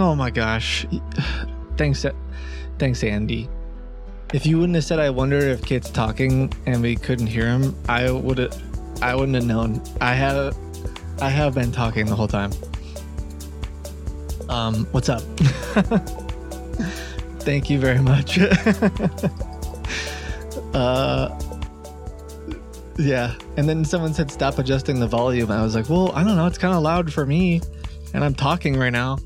Oh my gosh. Thanks, thanks, Andy. If you wouldn't have said, "I wonder if Kit's talking," and we couldn't hear him, I would have, I wouldn't have known. I have, I have been talking the whole time. Um, what's up? Thank you very much. uh, yeah. And then someone said, "Stop adjusting the volume." I was like, "Well, I don't know. It's kind of loud for me, and I'm talking right now."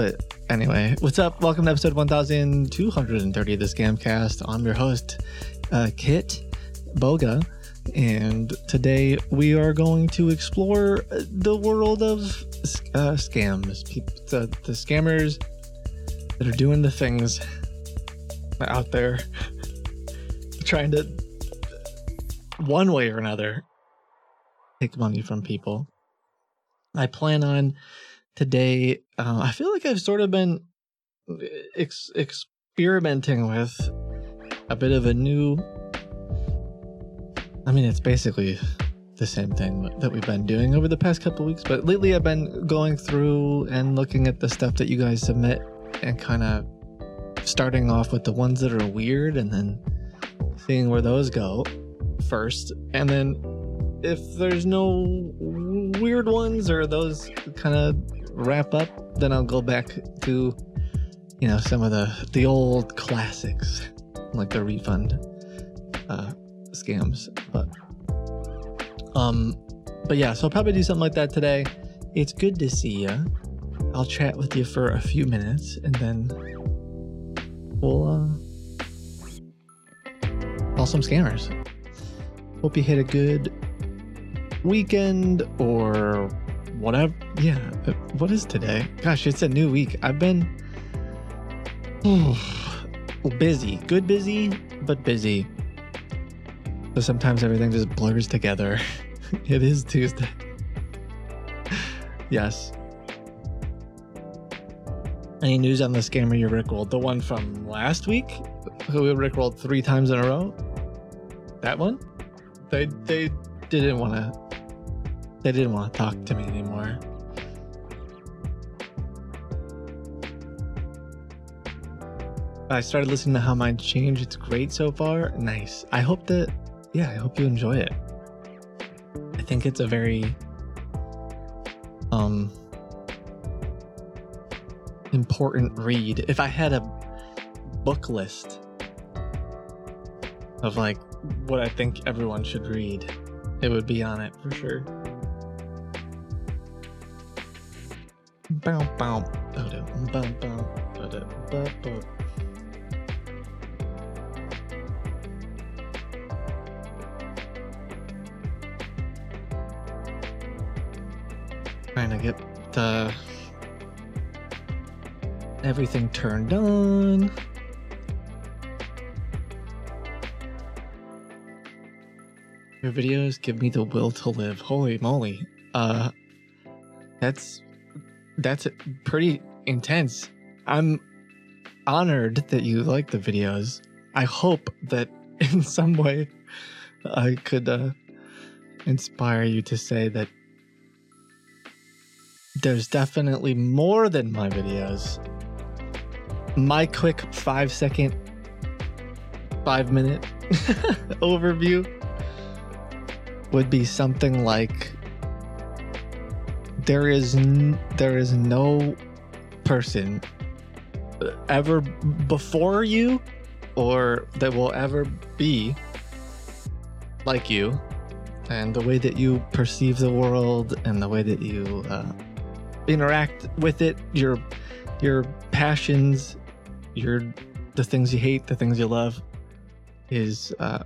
But anyway, what's up? Welcome to episode 1230 of the Scamcast. I'm your host, uh, Kit Boga, and today we are going to explore the world of uh, scams. The, the scammers that are doing the things out there, trying to, one way or another, take money from people. I plan on today uh, i feel like i've sort of been ex- experimenting with a bit of a new i mean it's basically the same thing that we've been doing over the past couple weeks but lately i've been going through and looking at the stuff that you guys submit and kind of starting off with the ones that are weird and then seeing where those go first. And then if there's no weird ones or those kind of wrap up, then I'll go back to you know some of the the old classics like the refund uh, scams. But um, but yeah, so I'll probably do something like that today. It's good to see you. I'll chat with you for a few minutes and then we'll uh, call some scammers. Hope you had a good weekend or whatever. Yeah, uh, what is today? Gosh, it's a new week. I've been busy, good busy, but busy. So sometimes everything just blurs together. it is Tuesday. yes. Any news on the scammer you rickrolled? The one from last week, who we rickrolled three times in a row. That one? They they didn't want to they didn't want to talk to me anymore. I started listening to How Minds Change. It's great so far. Nice. I hope that, yeah, I hope you enjoy it. I think it's a very, um, important read. If I had a book list of like what I think everyone should read, it would be on it for sure. Bow, bow. Trying to get the everything turned on. Your videos give me the will to live. Holy moly. Uh that's that's pretty intense. I'm honored that you like the videos. I hope that in some way I could uh, inspire you to say that there's definitely more than my videos. My quick five second, five minute overview would be something like there is n- there is no person ever before you or that will ever be like you. And the way that you perceive the world and the way that you uh, interact with it your your passions your the things you hate the things you love is uh,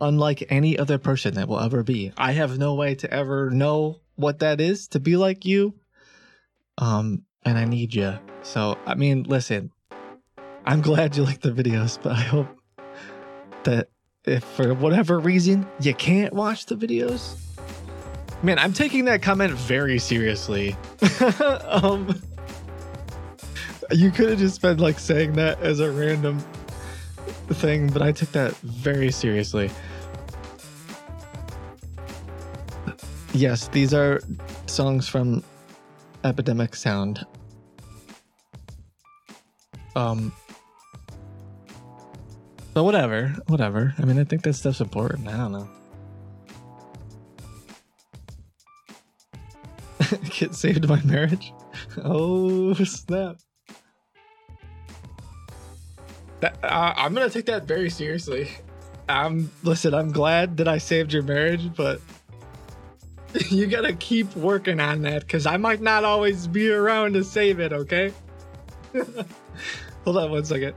unlike any other person that will ever be. I have no way to ever know what that is to be like you. Um, and I need you. So, I mean, listen, I'm glad you like the videos, but I hope that if for whatever reason you can't watch the videos, man, I'm taking that comment very seriously. um, you could have just been like saying that as a random thing, but I took that very seriously. Yes, these are songs from epidemic sound. Um, but whatever, whatever. I mean, I think that stuff's important. I don't know. Kit saved my marriage. Oh snap! That, uh, I'm gonna take that very seriously. I'm listen. I'm glad that I saved your marriage, but you gotta keep working on that because I might not always be around to save it. Okay. Hold on one second.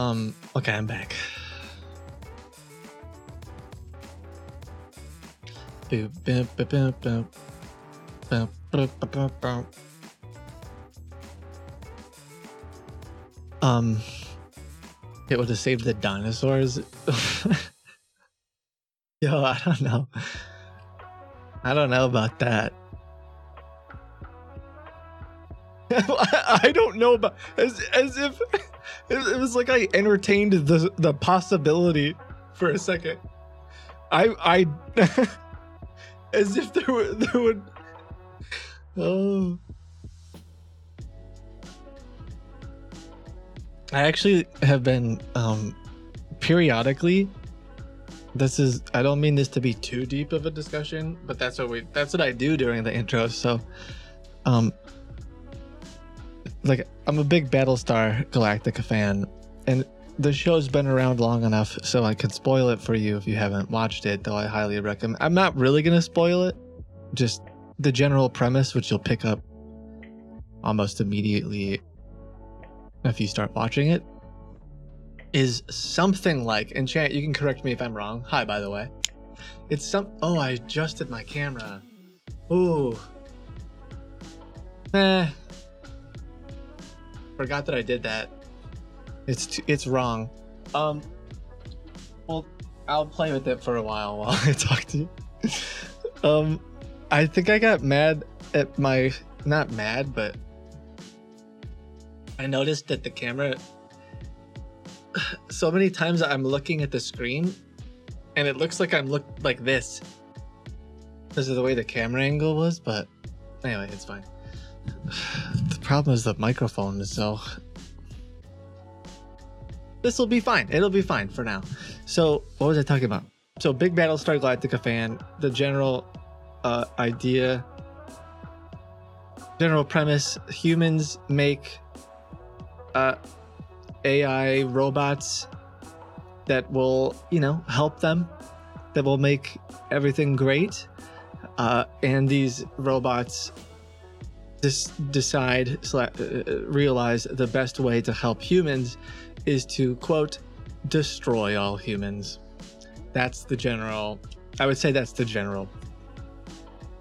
Um, okay, I'm back. Um, it would have saved the dinosaurs. Yo, I don't know. I don't know about that. I don't know about as as if it, it was like I entertained the the possibility for a second. I I as if there would there would oh I actually have been um periodically this is I don't mean this to be too deep of a discussion, but that's what we that's what I do during the intro. So um like I'm a big Battlestar Galactica fan, and the show's been around long enough so I could spoil it for you if you haven't watched it. Though I highly recommend. I'm not really gonna spoil it, just the general premise, which you'll pick up almost immediately if you start watching it, is something like. And chat, you can correct me if I'm wrong. Hi, by the way. It's some. Oh, I adjusted my camera. Ooh. Eh, forgot that I did that. It's it's wrong. Um. Well, I'll play with it for a while while I talk to you. um, I think I got mad at my not mad, but I noticed that the camera. So many times I'm looking at the screen, and it looks like I'm look like this because of the way the camera angle was. But anyway, it's fine. Problem is the microphone, so this will be fine. It'll be fine for now. So, what was I talking about? So, big Battlestar Galactica fan. The general uh, idea, general premise: humans make uh, AI robots that will, you know, help them. That will make everything great. Uh, and these robots just decide uh, realize the best way to help humans is to quote destroy all humans. That's the general i would say that's the general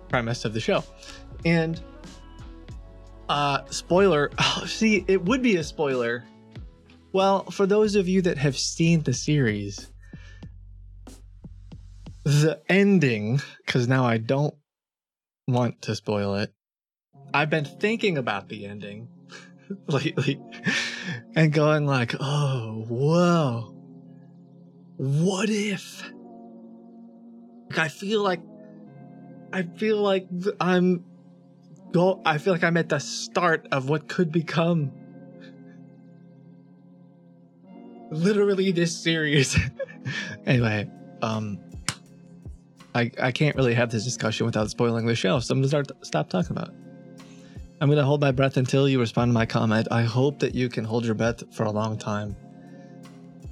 premise of the show. And uh spoiler oh, see it would be a spoiler. Well for those of you that have seen the series the ending because now i don't want to spoil it I've been thinking about the ending lately and going like, oh, whoa. What if? I feel like I feel like I'm go I feel like I'm at the start of what could become literally this series. anyway, um I I can't really have this discussion without spoiling the show, so I'm gonna start stop talking about it. I'm going to hold my breath until you respond to my comment. I hope that you can hold your breath for a long time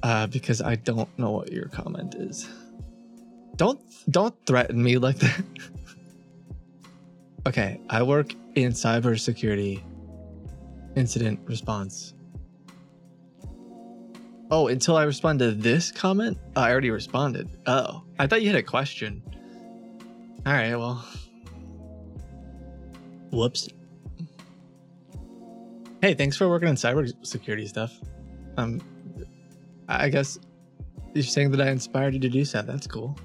uh, because I don't know what your comment is. Don't don't threaten me like that. okay, I work in cybersecurity incident response. Oh, until I respond to this comment? Oh, I already responded. Oh, I thought you had a question. All right, well. Whoops. Hey, thanks for working on cybersecurity stuff. Um, I guess you're saying that I inspired you to do so. That's cool.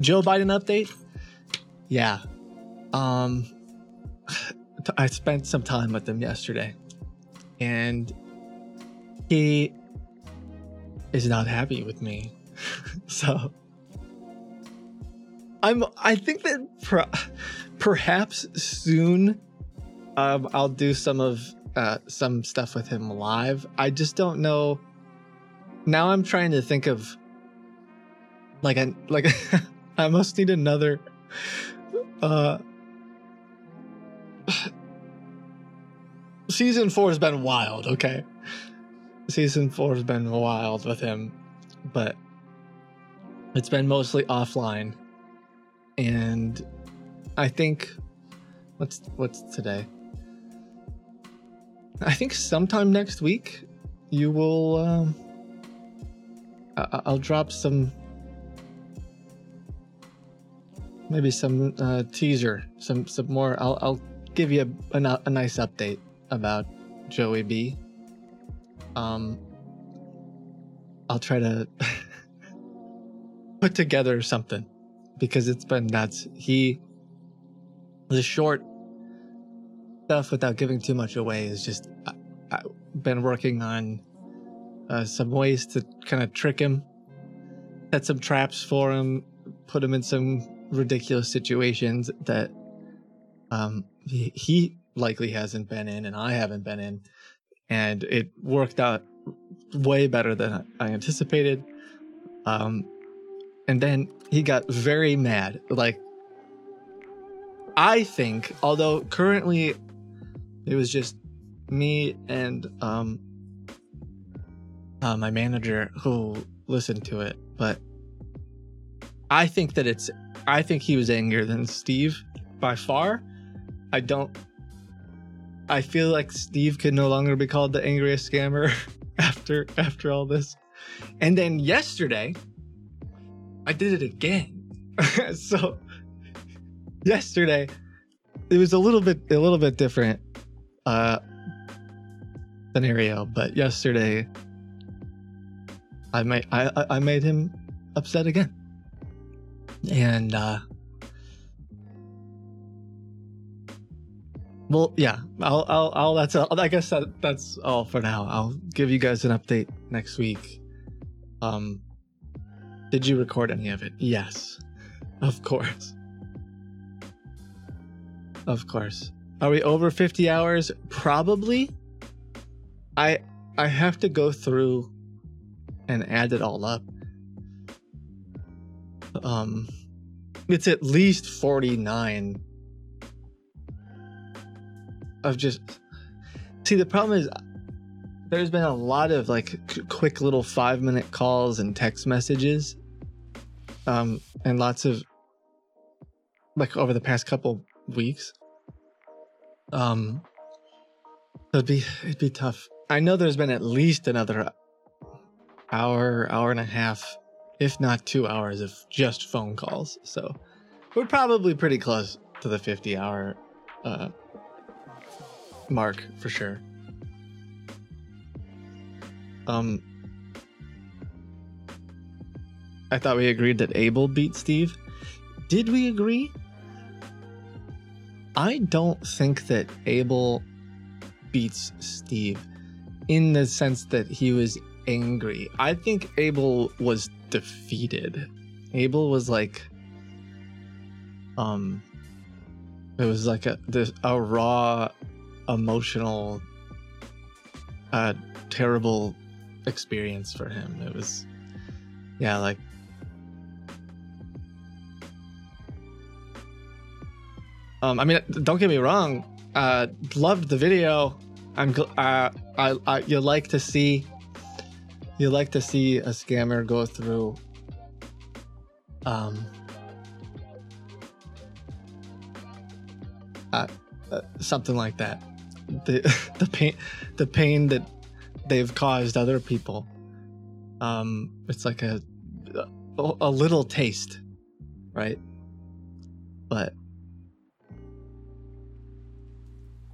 Joe Biden update? Yeah. Um I spent some time with him yesterday. And he is not happy with me. so I'm I think that per, perhaps soon um, I'll do some of uh, some stuff with him live. I just don't know. Now I'm trying to think of like a like I must need another uh season 4 has been wild, okay? Season 4 has been wild with him, but it's been mostly offline. And I think what's what's today? I think sometime next week you will. Um, I- I'll drop some, maybe some uh, teaser, some some more. I'll I'll give you a, a, a nice update about Joey B. Um, I'll try to put together something because it's been nuts. He the short stuff without giving too much away is just I, I've been working on uh, some ways to kind of trick him, set some traps for him, put him in some ridiculous situations that um, he, he likely hasn't been in and I haven't been in, and it worked out way better than I anticipated. Um, and then he got very mad, like I think, although currently it was just me and um uh, my manager who listened to it, but I think that it's I think he was angrier than Steve by far. I don't I feel like Steve could no longer be called the angriest scammer after after all this. And then yesterday I did it again. so yesterday it was a little bit a little bit different uh scenario but yesterday i made i i made him upset again. And uh well yeah i'll i'll, I'll that's all, i guess that, that's all for now. I'll give you guys an update next week. Um did you record any of it? Yes of course. Of course. Are we over 50 hours? Probably. I I have to go through and add it all up. Um it's at least 49 of just See, the problem is there's been a lot of like quick little 5 minute calls and text messages um and lots of like over the past couple weeks. Um, it'd be it'd be tough. I know there's been at least another hour, hour and a half, if not two hours of just phone calls. So we're probably pretty close to the 50 hour uh, mark for sure. Um, I thought we agreed that Abel beat Steve. Did we agree? I don't think that Abel beats Steve in the sense that he was angry. I think Abel was defeated. Abel was like um it was like a this a raw emotional uh terrible experience for him. It was yeah, like Um, I mean, don't get me wrong. Uh, loved the video. I'm. gl- Uh, I, I. You like to see. You like to see a scammer go through. Um. Uh, uh, something like that. The the pain, the pain that they've caused other people. Um, it's like a a, a little taste, right? But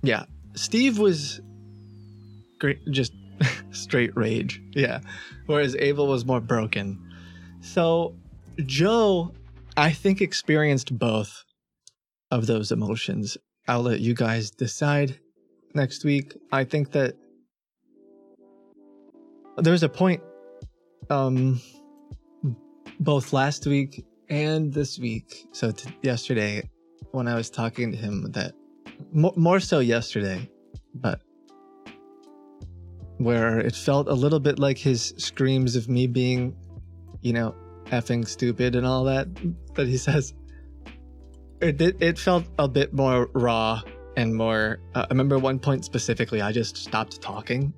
yeah, Steve was great. Just straight rage. Yeah. Whereas Abel was more broken. So Joe, I think, experienced both of those emotions. I'll let you guys decide next week. I think that there's a point um both last week and this week so t- yesterday when i was talking to him that mo- more so yesterday but where it felt a little bit like his screams of me being you know effing stupid and all that that he says it did it felt a bit more raw and more uh, i remember one point specifically i just stopped talking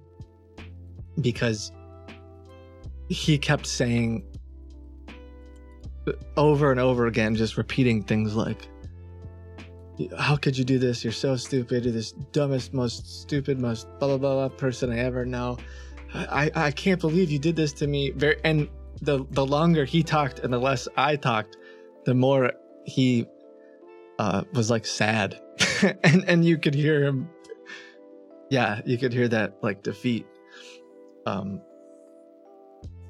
because he kept saying over and over again, just repeating things like, How could you do this? You're so stupid. You're this dumbest, most stupid, most blah, blah, blah, blah person I ever know. I, I can't believe you did this to me. Very, and the, the longer he talked and the less I talked, the more he uh, was like sad. and, and you could hear him. Yeah, you could hear that like defeat. Um,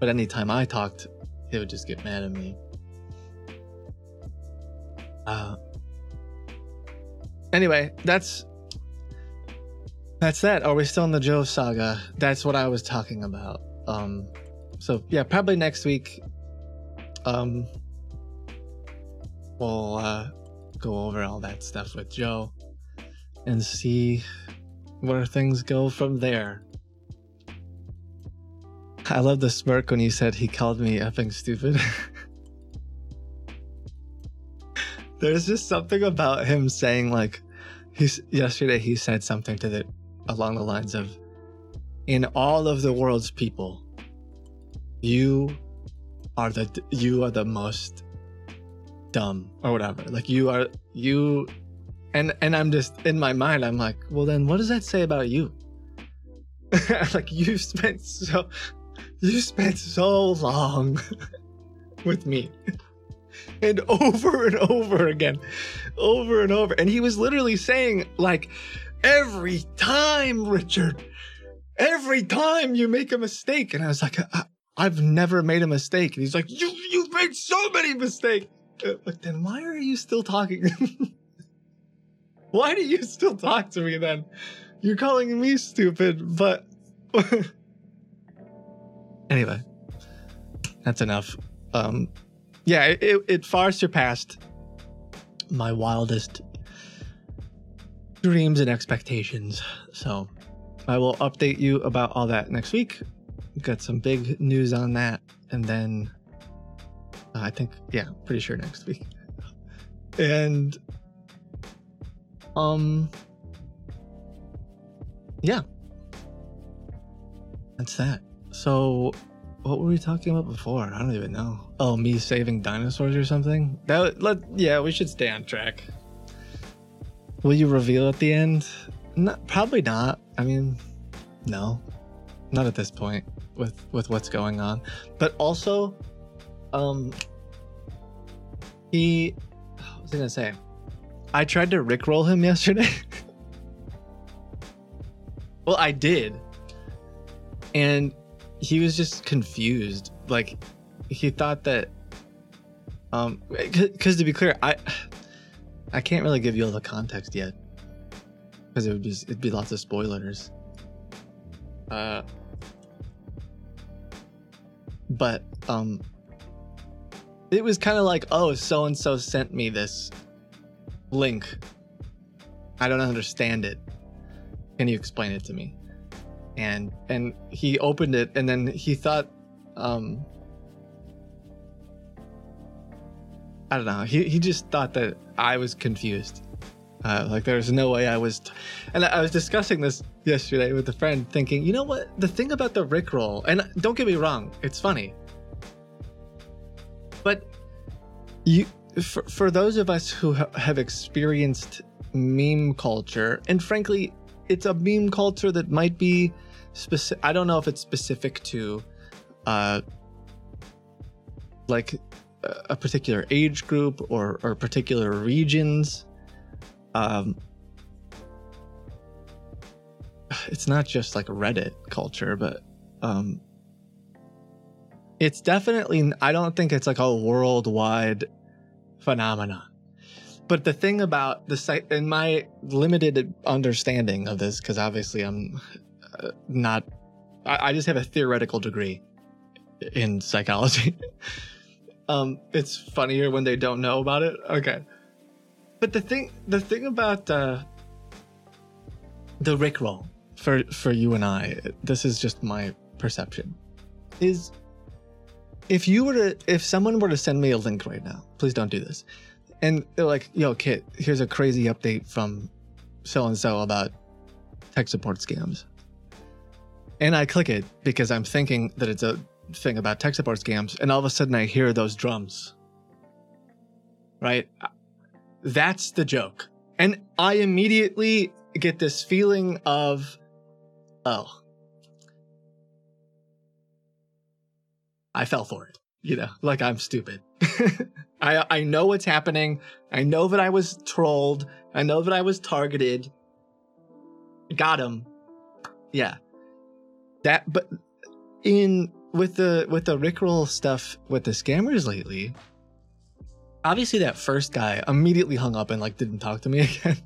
but anytime I talked, he would just get mad at me. Uh, anyway, that's that's that. Are we still in the Joe saga? That's what I was talking about. Um, so yeah, probably next week. Um, we'll uh, go over all that stuff with Joe and see where things go from there. I love the smirk when you said he called me effing stupid. There's just something about him saying like he's yesterday he said something to the along the lines of in all of the world's people you are the you are the most dumb or whatever like you are you and and i'm just in my mind i'm like well then what does that say about you like you spent so you spent so long with me. And over and over again, over and over. And he was literally saying, like, every time, Richard, every time you make a mistake. And I was like, I, have never made a mistake. And he's like, you, you've made so many mistakes. Uh, but then why are you still talking? why do you still talk to me then? You're calling me stupid, but Anyway, that's enough. Um, yeah, it, it far surpassed my wildest dreams and expectations. So I will update you about all that next week. Got some big news on that. And then uh, I think, yeah, pretty sure next week. And, um, yeah, that's that. So, what were we talking about before? I don't even know. Oh, me saving dinosaurs or something? That let yeah, we should stay on track. Will you reveal at the end? Not, probably not. I mean, no, not at this point with with what's going on. But also, um, he. What was I gonna say? I tried to rickroll him yesterday. well, I did, and he was just confused. Like he thought that um because to be clear, I I can't really give you all the context yet because it would just it'd be lots of spoilers. Uh but um it was kind of like, "Oh, so and so sent me this link. I don't understand it. Can you explain it to me?" And and he opened it and then he thought um I don't know. He he just thought that I was confused. Uh, like was no way I was, t- and I was discussing this yesterday with a friend, thinking, you know what? The thing about the Rickroll, and don't get me wrong, it's funny, but you for for those of us who ha- have experienced meme culture, and frankly, it's a meme culture that might be specific. I don't know if it's specific to, uh, like a particular age group or or particular regions. Um, it's not just like Reddit culture, but Um, it's definitely. I don't think it's like a worldwide phenomenon. But the thing about the site, in my limited understanding of this, because obviously I'm uh, not, I, I just have a theoretical degree in psychology. um, it's funnier when they don't know about it. Okay, but the thing, the thing about uh, the Rickroll for for you and I, this is just my perception, is if you were to, if someone were to send me a link right now, please don't do this and they're like, "Yo, Kit, here's a crazy update from so and so about tech support scams." And I click it because I'm thinking that it's a thing about tech support scams, and all of a sudden I hear those drums. Right? That's the joke. And I immediately get this feeling of, oh, I fell for it. You know, like I'm stupid. I I know what's happening. I know that I was trolled. I know that I was targeted. Got him. Yeah. That but in with the with the Rickroll stuff with the scammers lately, obviously that first guy immediately hung up and like didn't talk to me again.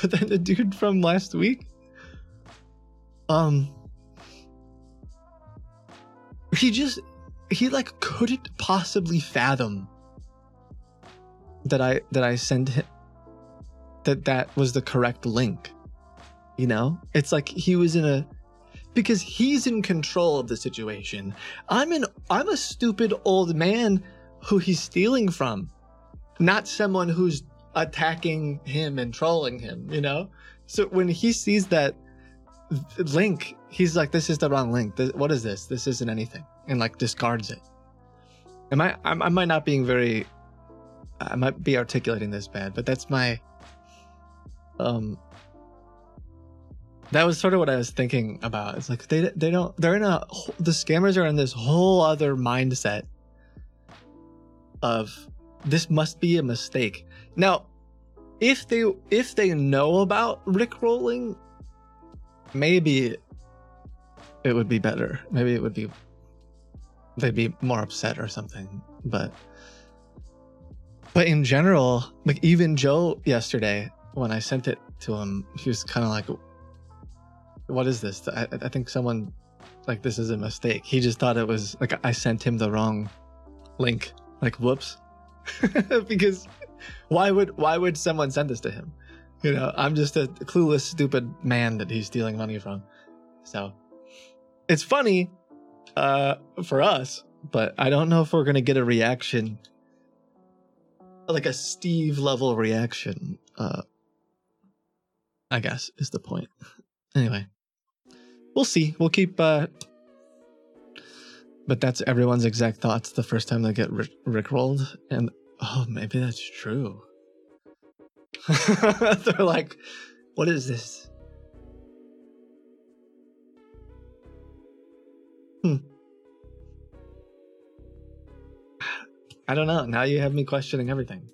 but then the dude from last week, um, he just he like couldn't possibly fathom that I that I sent him that that was the correct link. You know? It's like he was in a because he's in control of the situation. I'm an I'm a stupid old man who he's stealing from, not someone who's attacking him and trolling him, you know? So when he sees that link, he's like, "This is the wrong link. This, what is this? This isn't anything," and like discards it. Am I? I, I might not being very. I might be articulating this bad, but that's my. Um. That was sort of what I was thinking about. It's like they they don't they're in a the scammers are in this whole other mindset of this must be a mistake. Now, if they if they know about rickrolling maybe it would be better. Maybe it would be they'd be more upset or something. But but in general, like even Joe yesterday when I sent it to him, he was kind of like, "What is this? I, I think someone like this is a mistake." He just thought it was like I sent him the wrong link. Like, whoops. because why would why would someone send this to him? You know, I'm just a clueless, stupid man that he's stealing money from. So it's funny uh, for us, but I don't know if we're gonna get a reaction, like a Steve level reaction. Uh, I guess is the point. Anyway, we'll see. We'll keep. Uh, but that's everyone's exact thoughts the first time they get rick- rickrolled, and oh, maybe that's true. They're like, what is this? Hmm. I don't know. Now you have me questioning everything.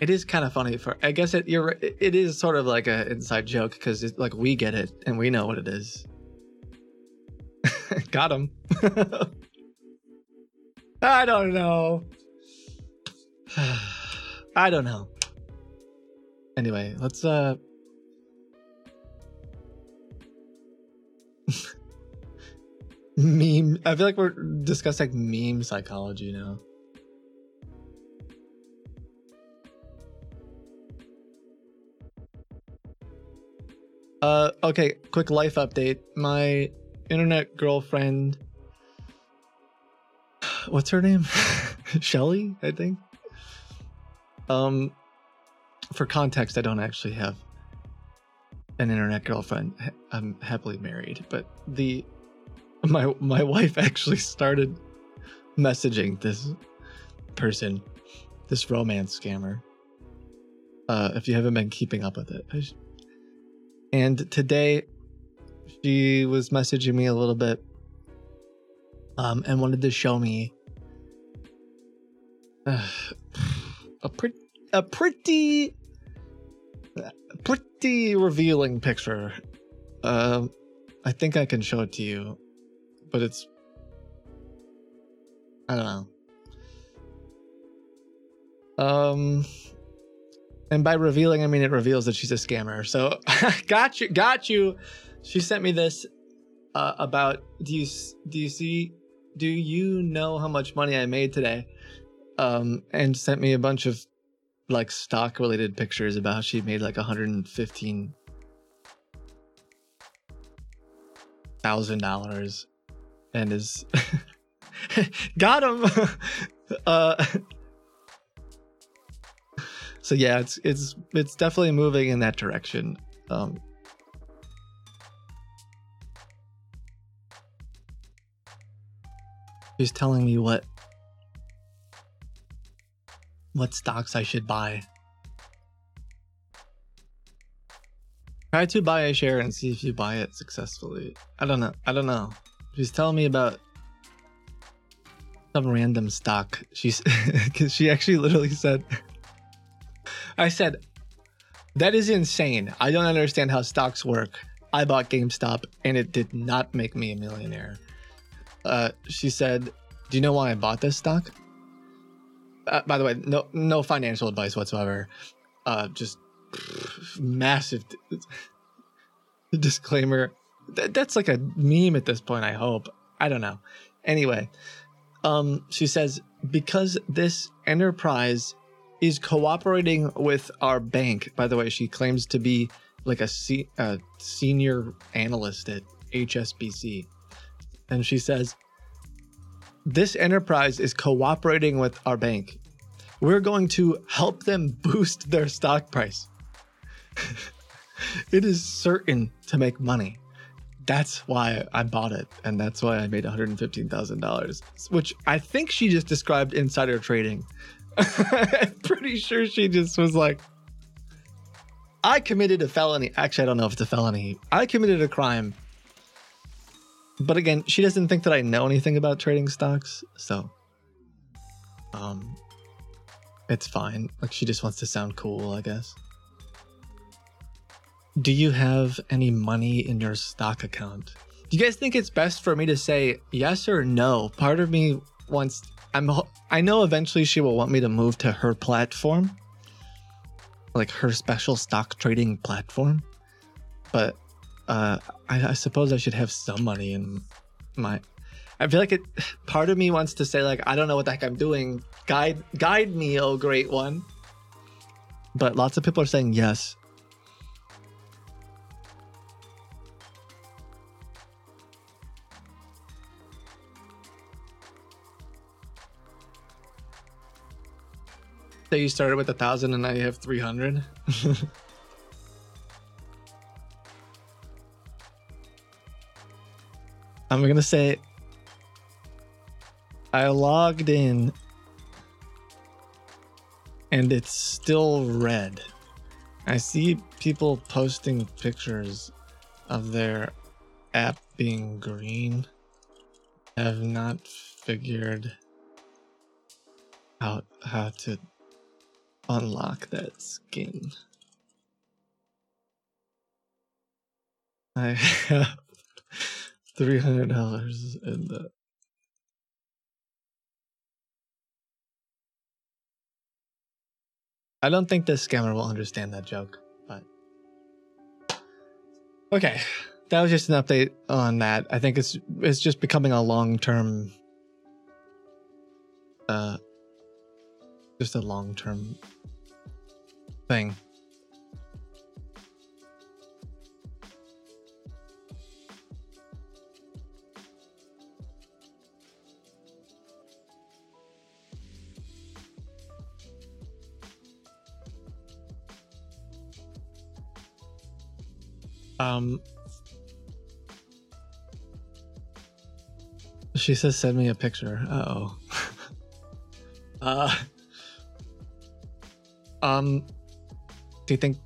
It is kind of funny for I guess it you're it is sort of like an inside joke because it's like we get it and we know what it is. Got him. I don't know. I don't know. Anyway, let's uh meme. I feel like we're discussing meme psychology now. Uh, okay, quick life update. My internet girlfriend, what's her name? Shelly, I think. Um, for context, I don't actually have an internet girlfriend. I'm happily married, but the my my wife actually started messaging this person, this romance scammer. Uh, if you haven't been keeping up with it, and today she was messaging me a little bit, um, and wanted to show me. Uh, a pretty a pretty pretty revealing picture Um, I think I can show it to you, but it's I don't know. Um, and by revealing, I mean it reveals that she's a scammer. So got you, got you. She sent me this uh, about do you do you see do you know how much money I made today? Um, and sent me a bunch of like stock related pictures about how she made like 115 thousand dollars and is got him uh so yeah it's it's it's definitely moving in that direction. Um she's telling me what what stocks I should buy. Try to buy a share and see if you buy it successfully. I don't know. I don't know. She's telling me about some random stock. She's because she actually literally said, I said, that is insane. I don't understand how stocks work. I bought GameStop and it did not make me a millionaire. Uh, she said, Do you know why I bought this stock? Uh, by the way, no no financial advice whatsoever. Uh, just massive disclaimer. That, that's like a meme at this point. I hope. I don't know. Anyway, um, she says because this enterprise is cooperating with our bank. By the way, she claims to be like a, se- a senior analyst at HSBC, and she says this enterprise is cooperating with our bank. We're going to help them boost their stock price. it is certain to make money. That's why I bought it, and that's why I made $115,000, which I think she just described insider trading. I'm pretty sure she just was like, I committed a felony. Actually, I don't know if it's a felony. I committed a crime but again, she doesn't think that I know anything about trading stocks, so um it's fine. Like she just wants to sound cool, I guess. Do you have any money in your stock account? Do you guys think it's best for me to say yes or no? Part of me wants I'm I know eventually she will want me to move to her platform. Like her special stock trading platform. But uh, I, I suppose I should have some money in my. I feel like it. Part of me wants to say like I don't know what the heck I'm doing. Guide guide me, oh great one. But lots of people are saying yes. So you started with a thousand and now you have three hundred. I'm gonna say I logged in and it's still red. I see people posting pictures of their app being green. I have not figured out how to unlock that skin. I have three hundred dollars in the I don't think this scammer will understand that joke, but okay. That was just an update on that. I think it's it's just becoming a long term uh just a long term thing. Um, she says, "Send me a picture." Uh-oh. uh. Um. Do you think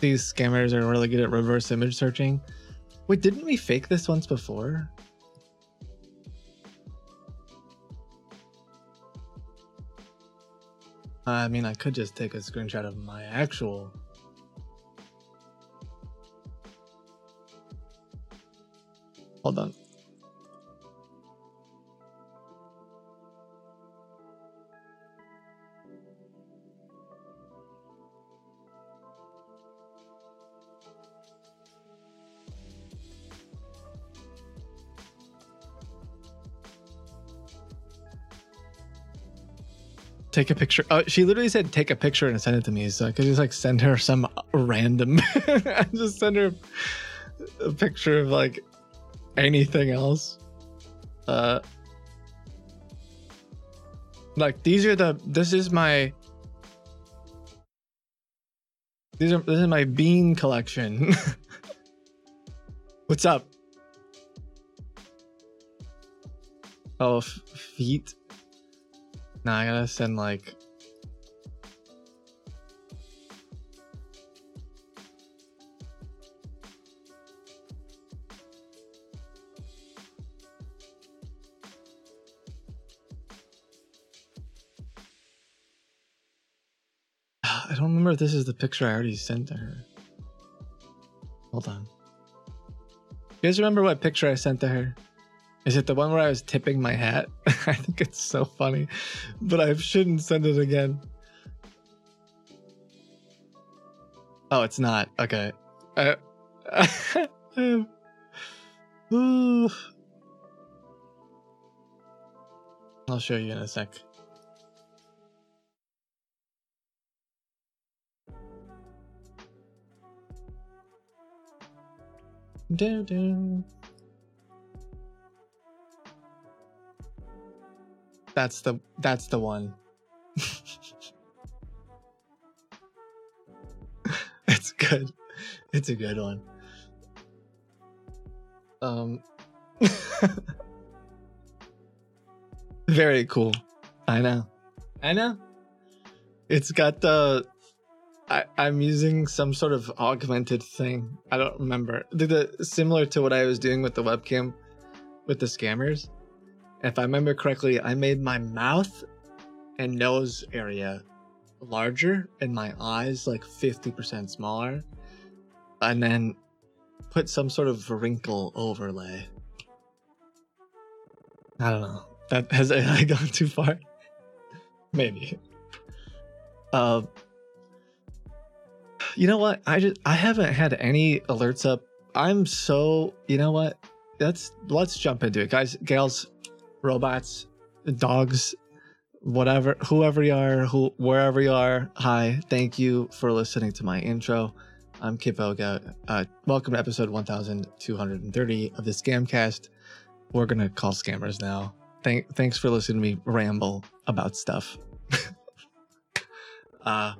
these scammers are really good at reverse image searching? Wait, didn't we fake this once before? I mean, I could just take a screenshot of my actual Hold on. take a picture. Oh, she literally said take a picture and send it to me. So I could just like send her some random, just send her a picture of like anything else. Uh, like these are the. This is my. These are this is my bean collection. What's up? Oh, feet. Now I gotta send like. I remember if this is the picture I already sent to her. Hold on. You guys remember what picture I sent to her? Is it the one where I was tipping my hat? I think it's so funny, but I shouldn't send it again. Oh, it's not. Okay. Uh, I'll show you in a sec. Do do. That's the that's the one. it's good. It's a good one. Um Very cool. I know. I know. It's got the I, I'm using some sort of augmented thing. I don't remember. The, the similar to what I was doing with the webcam with the scammers if I remember correctly, I made my mouth and nose area larger and my eyes like 50% smaller. And then put some sort of wrinkle overlay. I don't know. That has I gone too far? Maybe. Uh, you know what? I just I haven't had any alerts up. I'm so you know what? Let's let's jump into it, guys. Gals, robots, dogs, whatever, whoever you are, who wherever you are. Hi, thank you for listening to my intro. I'm Kitboga. Uh, welcome to episode 1230 of the Scamcast. We're gonna call scammers now. Thank, thanks for listening to me ramble about stuff. uh,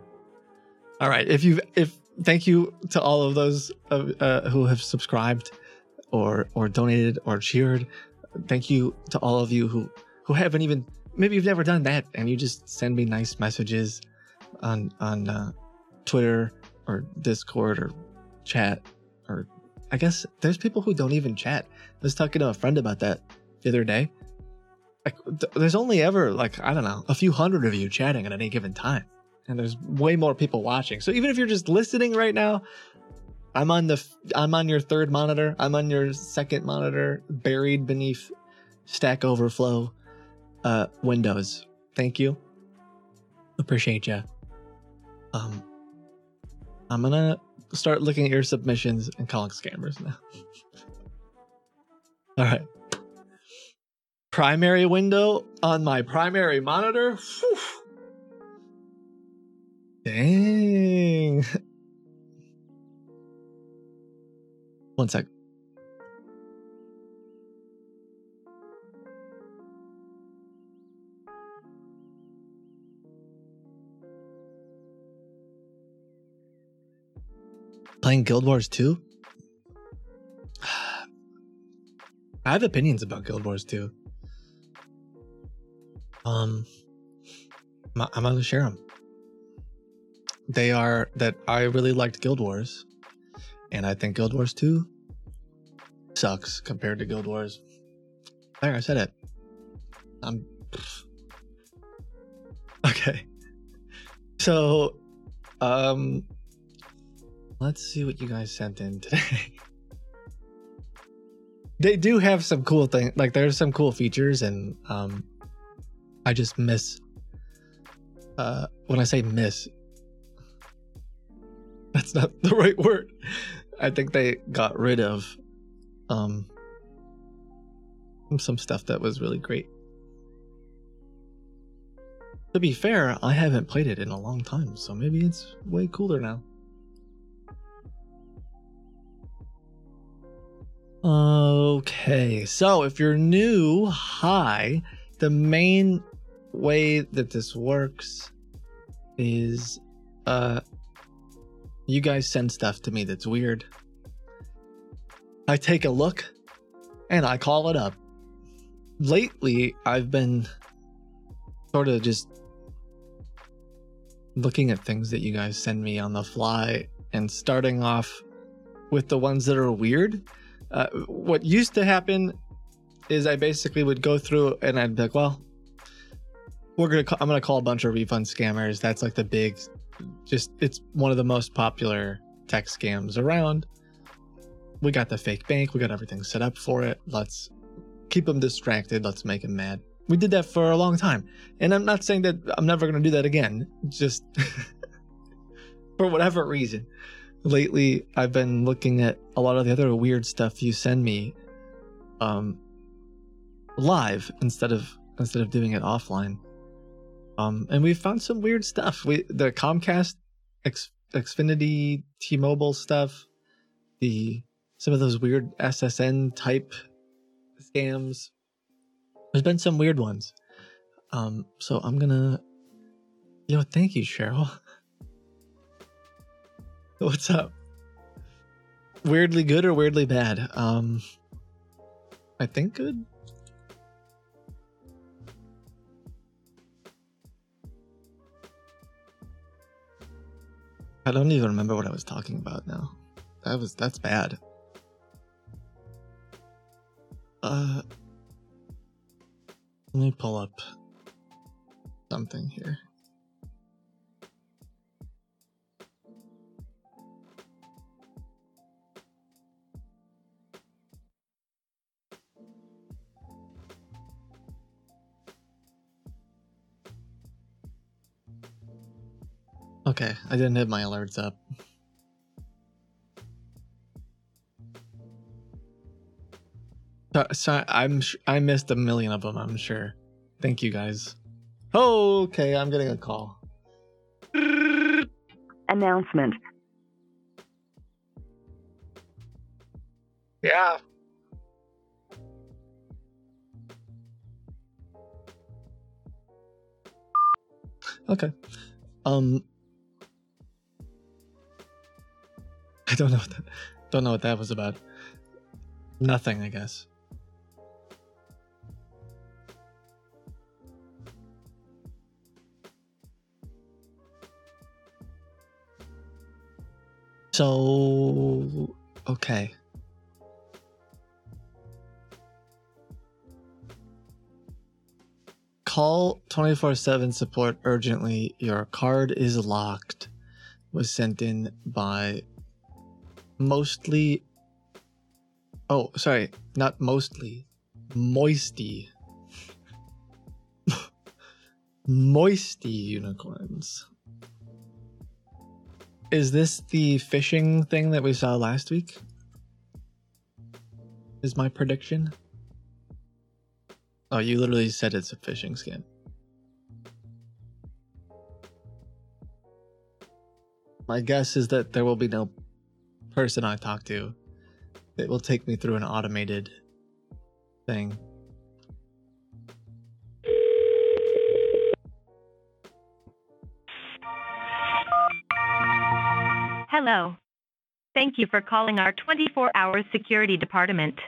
all right. If you've, if thank you to all of those uh, who have subscribed or or donated or cheered thank you to all of you who who haven't even maybe you've never done that and you just send me nice messages on on uh, Twitter or Discord or chat or I guess there's people who don't even chat. I was talking to a friend about that the other day. Like th- there's only ever like I don't know a few hundred of you chatting at any given time, and there's way more people watching. So even if you're just listening right now, I'm on the I'm on your third monitor. I'm on your second monitor, buried beneath Stack Overflow uh, Windows. Thank you. Appreciate you. Um, I'm gonna start looking at your submissions and calling scammers now. All right. Primary window on my primary monitor. Whew. Dang. One sec. Playing Guild Wars 2? I have opinions about Guild Wars 2. Um, I'm to share them. They are that I really liked Guild Wars and I think Guild Wars 2 sucks compared to Guild Wars. There, I said it. I'm. Okay. So, um, let's see what you guys sent in today. they do have some cool things. Like there's some cool features, and um, I just miss. Uh, when I say miss, that's not the right word. I think they got rid of um some stuff that was really great. To be fair, I haven't played it in a long time, so maybe it's way cooler now. Okay, so if you're new, hi. The main way that this works is uh you guys send stuff to me that's weird. I take a look and I call it up. Lately, I've been sort of just looking at things that you guys send me on the fly and starting off with the ones that are weird uh, what used to happen is I basically would go through and I'd be like, well, we're gonna call, I'm gonna call a bunch of refund scammers. That's like the big, just it's one of the most popular tech scams around. We got the fake bank. We got everything set up for it. Let's keep them distracted. Let's make them mad. We did that for a long time, and I'm not saying that I'm never gonna do that again. Just for whatever reason lately I've been looking at a lot of the other weird stuff you send me um live instead of instead of doing it offline. Um and we found some weird stuff. We the Comcast X, Xfinity T-Mobile stuff, the some of those weird SSN type scams. There's been some weird ones. Um so I'm to Yo, thank you, Cheryl. What's up? Weirdly good or weirdly bad? Um, I think good. I don't even remember what I was talking about now. That was that's bad. Uh, let me pull up something here. Okay, I didn't have my alerts up. So, so I'm I missed a million of them. I'm sure. Thank you guys. Oh, okay, I'm getting a call. Announcement. Yeah. Okay. Um I don't know what that, don't know what that was about. Nothing, I guess. So, okay. Call 24 7 support urgently. Your card is locked. Was sent in by mostly. Oh, sorry, not mostly. Moisty. Moisty unicorns. Is this the phishing thing that we saw last week? Is my prediction? Oh, you literally said it's a phishing scam. My guess is that there will be no person I talk to, it will take me through an automated thing. Hello. Thank you for calling our 24 hour security department.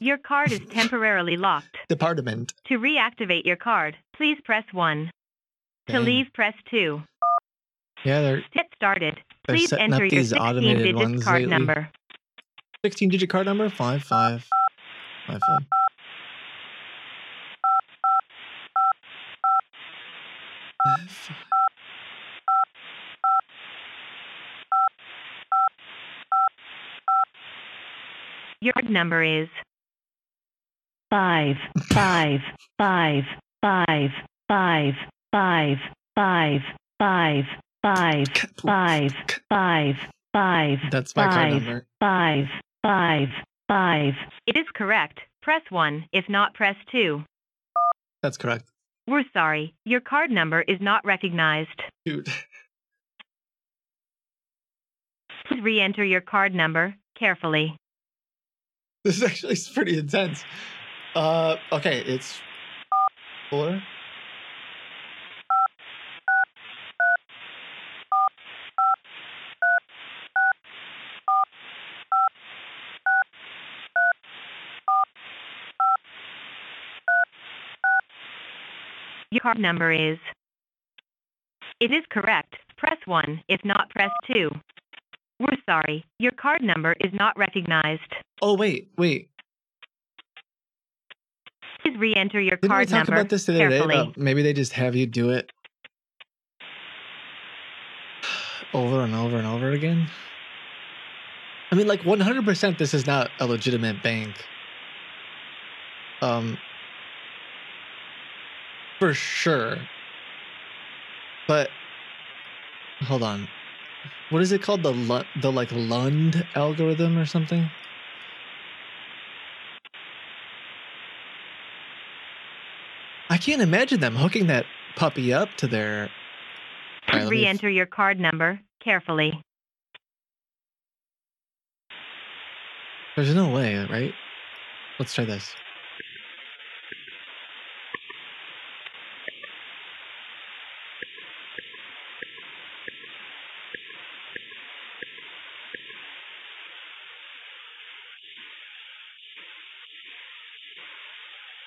Your card is temporarily locked. Department. To reactivate your card, please press 1. To leave, press 2. Yeah, they're Get started. They're Please setting enter up your these 16 automated digit card lately. number. 16 digit card number five five five five. Five. Your card number is five, five, five, five, five, five, five, five, five, five, five, five. That's my card five, number. five, five, five. It is correct. Press 1. If not, press 2. That's correct. We're sorry. Your card number is not recognized. Dude. Please re-enter your card number carefully. This is actually pretty intense. Uh okay, it's four. Your card number is. It is correct. Press 1. If not, press 2. We're sorry. Your card number is not recognized. Oh wait, wait. Please re-enter your Didn't we talk number about this the other day? carefully. about maybe they just have you do it over and over and over again. I mean, like 100%, this is not a legitimate bank. Um, for sure. But hold on, what is it called? The Lu- the like Luhn algorithm or something? I can't imagine them hooking that puppy up to their. Right, re-enter your card number carefully. There's no way, right? Let's try this.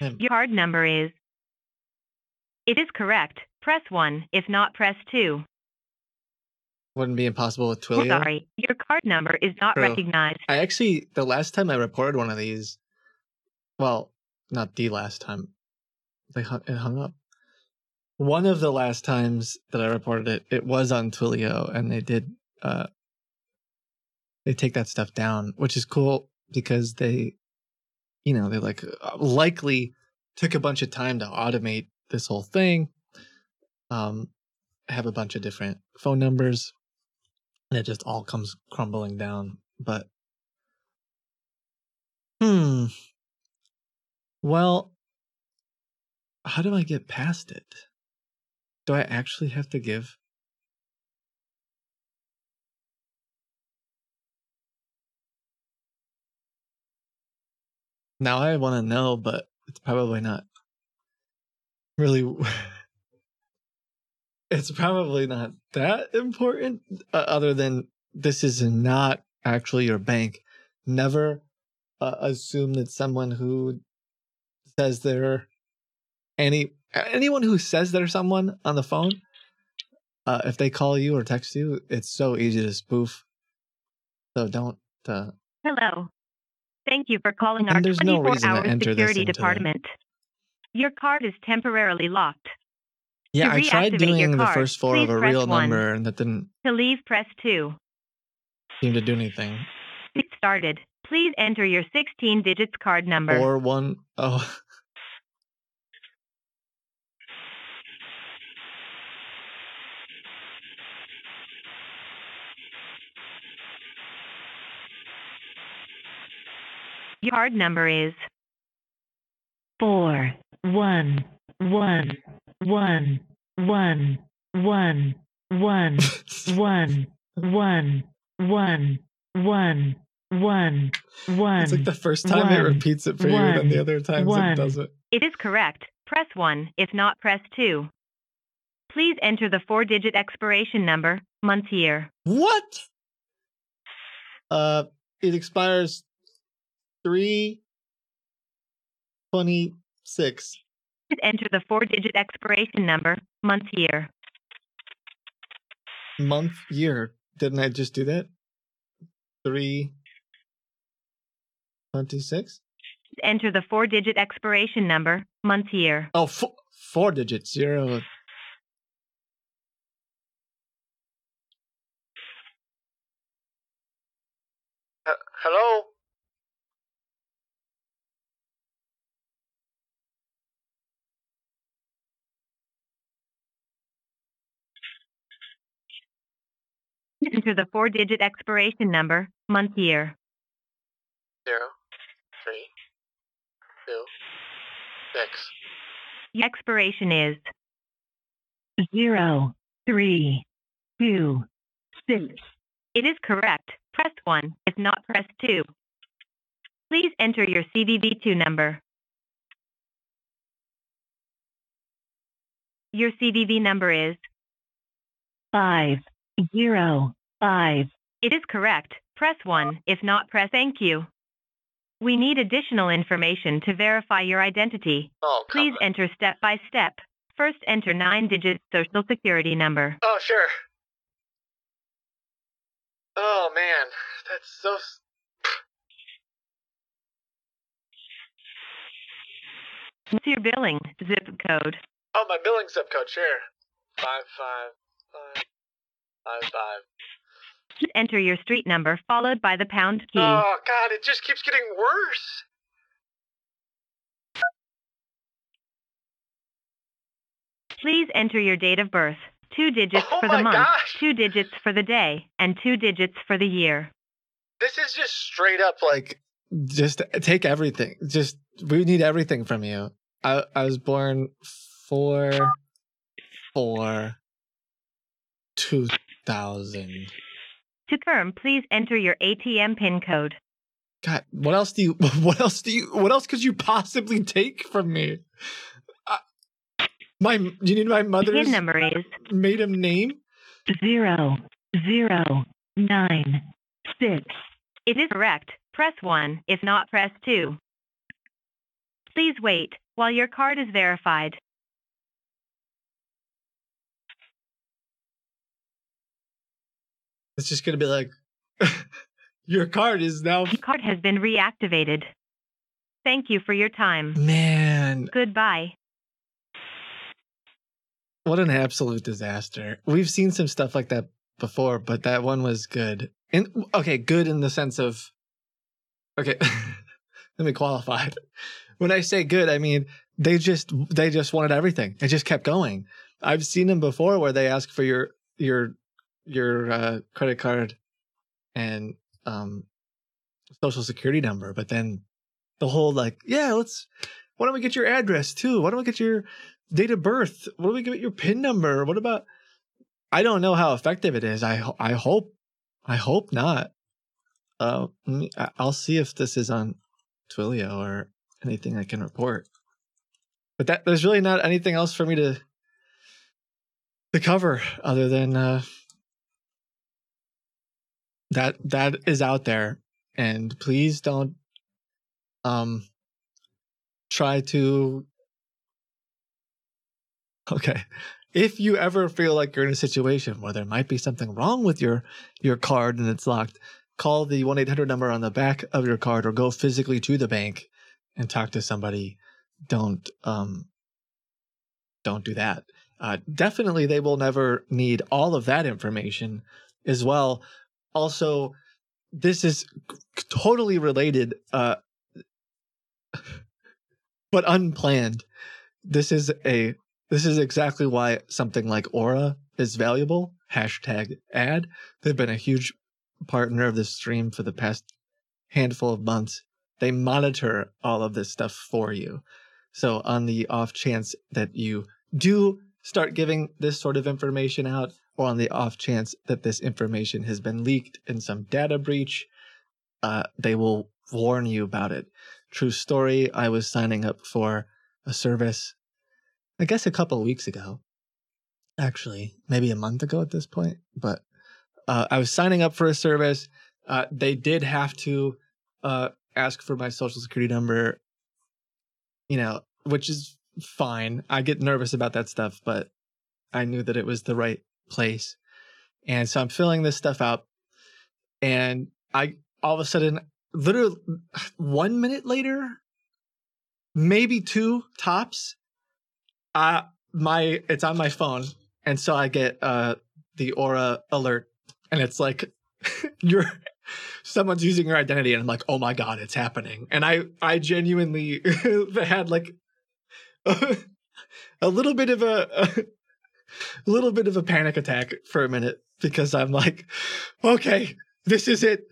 Your card number is. It is correct. Press 1. If not, press 2. Wouldn't be impossible with Twilio. sorry. Your card number is not recognized. I actually, the last time I reported one of these, well, not the last time, they hung, it hung up. One of the last times that I reported it, it was on Twilio, and they did, uh, they take that stuff down, which is cool because they, you know, they like uh, likely took a bunch of time to automate this whole thing. Um, have a bunch of different phone numbers, and it just all comes crumbling down. But Hmm. Well, how do I get past it? Do I actually have to give? Now I want to know, but it's probably not really. it's probably not that important, uh, other than this is not actually your bank. Never uh, assume that someone who says they're any anyone who says they're someone on the phone uh, if they call you or text you it's so easy to spoof so don't uh, Hello. Thank you for calling And our there's no 24 reason to hour security department. Your card is temporarily locked. yeah To i tried doing the first four of a real one. number and that didn't To leave, press 2. seem to do anything Get started. Please enter your 16 digits card number. or one oh Your card number is four one one one one one one one one one one one one. it's like the first time it repeats it for you and then the other times one. it doesn't It is correct. Press 1. If not, press 2. Please enter the four digit expiration number, month, year. What? Uh, it expires three twenty six. Enter the four digit expiration number, month, year. Month year. Didn't I just do that? Three twenty six. Please enter the four digit expiration number, month, year. Oh, four, four digits. Zero. Uh, hello. Enter the four digit expiration number, month, year. Zero, three, two, six. Your expiration is zero, three, two, six. It is correct. Press 1. If not, press 2. Please enter your CVV2 number. Your CVV number is. five, zero, five. It is correct. Press 1. If not, press thank you. We need additional information to verify your identity. Oh, Please on. enter step by step. First, enter nine digit social security number. Oh, sure. Oh man, that's so. What's your billing zip code? Oh, my billing zip code, sure. Five five five five five. Enter your street number followed by the pound key. Oh God, it just keeps getting worse. Please enter your date of birth. Two digits Oh for the month, gosh. two digits for the day, and two digits for the year. This is just straight up like, just take everything. Just we need everything from you. I I was born four four two thousand. To confirm, please enter your ATM PIN code. God, what else do you? What else do you? What else could you possibly take from me? I, my, you need my mother's PIN number is maiden name. Zero, zero, nine, six. It is correct. Press 1. If not, press 2. Please wait while your card is verified. It's just gonna be like, your card is now. Your card has been reactivated. Thank you for your time. Man, Goodbye. what an absolute disaster. We've seen some stuff like that before, but that one was good. And okay, good in the sense of okay, let me qualify. When I say good, I mean they just they just wanted everything. It just kept going. I've seen them before where they ask for your your your uh, credit card and um social security number, but then the whole like, yeah, let's why don't we get your address too? Why don't we get your date of birth? What do we get your PIN number? What about? I don't know how effective it is. I I hope I hope not. Uh, I'll see if this is on Twilio or anything I can report. But that there's really not anything else for me to to cover other than uh, that that is out there, and please don't um try to okay. If you ever feel like you're in a situation where there might be something wrong with your your card and it's locked call the 1-800 number on the back of your card or go physically to the bank and talk to somebody. Don't um don't do that. Uh definitely they will never need all of that information as well also this is totally related uh but unplanned. This is a this is exactly why something like aura is valuable. Hashtag ad. They've been a huge partner of this stream for the past handful of months. They monitor all of this stuff for you. So on the off chance that you do start giving this sort of information out or on the off chance that this information has been leaked in some data breach uh, they will warn you about it True story, I was signing up for a service, I guess a couple weeks ago. Actually, maybe a month ago at this point. But uh, I was signing up for a service. Uh, they did have to uh, ask for my social security number, you know, which is fine. I get nervous about that stuff, but I knew that it was the right place. And so I'm filling this stuff out. And I all of a sudden literally one minute later, maybe two tops, uh my it's on my phone, and so I get uh the Aura alert, and it's like you're someone's using your identity, and I'm like, oh my god, it's happening, and I I genuinely had like a, little bit of a a little bit of a panic attack for a minute because I'm like, okay, this is it.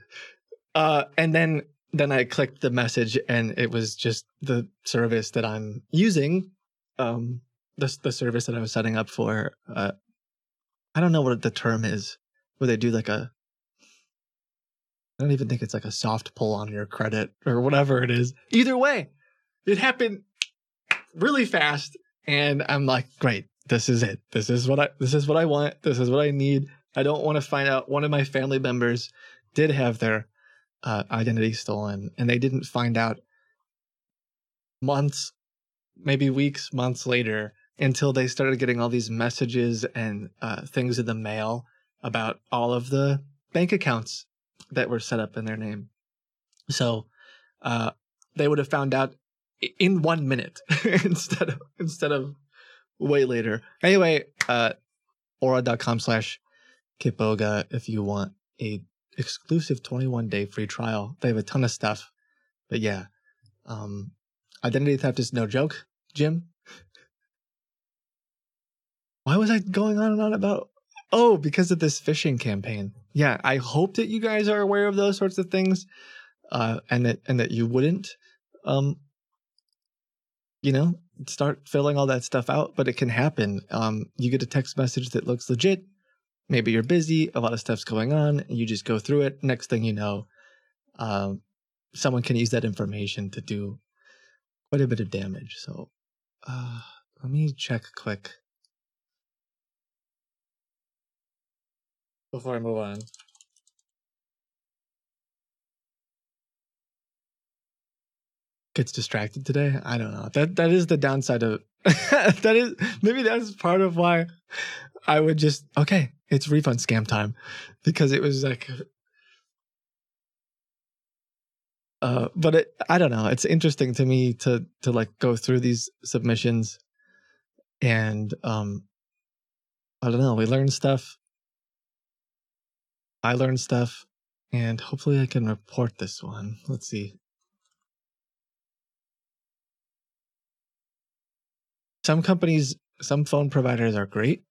Uh, and then then I clicked the message and it was just the service that I'm using. Um, the the service that I was setting up for. Uh, I don't know what the term is, where they do like a. I don't even think it's like a soft pull on your credit or whatever it is. Either way, it happened really fast, and I'm like, great, this is it. This is what I. This is what I want. This is what I need. I don't want to find out one of my family members did have their uh, identity stolen, and they didn't find out months, maybe weeks, months later until they started getting all these messages and uh, things in the mail about all of the bank accounts that were set up in their name. So uh, they would have found out in one minute instead of instead of way later. Anyway, uh, aura.com slash Kitboga if you want a exclusive 21 day free trial. They have a ton of stuff. But yeah, um, identity theft is no joke, Jim. Why was I going on and on about? Oh, because of this phishing campaign. Yeah, I hope that you guys are aware of those sorts of things, uh, and that and that you wouldn't, um, you know, start filling all that stuff out. But it can happen. Um, you get a text message that looks legit maybe you're busy, a lot of stuff's going on, and you just go through it. Next thing you know, um, someone can use that information to do quite a bit of damage. So uh, let me check quick before I move on. Gets distracted today. I don't know. That that is the downside of that is maybe that's part of why I would just okay, it's refund scam time because it was like uh but it I don't know, it's interesting to me to to like go through these submissions and um I don't know, we learn stuff. I learned stuff and hopefully I can report this one. Let's see. Some companies, some phone providers are great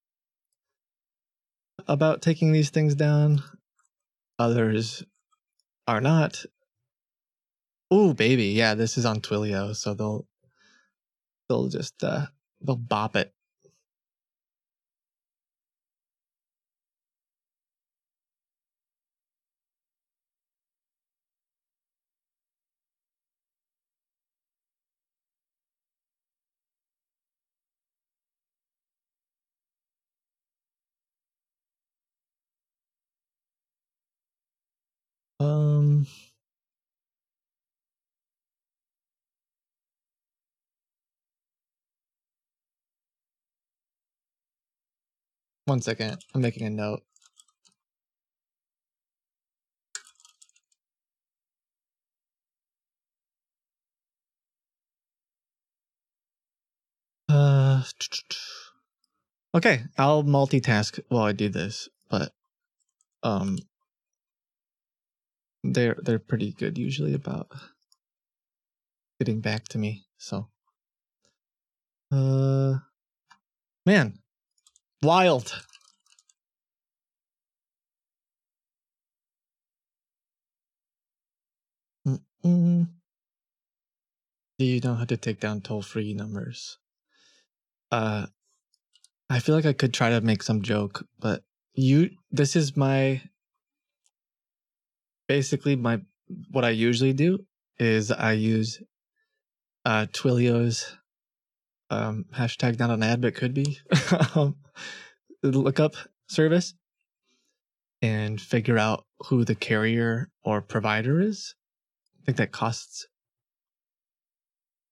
about taking these things down. Others are not. Oh, baby, yeah, this is on Twilio, so they'll they'll just uh they'll bop it. One second. I'm making a note. Uh, okay, I'll multitask while I do this, but um, they're they're pretty good usually about getting back to me. So, uh, man, wild. Mm-mm. Do you know how to take down toll free numbers? Uh, I feel like I could try to make some joke, but you, this is my basically my what I usually do is I use uh Twilio's um hashtag not an ad but could be um, lookup service and figure out who the carrier or provider is. I think that costs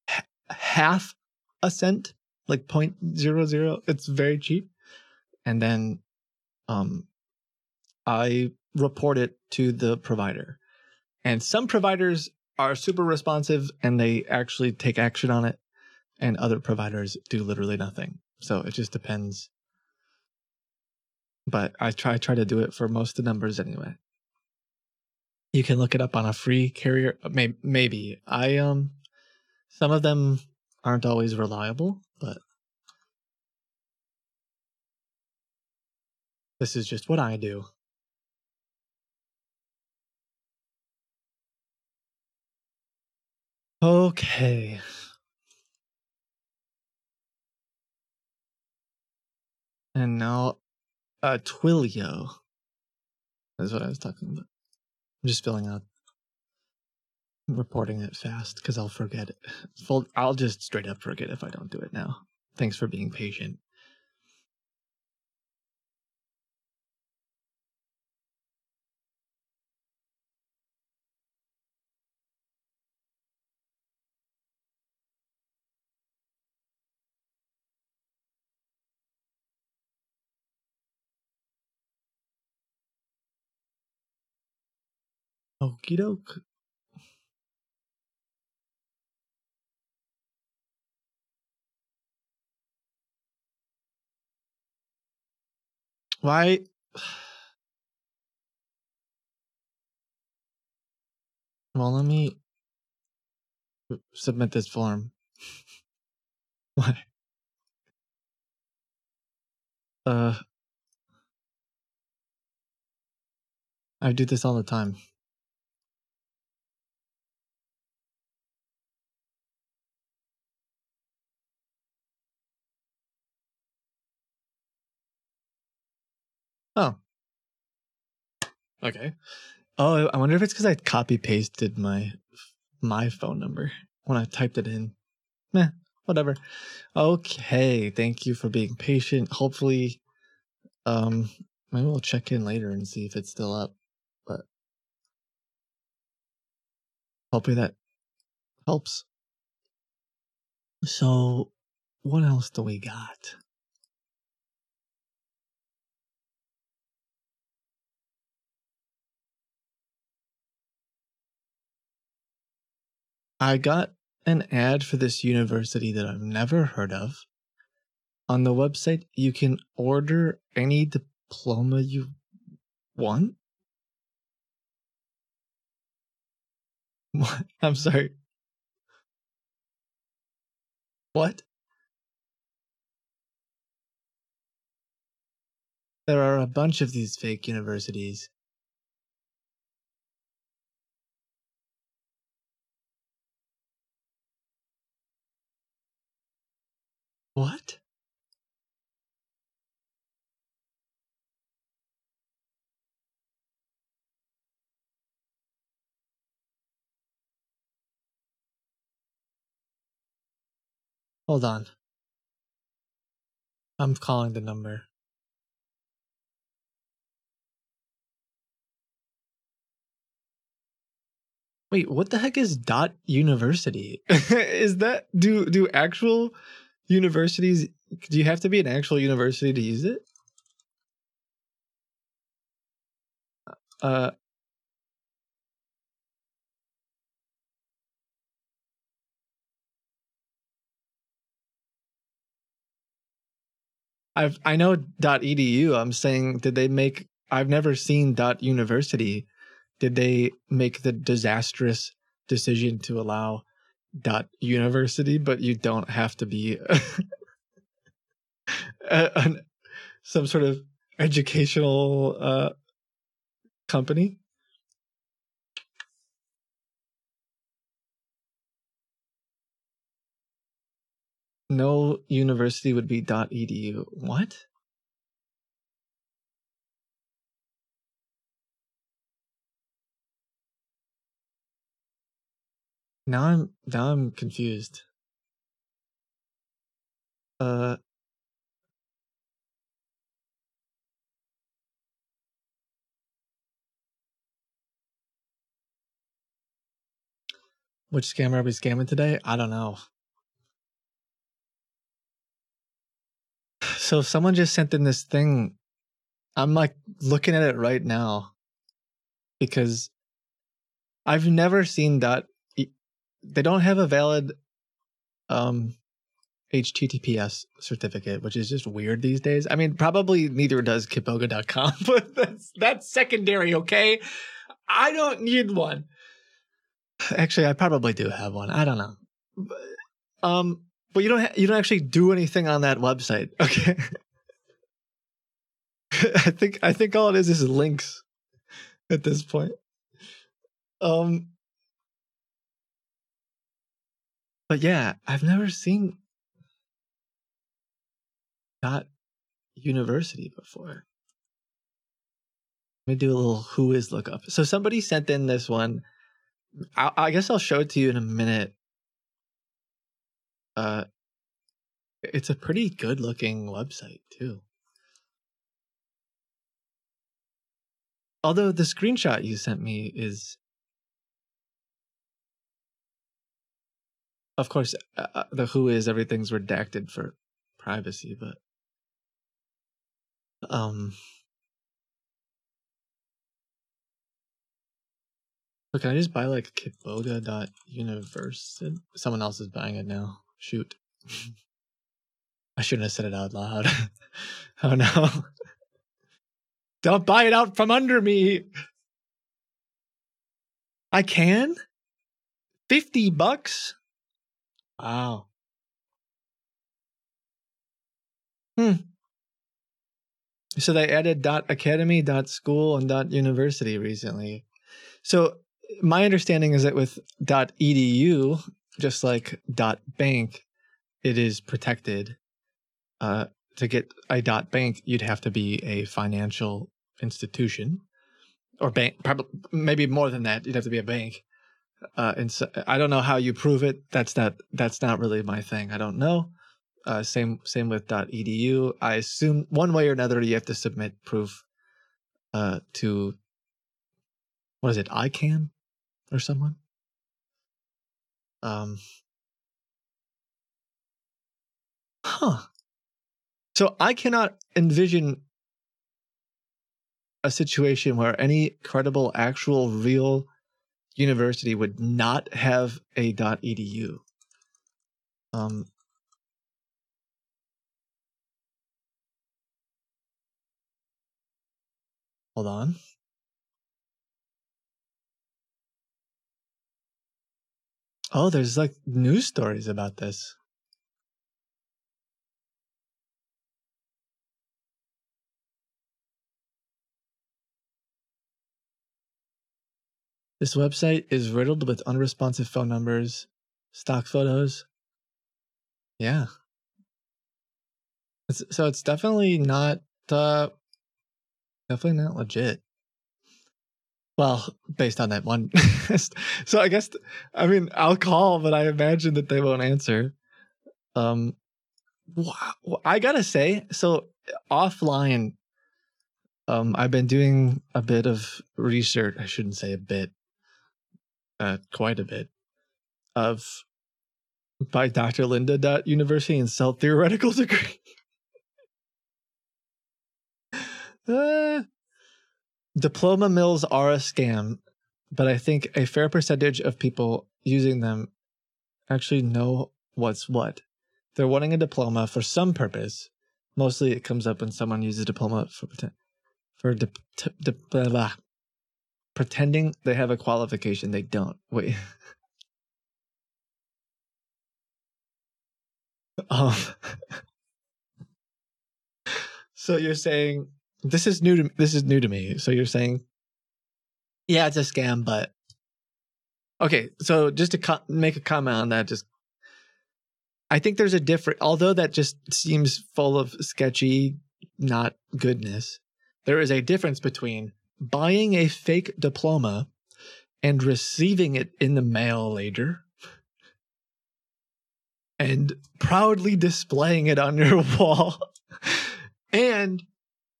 h- half a cent, like point zero zero. It's very cheap. And then um I report it to the provider. And some providers are super responsive and they actually take action on it, and other providers do literally nothing. So it just depends. But I try try to do it for most of the numbers anyway. You can look it up on a free carrier. Maybe, maybe I um, some of them aren't always reliable, but This is just what I do. Okay. And now, uh, Twilio. That's what I was talking about. I'm just filling out, reporting it fast because I'll forget it. I'll just straight up forget if I don't do it now. Thanks for being patient. Okie doke. Why? Well, let me submit this form. Why? Uh, I do this all the time. Oh. Okay. Oh, I wonder if it's because I copy pasted my my phone number when I typed it in. Meh, whatever. Okay, thank you for being patient. Hopefully, um, maybe we'll check in later and see if it's still up. But hopefully that helps. So, what else do we got? I got an ad for this university that I've never heard of. On the website, you can order any diploma you want. What? I'm sorry. What? There are a bunch of these fake universities. What? Hold on. I'm calling the number. Wait, what the heck is dot university? is that do do actual universities do you have to be an actual university to use it? Uh I've I know .edu. I'm saying did they make I've never seen .university. Did they make the disastrous decision to allow .university but you don't have to be a, an, some sort of educational uh company? No university would be dot .edu. What? Now I'm now I'm confused. Uh Which scammer are we scamming today? I don't know. So someone just sent in this thing. I'm like looking at it right now because I've never seen that. They don't have a valid um HTTPS certificate, which is just weird these days. I mean, probably neither does Kitboga.com, but that's that's secondary, okay? I don't need one. Actually, I probably do have one. I don't know. But, um, but you don't ha- you don't actually do anything on that website, okay? I think I think all it is is links at this point. Um But yeah, I've never seen that university before. Let me do a little who is lookup. So somebody sent in this one. I, I guess I'll show it to you in a minute. Uh, it's a pretty good looking website too. Although the screenshot you sent me is, of course, uh, uh the who is everything's redacted for privacy, but um. So can I just buy like Kitboga.university? Someone else is buying it now. Shoot. I shouldn't have said it out loud. oh no. Don't buy it out from under me. I can? 50 bucks? Wow. Hmm. So they added dot academy, dot school, and dot university recently. So my understanding is that with dot edu, just like dot bank, it is protected. Uh, to get a dot bank, you'd have to be a financial institution or bank, probably maybe more than that. You'd have to be a bank. Uh, and so I don't know how you prove it. That's not that's not really my thing. I don't know. Uh, same same with .edu. I assume one way or another you have to submit proof uh, to what is it, ICANN or someone. Um, huh. So I cannot envision a situation where any credible, actual, real university would not have a .edu. Um, hold on. Oh, there's like news stories about this. This website is riddled with unresponsive phone numbers, stock photos. Yeah. It's, so it's definitely not uh definitely not legit. Well, based on that one. so I guess I mean I'll call, but I imagine that they won't answer. Um I got to say, so offline um I've been doing a bit of research, I shouldn't say a bit uh, quite a bit of by Dr. Linda University and cell theoretical degree. uh, diploma mills are a scam, but I think a fair percentage of people using them actually know what's what. They're wanting a diploma for some purpose. Mostly, it comes up when someone uses diploma for for di, di, blah, blah, pretending they have a qualification they don't. Wait. um, so you're saying this is new to this is new to me. So you're saying, yeah, it's a scam, but okay. So just to co- make a comment on that, just I think there's a different. Although that just seems full of sketchy, not goodness. There is a difference between buying a fake diploma and receiving it in the mail later and proudly displaying it on your wall. and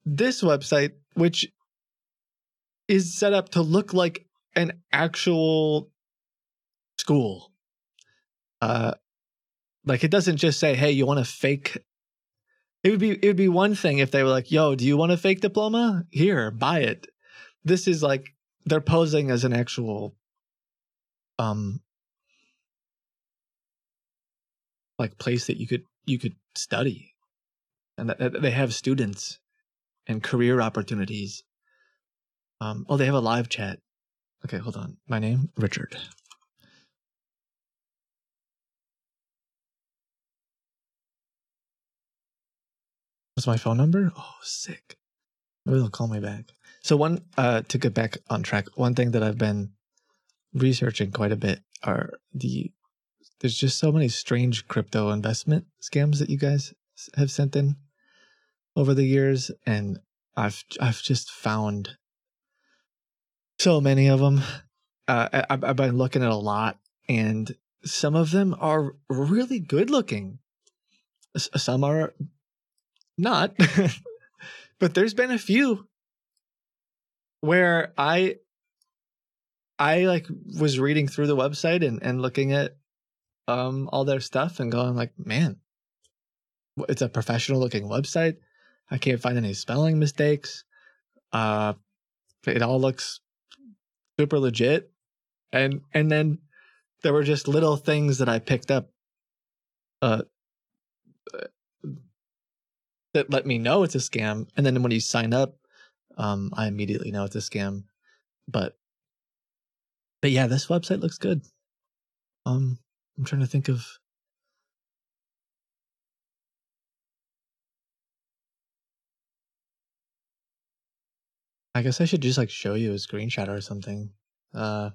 this website, which is set up to look like an actual school. Uh, like it doesn't just say, "Hey, you want a fake?" It would be it would be one thing if they were like, "Yo, do you want a fake diploma? Here, buy it." This is like they're posing as an actual um like place that you could you could study. And they have students and career opportunities. Um oh they have a live chat. Okay hold on. My name richard. What's my phone number? Oh sick. Maybe they'll call me back. So one uh to get back on track, one thing that I've been researching quite a bit are the there's just so many strange crypto investment scams that you guys have sent in over the years and I've I've just found so many of them. Uh, I, I've been looking at a lot, and some of them are really good looking. S- Some are not, but there's been a few where I I like was reading through the website and and looking at um all their stuff and going like, man, it's a professional looking website. I can't find any spelling mistakes. Uh, it all looks super legit, and and then there were just little things that I picked up, uh, that let me know it's a scam. And then when you sign up, um, I immediately know it's a scam. But but yeah, this website looks good. Um, I'm trying to think of. I guess I should just like show you a screenshot or something. Uh,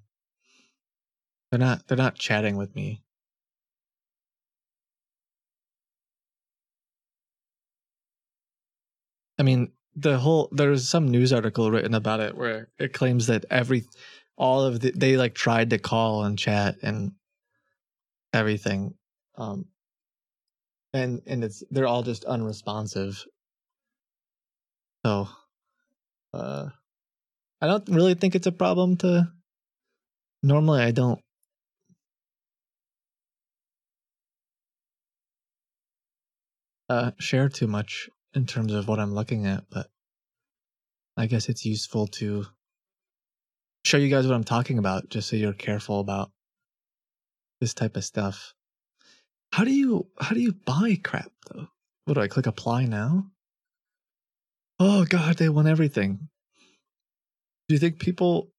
they're not they're not chatting with me. I mean, the whole there's some news article written about it where it claims that every all of the they like tried to call and chat and everything um and and it's they're all just unresponsive. So uh i don't really think it's a problem to normally i don't. Uh share too much in terms of what i'm looking at but i guess it's useful to show you guys what i'm talking about just so you're careful about this type of stuff. How do you how do you buy crap though? What do i click apply now? Oh god they want everything. Do you think people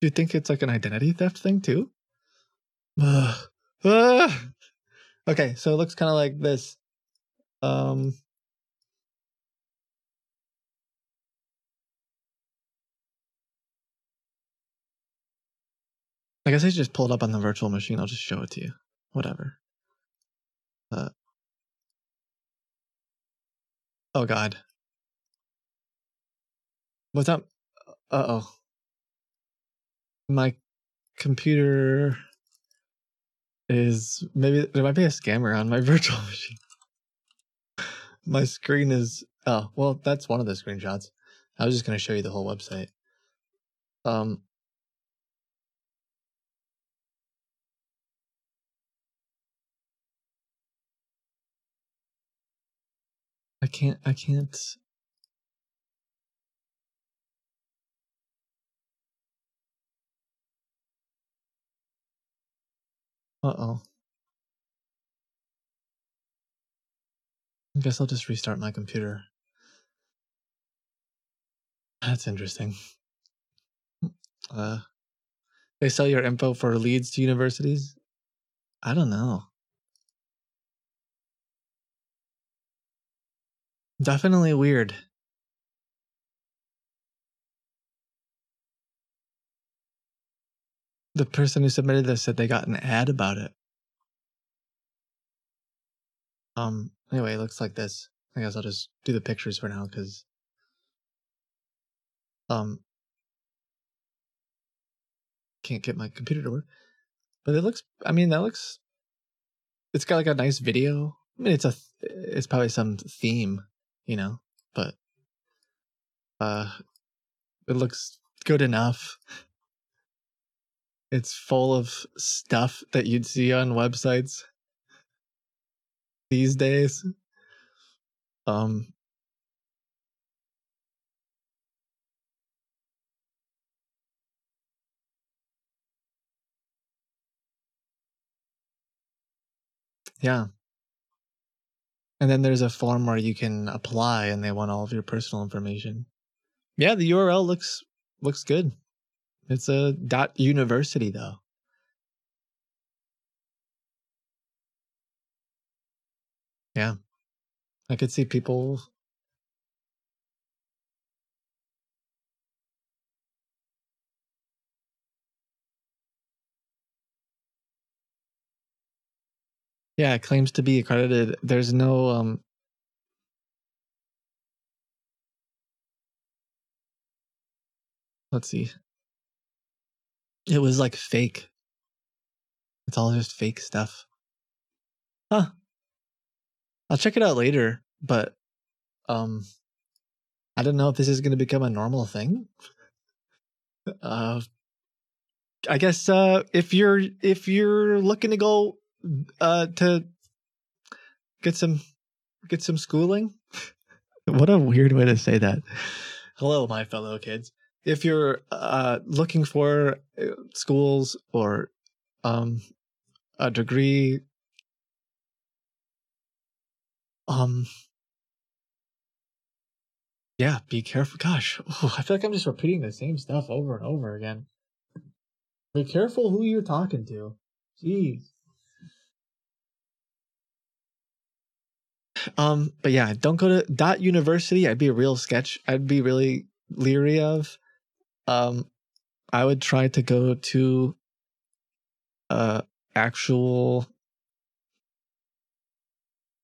do you think it's like an identity theft thing too? Ugh. Ugh. okay so it looks kind of like this. Um I guess I should just pull it up on the virtual machine. I'll just show it to you. Whatever. Uh, oh God. What's up? Uh oh. My computer is maybe there might be a scammer on my virtual machine. My screen is oh well that's one of the screenshots. I was just gonna show you the whole website. Um I can't I can't uh oh. I guess I'll just restart my computer. That's interesting. Uh they sell your info for leads to universities? I don't know. Definitely weird. The person who submitted this said they got an ad about it. Um anyway, it looks like this. I guess I'll just do the pictures for now cuz um can't get my computer to work. But it looks I mean that looks it's got like a nice video. I mean it's a it's probably some theme, you know, but uh it looks good enough. It's full of stuff that you'd see on websites these days. Um yeah. And then there's a form where you can apply and they want all of your personal information. Yeah, the URL looks looks good. It's a dot university though. Yeah. I could see people Yeah, it claims to be accredited. There's no um let's see. It was like fake. It's all just fake stuff. Huh. I'll check it out later, but um I don't know if this is going to become a normal thing. Uh I guess uh if you're if you're looking to go uh to get some get some schooling. what a weird way to say that. Hello my fellow kids. If you're uh looking for uh, schools or um a degree um yeah, be careful. Gosh, oh, I feel like I'm just repeating the same stuff over and over again. Be careful who you're talking to. Jeez. Um, but yeah, don't go to dot university. I'd be a real sketch. I'd be really leery of. Um, I would try to go to uh actual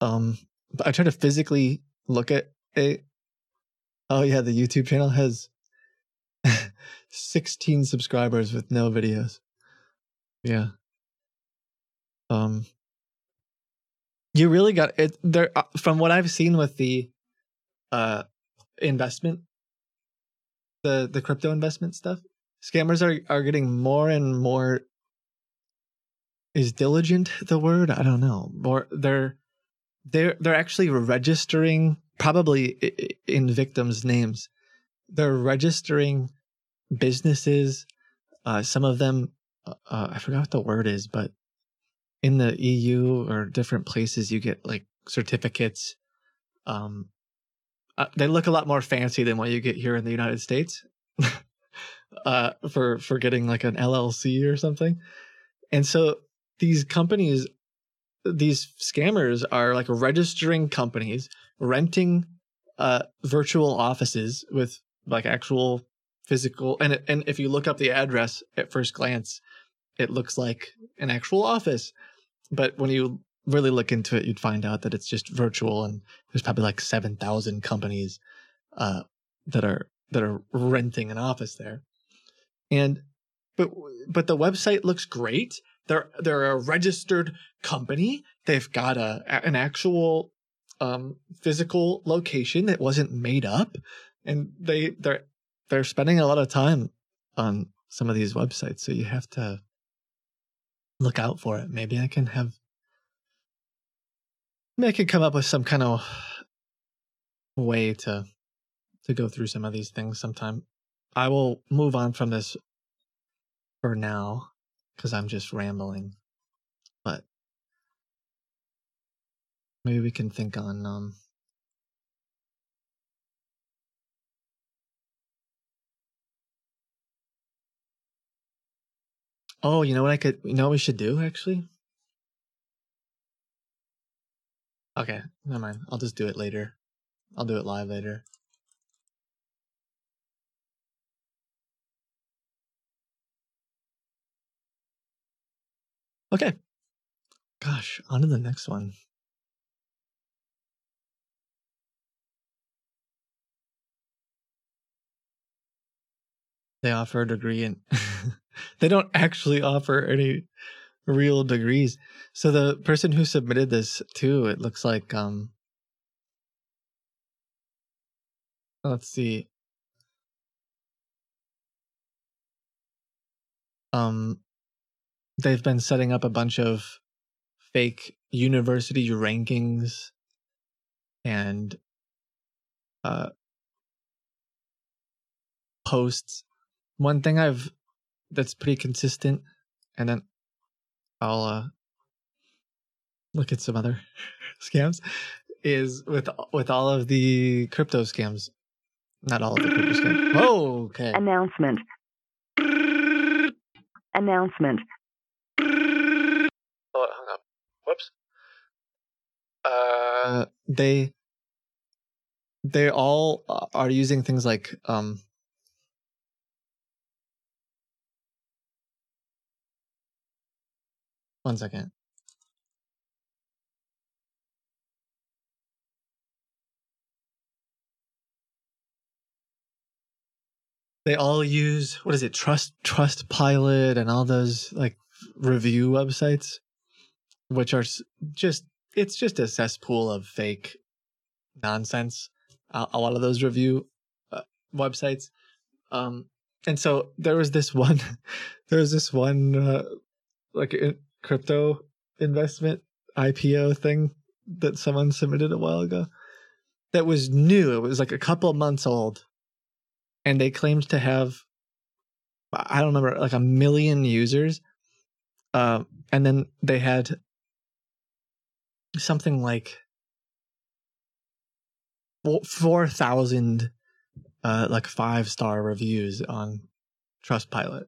um but I try to physically look at a oh yeah, the YouTube channel has 16 subscribers with no videos. Yeah. Um you really got it there uh, from what I've seen with the uh investment the the crypto investment stuff. Scammers are are getting more and more is diligent the word? I don't know. More they're they're they're actually registering probably in victims' names. They're registering businesses. Uh, some of them, uh, uh, I forgot what the word is, but in the EU or different places, you get like certificates. Um, uh, they look a lot more fancy than what you get here in the United States. uh, for for getting like an LLC or something, and so these companies, these scammers are like registering companies, renting uh, virtual offices with like actual physical and and if you look up the address at first glance it looks like an actual office but when you really look into it you'd find out that it's just virtual and there's probably like 7000 companies uh, that are that are renting an office there. And but but the website looks great. They're they're a registered company. They've got a an actual um physical location that wasn't made up. And they they're they're spending a lot of time on some of these websites, so you have to look out for it. Maybe I can have maybe I could come up with some kind of way to to go through some of these things sometime. I will move on from this for now because I'm just rambling. But maybe we can think on um Oh, you know what I could you know what we should do actually? Okay, never mind. I'll just do it later. I'll do it live later. Okay. Gosh, on to the next one. They offer a degree in they don't actually offer any real degrees. So the person who submitted this too, it looks like um let's see. Um they've been setting up a bunch of fake university rankings and uh posts. One thing I've that's pretty consistent, and then I'll uh, look at some other scams. Is with with all of the crypto scams, not all of the crypto scams. Oh, okay. Announcement. Announcement. Oh, hung up. Whoops. Uh, they they all uh, are using things like um One second. They all use what is it? Trust Trust Pilot and all those like review websites, which are just it's just a cesspool of fake nonsense. A lot of those review uh, websites. Um, and so there was this one, there was this one uh, like crypto investment ipo thing that someone submitted a while ago that was new. It was like a couple months old. And they claimed to have i don't remember like a million users. Um and then they had something like four- 4000 uh like five star reviews on trustpilot.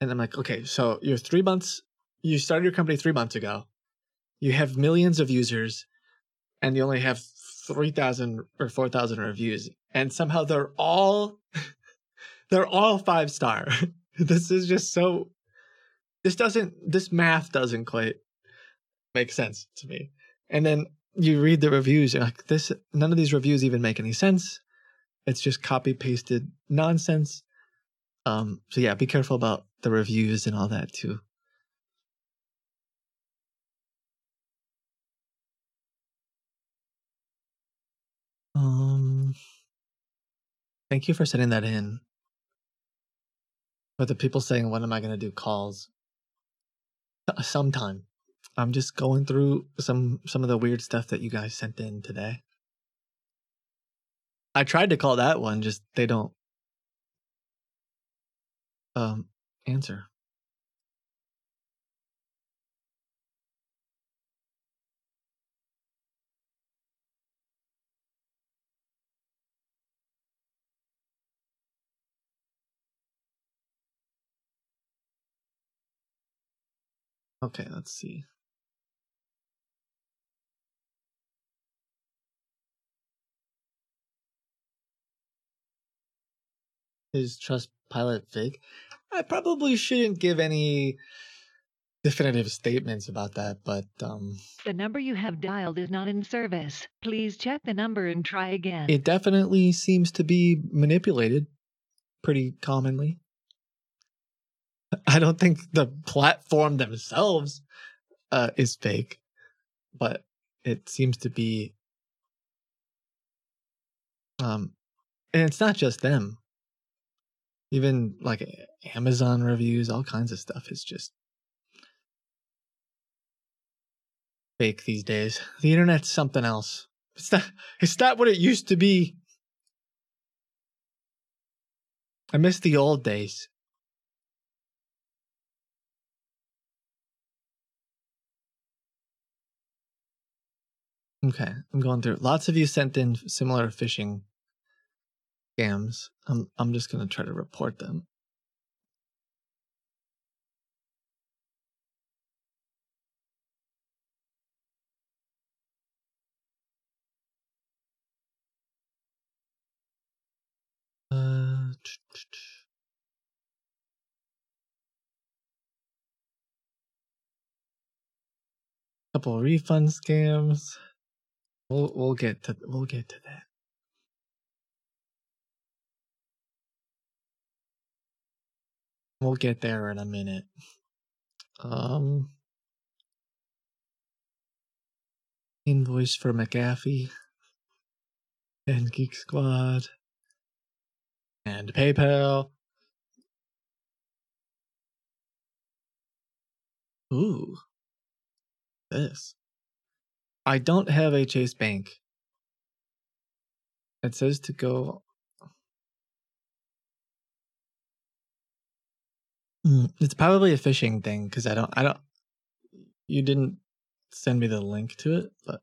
And i'm like okay so you're three months you started your company three months ago. You have millions of users and you only have 3000 or 4000 reviews and somehow they're all they're all five star this is just so this doesn't this math doesn't quite make sense to me. And then you read the reviews you're like this none of these reviews even make any sense. It's just copy pasted nonsense. Um so yeah be careful about the reviews and all that too um thank you for sending that in. But the people saying when am i going to do calls? Uh, sometime. I'm just going through some some of the weird stuff that you guys sent in today. I tried to call that one just they don't um answer okay let's see is trust pilot fake i probably shouldn't give any definitive statements about that but um The number you have dialed is not in service. Please check the number and try again. it definitely seems to be manipulated pretty commonly. I don't think the platform themselves uh, is fake, but it seems to be. Um, and it's not just them. Even like Amazon reviews, all kinds of stuff is just fake these days. The internet's something else. It's not. It's not what it used to be. I miss the old days. Okay, I'm going through. Lots of you sent in similar phishing scams. I'm I'm just gonna try to report them. Uh, couple refund scams. We'll we'll get to we'll get to that. We'll get there in a minute. Um, invoice for McAfee and Geek Squad and PayPal. Ooh, this. I don't have a Chase Bank. It says to go. Hmm, It's probably a phishing thing because I don't. I don't. You didn't send me the link to it, but.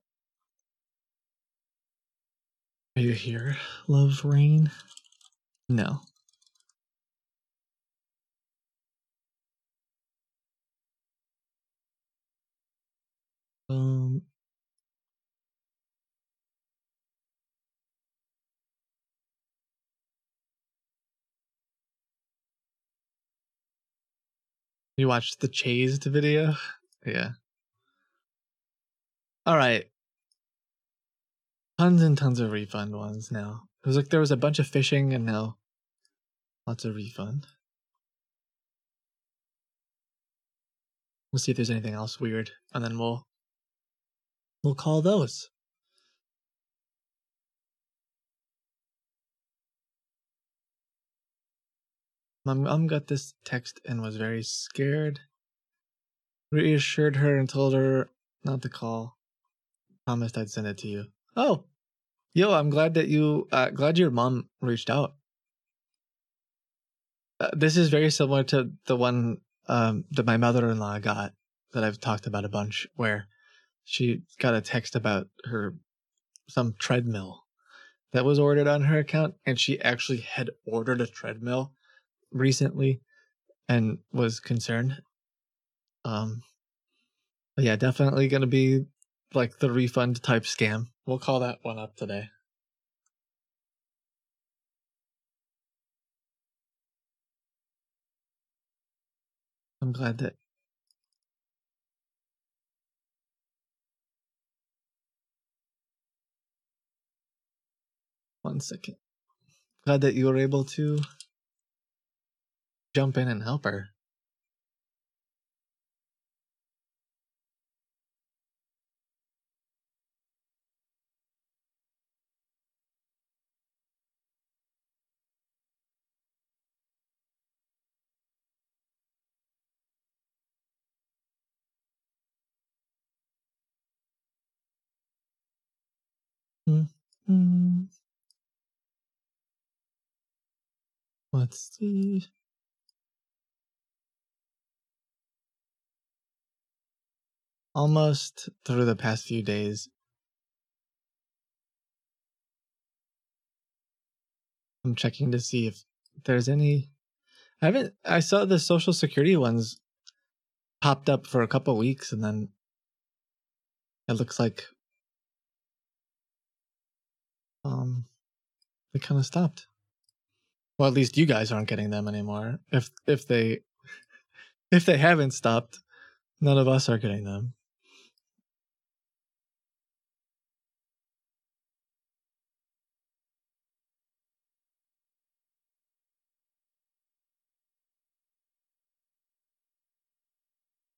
Are you here, Love Rain? No. Um. You watched the Chased video? Yeah. All right. Tons and tons of refund ones now. It was like there was a bunch of phishing and now Lots of refund. We'll see if there's anything else weird, and then we'll we'll call those. My mom got this text and was very scared. Reassured her and told her not to call. Promised I'd send it to you. Oh, yo, I'm glad that you, uh, glad your mom reached out. Uh, this is very similar to the one um, that my mother-in-law got that I've talked about a bunch, where she got a text about her some treadmill that was ordered on her account, and she actually had ordered a treadmill recently and was concerned. Um, but yeah, definitely gonna be like the refund type scam. We'll call that one up today. I'm glad that one second. Glad that you were able to jump in and help her. Mm. Let's see. Almost through the past few days. I'm checking to see if there's any. I haven't. I saw the social security ones popped up for a couple weeks and then it looks like um they kind of stopped. Well, at least you guys aren't getting them anymore. If if they if they haven't stopped, none of us are getting them.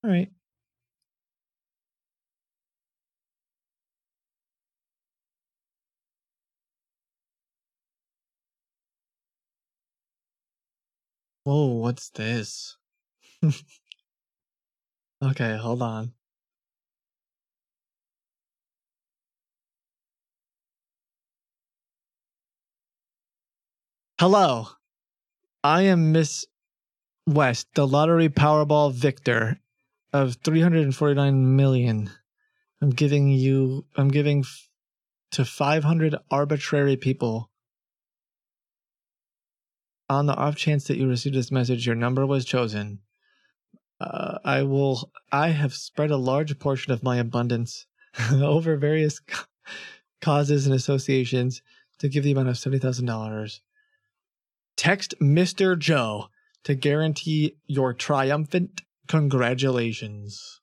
All right. Whoa, what's this? okay, hold on. Hello. I am Miss West, the lottery Powerball victor of 349 million. I'm giving you, I'm giving f- to 500 arbitrary people. On the off chance that you received this message, your number was chosen. Uh, I will, I have spread a large portion of my abundance over various ca- causes and associations to give the amount of $70,000. Text Mr. Joe to guarantee your triumphant congratulations.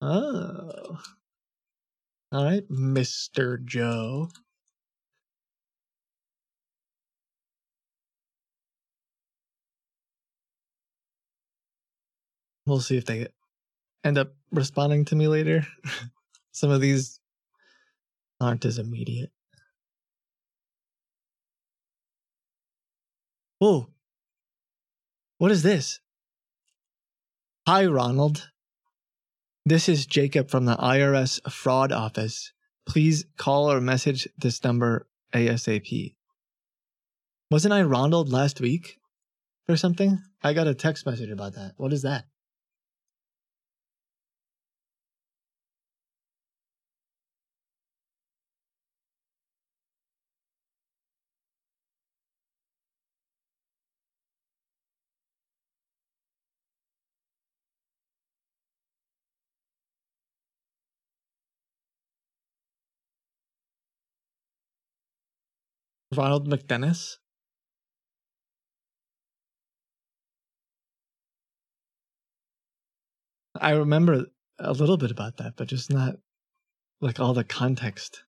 Oh. All right, Mr. Joe. We'll see if they end up responding to me later. Some of these aren't as immediate. Whoa. What is this? Hi, Ronald. This is Jacob from the IRS fraud office. Please call or message this number ASAP. Wasn't I Ronald last week or something? I got a text message about that. What is that? Ronald McDennis? I remember a little bit about that, but just not like all the context.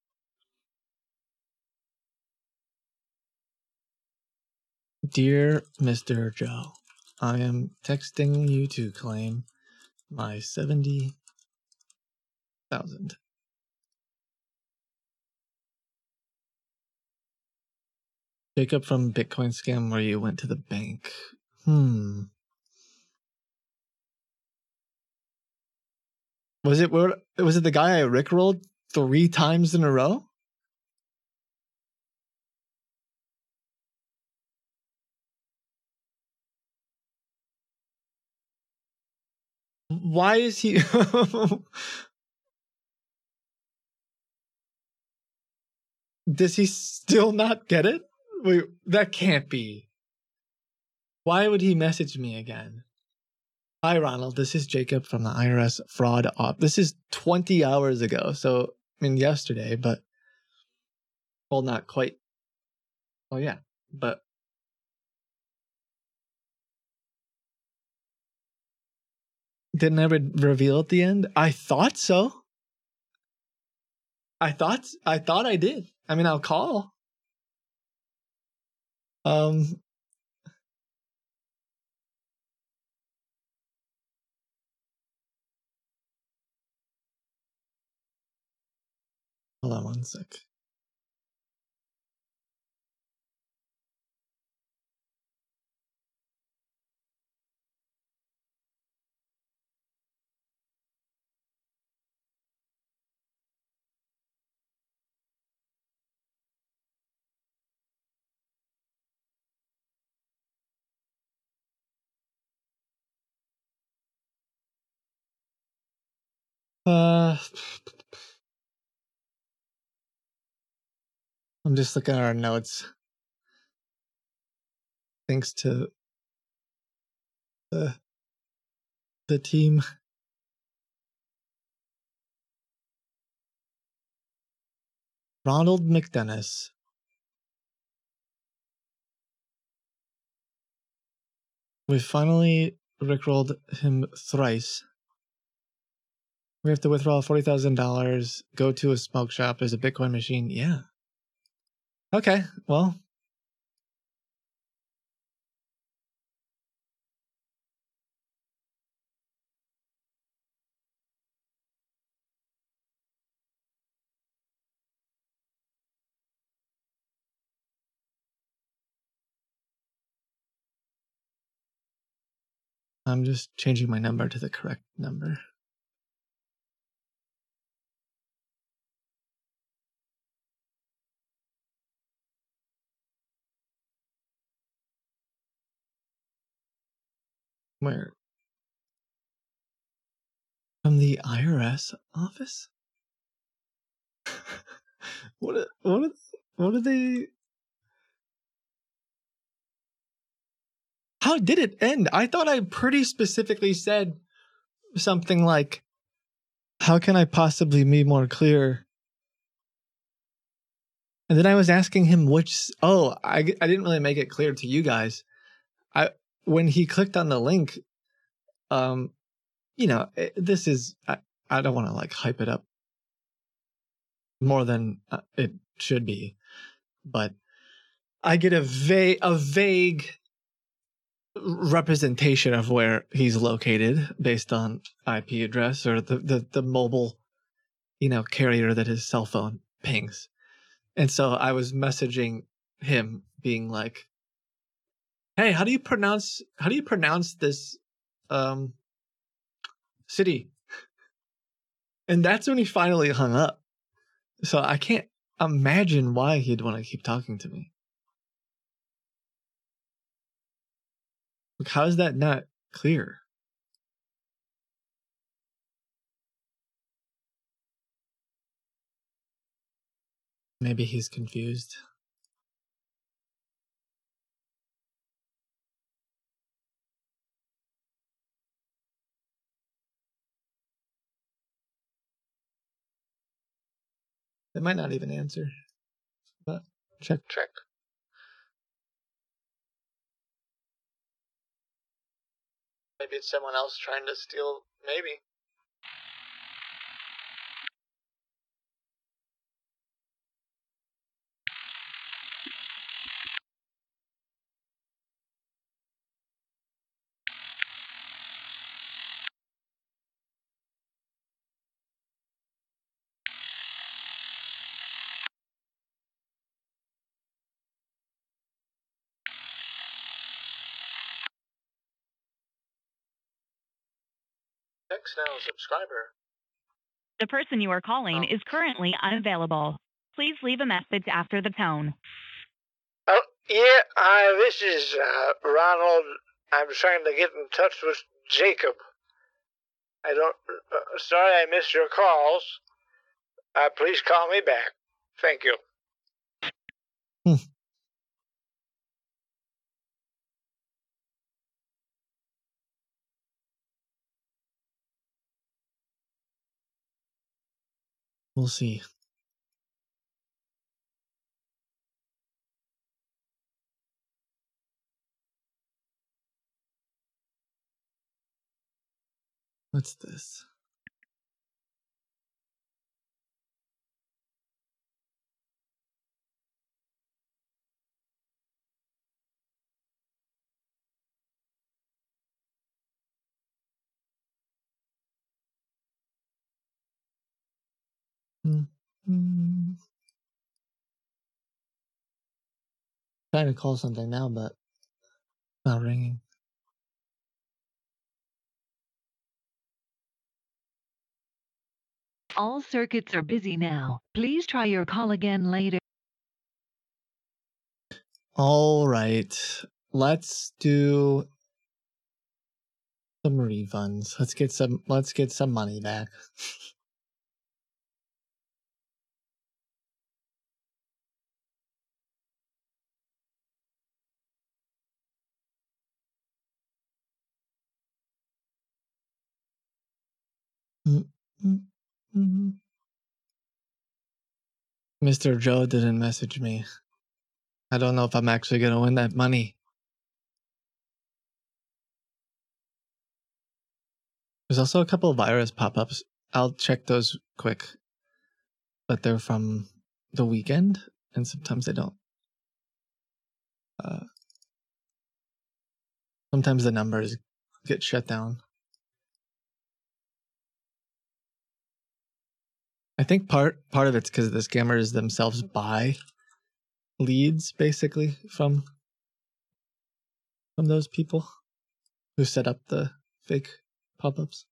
Dear Mr. Joe, I am texting you to claim my 70,000. Jacob from Bitcoin scam where you went to the bank. Hmm. Was it where was it the guy I rickrolled three times in a row? Why is he Does he still not get it? Wait, that can't be. Why would he message me again? Hi, Ronald. This is Jacob from the IRS fraud op. This is 20 hours ago. So, I mean, yesterday, but, well, not quite. Oh, yeah, but. Didn't re- reveal at the end? I thought so. I thought I thought I did. I mean, I'll call. Um, hold on one sec. Uh, I'm just looking at our notes. Thanks to the the team. Ronald McDennis. We finally rickrolled him thrice. We have to withdraw forty thousand dollars. Go to a smoke shop. There's a Bitcoin machine. Yeah. Okay. Well. I'm just changing my number to the correct number. Where? From the IRS office? what? What? What are they? How did it end? I thought I pretty specifically said something like, "How can I possibly be more clear?" And then I was asking him which. Oh, I I didn't really make it clear to you guys. I when he clicked on the link, um, you know, it, this is I, I don't want to like hype it up more than uh, it should be, but I get a a vague representation of where he's located based on IP address or the the, the mobile, you know, carrier that his cell phone pings. And so I was messaging him being like, "Hey, how do you pronounce how do you pronounce this um city?" And that's when he finally hung up. So I can't imagine why he'd want to keep talking to me. Like, how is that not clear? Maybe he's confused. They might not even answer. But check, check. Maybe it's someone else trying to steal. Maybe. Text subscriber. The person you are calling Oh. is currently unavailable. Please leave a message after the tone. Oh, yeah, hi, this is uh, Ronald. I'm trying to get in touch with Jacob. I don't. Uh, sorry I missed your calls. Uh, please call me back. Thank you. We'll see. What's this? Hmm. Hmm. Trying to call something now, but not ringing. All circuits are busy now. Please try your call again later. All right, let's do some refunds. Let's get some. Let's get some money back. Mr. Joe didn't message me. I don't know if I'm actually gonna win that money. There's also a couple of virus pop-ups. I'll check those quick, but they're from the weekend, and sometimes they don't. Uh, sometimes the numbers get shut down. I think part part of it's because the scammers themselves buy leads basically from from those people who set up the fake pop-ups.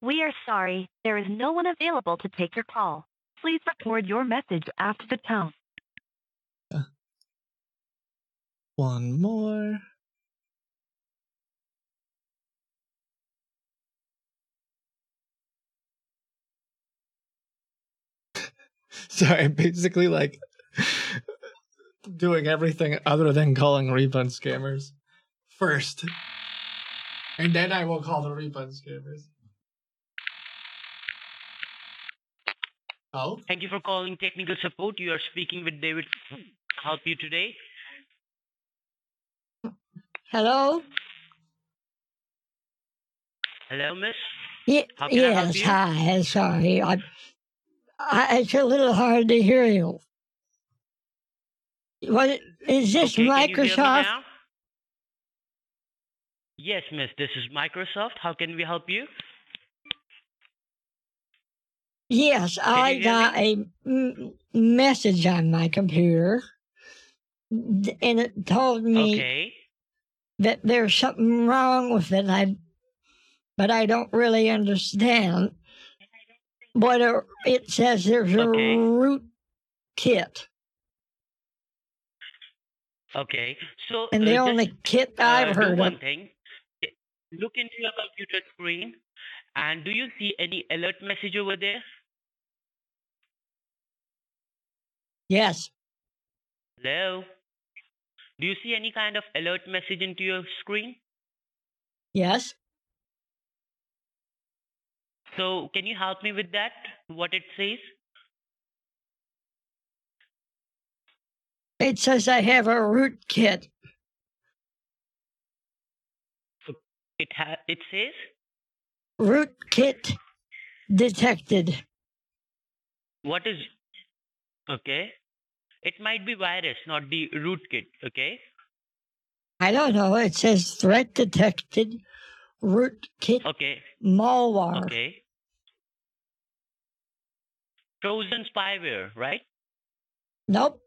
We are sorry, there is no one available to take your call. Please record your message after the tone. Uh, one more. Sorry, I'm basically like doing everything other than calling refund scammers first. And then I will call the refund scammers. Thank you for calling technical support. You are speaking with David. Help you today? Hello? Hello, miss. Ye- How can I help yes, hi. Sorry. I, I, it's a little hard to hear you. What is this Okay, can you hear me Microsoft? now? Yes, miss. This is Microsoft. How can we help you? Yes, I got a m- message on my computer, and it told me Okay. that there's something wrong with it. I, but I don't really understand. But it, says there's a Okay. root kit, Okay. So, and the uh, just, only kit uh, I've do heard of. one thing. Look into your computer screen, and do you see any alert message over there? Yes, Hello. Do you see any kind of alert message into your screen? yes. So, can you help me with that? What it says? It says I have a root kit. It ha- it says Root kit detected. what is okay. It might be virus, not the rootkit. Okay. I don't know. It says threat detected. rootkit Okay. malware. Okay. Trojan spyware, right? Nope.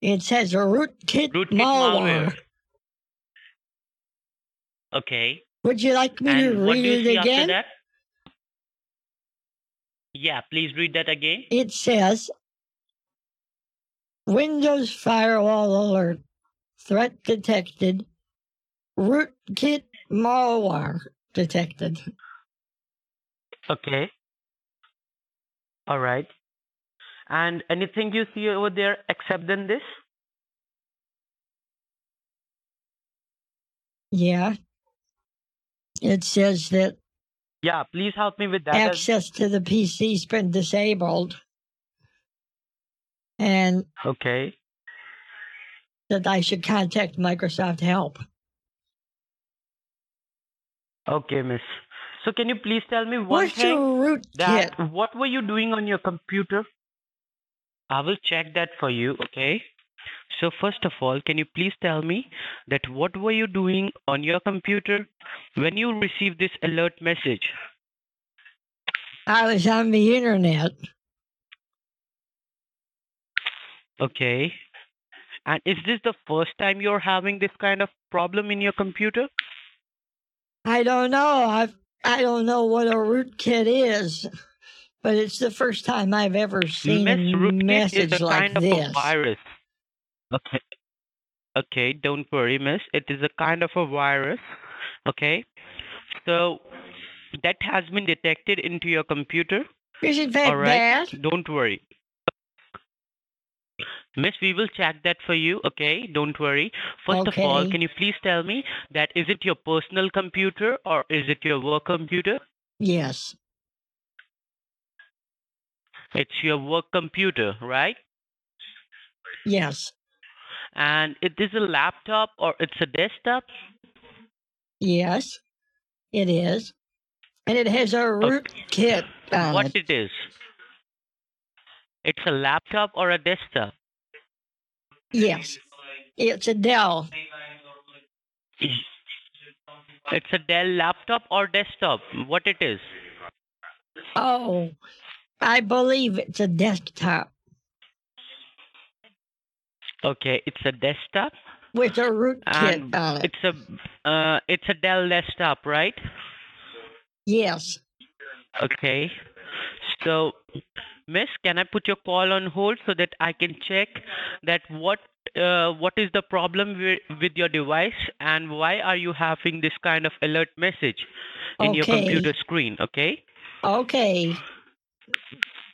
It says rootkit Rootkit malware. malware. Okay. Would you like me to And what read it again? Yeah, please read that again. It says Windows Firewall Alert, threat detected, rootkit malware detected. Okay. All right. And anything you see over there except than this? Yeah. It says that Yeah, please help me with that. access to the PC's been disabled and Okay. that I should contact Microsoft Help. Okay, miss. So can you please tell me one What's thing? your that rootkit? what were you doing on your computer? I will check that for you, okay? So first of all, can you please tell me that what were you doing on your computer when you received this alert message? I was on the internet. Okay. And is this the first time you're having this kind of problem in your computer? I don't know. I've I don't know what a rootkit is, but it's the first time I've ever seen Miss a message is a like kind of this. a virus. Okay. Okay, don't worry, miss. It is a kind of a virus. Okay. So that has been detected into your computer. Isn't that All right. bad? Don't worry. Miss, we will check that for you, okay? Don't worry. First of all, Okay. can you please tell me that is it your personal computer or is it your work computer? Yes. It's your work computer, right? Yes. And it is a laptop or it's a desktop? Yes. It is. And it has a rootkit on what it. it is? It's a laptop or a desktop? Yes. It's a Dell. It's a Dell laptop or desktop? What it is? Oh, I believe it's a desktop Okay, it's a desktop with a rootkit on it. it's a uh, it's a Dell desktop, right? Yes. Okay. So, Miss, can I put your call on hold so that I can check that what uh, what is the problem wi- with your device and why are you having this kind of alert message in your computer screen? Okay. Okay.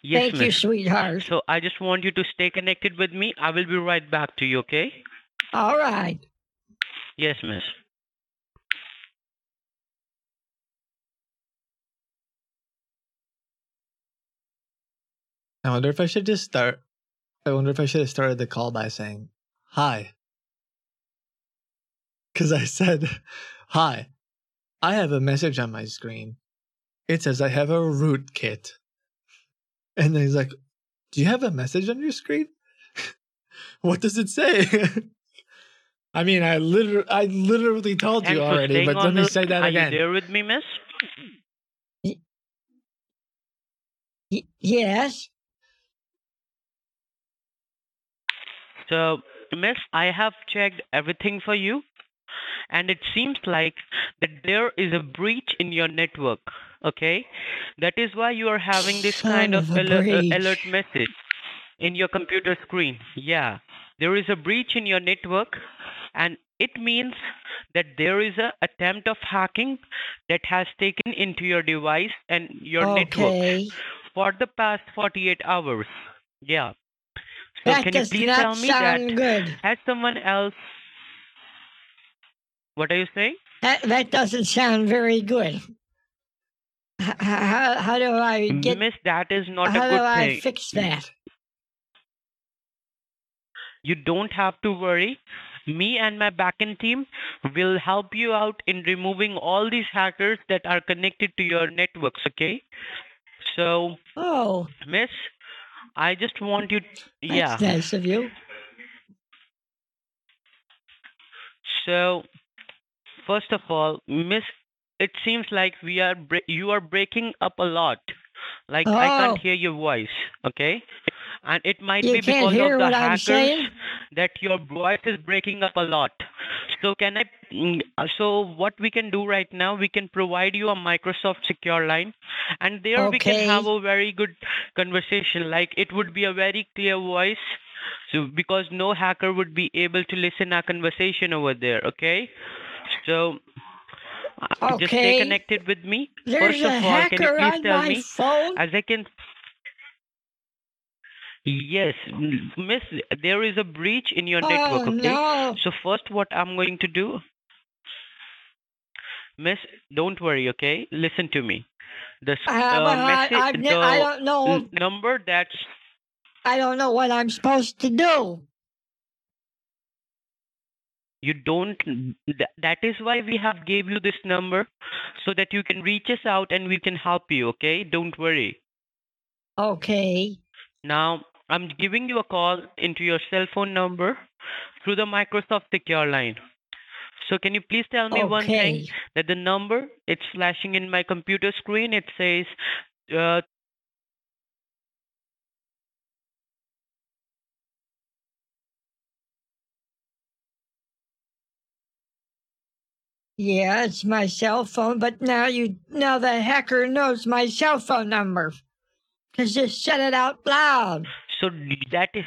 Yes, Thank you, sweetheart. So I just want you to stay connected with me. I will be right back to you. Okay. All right. Yes, miss. I wonder if I should just start. I wonder if I should have started the call by saying, Hi. Because I said, Hi. I have a message on my screen. It says I have a rootkit. And then he's like, Do you have a message on your screen? what does it say? I mean, I literally, I literally told Thanks you already, but let me the- say that are again. you there with me, miss? Y- yes. So, miss, I have checked everything for you, and it seems like that there is a breach in your network. Okay, that is why you are having this Son kind of, of alert, uh, alert message in your computer screen. Yeah, there is a breach in your network, and it means that there is a attempt of hacking that has taken into your device and your network for the past 48 hours. Yeah. So That can you please tell me that good. has someone else? What are you saying? That, that doesn't sound very good. How, how do I get? Miss, that is not how a do I thing. fix that? You don't have to worry. Me and my backend team will help you out in removing all these hackers that are connected to your networks, okay? So, Oh, Miss, I just want you. that's yeah. nice of you. So, first of all, Miss, it seems like we are bre- you are breaking up a lot. Like I Oh. can't hear your voice. Okay, and it might You be because of the what I'm hackers that your voice is breaking up a lot. So can I? mm, uh, So what we can do right now, we can provide you a Microsoft Secure Line, and there we can have a very good conversation. Like it would be a very clear voice. So because no hacker would be able to listen our conversation over there. Okay. So uh, just stay Okay. connected with me. There's First a of all, can you please tell me phone. as I can. Yes, miss, there is a breach in your network, Oh okay? no. So first what I'm going to do, miss, don't worry, okay? Listen to me. The Uh, uh, I, message, I the don't know. number that's I don't know what I'm supposed to do. You don't th- that is why we have gave you this number so that you can reach us out and we can help you okay? Don't worry. Okay. now i'm giving you a call into your cell phone number through the microsoft secure line. So can you please tell me one thing? That the number it's flashing in my computer screen. It says uh, Yeah, it's my cell phone, but now you now the hacker knows my cell phone number. Cause just said it out loud. so that is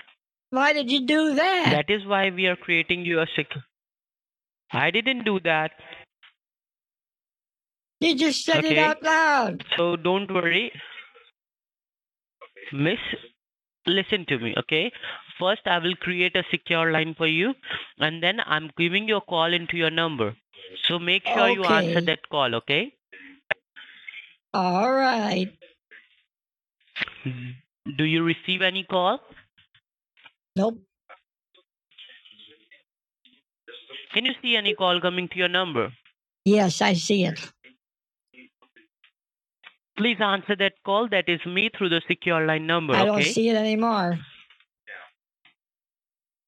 Why did you do that? that is why we are creating you a sec- i didn't do that you just said it out loud. So don't worry. Miss, listen to me, okay? First, I will create a secure line for you, and then I'm giving you a call into your number. So make sure you answer that call, okay? All right. Do you receive any call? Nope. Can you see any call coming to your number? Yes, I see it. Please answer that call. That is me through the secure line number, I don't okay? see it anymore.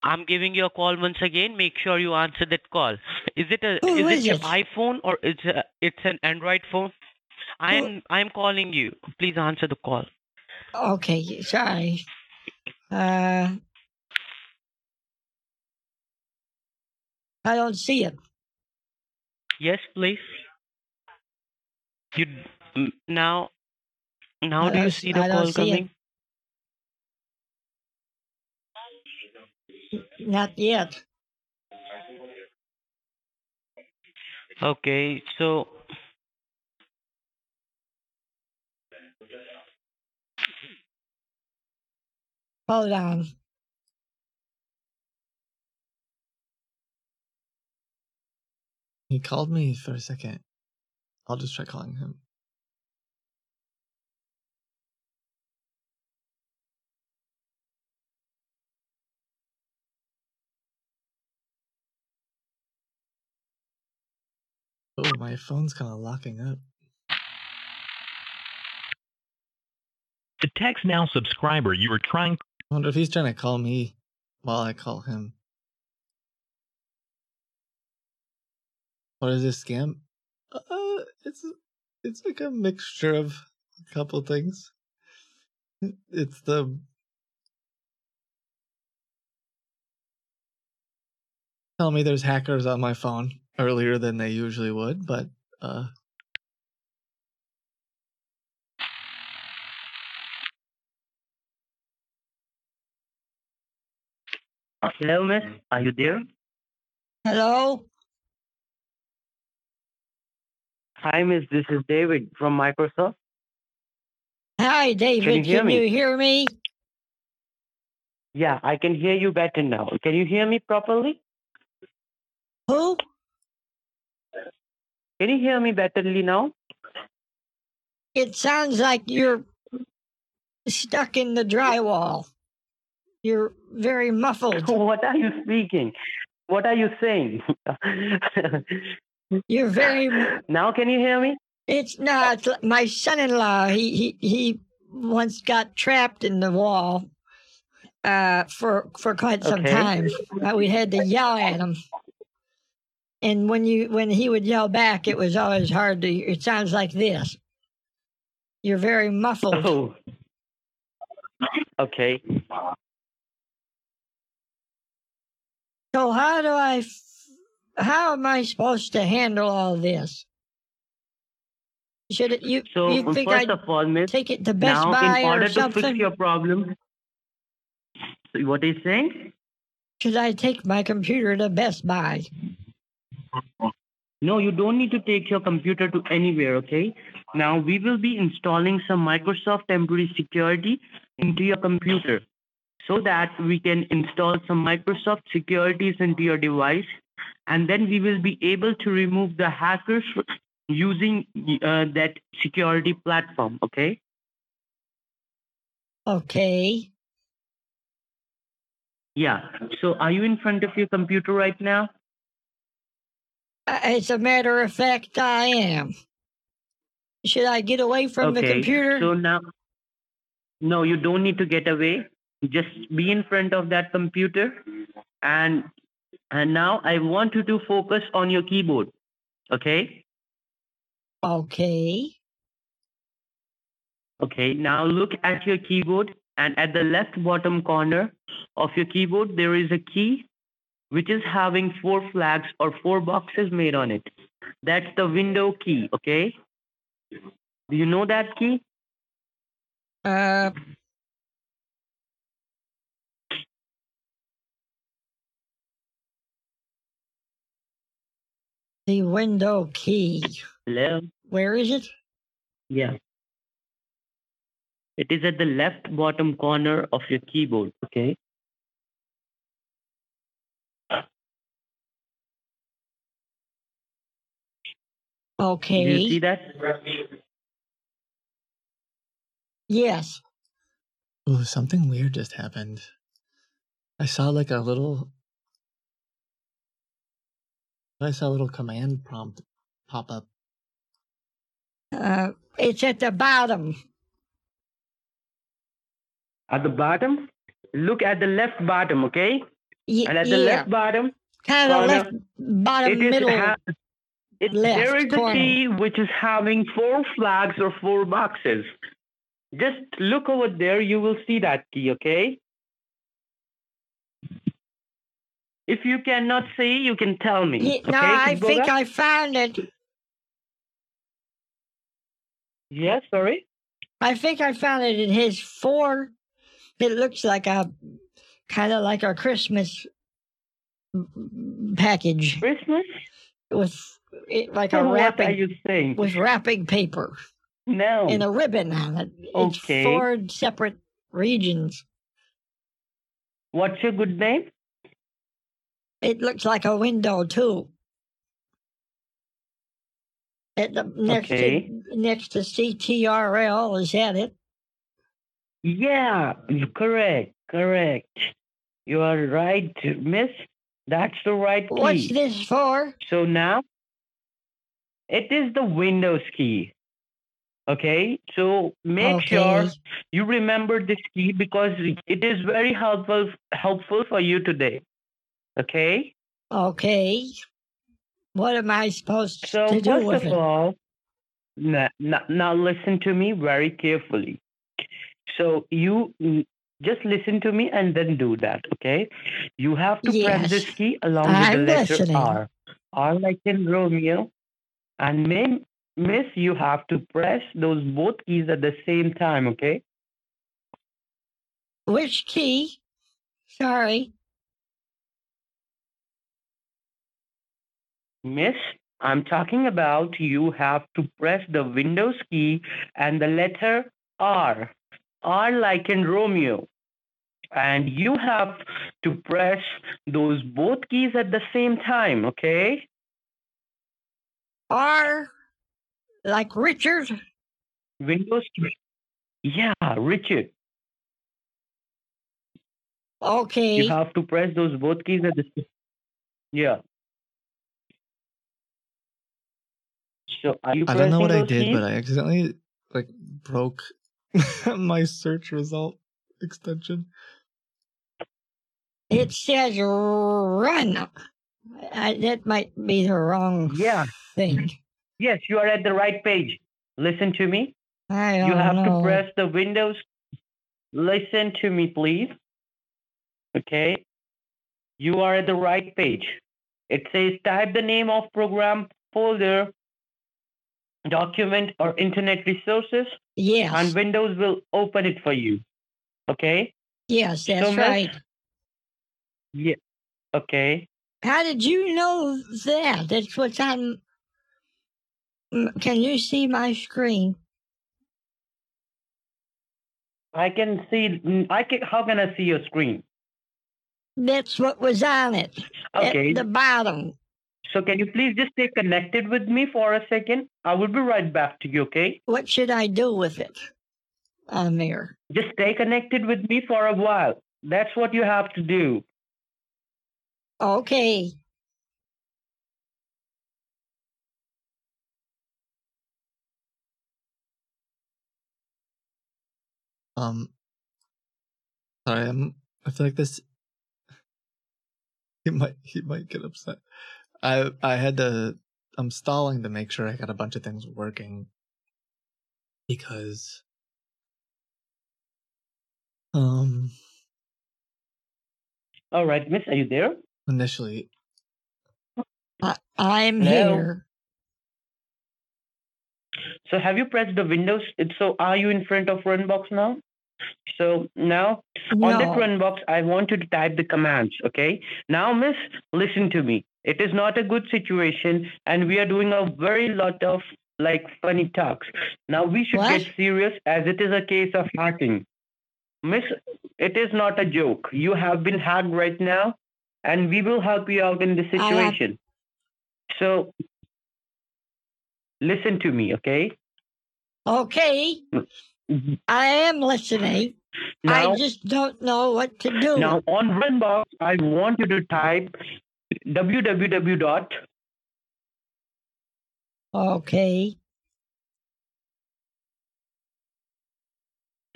I'm giving you a call once again. Make sure you answer that call. Is it a Who is it is your it? iPhone or it's a, it's an Android phone? I Who- am I am calling you. Please answer the call. Okay, sorry. Uh, I don't see it. Yes, please. You now now I do you don't- see the I don't call see it. coming? Not yet. Okay, so Hold on. He called me for a second. I'll just try calling him. Oh, my phone's kind of locking up. The TextNow subscriber you are trying I wonder if he's trying to call me while I call him. What is this scam? Uh, it's it's like a mixture of a couple things. It's the tell me there's hackers on my phone earlier than they usually would, but uh hello, miss. Are you there? Hello? Hi, miss. This is David from Microsoft. Hi, David. hear Can me? you hear me? Yeah, I can hear you better now. Can you hear me properly? Who? Can you hear me betterly now? It sounds like you're stuck in the drywall. You're very muffled. what are you speaking? What are you saying? You're very. now can you hear me? It's not my son-in-law. He he he once got trapped in the wall uh, for for quite some Okay. time. Uh, we had to yell at him, and when you when he would yell back, it was always hard to. It sounds like this. You're very muffled. Oh. Okay. So how do I? How am I supposed to handle all this? Should it, you So you think first I'd of all, Miss, take it to Best now Buy in or order to fix your problem, what are you saying? Should I take my computer to Best Buy? No, you don't need to take your computer to anywhere, okay? Now we will be installing some Microsoft temporary security into your computer so that we can install some Microsoft securities into your device and then we will be able to remove the hackers using uh, that security platform, okay? Okay. Yeah. So are you in front of your computer right now? As a matter of fact, I am. Should I get away from the okay. computer? So now, no, you don't need to get away. Just be in front of that computer, and and now I want you to focus on your keyboard. Okay. Okay. Okay. Now look at your keyboard, and at the left bottom corner of your keyboard there is a key, which is having four flags or four boxes made on it. That's the window key. Okay. Do you know that key? Uh, the window key. Hello. Where is it? Yeah. It is at the left bottom corner of your keyboard, okay? Do you Okay. see that? Yes. Ooh, something weird just happened. I saw like a little. I saw a little command prompt pop up. Uh, it's at the bottom. At the bottom? Look at the left bottom, okay? Y- And at the yeah. left bottom, kind of corner, left bottom it is middle. ha- left there is corner. a key which is having four flags or four boxes. Just look over there, you will see that key, okay? If you cannot see, you can tell me. Okay, no, I think I found it. Yes, sorry? I think I found it. It has four. It looks like a kind of like a Christmas package Christmas? With it, like a what are wrapping you saying? with wrapping paper No. and a ribbon on it. It's. Okay. four separate regions. What's your good name? It looks like a window too. At the next Okay. to next to CTRL is that it? Yeah, correct, correct. You are right, miss. That's the right key. What's this for? So now, it is the Windows key. Okay, so make sure you remember this key because it is very helpful helpful for you today. Okay, Okay. What am I supposed so to do with it? first with of all, now, now listen to me very carefully. So you just listen to me and then do that. Okay, you have to press this key along I'm with the letter listening. R. R like in Romeo, and may, miss you have to press those both keys at the same time. Okay. Which key? Sorry. Miss, I'm talking about you have to press the Windows key and the letter R. R like in Romeo. And you have to press those both keys at the same time, okay? R, like Richard. Windows key. Yeah, Richard. Okay. You have to press those both keys at the same Yeah. So are you I don't know what I did, keys? but I accidentally like broke my search result extension. It says run. I, that might be the wrong Yeah. thing. Yes, you are at the right page. Listen to me. I don't You have know. to press the Windows. Listen to me, please. Okay. You are at the right page. It says type the name of program, folder, document, or internet resources, Yes. and Windows will open it for you. Okay. yes, that's so, right. Yeah. Okay. How did you know that? That's what's on. Can you see my screen? I can see. mm, I can. How can I see your screen? That's what was on it Okay. at the bottom. So can you please just stay connected with me for a second? I will be right back to you. Okay. What should I do with it there? Just stay connected with me for a while. That's what you have to do. Okay. Um, sorry, I'm. I feel like this. He might. He might get upset. I. I had to. I'm stalling to make sure I got a bunch of things working. Because. Um. All right, Miss, are you there? Initially, I, I'm Hello? here. So have you pressed the Windows? So are you in front of Runbox now? So now on that No. Runbox, I want you to type the commands. Okay. Now, Miss, listen to me. It is not a good situation, and we are doing a very lot of like funny talks. Now we should What? get serious, as it is a case of hacking. Miss, it is not a joke. You have been hacked right now, and we will help you out in this I have- situation. So listen to me, okay? Okay. I am listening. Now, I just don't know what to do. now on Runbox, I want you to type www dot Okay.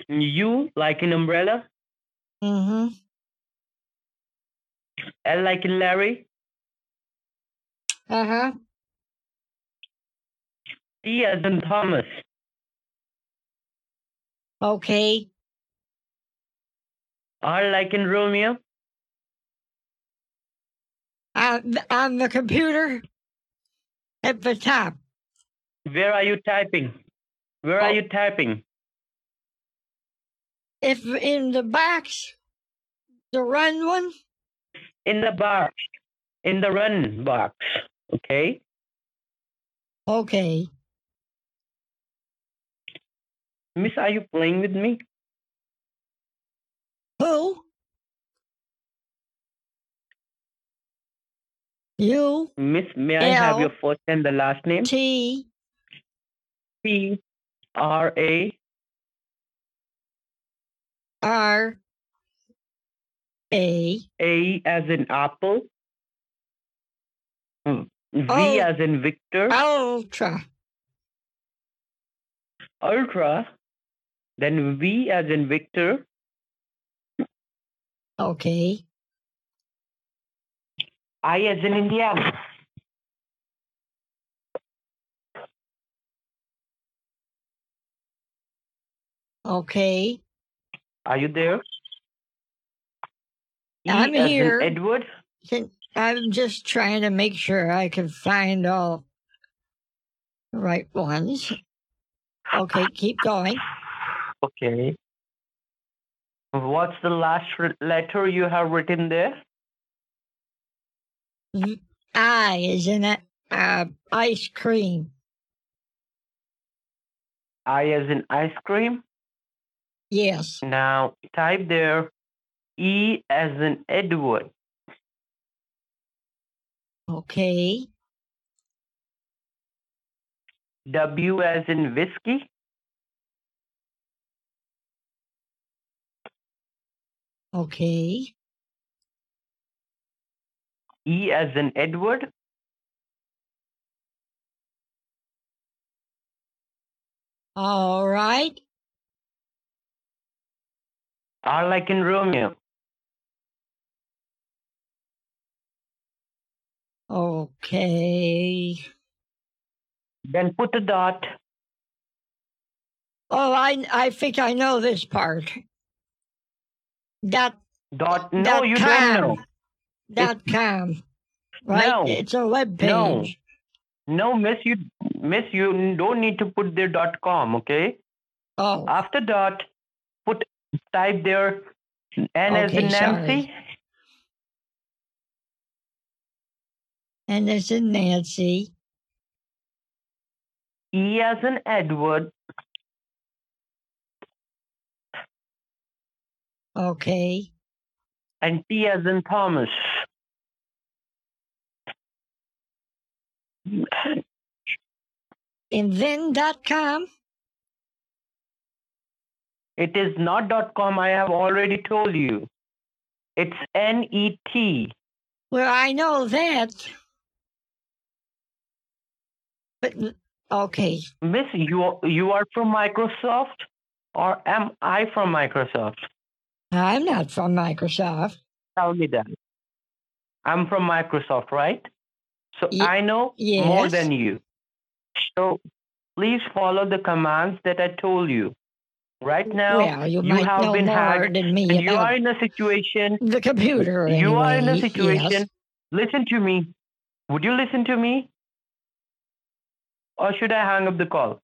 You like an umbrella, Mm-hmm. Like in Larry, Uh-huh. T as in Thomas, Okay. R like in Romeo, On, on the computer at the top. where are you typing? Where Oh. are you typing? If in the box, the run one, In the box, in the run box, okay? okay. Miss, are you playing with me? Who? You. Miss, may I have your first and the last name? T P R A R A A as in apple. Hmm. V Oh. as in Victor. Ultra. Ultra. Then V as in Victor. Okay. I as in Indiana. Okay. Are you there? I'm as here. Edward. I'm just trying to make sure I can find all the right ones. Okay, keep going. Okay. What's the last letter you have written there? I is in it. Uh, ice cream. I as in ice cream. Yes. Now type there E as in Edward. Okay. W as in whiskey. Okay. E as in Edward. All right. R like in Romeo. Okay. Then put a dot. Oh, I I think I know this part. Dot Dot. No, dot you com. don't know. Dot com. Right? No. It's a web page. No, miss, you miss, you don't need to put their dot com. Okay. Oh, After dot, put type there N as in Okay, sorry. Nancy, and this is Nancy. E as in Edward, Okay. and T as in Thomas. And then dot com. It is not dot com. I have already told you. It's N E T. Well, I know that. But okay, Miss, you you are from Microsoft, or am I from Microsoft? I'm not from Microsoft. Tell me that. I'm from Microsoft, right? So Ye- I know more than you. So please follow the commands that I told you. Right now, well, you, you might have know been more hacked, than me and you are in a situation. the computer. You are in a situation. Yes. Listen to me. Would you listen to me? Or should I hang up the call?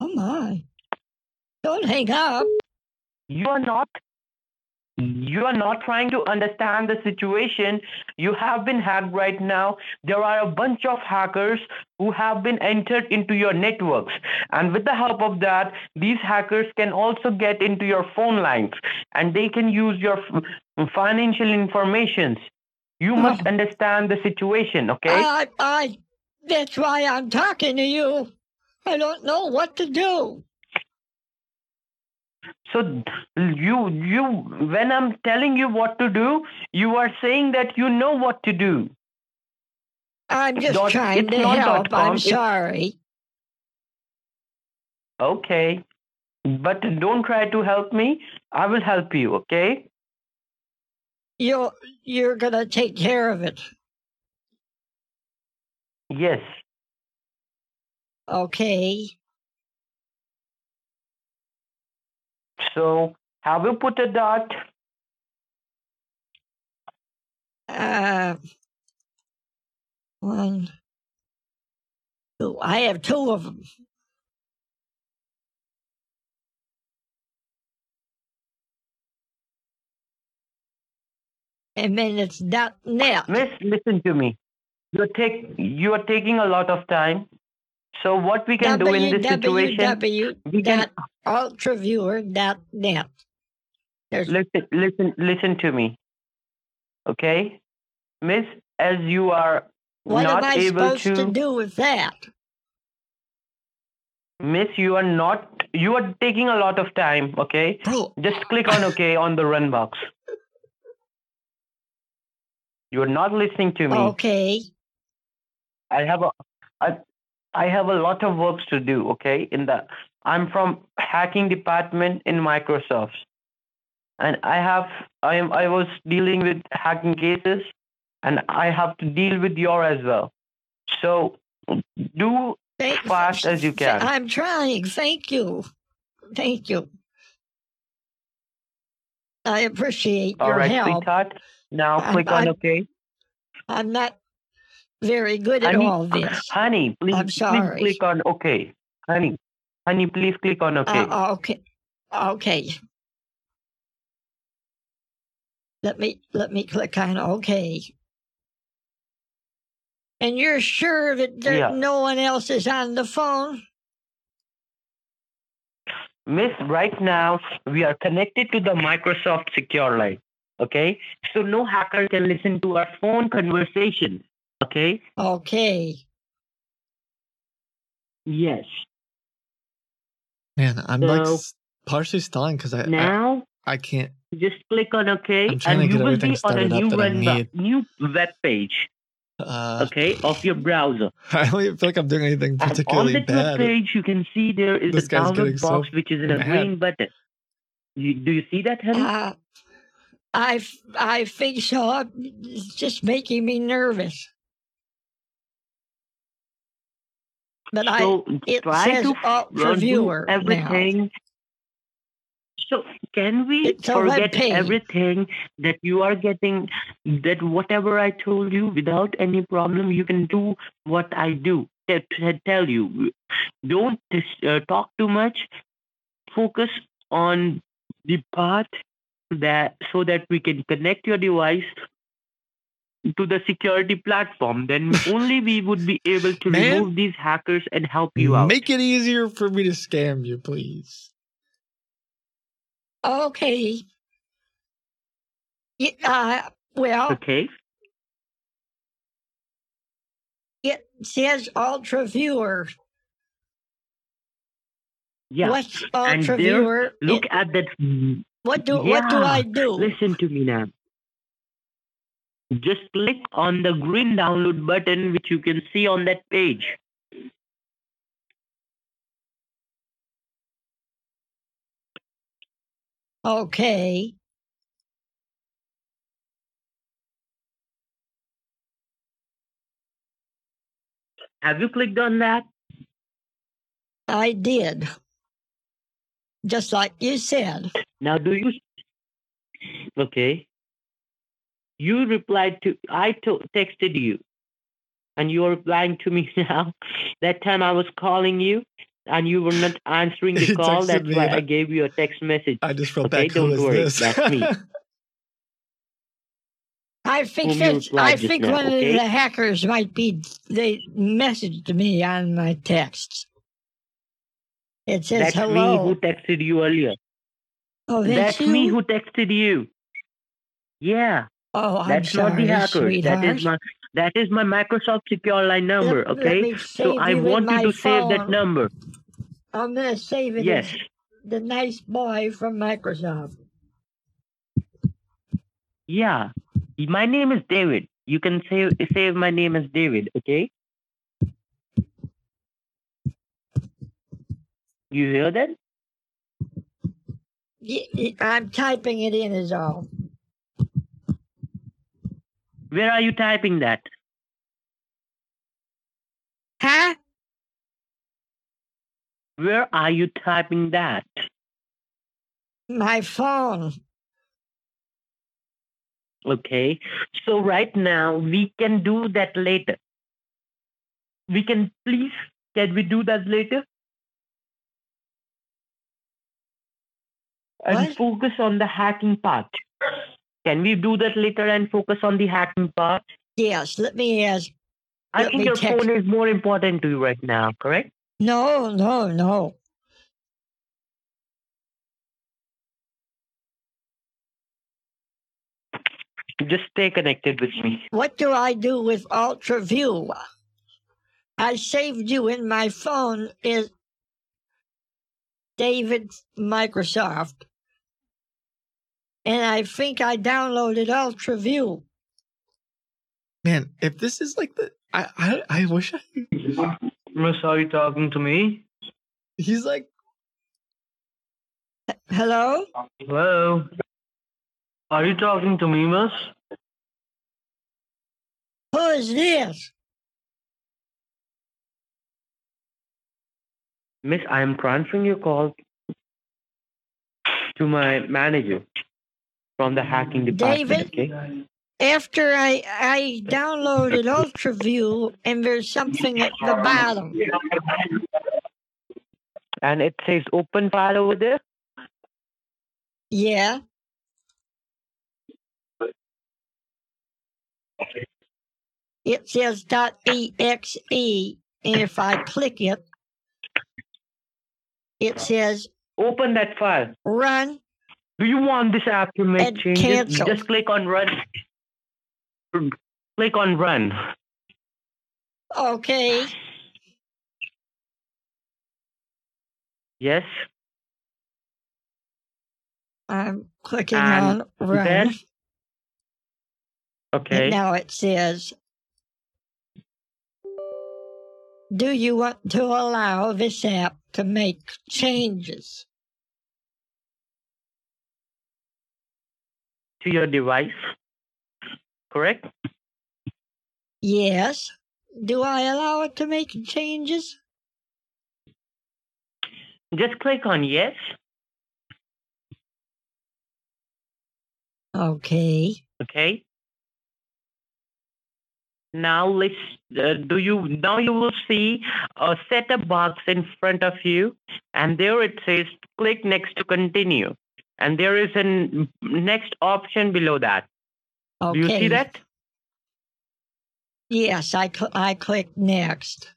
Oh my! Don't hang up. you are not you are not trying to understand the situation you have been hacked right now there are a bunch of hackers who have been entered into your networks and with the help of that these hackers can also get into your phone lines and they can use your f- mm, financial informations you must Oh. understand the situation okay I, I. That's why I'm talking to you. I don't know what to do. So you you when I'm telling you what to do, you are saying that you know what to do. I'm just Dot- trying to help. com, I'm sorry. Okay. But don't try to help me. I will help you, okay? You're you're gonna take care of it. Yes. Okay. So have you put a dot? Uh, one, two. I have two of them. And then it's dot net. Miss, listen to me. You're take you are taking a lot of time. So what we can do in this situation, www we can dot ultraviewer dot net. There's listen listen listen to me. Okay? Miss, as you are what not am I able supposed to do with that? Miss, you are not you are taking a lot of time, okay? Oh, Just click on OK on the run box. You're not listening to me. okay. I have a I, I have a lot of works to do, okay? In the I'm from hacking department in Microsoft. And I have I am I was dealing with hacking cases and I have to deal with your as well. So do Thank- fast as you can. I'm trying. Thank you. Thank you. I appreciate all your right, help. sweetheart. Now I'm- click on I'm- OK. I'm not very good at all this. Honey, please, I'm please click on OK. Honey, honey, please click on OK. Uh, okay. Okay. Let me let me click on OK. And you're sure that there, Yeah. no one else is on the phone? Miss, right now we are connected to the Microsoft Secure Line. Okay, so no hacker can listen to our phone conversation. Okay. Okay. Yes. Man, I'm like So- s- partially stalling because I, I Now I can't. just click on OK, I'm trying and to you get will everything be on a started up new that I web, need. new web page. Uh, Okay, of your browser. I don't even feel like I'm doing anything particularly And on particularly that bad. web page, you can see there is This a guy's getting download so box, which is in a green button. You, do you see that, honey? Uh, I, f- I think so. It's just making me nervous. But I so it try says to Ultra uh, do Viewer now. everything. So can we It's a web forget everything that you are getting? That whatever I told you, without any problem, you can do what I do. Tell you, don't uh, talk too much. Focus on the part that so that we can connect your device to the security platform. Then only we would be able to Man. remove these hackers and help you out. Make it easier for me to scam you, please. Okay. Yeah, uh, well, Okay. it says Ultra Viewer. Yeah. What's And Ultra there- Viewer? Look It- at that. what do what do I do? Listen to me now. Just click on the green download button, which you can see on that page. Okay. Have you clicked on that? I did. Just like you said. Now, do you? Okay. You replied to. I to- texted you, and you are replying to me now. That time I was calling you, and you were not answering the call. That's me why I I- gave you a text message. I just felt Okay, back. Don't is worry, this? that's me. I think Whom that, I think now, one okay? of the hackers might be they messaged me on my texts. It says That's hello. me who texted you earlier. oh, that's, That's me who texted you. Yeah. Oh, I'm That's sorry, not the hacker. sweetheart. That is my that is my Microsoft secure line number. Let- let okay. me so I want you to save that number. I'm gonna save it. Yes. the nice boy from Microsoft. Yeah. My name is David. You can save save my name as David. Okay. You hear that? I'm typing it in as all. Where are you typing that? Huh? Where are you typing that? My phone. Okay. So right now we can do that later. We can please can we do that later? And What? focus on the hacking part. Can we do that later and focus on the hacking part? Yes. Let me ask. I think your text- phone is more important to you right now, correct? No, no, no. Just stay connected with me. What do I do with Ultra View? I saved you in my phone is David Microsoft. And I think I downloaded Ultra View. Man, if this is like the, I, I, I wish I. Miss, are you talking to me? He's like, Hello? Hello. Are you talking to me, miss? Who is this? Miss, I am transferring your call to my manager from the hacking department. David? Okay? After I I downloaded UltraView and there's something at the bottom. And it says open file over there. Yeah. It says .exe, and if I click it, it says Open that file. run. Do you want this app to make And changes? cancel. Just click on run. Click on run. Okay. Yes. I'm clicking And on run. then- And Okay. now it says, Do you want to allow this app to make changes? To your device. Correct? Yes. Do I allow it to make changes? Just click on yes. Okay. Okay. Now let's uh, do you now you will see a setup box in front of you and there it says click next to continue and there is a next option below that. Okay. Do you see that? Yes, I cl- I click next.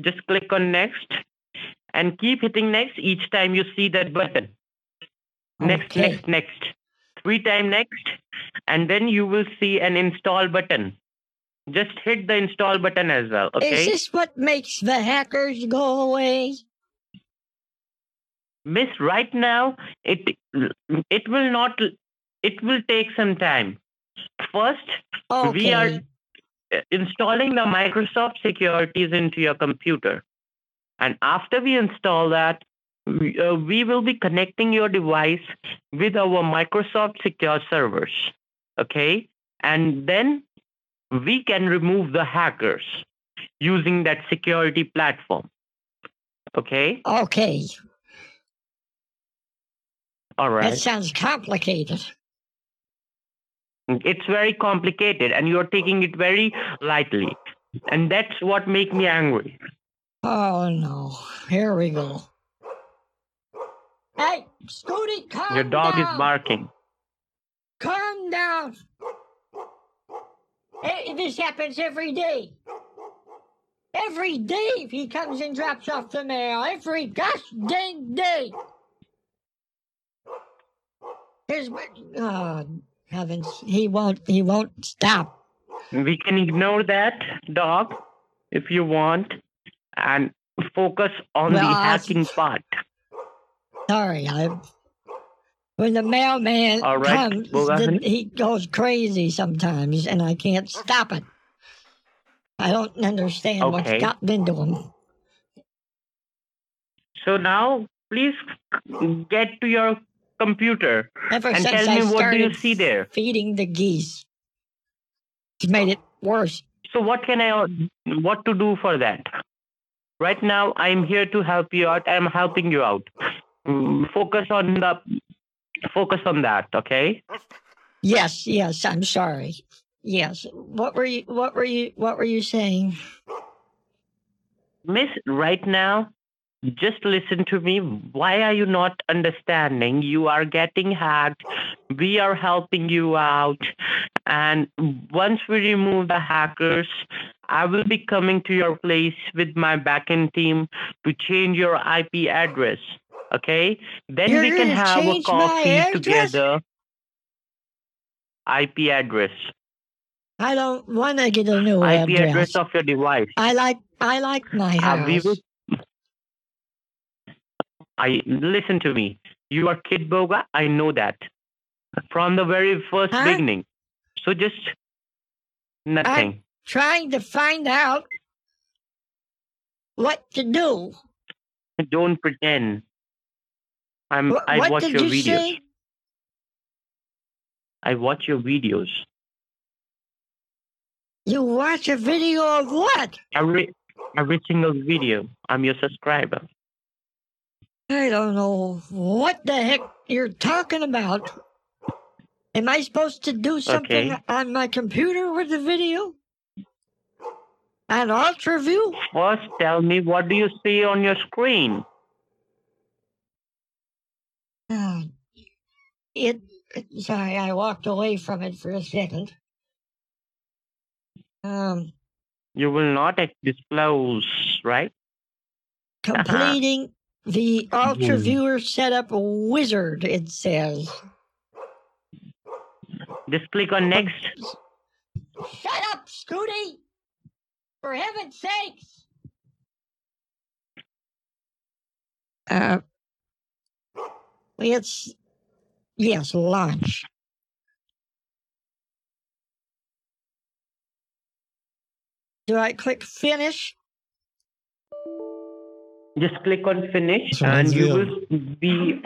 Just click on next and keep hitting next each time you see that button. Next, Okay. next, next. Three time next, and then you will see an install button. Just hit the install button as well. Okay. Is this what makes the hackers go away? Miss, right now it it will not. It will take some time. First, Okay. we are installing the Microsoft securities into your computer, and after we install that, we, uh, we will be connecting your device with our Microsoft secure servers. Okay, and then we can remove the hackers using that security platform. Okay, Okay. All right. That sounds complicated. It's very complicated and you're taking it very lightly. And that's what makes me angry. Oh no. Here we go. Hey, Scooty, calm Your dog down. is barking. Calm down. Hey, this happens every day. Every day he comes and drops off the mail. Every gosh dang day. Here's what oh heavens. He won't he won't stop. We can ignore that dog if you want and focus on Well, the hacking part. Sorry, I when the mailman All right, comes, go the- he goes crazy sometimes, and I can't stop it. I don't understand Okay. what's gotten into him. So now please get to your computer Ever and tell I me what do you see there. feeding the geese, it's made it worse. So what can I what to do for that? Right now I'm here to help you out. I'm helping you out. Mm, Focus on the focus on that, okay? Yes, yes, I'm sorry. Yes. What were you? What were you? What were you saying? Miss, right now, just listen to me. Why are you not understanding? You are getting hacked. We are helping you out. And once we remove the hackers, I will be coming to your place with my backend team to change your IP address. Okay? Then You're we can have a coffee together. IP address. I don't want to get a new IP address. address of your device. I like I like my Uh, house. we will. I listen to me. You are Kitboga. I know that from the very first Huh? beginning. So just nothing. I'm trying to find out what to do. Don't pretend. I'm. What, I watch your you videos. say? I watch your videos. You watch a video of what? Every every single video. I'm your subscriber. I don't know what the heck you're talking about. Am I supposed to do something Okay. on my computer with the video? On Ultra View? First, tell me what do you see on your screen? Uh, it. Sorry, I walked away from it for a second. Um, You will not disclose, right? Completing the Ultra. Viewer setup wizard. It says. Just click on next. Shut up, Scooty! For heaven's sakes! Uh, it's yes, launch. Do I click finish? Just click on finish This and you me will be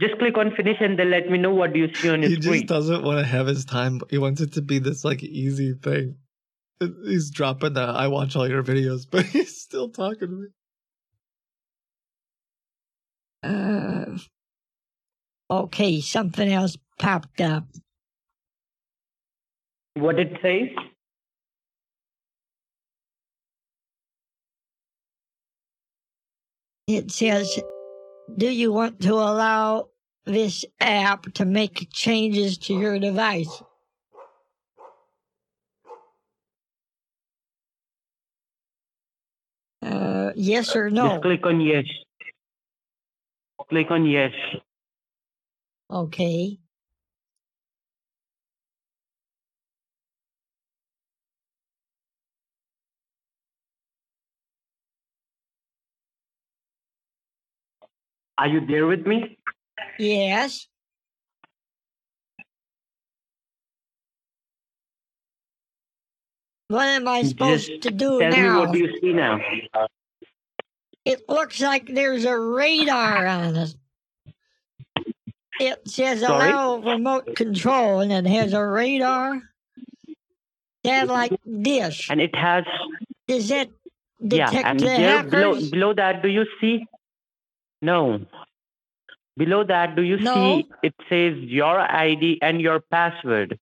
just click on finish and then let me know what you see on your He screen. just doesn't want to have his time. He wants it to be this like easy thing. He's dropping the I watch all your videos, but he's still talking to me. Uh, okay, something else popped up. What did it says? It says, Do you want to allow this app to make changes to your device? Uh, yes or no? Just click on yes. Click on yes. Okay. Are you there with me? Yes. What am I supposed Just to do Tell me what do you see now? It looks like there's a radar on it. It says Sorry? allow remote control and it has a radar. Satellite dish. And it has Does that yeah, detect and the there below below that do you see? No. Below that do you No. see it says your ID and your password.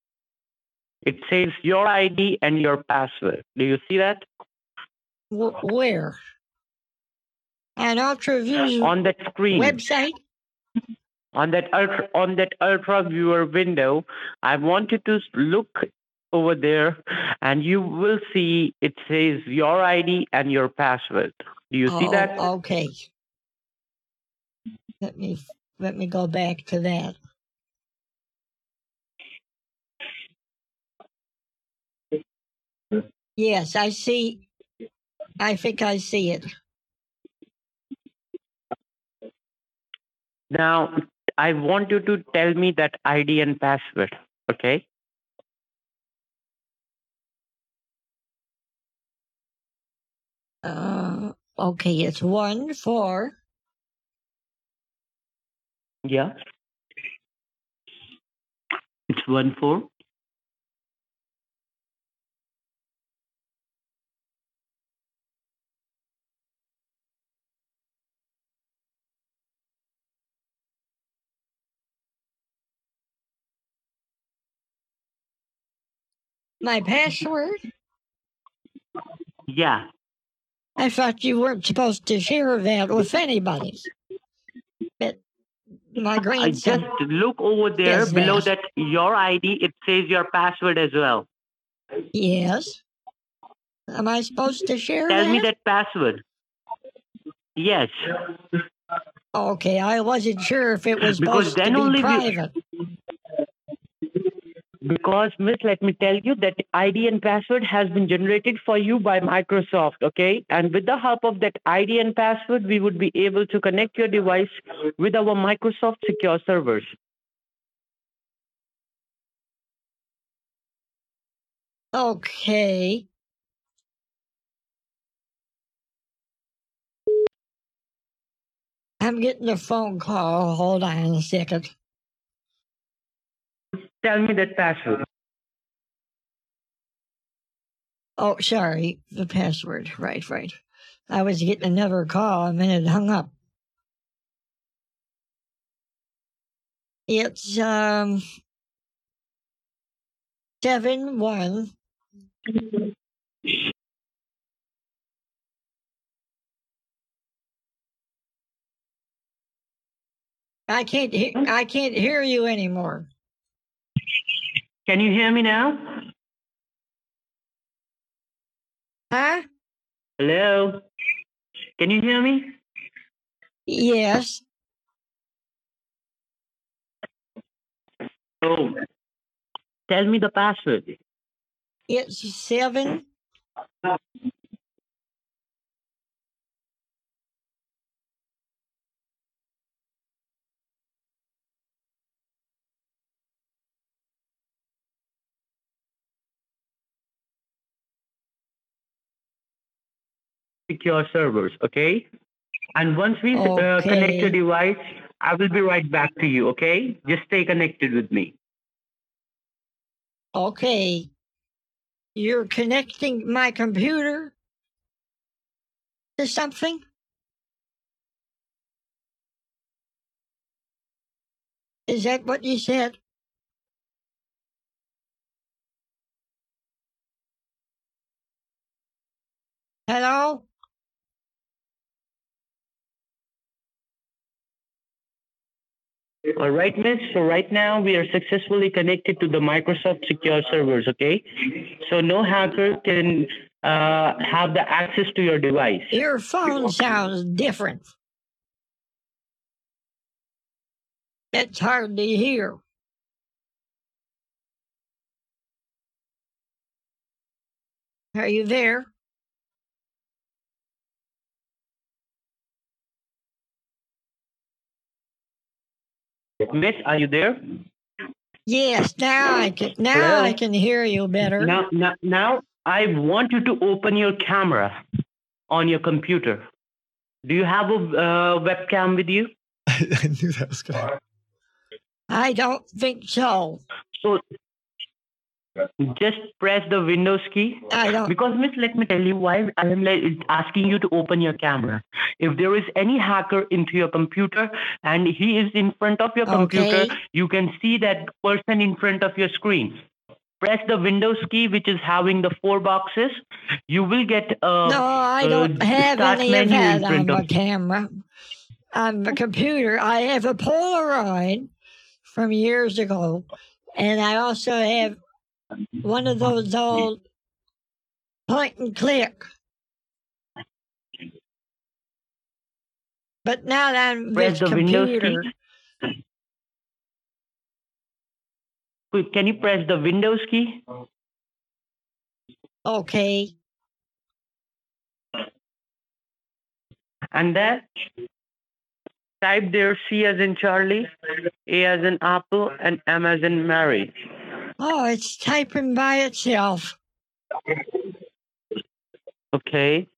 It says your ID and your password. Do you see that? Wh- Where? On UltraView's On that screen. website? on that ultra on that ultra viewer window i want you to look over there and you will see it says your id and your password do you see Oh, that Okay. Let me let me go back to that. Yes, I see. I think I see it. now i want you to tell me that id and password okay Uh, okay, it's one four yeah it's one four my password. yeah I thought you weren't supposed to share that with anybody. My grandson. just look over there below yes. that your id it says your password as well Yes. Am I supposed to share tell that? me that password yes Okay, I wasn't sure if it was Because supposed then to be only we- private. Because, Miss, let me tell you that ID and password has been generated for you by Microsoft, okay? And with the help of that ID and password, we would be able to connect your device with our Microsoft secure servers. Okay. I'm getting a phone call. Hold on a second. Tell me that password. Oh, sorry, the password. Right, right. I was getting another call and then it hung up. It's um seven one I can't he- I can't hear you anymore. Can you hear me now? Huh? Hello? Can you hear me? Yes. Oh. Tell me the password. It's seven oh. Secure servers, okay? And once we uh, connect your device, I will be right back to you, okay? Just stay connected with me. Okay. You're connecting my computer to something? Is that what you said? Hello? All right, miss. So right now we are successfully connected to the Microsoft secure servers, okay? So no hacker can uh, have the access to your device. Your phone sounds different. It's hard to hear. Are you there? Miss, are you there? Yes, now I can now I can hear you better. Now, now, now I want you to open your camera on your computer. Do you have a uh, webcam with you? I knew that was gonna. I don't think so. So just press the Windows key. I don't Because, Miss, let me tell you why I am like, asking you to open your camera. If there is any hacker into your computer and he is in front of your computer, Okay. you can see that person in front of your screen. Press the Windows key, which is having the four boxes. You will get a No, I uh, don't have any of that on of- camera. On the computer, I have a Polaroid from years ago, and I also have one of those old point and click. But not on press this computer. Can you press the Windows key? Okay. And then type there C as in Charlie, A as in Apple, and M as in Mary. Oh, it's typing by itself. Okay.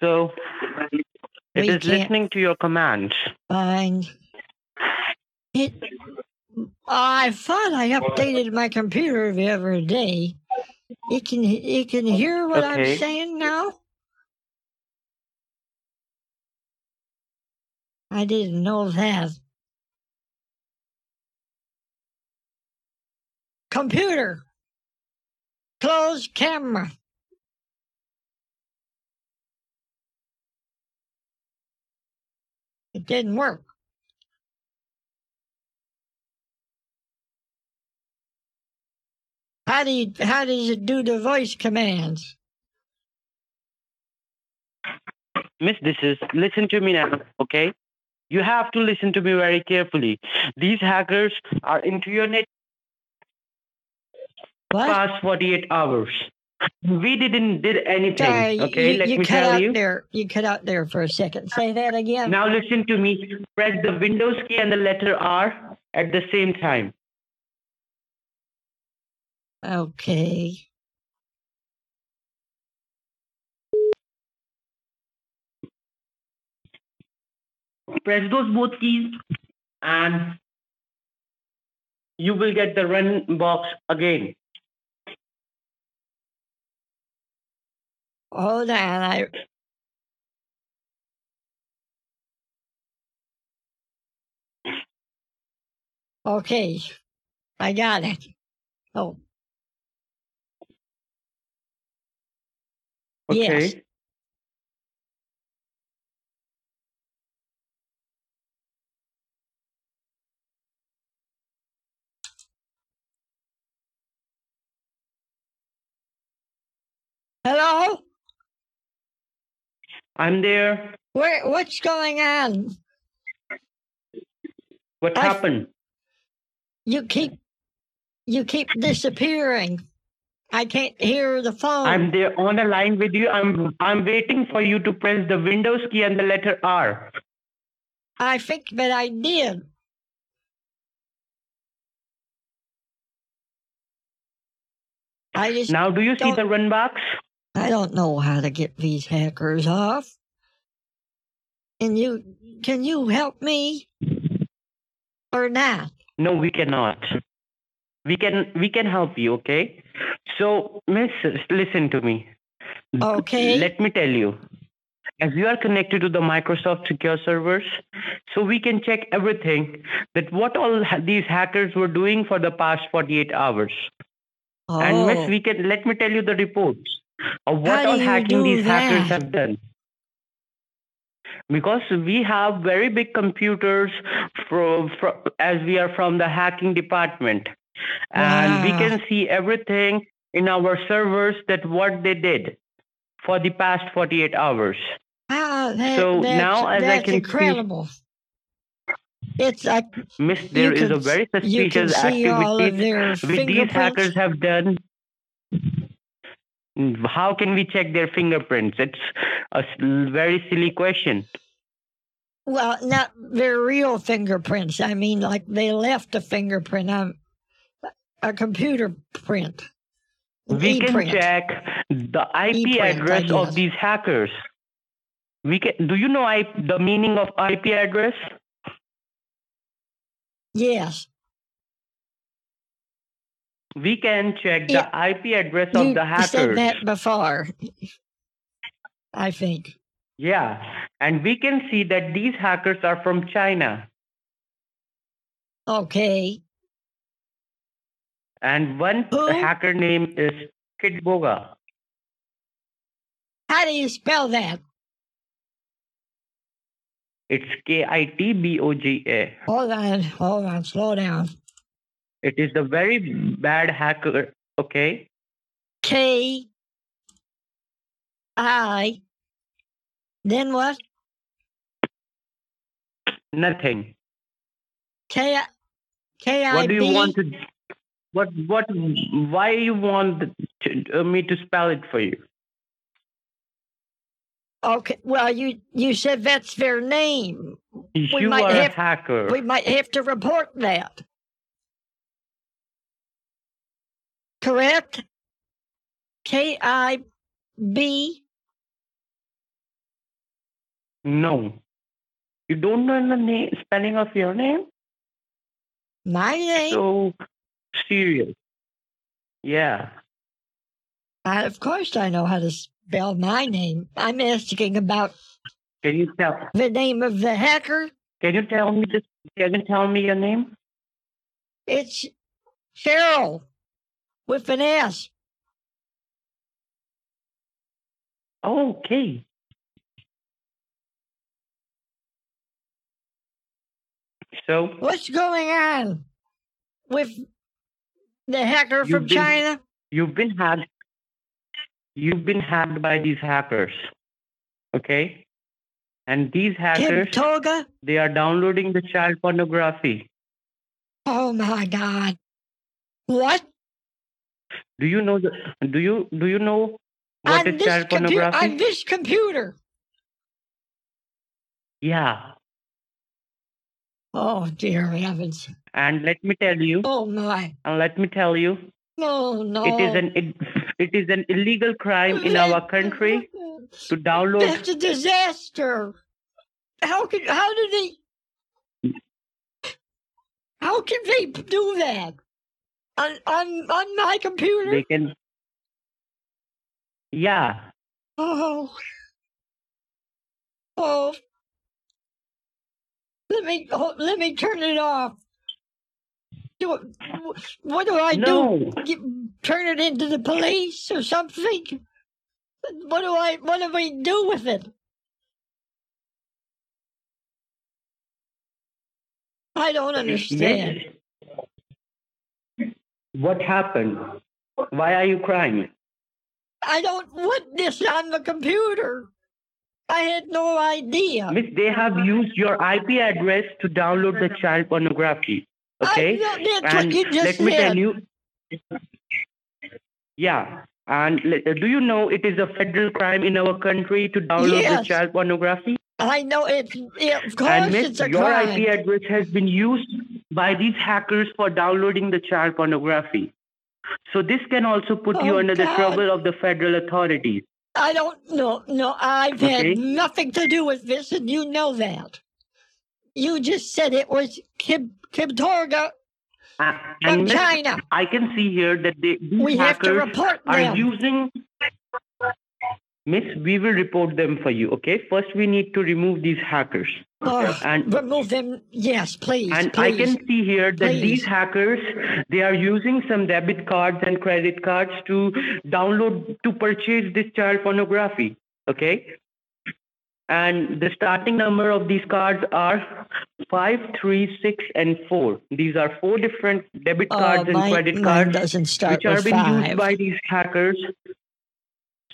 So it We is listening to your commands. Fine. It. I thought I updated my computer the other day. It can it can hear what Okay. I'm saying now. I didn't know that. Computer. Close camera. It didn't work. How do you how does it do the voice commands? Miss, this is listen to me now, okay? You have to listen to me very carefully. These hackers are into your net What? past 48 hours. We didn't did anything, Sorry, okay? you, Let you me cut tell out you. there. You cut out there for a second. Say that again. Now listen to me. Press the Windows key and the letter R at the same time. Okay. Press those both keys and you will get the run box again. Hold on. I Okay. I got it. Oh. Okay. Yes. Hello? I'm there. Where what's going on? What I- happened? You keep you keep disappearing. I can't hear the phone. I'm there on the line with you. I'm I'm waiting for you to press the Windows key and the letter R. I think that I did. I just Now do you see the run box? I don't know how to get these hackers off. And you can you help me or not? No, we cannot. We can we can help you, okay? So, Miss, listen to me. Okay. Let me tell you. as you are connected to the Microsoft secure servers, so we can check everything that what all these hackers were doing for the past 48 hours. Oh. And Oh, miss, we can let me tell you the reports of what all hacking these hackers have done. Because we have very big computers from, from as we are from the hacking department, and we can see everything in our servers that what they did for the past 48 hours. ah, that, so that's, now as I that's can see- incredible. It's like Miss, there is can a very can suspicious see activity which these hackers have done. Mm, How can we check their fingerprints? It's a very silly question. Well, not their real fingerprints. I mean, like they left a fingerprint on a computer print. We can e-print. check the IP E-print, address of these hackers. We can. Do you know I, the meaning of IP address? Yes. We can check Yeah. the IP address You of the hackers. said that before. I think. Yeah, and we can see that these hackers are from China. Okay. And one Who? hacker name is Kitboga. How do you spell that? It's K I T B O G A. Hold on. Hold on. Slow down. It is the very bad hacker. Okay. K I. Then what? Nothing. K I- K I What do you want to? What what? Why you want to, uh, me to spell it for you? Okay. Well, you you said that's their name. You might are a have- hacker. We might have to report that. Correct? K I B. No. You don't know the name spelling of your name? My name. So serious. Yeah. Uh, of course, I know how to spell my name. I'm asking about Can you tell? the name of the hacker. Can you tell me this? Can you tell me your name? It's Cheryl with an S. Okay. So What's going on with the hacker from been- China? you've been hacked. You've been hacked by these hackers. Okay. And these Kim hackers, Toga? they are downloading the child pornography. Oh my God. What? Do you know the? Do you do you know what on is child pornography? on this computer. Yeah. Oh dear heavens. And let me tell you. Oh my. And let me tell you. No, no. It is an it, it is an illegal crime in our country to download. That's a disaster. How can how do they how can they do that? On on on my computer? They can. Yeah. Oh. Oh. Let me oh, let me turn it off. Do it, what do I No. do? Get, turn it into the police or something? What do I what do we do with it? I don't understand. What happened? Why are you crying? I don't want this on the computer. I had no idea. Miss, they have used your IP address to download the child pornography. Okay? what and let me tell you. Yeah. And do you know it is a federal crime in our country to download Yes. the child pornography? I know it's yeah, of course and miss, it's a your crime. IP address has been used by these hackers for downloading the child pornography. So this can also put you Oh, under the trouble of the federal authorities. I don't know. No, I've Okay. had nothing to do with this, and you know that. You just said it was Kim Kim Torga Uh, from China. I can see here that they, these We have to hackers report are using. Miss, we will report them for you. Okay. First, we need to remove these hackers. Oh, And remove them. Yes, please. and please. I can see here that Please. these hackers they are using some debit cards and credit cards to download to purchase this child pornography. Okay. And the starting number of these cards are five, three, six, and four. These are four different debit Oh, cards and mine, credit cards which are being five. used by these hackers.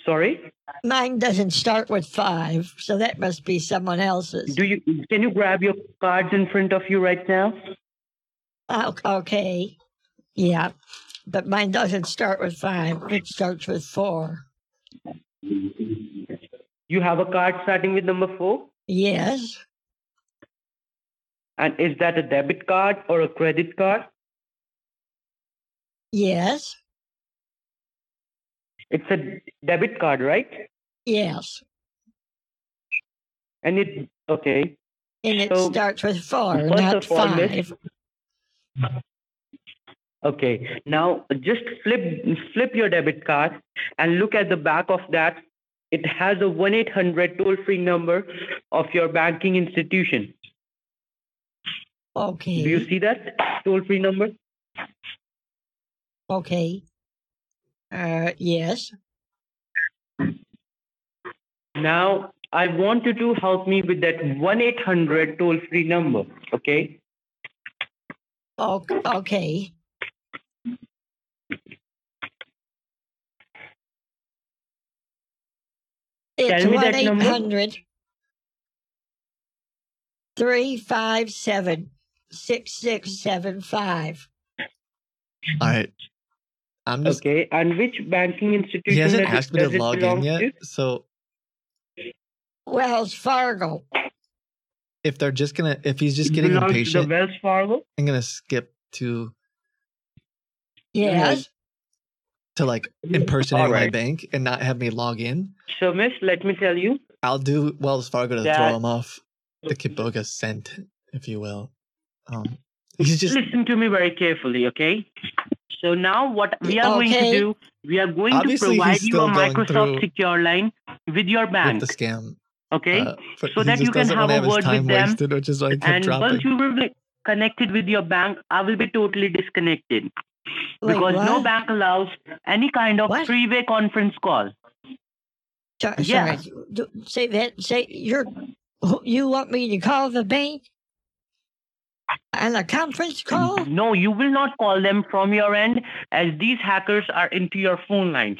Sorry. Mine doesn't start with five, so that must be someone else's. Do you can you grab your cards in front of you right now? Oh, okay. Yeah. But mine doesn't start with five. It starts with four. You have a card starting with number four? Yes. And is that a debit card or a credit card? Yes. It's a debit card, right? Yes. And it okay. And it So, starts with four, not of all, miss- five. Okay. Now just flip flip your debit card and look at the back of that. It has a one eight hundred toll free number of your banking institution. Okay. Do you see that toll free number? Okay. Uh, yes. Now I want you to help me with that one eight hundred toll free number. Okay. Okay. It's one that eight number. hundred three five seven six six seven five. All right. I'm just. Okay. And which banking institution He hasn't does it- asked me to does it log in belong yet. to? So Wells Fargo. if they're just gonna, if he's just getting belongs to impatient, Wells Fargo. I'm gonna skip to Yes. to like impersonate All my bank and not have me log in. So, Miss, let me tell you. I'll do Wells Fargo to That- throw him off the Kitboga scent, if you will. Um, he's just Listen to me very carefully, okay? So now what we are going to do, we are going Obviously, to provide you a Microsoft Secure Line with your bank, with the scam. okay? uh, So that you can have a word with them, wasted, which is why he kept and dropping. once you will be connected with your bank, I will be totally disconnected Wait, because no bank allows any kind of What? three-way conference call. So- Yeah. Sorry. Say that. Say you're. You want me to call the bank? On a conference call? No, you will not call them from your end as these hackers are into your phone lines.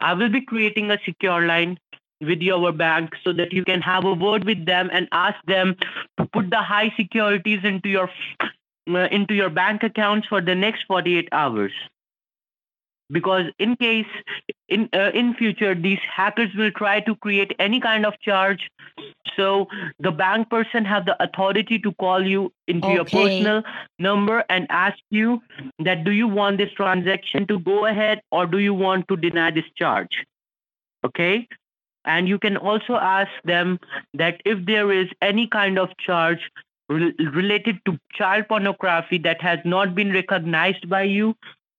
I will be creating a secure line with your bank so that you can have a word with them and ask them to put the high securities into your uh, into your bank accounts for the next 48 hours because in case in uh, in future these hackers will try to create any kind of charge. So the bank person have the authority to call you into your personal number and ask you that do you want this transaction to go ahead or do you want to deny this charge? Okay? And you can also ask them that if there is any kind of charge rel- related to child pornography that has not been recognized by you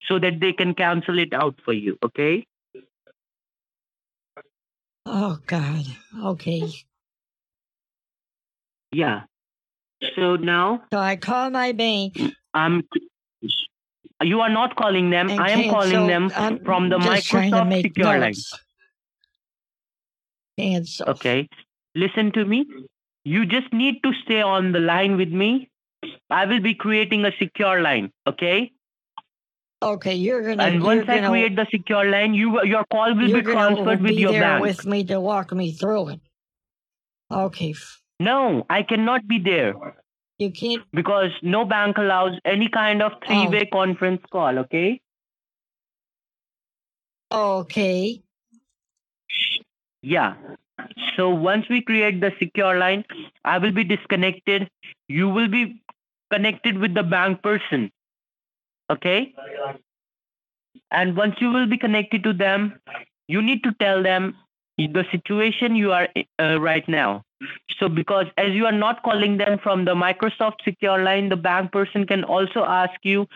so that they can cancel it out for you okay Oh God. Okay. yeah so now So I call my bank. i'm you are not calling them i am calling cancel- them I'm from the microsoft make secure line. Cancel. Okay. Listen to me. You just need to stay on the line with me. I will be creating a secure line. Okay. Okay, you're gonna. And once I gonna, create the secure line, you your call will be transferred with be your there bank. with me to walk me through it. Okay. No, I cannot be there You can't. because no bank allows any kind of three-way Oh. conference call. Okay. Okay. Yeah. So once we create the secure line, I will be disconnected. You will be connected with the bank person. Okay? And once you will be connected to them, you need to tell them the situation you are uh, right now. So, because as you are not calling them from the Microsoft Secure line, the bank person can also ask you.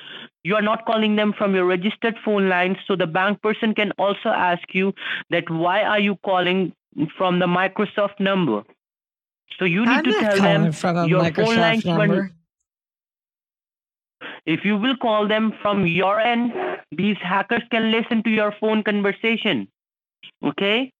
You are not calling them from your registered phone line, so the bank person can also ask you that why are you calling from the Microsoft number? So you need I'm to tell them from your phone Microsoft lines were number. If you will call them from your end, these hackers can listen to your phone conversation. Okay?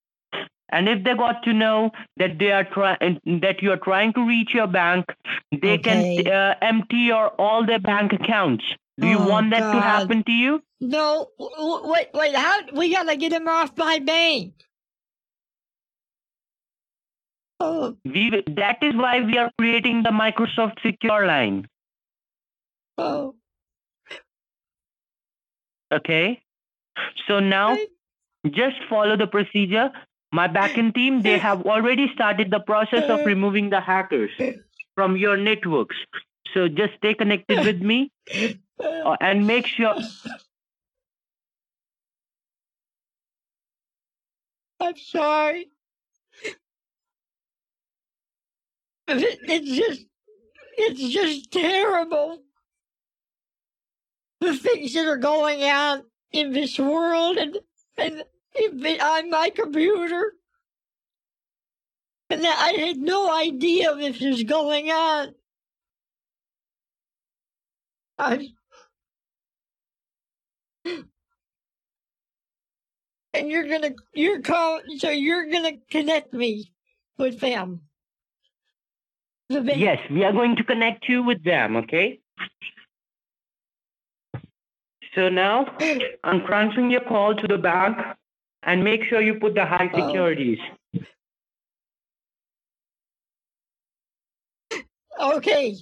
And if they got to know that they are trying that you are trying to reach your bank, they Okay. can uh, empty your all their bank accounts. Do you Oh, want that to happen to you? No, wait, wait. How we gotta get him off my bank? Oh, We that is why we are creating the Microsoft Secure line. Oh. Okay? So now just follow the procedure. My backend team, they have already started the process of removing the hackers from your networks. So just stay connected with me uh, and make sure. I'm sorry. It's just, it's just terrible. The things that are going on in this world and, and on my computer. And I had no idea this was going on. I, and you're gonna, you're call, so you're gonna connect me with them. The. Yes, we are going to connect you with them, okay? So now I'm transferring your call to the bank and make sure you put the high Oh. securities. Okay.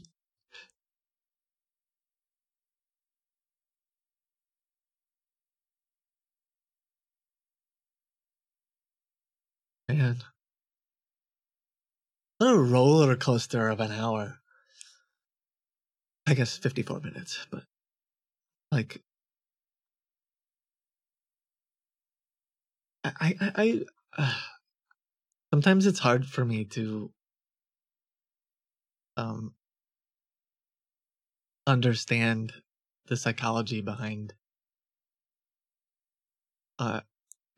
Man. What a roller coaster of an hour. I guess 54 minutes, but like I I I, I sometimes it's hard for me to um understand the psychology behind uh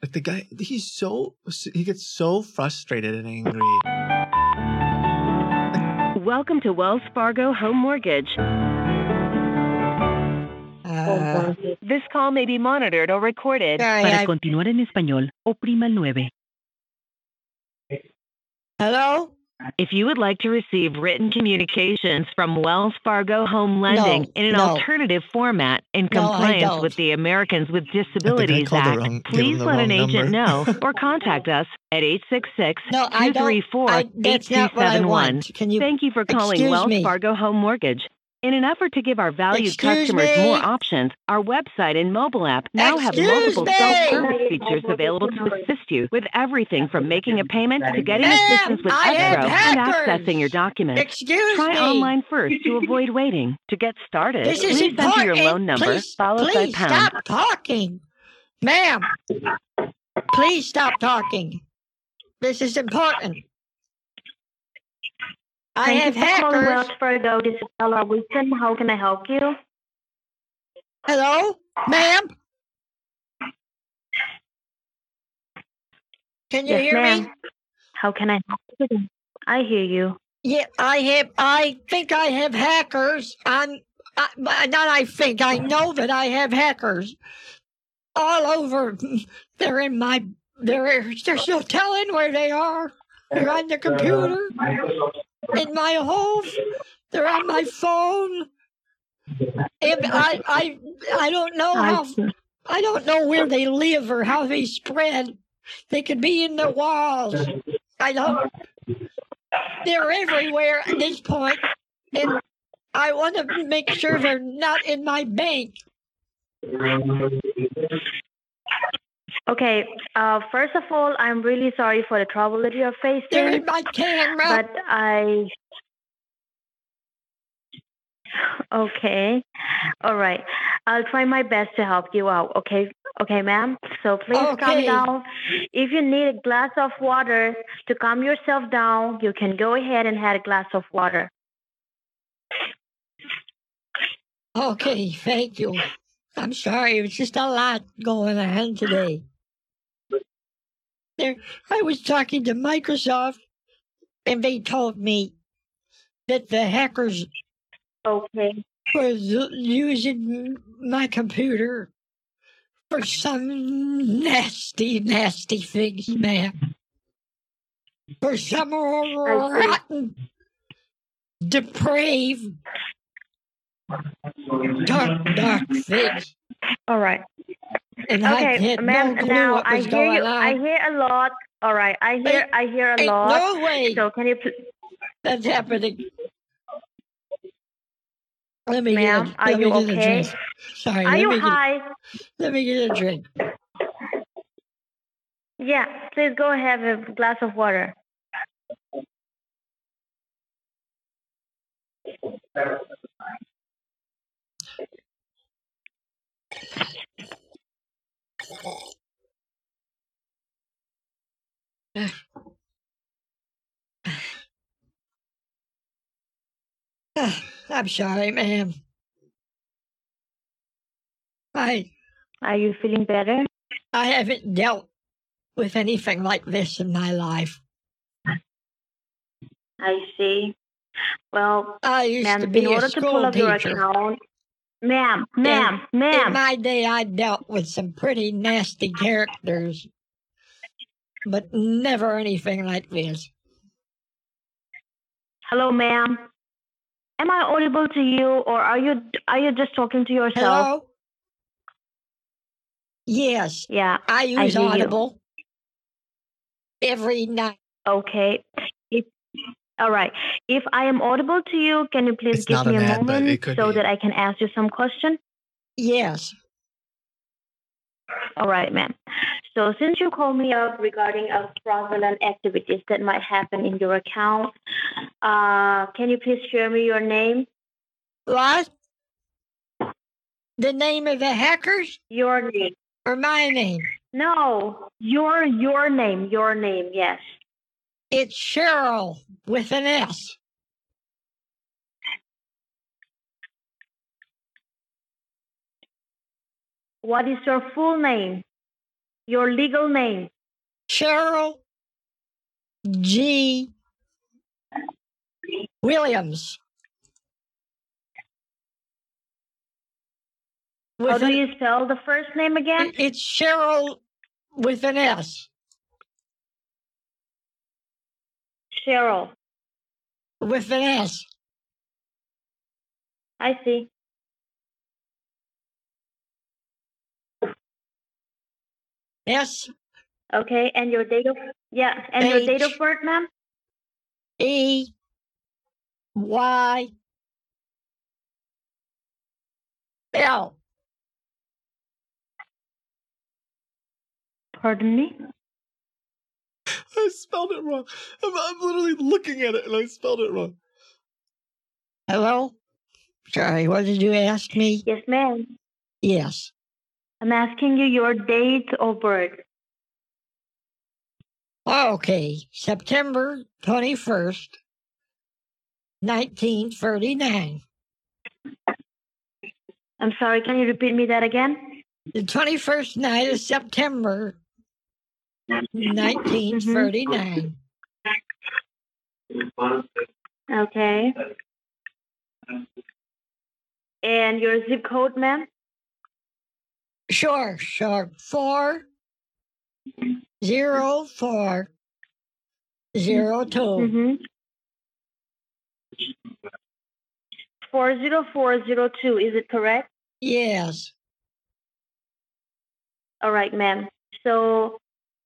like the guy he's so he gets so frustrated and angry Welcome to Wells Fargo Home Mortgage. Uh, This call may be monitored or recorded. sorry, Para I- continuar en español, oprima el 9. hello? If you would like to receive written communications from Wells Fargo Home Lending No, in an no. alternative format in compliance don't. with the Americans with Disabilities Act, wrong- please let an agent number. know or contact us at 866 No, I don't. 234 I, that's not what I 8271. want. Can you? Thank you for calling Excuse Wells me. Fargo Home Mortgage. In an effort to give our valued Excuse customers more options, our website and mobile app now have multiple me. self-service features available to assist you with everything from making a payment to getting Ma'am, assistance with I have escrow and hackers. accessing your documents. Excuse Try me. online first to avoid waiting. To get started, This is please important. enter your loan number please, followed please by pound. stop talking, ma'am. Please stop talking. This is important. I have Thank you for calling hackers. Wells Fargo. This is Ella Wilson. How can I help you? Hello, ma'am. Can you yes, hear ma'am. me? How can I help you? I hear you. Yeah, I have. I think I have hackers on. I, not I think. I know that I have hackers all over. They're in my. They're they're still telling where they are. They're on the computer. Uh, In my home. They're on my phone. And I I I don't know how. I don't know where they live or how they spread. They could be in the walls. I don't. They're everywhere at this point, and I want to make sure they're not in my bank. Okay. Uh, first of all, I'm really sorry for the trouble that you're facing, in my camera. but I. Okay. All right. I'll try my best to help you out. Okay. Okay, ma'am. So please calm down. If you need a glass of water to calm yourself down, you can go ahead and have a glass of water. Okay, thank you. I'm sorry, it was just a lot going on today. There, I was talking to Microsoft, and they told me that the hackers Okay. was using my computer for some nasty, nasty things, ma'am. For some rotten, depraved, dark, dark things. All right. And Okay, ma'am. no now I hear you. I hear a lot. All right. I hear. I hear a lot. no way So can you, pl- that's happening. Let me get a, Are let you me get a okay? drink. Sorry, Are you get, high? let me get a drink. Yeah. Please go have a glass of water. I'm sorry, ma'am. I Are you feeling better? I haven't dealt with anything like this in my life. I see. Well, I used ma'am, to be in a order to pull up your account, ma'am, ma'am, In ma'am. In my day, I dealt with some pretty nasty characters, but never anything like this. Hello, ma'am. Am I audible to you, or are you are you just talking to yourself? Hello? Yes, Yeah. I use you. Audible every night. Okay. If, all right. If I am audible to you, can you please It's give me a ad, moment so be. that I can ask you some question? Yes, All right, ma'am. So since you called me up regarding uh, fraudulent activities that might happen in your account, uh, can you please share me your name? what? The name of the hackers Your name. or my name? No, your your name. Your name. Yes. It's Cheryl with an S. What is your full name? Your legal name. Cheryl G. Williams. How do you spell the first name again? It's Cheryl with an S. Cheryl. With an S. I see. S Okay, and your date of yeah, and your date of H. birth, ma'am? E Y L. Pardon me. I spelled it wrong. I'm, I'm literally looking at it and I spelled it wrong. Hello? Sorry, what did you ask me? Yes, ma'am. Yes. I'm asking you your date of birth. Oh, okay, September 21st, 1939. I'm sorry, can you repeat me that again? The 21st night of September 1939. Okay. And your zip code, ma'am? Sure, sure. Four zero four zero two. Mm-hmm. 40402, is it correct? Yes. All right, ma'am. So,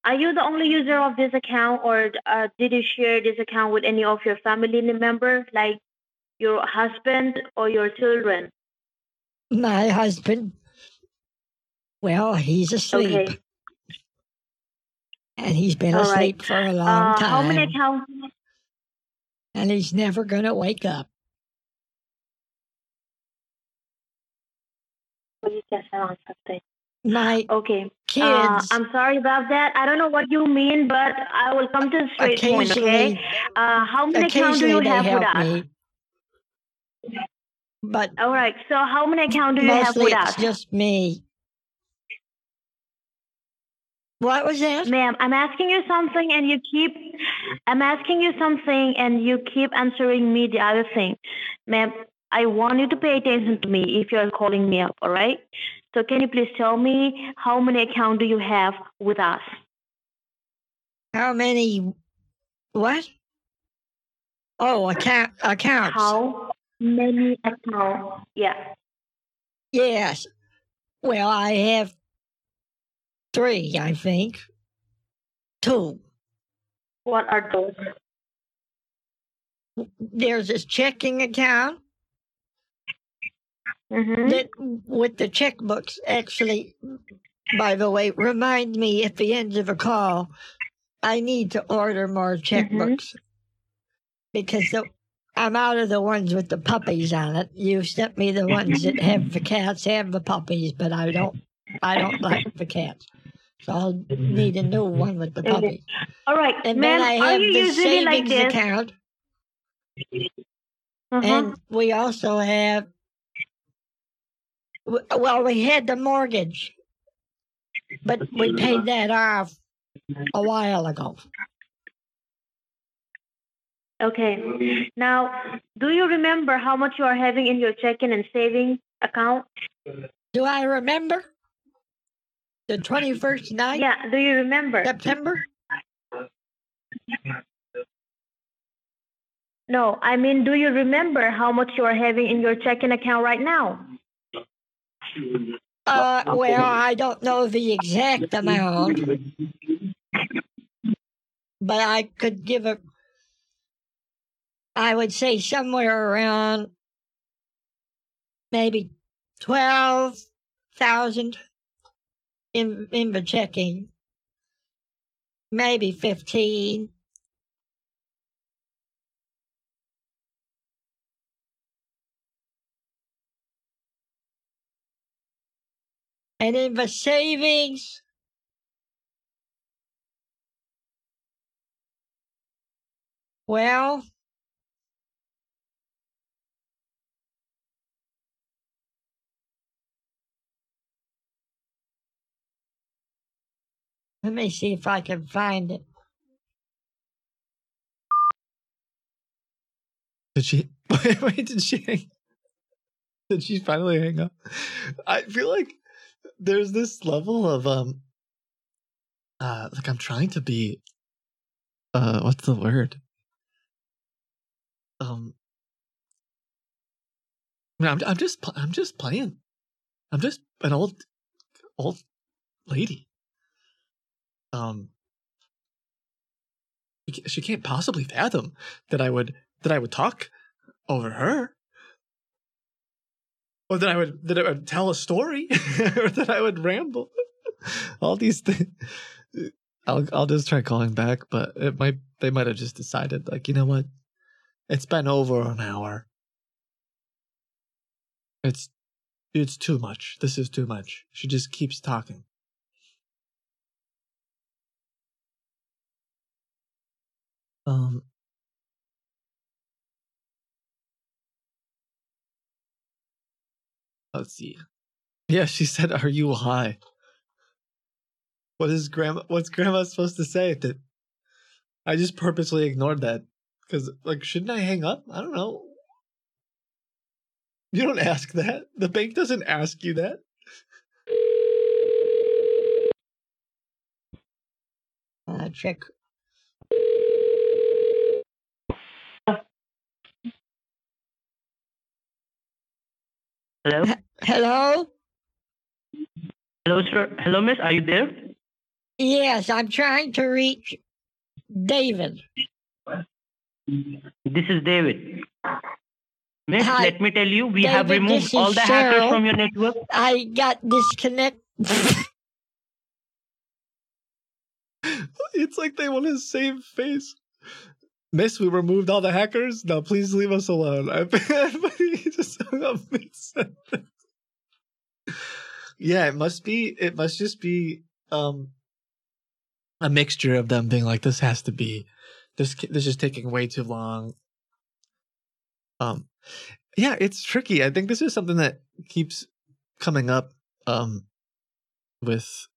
are you the only user of this account, or uh, did you share this account with any of your family member, like your husband or your children? My husband. Well, he's asleep. Okay. And he's been All right. asleep for a long Uh, time. how many accounts? And he's never going to wake up. My Okay. kids Uh, I'm sorry about that. I don't know what you mean, but I will come to the straight point, okay? Uh, how many accounts do you have with us? But All right. So how many accounts do you have mostly with it's us? just me. What was that? Ma'am, I'm asking you something and you keep I'm asking you something and you keep answering me the other thing. Ma'am, I want you to pay attention to me if you're calling me up, all right? So can you please tell me how many accounts do you have with us? How many? What? Oh, account accounts. How many accounts? Yeah. Yes. Well, I have three, I think. Two. What are those? There's this checking account Mm-hmm. that with the checkbooks actually by the way remind me at the end of a call i need to order more checkbooks. Because the, i'm out of the ones with the puppies on it. You sent me the ones that have the cats and the puppies but i don't i don't like the cats. So i'll need a new one with the puppies. All right, and ma'am, then i have the usually like savings account. Uh-huh. and we also have well we had the mortgage but we paid that off a while ago Okay. Now, do you remember how much you are having in your checking and saving account? do i remember the 21st night Yeah, do you remember? september No, I mean, do you remember how much you are having in your checking account right now? Uh, well i don't know the exact amount but i could give a i would say somewhere around maybe 12,000 in in the checking maybe 15 and in the savings well let me see if i can find it Did she? Wait, did she? Did she finally hang up? I feel like there's this level of um, uh, like I'm trying to be, uh, what's the word? Um, I'm I'm just I'm just playing. I'm just an old old lady. Um, she can't possibly fathom that I would that I would talk over her. Or that I would that I would tell a story, or that I would ramble. All these things. I'll I'll just try calling back, but it might they might have just decided like you know what, it's been over an hour. It's it's too much. This is too much. She just keeps talking. Um. Let's see. Yeah, she said, "Are you high?" What is grandma? What's grandma supposed to say? That I just purposely ignored that because, like, shouldn't I hang up? I don't know. You don't ask that. The bank doesn't ask you that. uh, check Hello? Hello Hello, sir. Hello, miss. Are you there? yes i'm trying to reach david This is David. Miss, Hi, let me tell you, we have removed all is the hackers from your network. i got disconnect It's like they want to save face. Miss, we removed all the hackers. Now please leave us alone. I he just hung up mid-sentence. Yeah, it must be. It must just be um a mixture of them being like, this has to be this. This is taking way too long. Um, yeah, it's tricky. I think this is something that keeps coming up. Um, with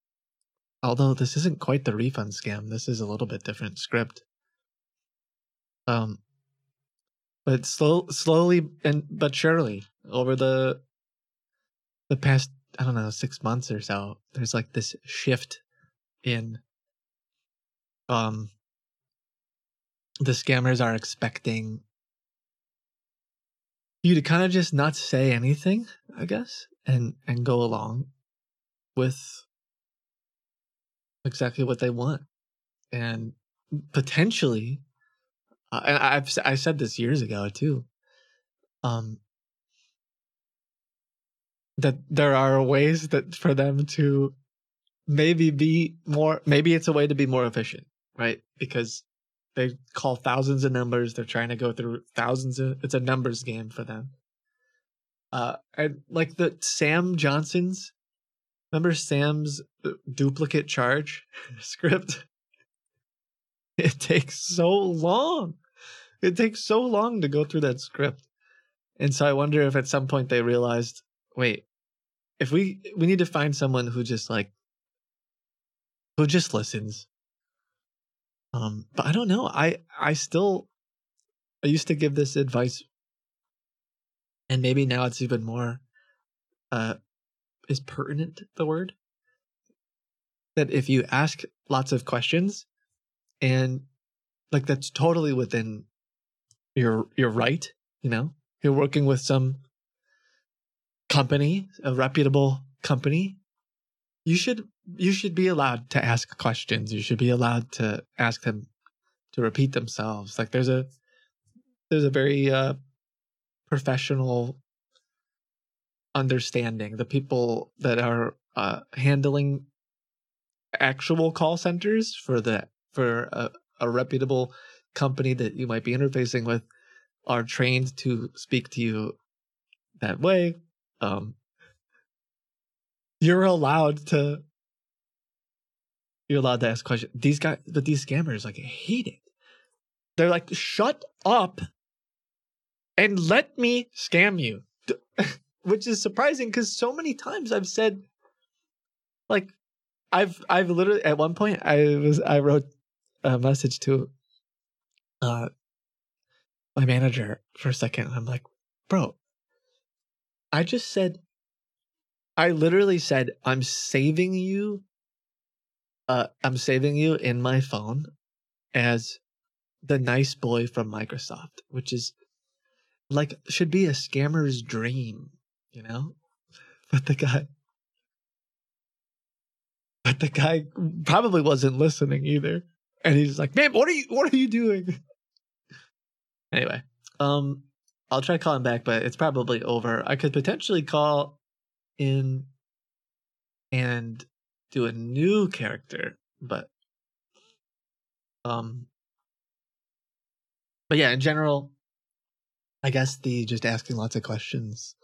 although this isn't quite the refund scam, this is a little bit different script. Um, but slow, slowly and but surely over the the past I don't know six months or so, there's like this shift in um the scammers are expecting you to kind of just not say anything, I guess, and and go along with exactly what they want, and potentially, uh, and I've I said this years ago too, um, that there are ways that for them to maybe be more maybe it's a way to be more efficient right? Because they call thousands of numbers they're trying to go through thousands of it's a numbers game for them. Uh and like the sam johnson's remember sam's uh, duplicate charge script? It takes so long. It takes so long to go through that script. And so i wonder if at some point they realized wait if we we need to find someone who just like who just listens. Um but i don't know. I i still i used to give this advice and maybe now it's even more uh is pertinent the word? That if you ask lots of questions and like that's totally within your your right you know? You're working with some company a reputable company you should you should be allowed to ask questions. You should be allowed to ask them to repeat themselves. Like there's a there's a very uh professional understanding. The people that are uh handling actual call centers for the for a, a reputable company that you might be interfacing with are trained to speak to you that way um you're allowed to you're allowed to ask questions. These guys but these scammers like hate it. They're like shut up and let me scam you. Which is surprising because so many times i've said like i've i've literally at one point i was i wrote a message to uh my manager for a second i'm like bro i just said I literally said, I'm saving you. Uh, I'm saving you in my phone as the nice boy from Microsoft, which is like should be a scammer's dream, you know? But the guy But the guy probably wasn't listening either. And he's like, Man, what are you what are you doing? anyway, um I'll try calling back, but it's probably over. I could potentially call in and do a new character, but um but yeah, in general, I guess the just asking lots of questions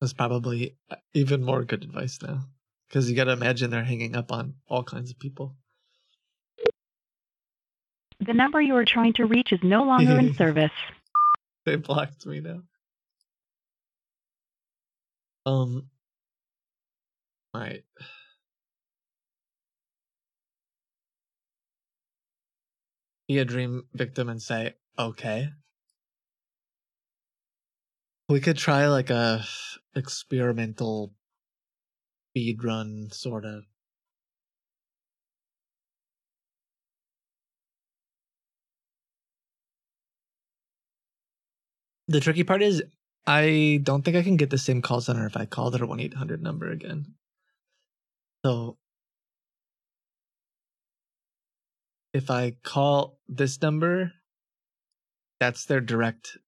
is probably uh, even more good advice now. Because you got to imagine they're hanging up on all kinds of people. The number you are trying to reach is no longer in service. They blocked me now. Um. Alright. Be a dream victim and say, okay. We could try like a experimental speed run sort of. The tricky part is I don't think I can get the same call center if I call their 1 800 number again. So if I call this number, that's their direct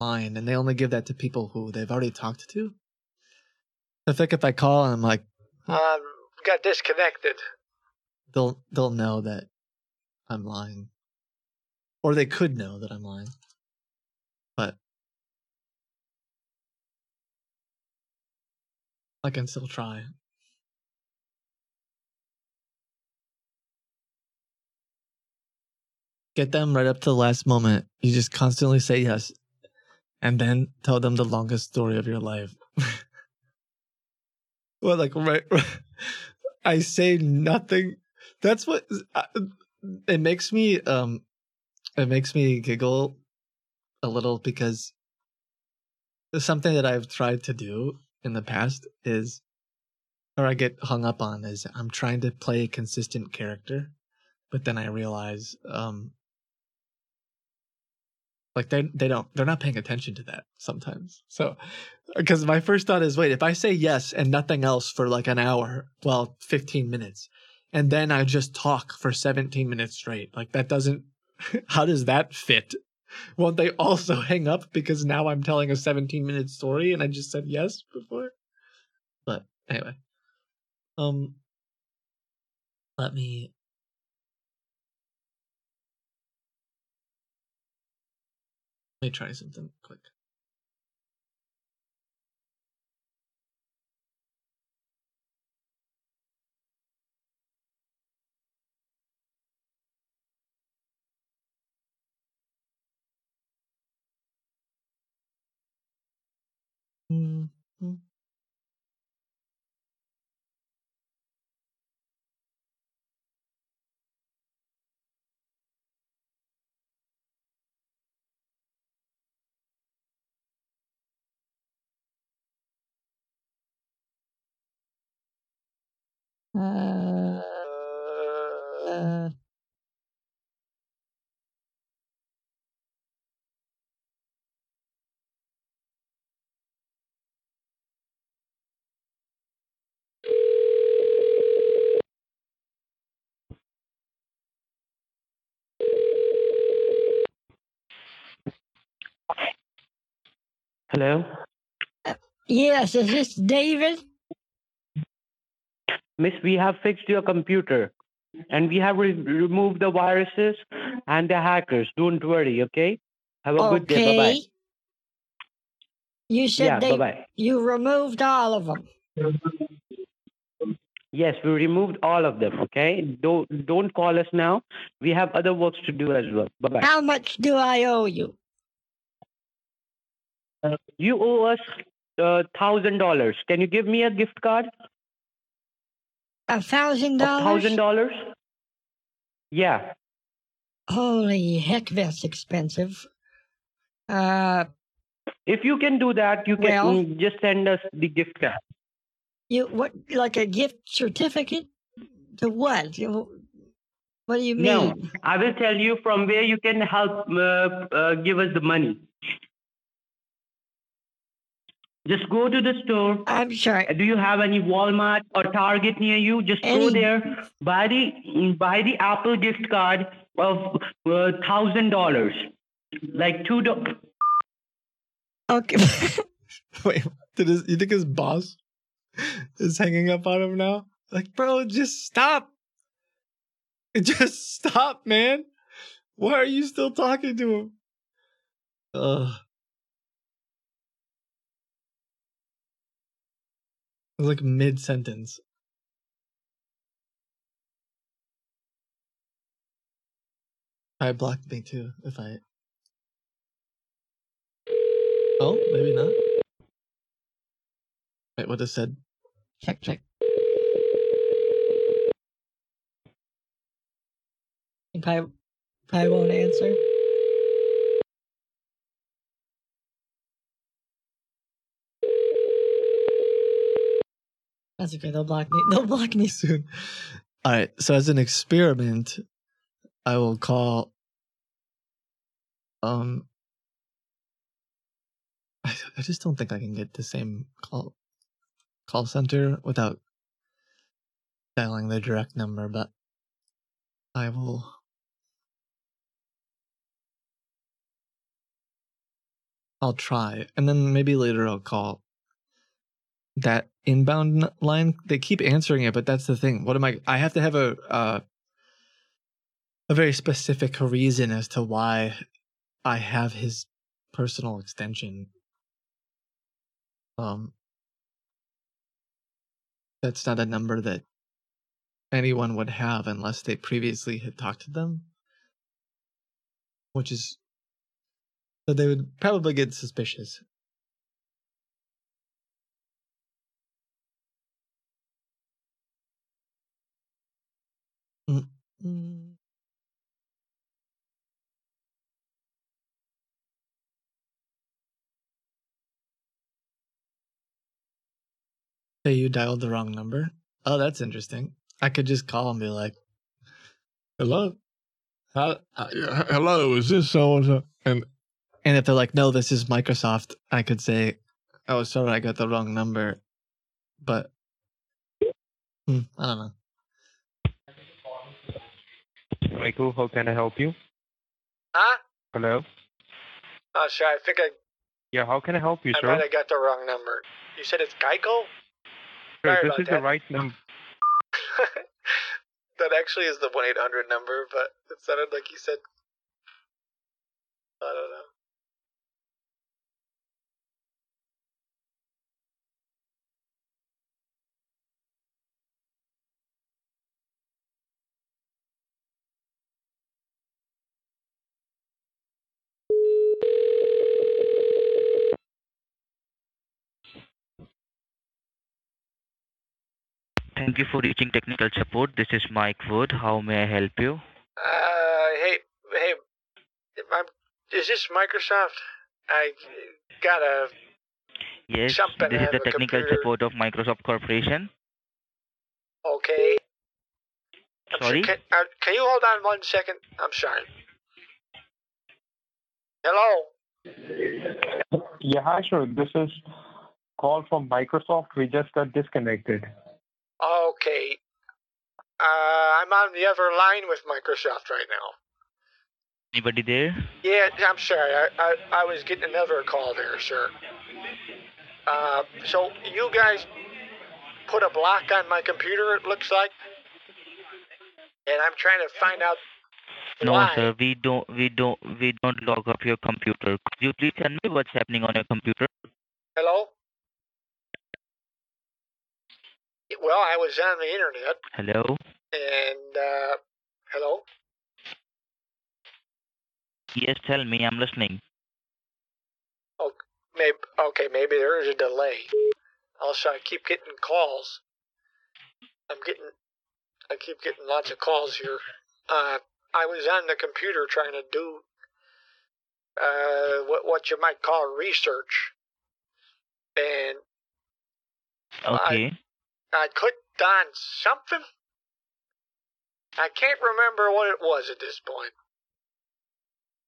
line, and they only give that to people who they've already talked to. I think if I call and I'm like, Um, got disconnected. they'll they'll know that I'm lying, or they could know that I'm lying. But I can still try. Get them right up to the last moment. You just constantly say yes, and then tell them the longest story of your life. well, like right, I say nothing. That's what uh, it makes me. Um, it makes me giggle a little because it's something that I've tried to do in the past is, or I get hung up on is I'm trying to play a consistent character, but then I realize, um, like they they don't they're not paying attention to that sometimes. So, because my first thought is, wait, if I say yes and nothing else for like an hour, well, fifteen minutes, and then I just talk for seventeen minutes straight, like that doesn't. How does that fit won't they also hang up because now I'm telling a 17 minute story and I just said yes before? But anyway. Um let me let me try something quick. Mhm. Uh, uh, Hello? yes, is this David? Miss, we have fixed your computer and we have re- removed the viruses and the hackers. Don't worry, okay? Have a good day. Bye bye. Okay. You said Yeah, they bye bye. you removed all of them. Yes, we removed all of them, okay? Don't don't call us now. We have other works to do as well. Bye bye. How much do I owe you? You owe us uh, thousand dollars. Can you give me a gift card? A thousand A thousand dollars? dollars? Yeah. Holy heck, that's expensive. Uh, If you can do that, you can Well- just send us the gift card. you what? Like a gift certificate to what? What do you mean? No, I will tell you from where you can help uh, uh, give us the money. Just go to the store. I'm sorry. Do you have any Walmart or Target near you? Just go there, buy the buy the Apple gift card of uh, thousand dollars, like two dollars. Okay. Wait, did his, you think his boss is hanging up on him now? Like, bro, just stop. Just stop, man. Why are you still talking to him? Ugh. Was like mid sentence. I blocked me too. If I. Oh, maybe not. Wait, what it said? check, check. He probably, probably won't answer. That's okay. They'll block me. They'll block me. soon. All right. So as an experiment, I will call. Um. I, I just don't think I can get the same call call center without dialing the direct number, but I will. I'll try, and then maybe later I'll call that inbound line. They keep answering it, but that's the thing. What am I? I have to have a uh, a very specific reason as to why I have his personal extension. Um, that's not a number that anyone would have unless they previously had talked to them. Which is so they would probably get suspicious. Mm, mm. Say you dialed the wrong number. Oh, that's interesting. I could just call and be like, Hello? Uh, h- hello, is this so and so? And and if they're like, no, this is Microsoft, I could say, oh, sorry, I got the wrong number. But hmm, I don't know. Michael, how can I help you? Huh? Hello? Oh, sorry. I think I, Yeah, how can I help you, I sir? I might have got the wrong number. You said it's Geico? Sir, sorry this is that. the right number. that actually is the 1 800 number, but it sounded like you said. I don't know. Thank you for reaching technical support. This is Mike Wood. How may I help you? Uh, hey, hey, I'm, is this Microsoft? I got a. Yes, Something this is the technical computer. support of Microsoft Corporation. Okay. I'm so- Sorry? can, uh, can you hold on one second? I'm sorry. Hello? Yeah, hi, sir. This is call from Microsoft. We just got disconnected. Okay. Uh, I'm on the other line with Microsoft right now. Anybody there? Yeah, I'm sorry. I, I, I was getting another call there, sir. Uh, so you guys put a block on my computer, it looks like? And I'm trying to find out No, why. sir. We don't. We don't. We don't log up your computer. Could you please tell me what's happening on your computer? Hello? Well, I was on the internet, Hello. and, uh, hello? Yes, tell me. I'm listening. Oh, maybe, okay, maybe there is a delay. Also, I keep getting calls. I'm getting, I keep getting lots of calls here. Uh, I was on the computer trying to do, uh, what, what you might call research. And Okay. I clicked on something. I can't remember what it was at this.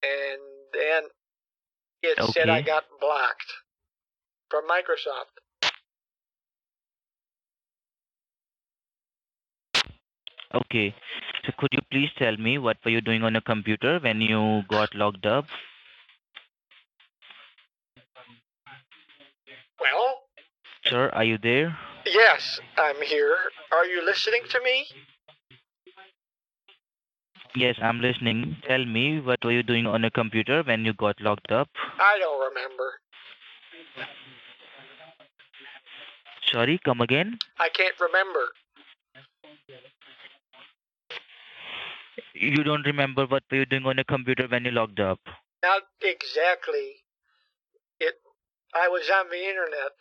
And then it said I got blocked from Microsoft. Okay. So could you please tell me what were you doing on your computer when you got logged up? Well, Sir, are you there? yes, I'm here. Are you listening to me? Yes, I'm listening. Tell me what were you doing on your computer when you got logged up? I don't remember. Sorry, come again? I can't remember. You don't remember what were you doing on your computer when you logged up? Not exactly. It. I was on the internet.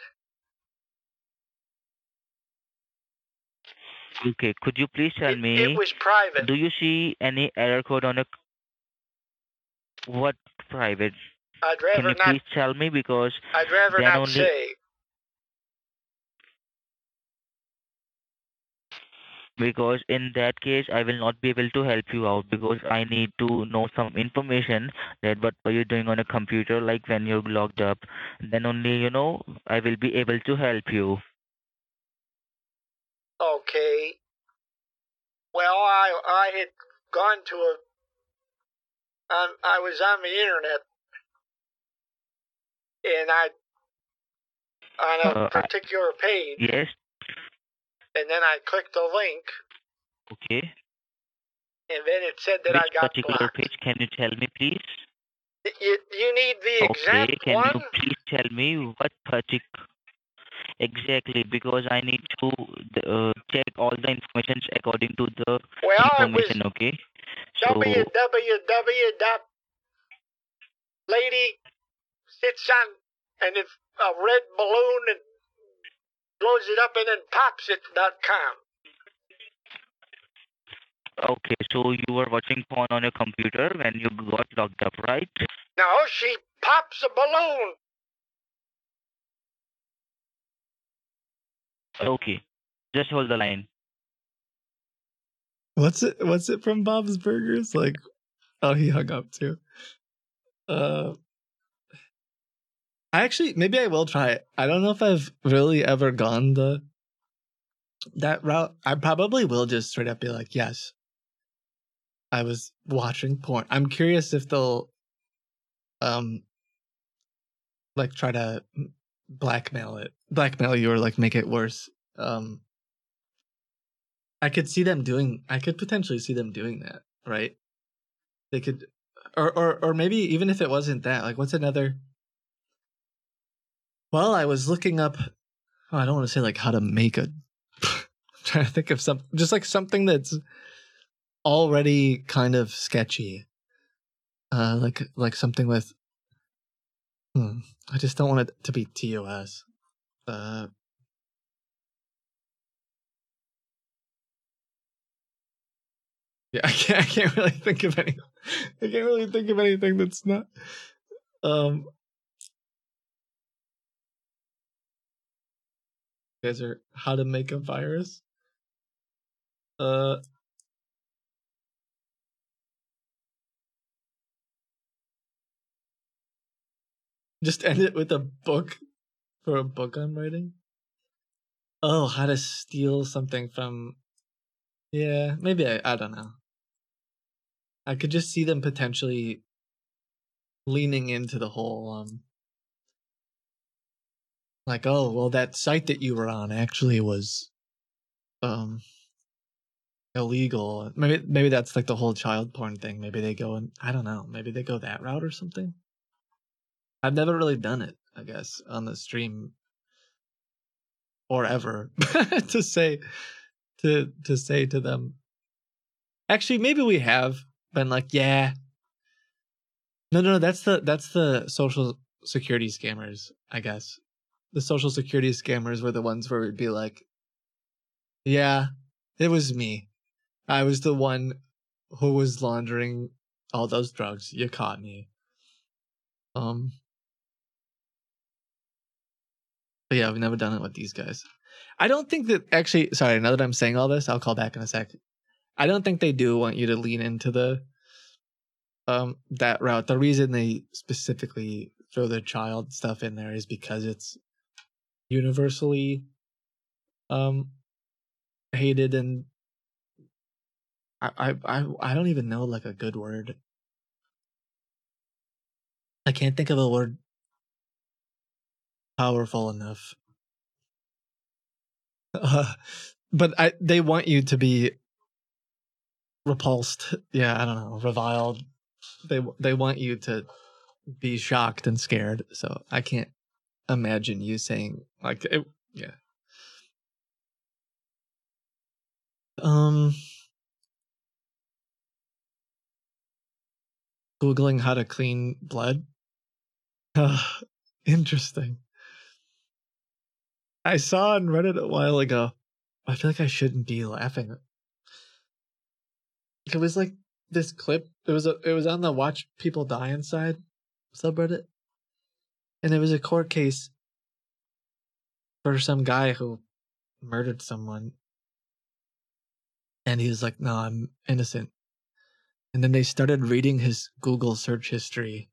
Okay, could you please tell me? It was private. Do you see any error code on a what private? I'd Can rather you not. please tell me because I'd rather not only- say. Because in that case I will not be able to help you out because I need to know some information that what are you doing on a computer like when you're logged up. Then only you know I will be able to help you. Okay. Well, I I had gone to a. Um, I was on the internet, and I on a Uh, particular page, Yes. And then I clicked the link, Okay. and then it said that Which I got particular blocked. page can you tell me please? You, you need the Okay, exact can one? you please tell me what partic Exactly, because I need to uh, check all the information according to the Well, it was information. Okay. So www dot lady sits on and it's a red balloon and blows it up and then pops it dot com. okay, so you were watching porn on your computer when you got locked up, right? No, she pops a balloon. Okay, just hold the line. What's it? What's it from Bob's Burgers? Like, oh, he hung up too. Uh, I actually maybe I will try it. I don't know if I've really ever gone the that route. I probably will just straight up be like, yes, I was watching porn. I'm curious if they'll, um, like try to blackmail it, blackmail you, or like make it worse. Um, I could see them doing. I could potentially see them doing that, right? They could, or or or maybe even if it wasn't that, like, what's another? Well, I was looking up. Oh, I don't want to say like how to make a. I'm trying to think of some, just like something that's already kind of sketchy. Uh, like like something with. Hmm, I just don't want it to be TOS. Uh, Yeah, I can't. I can't really think of any. I can't really think of anything that's not. Um, guys are how to make a virus. Uh, just end it with a book for a book I'm writing. Oh, how to steal something from. Yeah, maybe I. I don't know. I could just see them potentially leaning into the whole um like oh well that site that you were on actually was um illegal maybe maybe that's like the whole child porn thing maybe they go and i don't know maybe they go that route or something i've never really done it i guess on the stream or ever to say to to say to them actually maybe we have been like, yeah. No, no, no, that's the that's the social security scammers, I guess. The social security scammers were the ones where we'd be like, yeah, it was me. I was the one who was laundering all those drugs. You caught me. Um. But yeah, I've never done it with these guys. I don't think that actually. Sorry, now that I'm saying all this, I'll call back in a sec. I don't think they do want you to lean into the um that route. The reason they specifically throw the child stuff in there is because it's universally um hated and I I I, don't even know like a good word. I can't think of a word powerful enough. Uh, but I they want you to be repulsed. Yeah, I don't know, reviled. They they want you to be shocked and scared. So I can't imagine you saying like it, yeah. Um googling how to clean blood. Interesting. I saw on Reddit a while ago. I feel like I shouldn't be laughing. It was like this clip. It was a, it was on the Watch People Die Inside subreddit, and it was a court case for some guy who murdered someone, and he was like, "No, I'm innocent." And then they started reading his Google search history,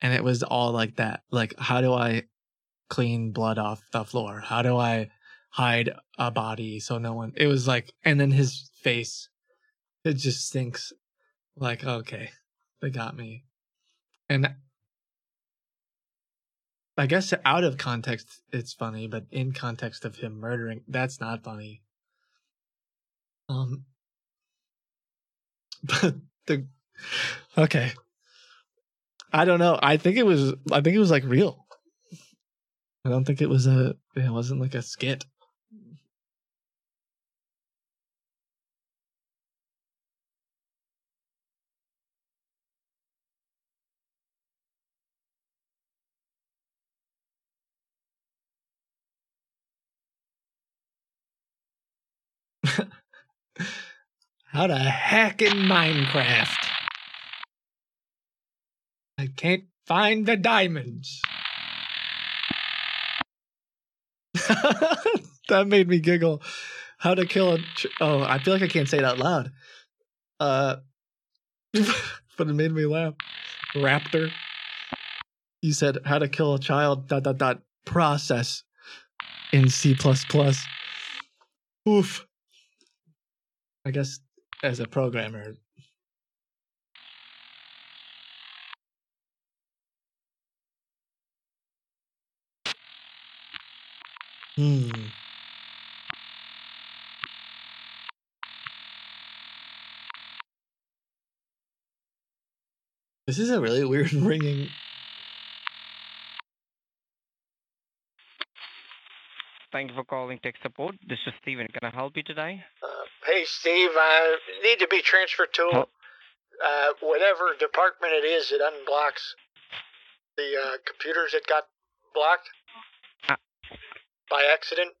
and it was all like that. Like, how do I clean blood off the floor? How do I hide a body so no one? It was like, and then his face, it just stinks. Like, okay, they got me. And I guess out of context, it's funny, but in context of him murdering, that's not funny. Um, but the okay, I don't know. I think it was. I think it was like real. I don't think it was a. It wasn't like a skit. How to hack in Minecraft. I can't find the diamonds. that made me giggle. How to kill a. Ch- oh, I feel like I can't say it out loud. Uh, but it made me laugh. Raptor. You said how to kill a child. Dot dot dot. Process in C plus plus. Oof. I guess as a programmer. Hmm. This is a really weird ringing. Thank you for calling tech support. This is Steven. Can I help you today? Uh, hey, Steve, I need to be transferred to uh, whatever department it is that unblocks the uh, computers that got blocked Ah. by accident.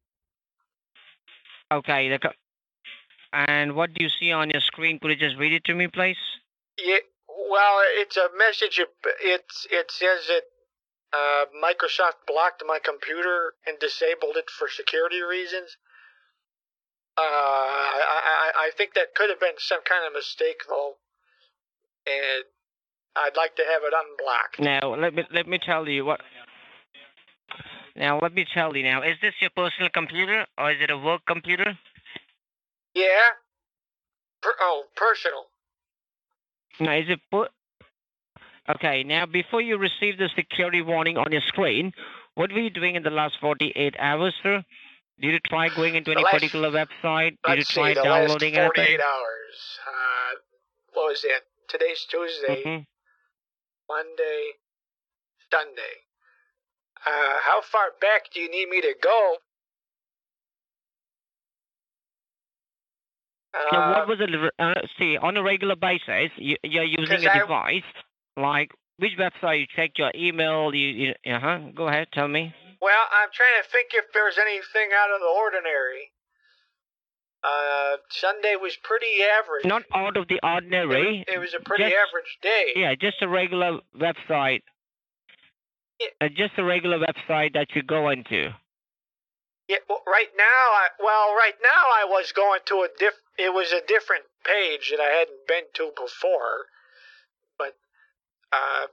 Okay. The and what do you see on your screen? Could you just read it to me, please? Yeah, well, it's a message. It it's, it says that uh, Microsoft blocked my computer and disabled it for security reasons. Uh, I, I I think that could have been some kind of mistake though, and I'd like to have it unblocked. Now let me let me tell you what. Now let me tell you. Now, is this your personal computer or is it a work computer? Yeah. Per- oh, personal. Now, is it Okay. Now, before you receive the security warning on your screen, what were you doing in the last 48 hours, sir? Did you try going into The any last- particular website? Did you try see, the downloading last 48 anything? hours. Uh, what was that? Today's Tuesday, Mhm. Monday, Sunday. Uh, how far back do you need me to go? Now, Uh, what was it? Uh, see, on a regular basis, you, you're using a I, device. Like, which website you checked your email? You, you uh huh. Go ahead, tell me. Well, I'm trying to think if there's anything out of the ordinary. Uh, Sunday was pretty average. Not out of the ordinary. It was a pretty just- average day. Yeah, just a regular website. Uh, just a regular website that you go into. Yeah, well, right now, I well, right now I was going to a diff. It was a different page that I hadn't been to before, uh,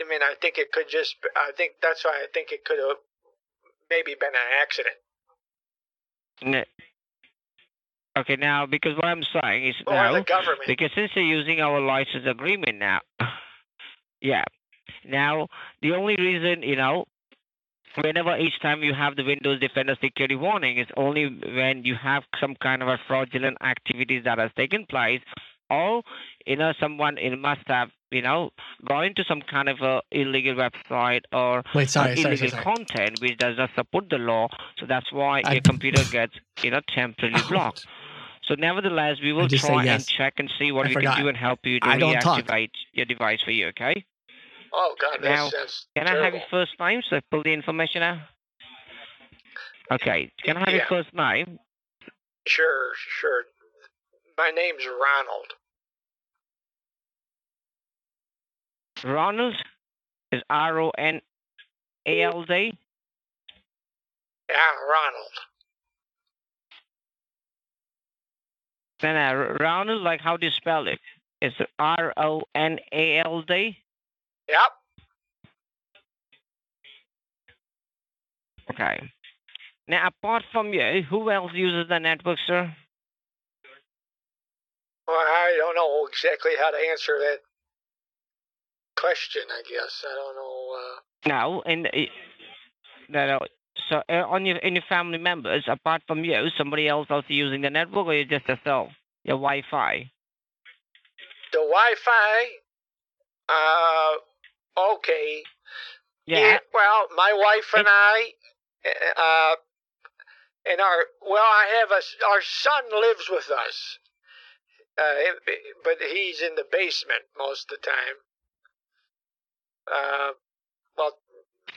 I mean, I think it could just. I think that's why I think it could have maybe been an accident. Okay, now because what I'm saying is Or now the government. because since they're using our license agreement now, yeah. Now the only reason you know, whenever each time you have the Windows Defender security warning is only when you have some kind of a fraudulent activities that has taken place, or you know someone it must have you know gone into some kind of a illegal website or Wait, sorry, uh, sorry, illegal sorry, sorry. content which does not support the law. So that's why I- your computer gets you know temporarily blocked. So nevertheless, we will try yes. and check and see what I we forgot. can do and help you to I reactivate your device for you. Okay? Oh God, that's, Now, that's Can I have your first name so I pull the information out? Okay. Can I have your first name? Sure, sure. My name's Ronald. Ronald is R O N A L D. Yeah, Ronald. Then uh, Ronald, like how do you spell it? It's R O N A L D. Yep. Okay. Now, apart from you, who else uses the network, sir? Well, I don't know exactly how to answer that question. I guess I don't know. Uh, No, and uh, no, no. So, uh, on your in your family members, apart from you, somebody else also using the network, or you just yourself, your Wi-Fi? the Wi-Fi. Uh, okay. Yeah. well, my wife and I, uh, and our well, I have a our son lives with us, uh, but he's in the basement most of the time. Uh, well,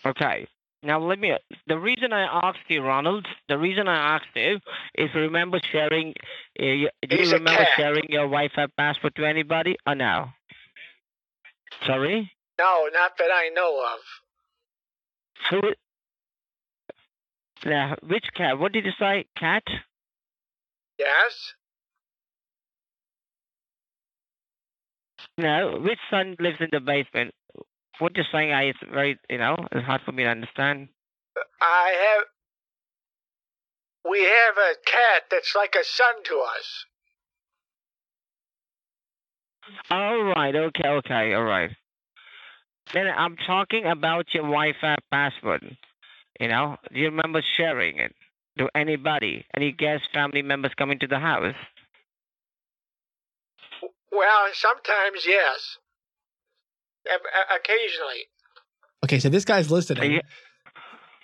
Okay. Now let me. The reason I asked you, Ronald, the reason I asked you is remember sharing. Uh, you, do you remember sharing your Wi-Fi password to anybody or no? Sorry. no, not that I know of. Who? Now, which cat? What did you say? Cat? Yes. No. Which son lives in the basement? What you're saying, I is very, you know, it's hard for me to understand. I have. We have a cat that's like a son to us. All right. Okay. Okay. All right. Then I'm talking about your Wi-Fi password. You know, do you remember sharing it to anybody, any guest family members coming to the house? Well, sometimes yes. O- o- Occasionally. Okay, so this guy's listening.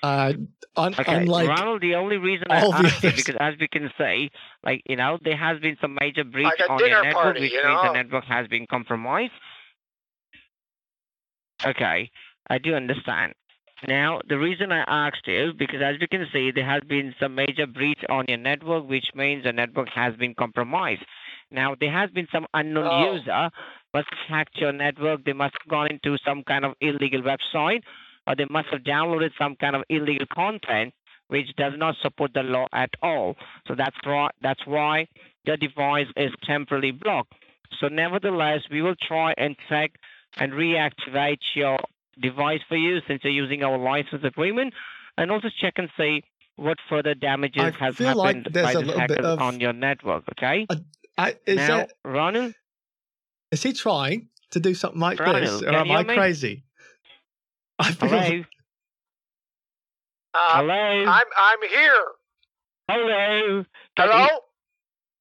Uh, un- Okay, unlike Ronald, the only reason I the asked you others. because as we can say, like you know, there has been some major breach Like on your network, party, which you means the network has been compromised. Okay, I do understand. Now, the reason I asked you because as we can see, there has been some major breach on your network, which means the network has been compromised. Now, there has been some unknown Oh. user must have hacked your network. They must have gone into some kind of illegal website, or they must have downloaded some kind of illegal content which does not support the law at all. So that's why that's why the device is temporarily blocked. So nevertheless, we will try and check and reactivate your device for you since you're using our license agreement, and also check and see what further damages I has feel like happened by a the hackers on your network. Okay. I, is now, that Ronald, is he trying to do something like this, or am I me? crazy? I feel hello, Uh, hello, I'm I'm here. hello. Hello.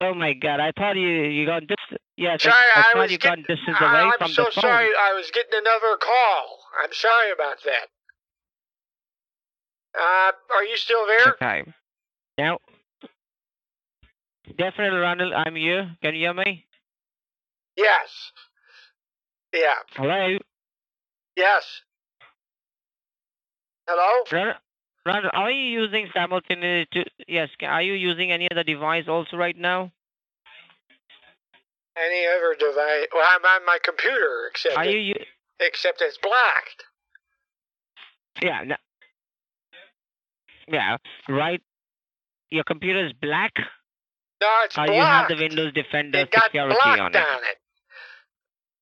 Oh my God! I thought you you got this. Yes, I- Sorry, I, I thought was you getting- got distance I- away I'm from so the phone. sorry. I was getting another call. I'm sorry about that. Uh, are you still there? Okay. Now, definitely, Ronald, I'm here. Can you hear me? Yes. Yeah. Hello, Yes. Hello. Ronald, are you using simultaneously? To, yes. Are you using any other device also right now? Any other device? Well, I'm on my computer, except Are it- you? except it's blocked. Yeah. No, yeah. Right. Your computer is black. No, it's Or blocked. you have the Windows Defender it security on it. on it.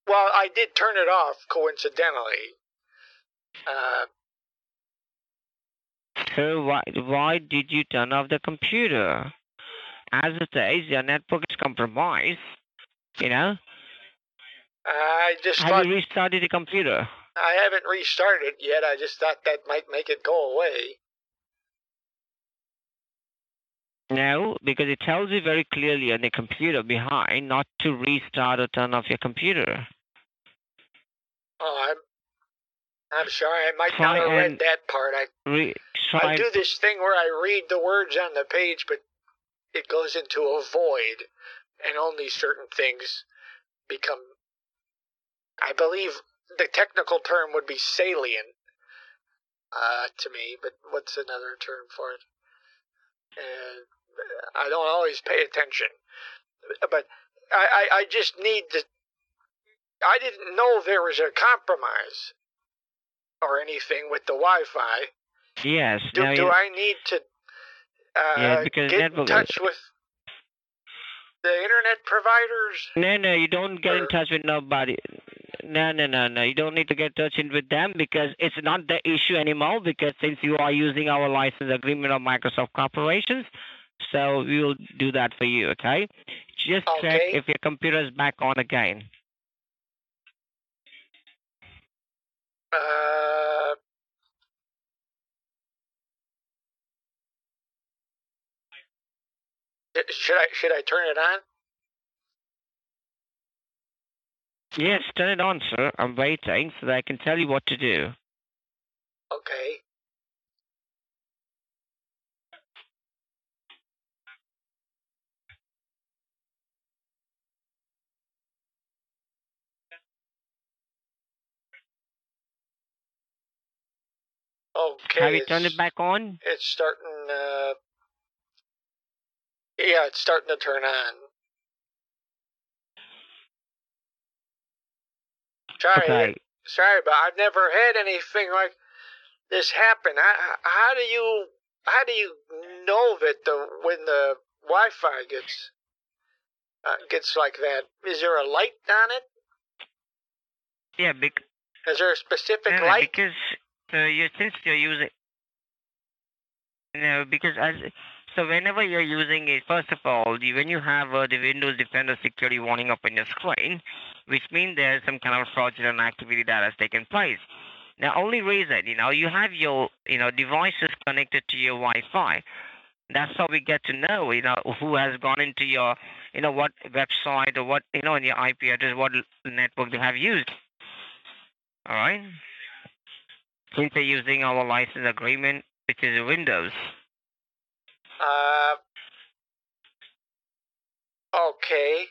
Well, I did turn it off coincidentally. Uh, So why why did you turn off the computer? As it says, your network is compromised. You know. I just Have thought you restarted the computer? I haven't restarted it yet. I just thought that might make it go away. No, because it tells you very clearly on the computer behind not to restart or turn off your computer. Oh, I'm I'm sorry. I might not have read that part. I Re- I do this thing where I read the words on the page, but it goes into a void, and only certain things become. I believe the technical term would be salient uh, to me, but what's another term for it? Uh, I don't always pay attention, but I, I, I just need to. I didn't know there was a compromise or anything with the Wi-Fi. yes. Do, now do you, I need to uh, Yeah, because get in touch with the internet providers? no, no, you don't get in touch with nobody. No, no, no, no. You don't need to get in touch with them because it's not the issue anymore. Because since you are using our license agreement of Microsoft Corporations, so we will do that for you. Okay. Just check if your computer is back on again. Uh, should I should I turn it on? Yes, turn it on, sir. I'm waiting so that I can tell you what to do. Okay. Okay. Have you turned it back on? It's starting. Uh, yeah, it's starting to turn on. Sorry, Okay. sorry, but I've never had anything like this happen. I, how do you how do you know that the when the Wi-Fi gets uh, gets like that? Is there a light on it? Yeah, bec- Is there a specific no, light? because uh, you since you're using no because as so whenever you're using it, first of all, when you have the Windows Defender security warning up on your screen, which means there's some kind of fraudulent activity that has taken place. Now, only reason, you know, you have your, you know, devices connected to your Wi-Fi. That's how we get to know, you know, who has gone into your, you know, what website or what, you know, in your IP address, what network they have used. All right. Since they're using our license agreement, which is Windows. Uh, okay.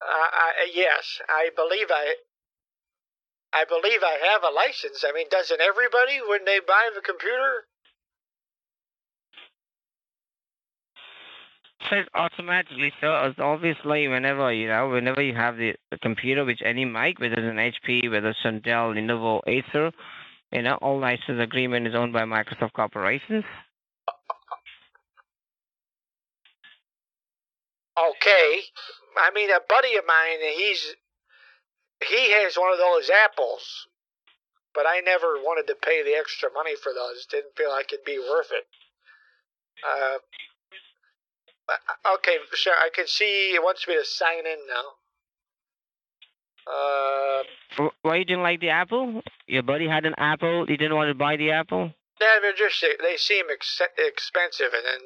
Uh, I, yes, I believe I. I believe I have a license. I mean, doesn't everybody when they buy the computer? says automatically, so obviously whenever you know, whenever you have the, the computer, which any mic, whether it's an HP, whether it's Dell, Lenovo, Acer, you know, all license agreement is owned by Microsoft corporations. Okay. I mean, a buddy of mine, he's he has one of those apples, but I never wanted to pay the extra money for those. Didn't feel like it'd be worth it. Uh, uh, okay, sure. I can see he wants me to sign in now. Uh, Why you didn't like the Apple? Your buddy had an Apple. You didn't want to buy the Apple. yeah, they're just they seem ex- expensive, and then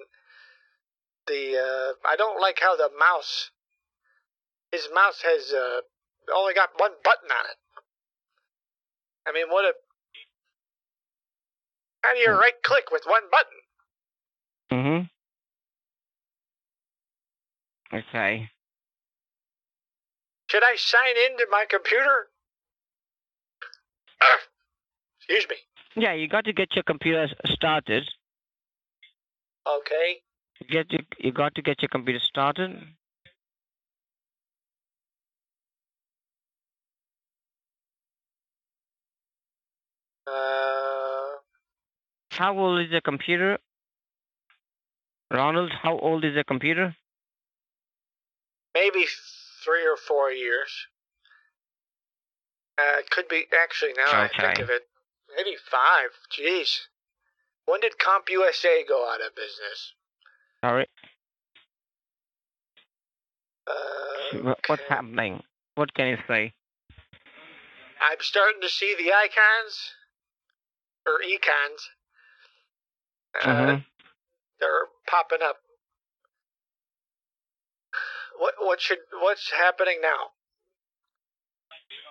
the uh, I don't like how the mouse. His mouse has uh, only got one button on it. I mean, what a how do you right click with one button? Mm-hmm. Okay. Should I sign into my computer? Excuse me. Yeah, you got to get your computer started. Okay. Get your, you got to get your computer started. Uh, How old is the computer? Ronald, how old is the computer? maybe three or four years. Uh, it could be actually now I think of it, maybe five. Jeez, when did CompUSA go out of business? Sorry. Uh, Wha- What's happening? What can you say? I'm starting to see the icons or econs. Uh, Mhm. They're popping up. What what should what's happening now?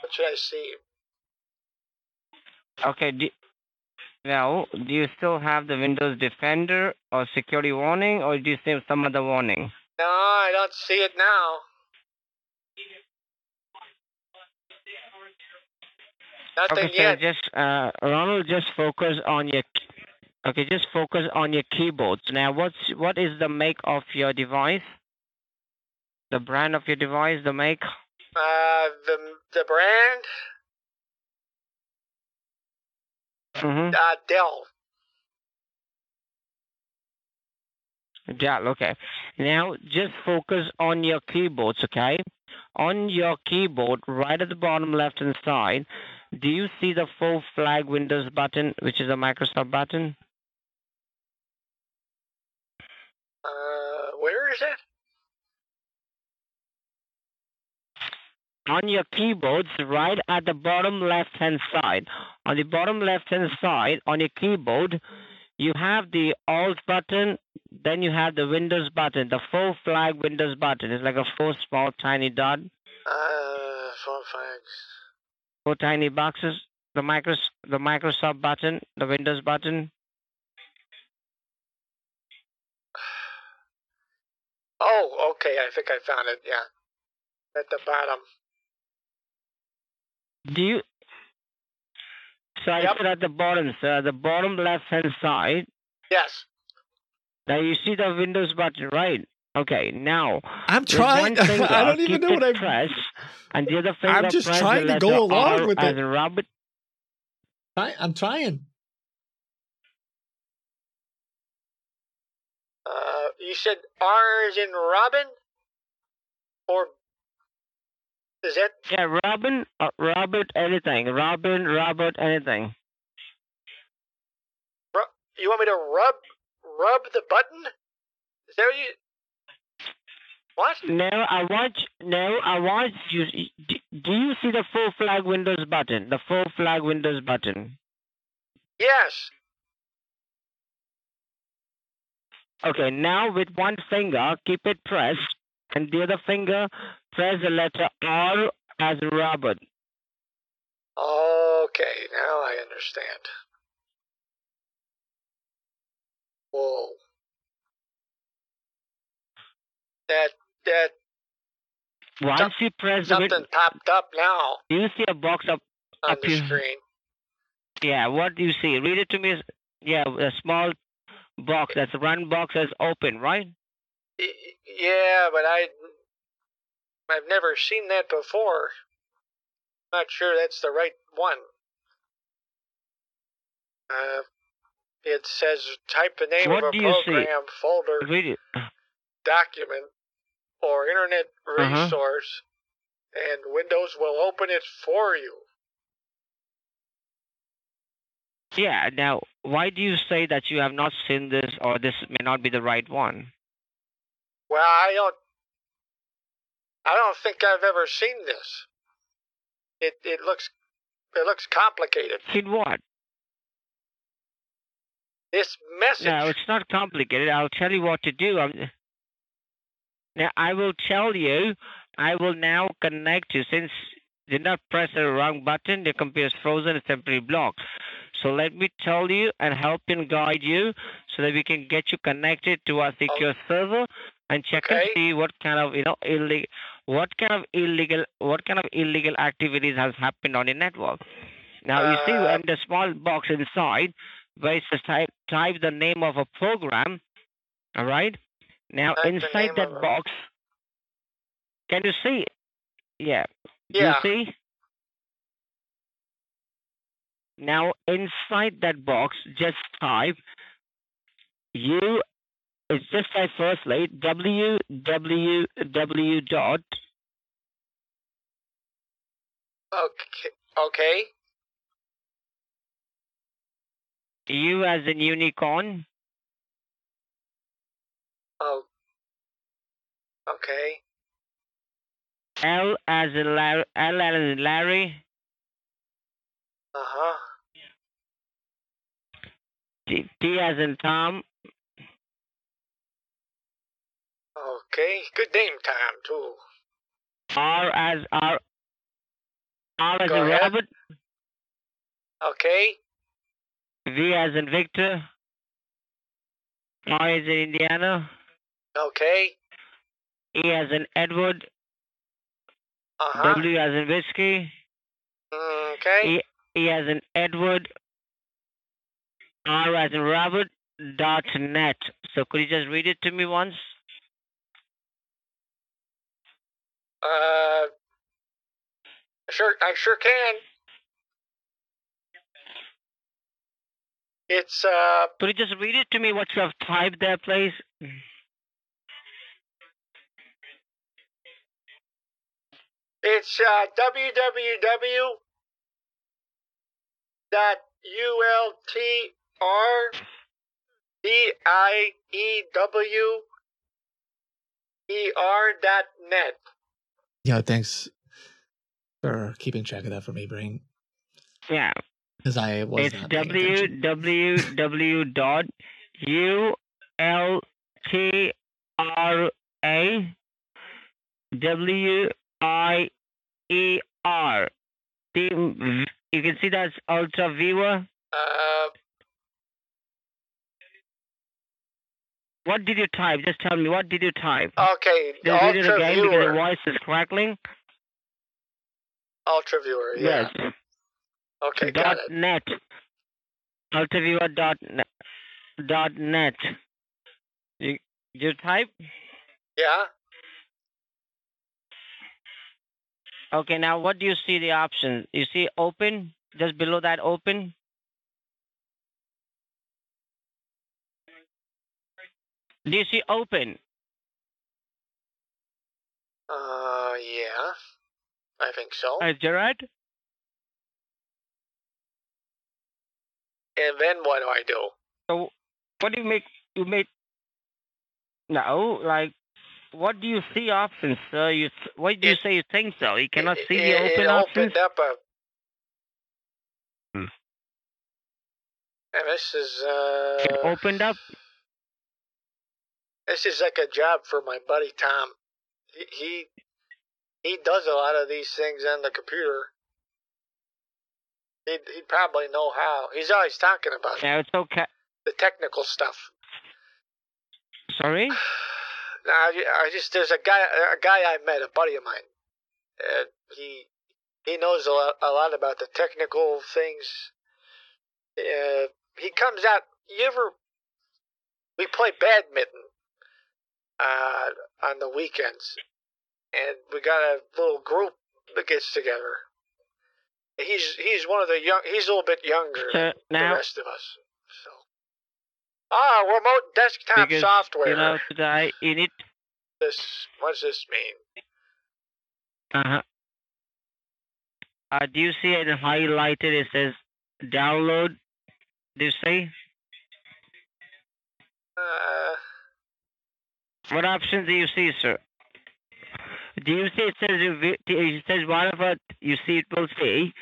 What should I see? Okay. Do, now, do you still have the Windows Defender or security warning, or do you see some other warning? No, I don't see it now. Nothing okay, so just uh, Ronald, just focus on your. Okay, just focus on your keyboards. Now, what's what is the make of your device? The brand of your device, the make. Uh, the the brand Mm-hmm. uh, Dell. Dell. Okay. Now, just focus on your keyboards. Okay. On your keyboard, right at the bottom left hand side, do you see the full flag Windows button, which is a Microsoft button? Uh, where is it? On your keyboards right at the bottom left hand side. On the bottom left hand side on your keyboard, you have the Alt button, then you have the Windows button, the full flag Windows button. It's like a full small tiny dot. Uh, four flags. Four tiny boxes. The Micros the Microsoft button, the Windows button. Oh, okay. I think I found it. Yeah, at the bottom. Do you? So I said at the bottom, sir, the bottom left hand side. Yes. Now you see the Windows button, right? Okay. Now I'm trying- finger, I don't even know what I'm- pressed, and the other finger I'm just press trying to go along R with as it. in Robert. I, I'm trying. Uh, you said R is in Robin, or is that Yeah, Robin, uh, Robert, anything. Robin, Robert, anything. ru- you want me to rub rub the button? Is that what you? What? No, I want. No, I want you. d- Do you see the full flag Windows button? The full flag Windows button. Yes. Okay, now with one finger, keep it pressed, and the other finger press the letter R as Robert. Okay, now I understand. Whoa. That that Once you press the something popped up now do you see a box up on up the here? screen. Yeah, what do you see? Read it to me. Yeah, a small box. That's a run box that's open, right? Yeah, but I I've never seen that before. Not sure that's the right one. Uh, it says type the name What of a do you see? program, folder, document, or internet Uh-huh. resource, and Windows will open it for you. Yeah. Now, why do you say that you have not seen this, or this may not be the right one? Well, I don't. I don't think I've ever seen this. It it looks it looks complicated. Seen what? This message. No, it's not complicated. I'll tell you what to do. I'm, now, I will tell you. I will now connect you since you did not press the wrong button. Your computer is frozen. It's temporarily blocked. So let me tell you and help and guide you so that we can get you connected to oh. our secure server and check and see what kind of you know illegal what kind of illegal what kind of illegal activities has happened on your network. Now you see Uh, in the small box inside where it says type type the name of a program. All right. Now inside that box, can you see? Yeah. Yeah. you see? Now inside that box, just type you. It's just type firstly www dot Okay. Okay. u as in unicorn Oh. Okay. l as in Larry, l as in Larry Uh huh. T, T as in Tom Okay. Good name, time Too. R as R R as Go in ahead. Robert Okay. V as in Victor R as in Indiana Okay. E as in Edward Uh huh. W as in whiskey Okay. E, e as in Edward, R as in Robert, dot net. So could you just read it to me once? Uh. Sure. I sure can. It's uh. Could you just read it to me what you have typed there, please? It's uh, www dot ultr d i e w e r dot net. Yeah, thanks for keeping track of that for me, Brain. Yeah. Because I was It's not paying www dot u l t r a w i e r team. You can see that's Ultra Viewer. Uh, What did you type? Just tell me. What did you type? okay, Just read it again because the voice is crackling. Ultra Viewer, yeah. Yes. Okay, got dot net. Ultraviewer dot net. Dot net. You you type? Yeah. Okay. Now what do you see the options? You see open just below that open. Do you see open? Uh, yeah. I think so. Uh, Gerard? And then what do I do? So what do you make? You make no like. What do you see options, sir? You why do you say you think so? You cannot see the open it options. opened up a. Hmm. And this is uh. It opened up. This is like a job for my buddy Tom. He he, he does a lot of these things on the computer. He'd, he'd probably know how. He's always talking about it, Yeah, it's okay. the technical stuff. Sorry. Now, I I just there's a guy a guy I met, a buddy of mine. And he he knows a lot, a lot about the technical things. Uh, he comes out. You ever? We play badminton uh, on the weekends, and we got a little group that gets together. He's he's one of the young. He's a little bit younger So than now- the rest of us. So ah, remote desktop because software. you know today you need. this what does this mean? Uh-huh. Uh Do you see it highlighted? It says download. Do you see? Uh, What options do you see, sir? Do you see it says it says whatever you see it will say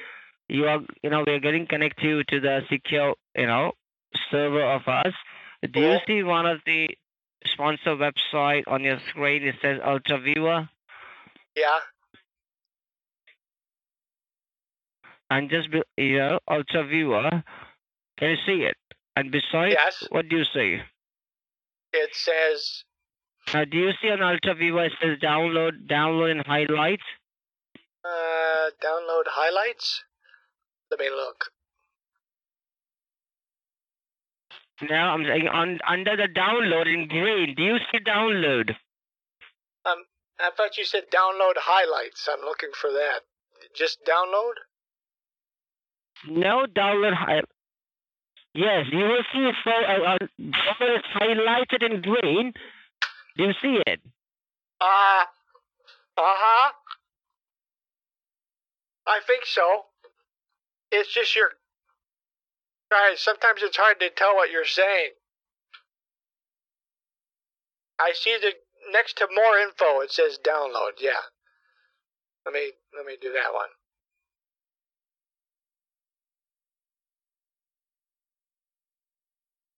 you are you know we're getting connected to the secure you know server of us. Do you see one of the sponsor website on your screen? It says Ultra Viewer yeah. and just be, you know Ultra Viewer. Can you see it? And beside, Yes. what do you see? It says Uh, do you see an Ultra Viewer it says download, download and highlights? uh, download highlights. Let me look. Now I'm saying on under the download in green. Do you see download? Um, I thought you said download highlights. I'm looking for that. Just download. No download. Hi- yes, you will see it. So uh, uh, download is highlighted in green. Do you see it? Uh, uh huh. I think so. It's just your. Guys, sometimes it's hard to tell what you're saying. I see the next to more info. It says download. Yeah. Let me let me do that one.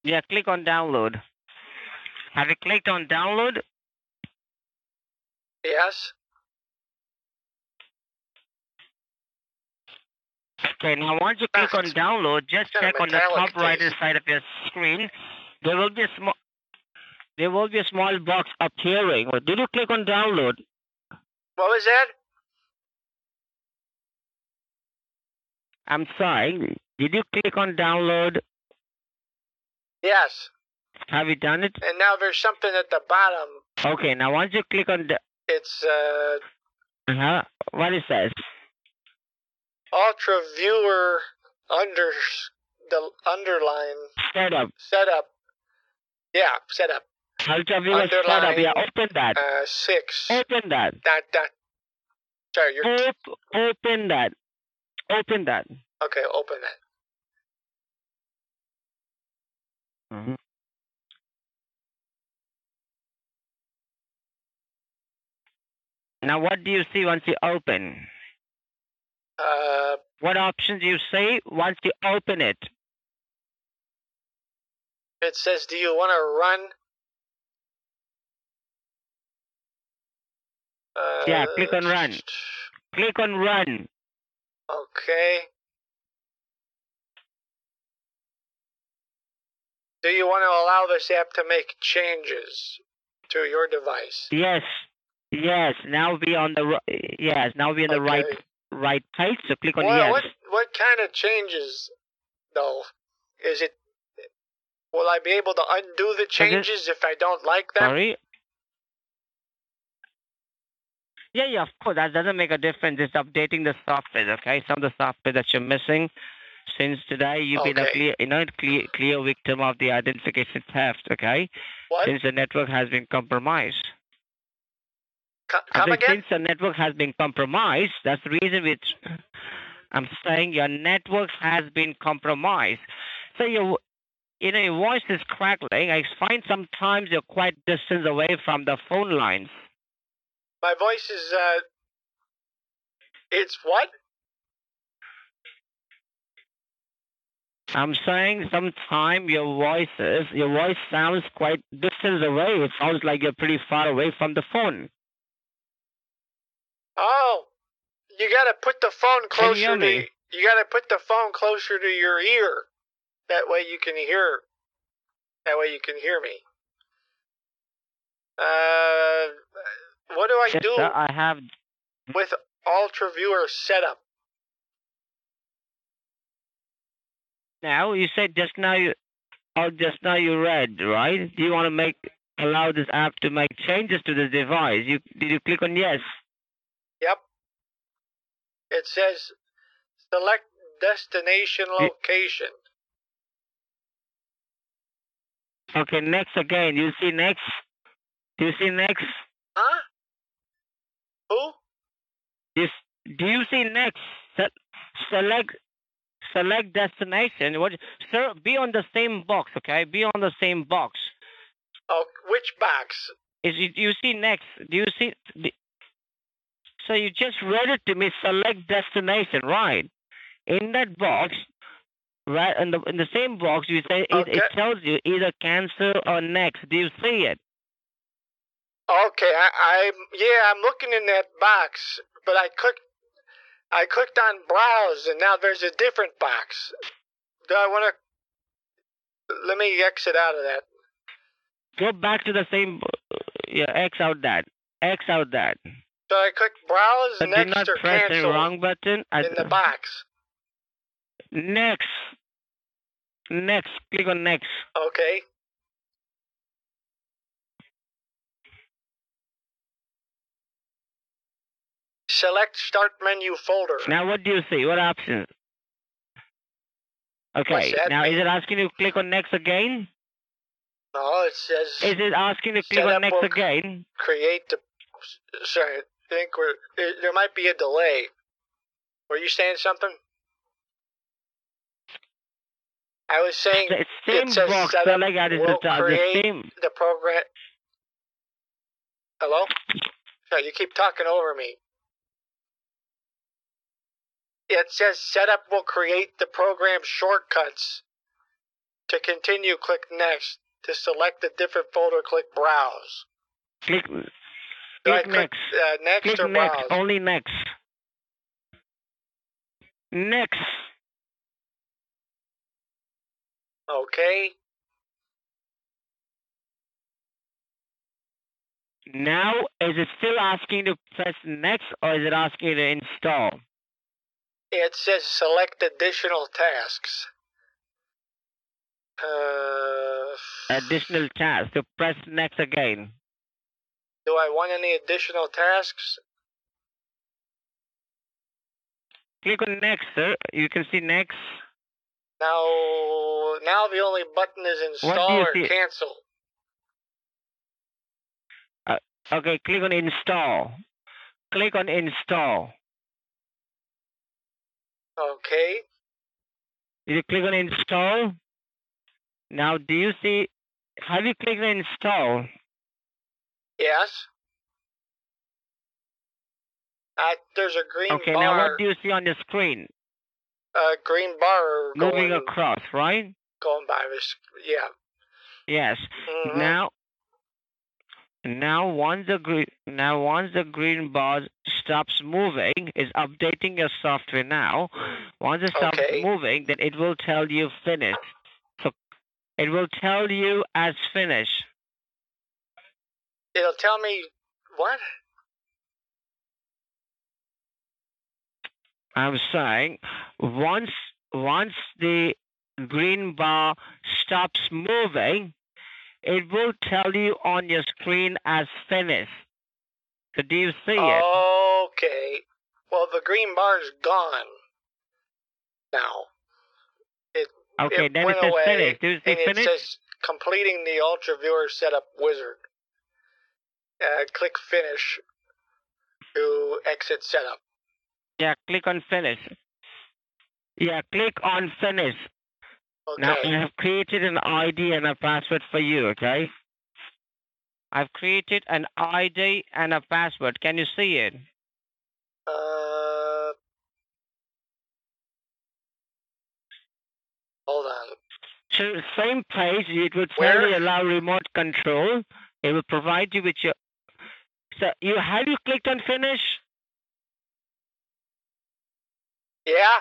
Yeah, click on download. Have you clicked on download? Yes. Okay, now once you ah, click on download, just check on the top right hand side of your screen. There will be a small there will be a small box appearing. Did you click on download? What was that? I'm sorry. Did you click on download? Yes. Have you done it? And now there's something at the bottom. Okay, now once you click on the It's uh uh-huh, what it says? ultra viewer under the underline Setup. setup. Yeah, setup. Ultra viewer setup. Yeah, Underline, open that. Uh, six. Open that. That, dot. Sorry, you're Op- open that. Open that. okay. Open that. Mhm. Now, what do you see once you open? Uh, What options do you see once you open it? it says, "Do you want to run?" Uh, yeah, click on run. Click on run. Okay. Do you want to allow this app to make changes to your device? Yes. Yes. Now we on the yes. Now be on the right right page. So click on Well, yes. what what kind of changes though? Is it will I be able to undo the changes if I don't like them? Sorry. Yeah, yeah, of course. That doesn't make a difference. It's updating the software, okay? Some of the software that you're missing. Since today, you've been a clear, you know, clear, clear victim of the identification theft, okay? What? Since the network has been compromised. I come again? since the network has been compromised, that's the reason which I'm saying your network has been compromised. So you, you know, your voice is crackling. I find sometimes you're quite distance away from the phone lines. My voice is uh it's what? I'm saying sometimes your voice is, your voice sounds quite distance away. It sounds like you're pretty far away from the phone. Oh, you got to put the phone closer to me? you got to put the phone closer to your ear. That way you can hear. That way you can hear me. Uh, what do I do I have with Ultra Viewer setup? now. You said just now you, oh, just now you read, right? Do you want to make allow this app to make changes to the device? You did you click on yes? It says select destination location. Okay, next again. You see next. Do you see next? Huh? Who? Do you, do you see next? Se- select select destination. What, sir? Be on the same box, okay? Be on the same box. Oh, which box? Is you, you see next? Do you see? So you just read it to me. Select destination, right? In that box, right? In the in the same box, you say it, it tells you either cancel or next. Do you see it? Okay, I, I'm yeah, I'm looking in that box, but I clicked I clicked on browse and now there's a different box. Do I want to let me exit out of that? Go back to the same. Uh, yeah, X out that. X out that. So I click browse do next not or press the cancel wrong button. I- in the box. Next. Next. Click on next. Okay. Select start menu folder. Now what do you see? What options? Okay. Now is it asking you to click on next again? No, it says Is it asking you to click on next again? create the. Sorry, I think we're there might be a delay. Were you saying something? I was saying The same it says box, setup select as is the will the create same. the program. Hello? Sorry, you keep talking over me. It says setup will create the program shortcuts. To continue, click next. To select a different folder, click browse. Click. Do I Click next. uh, next Click or next. browse? Only next. Next. Okay. Now, is it still asking to press next or is it asking to install? It says select additional tasks. Uh, Additional tasks. To press next again. Do I want any additional tasks? Click on next, sir. You can see next. Now, now the only button is install or see? cancel. Uh, okay, click on install. Click on install. Okay. Did you click on install? Now, do you see? Have you clicked on install? Yes. Uh, there's a green bar. Okay, bar. now what do you see on the screen? A green bar Moving going, across, right? going by this. Yeah. Yes. Mhm. Now, Now once the green now once the green bar stops moving, is updating your software now. Once it stops Okay. moving, then it will tell you finished. So it will tell you as finished. It'll tell me what? I'm saying once once the green bar stops moving, it will tell you on your screen as finished. So do you see it? Okay. Well, the green bar's gone now. It Okay, it then it went says away, finished. Do you see and finished? it says completing the Ultra Viewer Setup Wizard. Uh, click Finish to exit setup. Yeah, click on finish. Yeah, click on finish. Now I have created an ID and a password for you, okay? I've created an ID and a password. Can you see it? Uh, hold on. So same page, it will tell you allow remote control. It will provide you with your. So you have you clicked on finish? Yeah.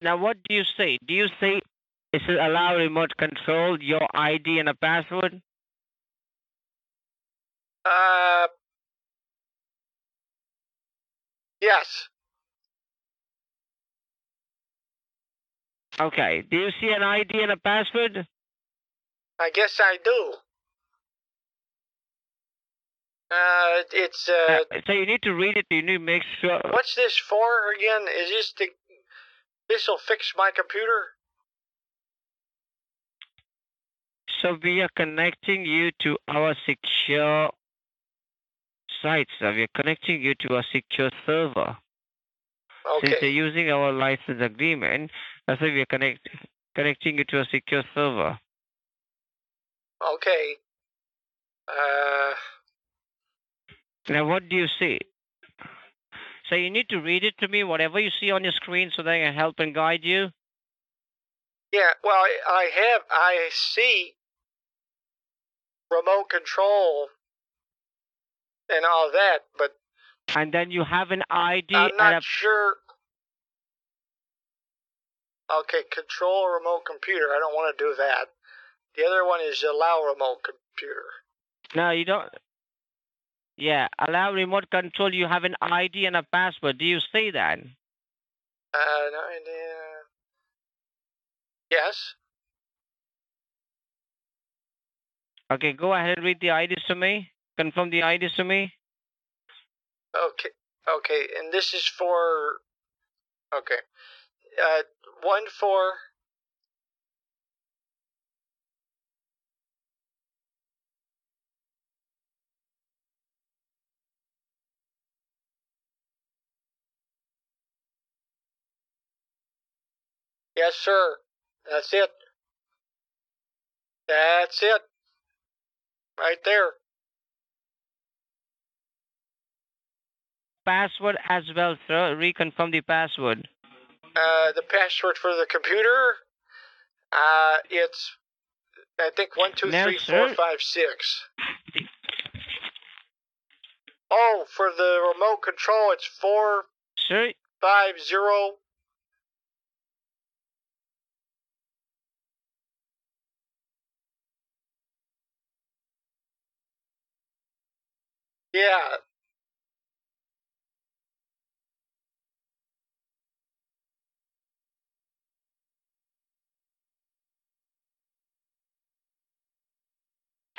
Now what do you say? Do you see it says allow remote control, your ID and a password? Uh, yes. Okay. Do you see an ID and a password? I guess I do. Uh, it's uh, So you need to read it. You need to make sure. what's this for again? Is this the? This will fix my computer. So we are connecting you to our secure site. So we are connecting you to a secure server. Okay. Since you're using our license agreement, that's why we are connect, connecting you to a secure server. Okay. Uh, Now, what do you see? So you need to read it to me, whatever you see on your screen, so that I can help and guide you. yeah. Well, I, I have. I see remote control and all that, but And then you have an ID I'm and not a sure. Okay, control remote computer. I don't want to do that. The other one is allow remote computer. No, you don't. Yeah, allow remote control. You have an ID and a password. Do you see that? Uh, no, uh, yes. Okay, go ahead and read the IDs to me. Confirm the IDs to me. Okay. Okay, and this is for. Okay. Uh, one for. Yes, sir. That's it. That's it. Right there. Password as well, sir. Reconfirm the password. Uh, the password for the computer. Uh, it's. I think one two No, three sir. five six. Oh, for the remote control, it's four Sir, five zero. Yeah.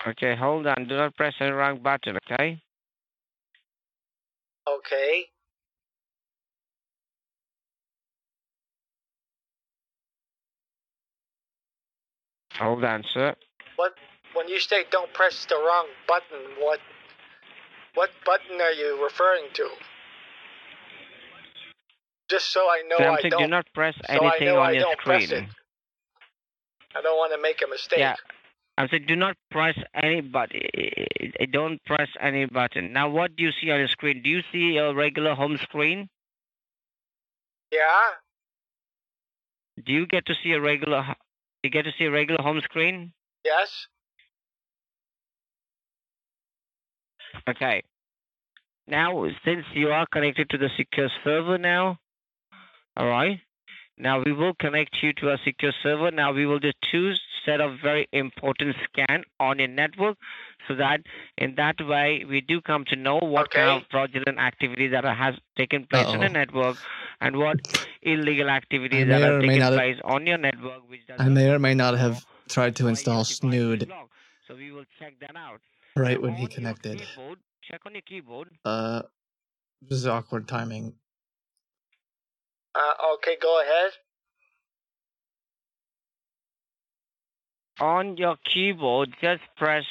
Okay, hold on. Do not press the wrong button, okay? Okay. Hold on, sir. What when you say don't press the wrong button, what what button are you referring to? Just so I know I don't. do not press so I anything know on I your screen. I don't want to make a mistake. Yeah. I'm saying do not press any button. Don't press any button. Now, what do you see on your screen? Do you see a regular home screen? Yeah. Do you get to see a regular? You get to see a regular home screen? Yes. Okay. Now, since you are connected to the secure server now, all right. Now we will connect you to a secure server. Now we will do two set of very important scan on your network, so that in that way we do come to know what kind of fraudulent activity that has taken place on the Uh-oh. network and what illegal activities I that may have taken not have- place on your network, which I may or may not have tried to install Snood so we will check that out. Right when he connected. Keyboard, check on your keyboard. Uh, this is awkward timing. Uh, okay, go ahead. on your keyboard, just press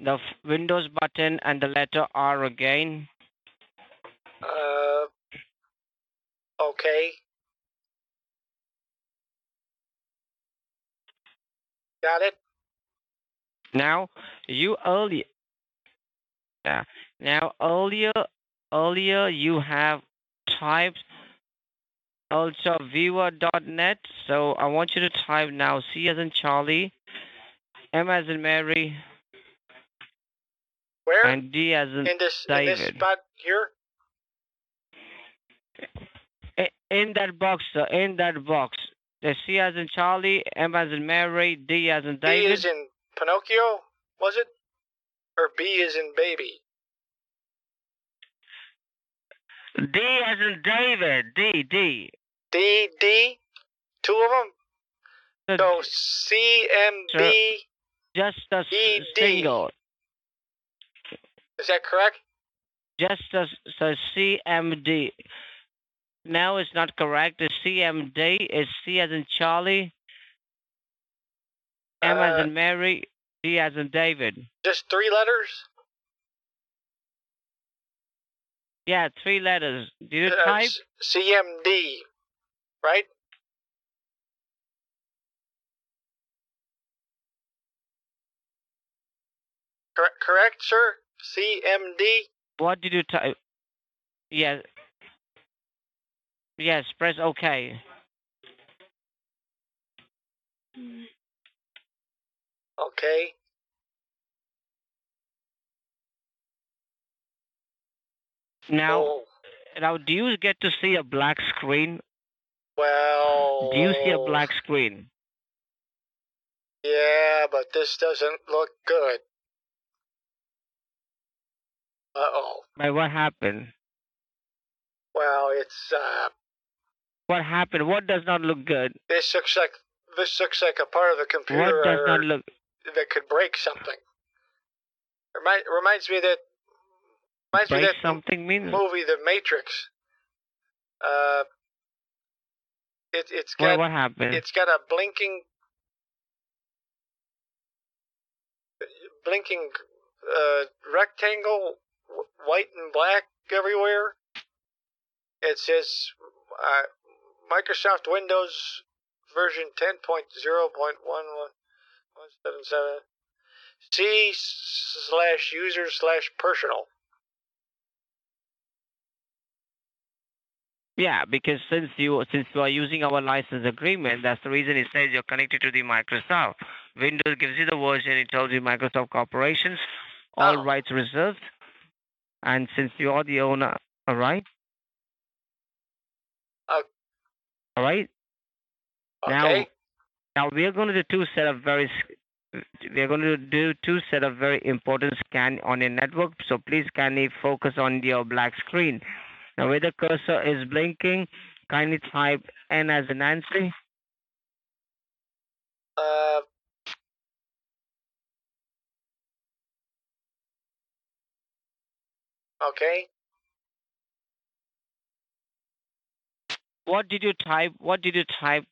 the Windows button and the letter R again. Uh, okay. Got it? Now, you earlier, yeah. Now earlier, earlier you have typed ultraviewer.net. So I want you to type now C as in Charlie, M as in Mary, Where? and D as in in this in this spot here? In that box, sir, in that box. The C as in Charlie, M as in Mary, D as in David. is in Pinocchio, was it? Or B is in baby? D as in David. D, D. D D, two of them. So C M B. Just a s- single. Is that correct? Just a, so CMD. No, it's not correct. The CMD is C as in Charlie, M as Uh, in Mary, D as in David. Just three letters. Yeah, three letters. Do you Uh, type? CMD, right? Correct, correct, sir. CMD. What did you type? Yes. Yes, press OK. Okay. Now, Oh, now, do you get to see a black screen? well. Do you see a black screen? Yeah, but this doesn't look good. Uh oh. Like, what happened? Well, it's uh. What happened? What does not look good? This looks like this looks like a part of the computer What does not look? That could break something. Remind, reminds me that reminds Break of that something means? movie, The Matrix. Uh, it it's got what happened? it's got a blinking blinking uh, rectangle, white and black everywhere. It says uh, Microsoft Windows version 10.0.1177 C slash user slash personal. Yeah, because since you since you are using our license agreement, that's the reason it says you're connected to the Microsoft. Windows gives you the version. It tells you Microsoft Corporations, all Oh. rights reserved. And since you are the owner, all right, Uh, all right. Okay. Now, now we are going to do two set of very we are going to do two set of very important scan on your network. So please kindly focus on your black screen. Now where the cursor is blinking, kindly type N as in Nancy. Uh, okay. What did you type? What did you type,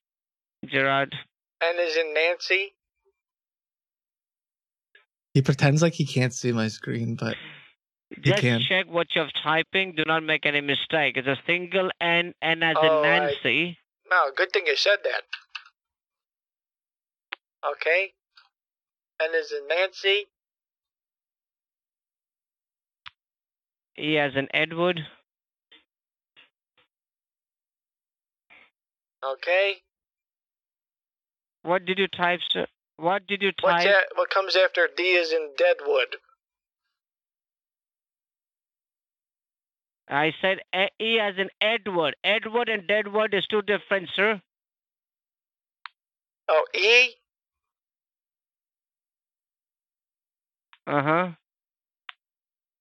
Gerard? N is in Nancy. He pretends like he can't see my screen, but he Just can. check what you're typing. Do not make any mistake. It's a single N, N as Oh, in I- Nancy. No, good thing you said that. Okay. N is in Nancy. E as in Edward. Okay. What did you type, sir? What did you type? that? What comes after D is in Deadwood? I said E as in Edward. Edward and Deadwood is two different, sir. Oh, E. Uh huh.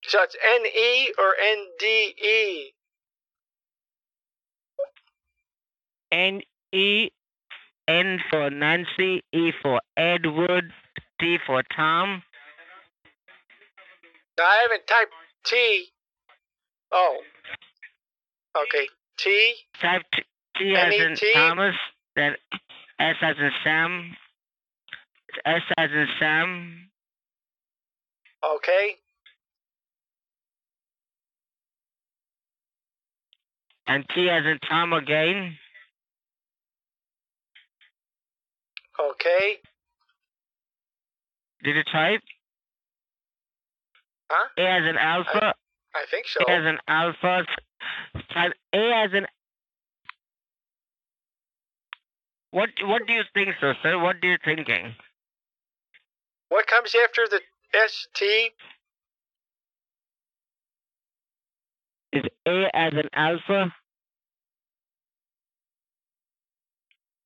So it's N E or N D E. N for Nancy, E for Edward, T for Tom. No, I haven't typed T. Oh. Okay. T. Type T, T as in? Thomas, then S as in Sam, S as in Sam, Okay. and T as in Tom again. Okay. Did you type? Huh? A as an Alpha. I think so. A as an Alpha. Type A as an. What What do you think, sir? Sir, what are you thinking? What comes after the S T? Is A as an Alpha?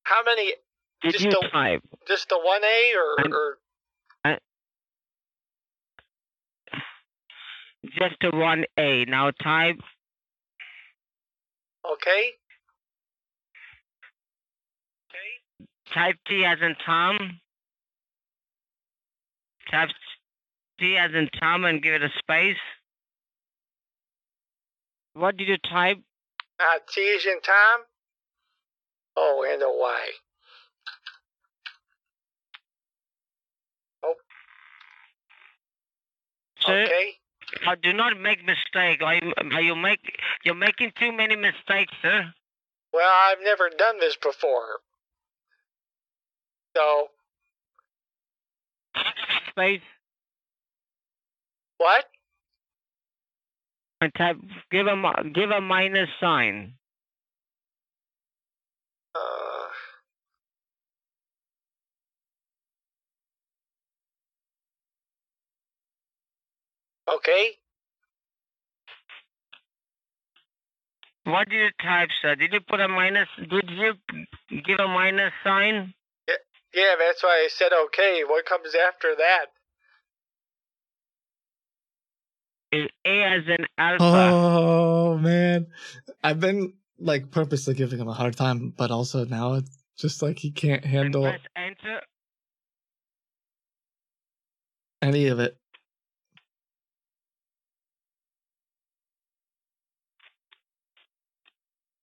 How many? Did just you the type? just the one A or or Just a one A. Now type okay? Okay. Type T as in Tom. Type T as in Tom and give it a space. What did you type? Uh, T is in Tom. Oh, and a Y. Sir, Okay. uh, do not make mistake. Are you, make you're making too many mistakes, sir. Well, I've never done this before. So Space what? and type give a give a minus sign. Uh, okay. What did you type, sir? Did you put a minus? Did you give a minus sign? Yeah, yeah that's why I said okay. What comes after that? Is A as in alpha? Oh man, I've been like purposely giving him a hard time, but also now it's just like he can't handle Press enter. any of it.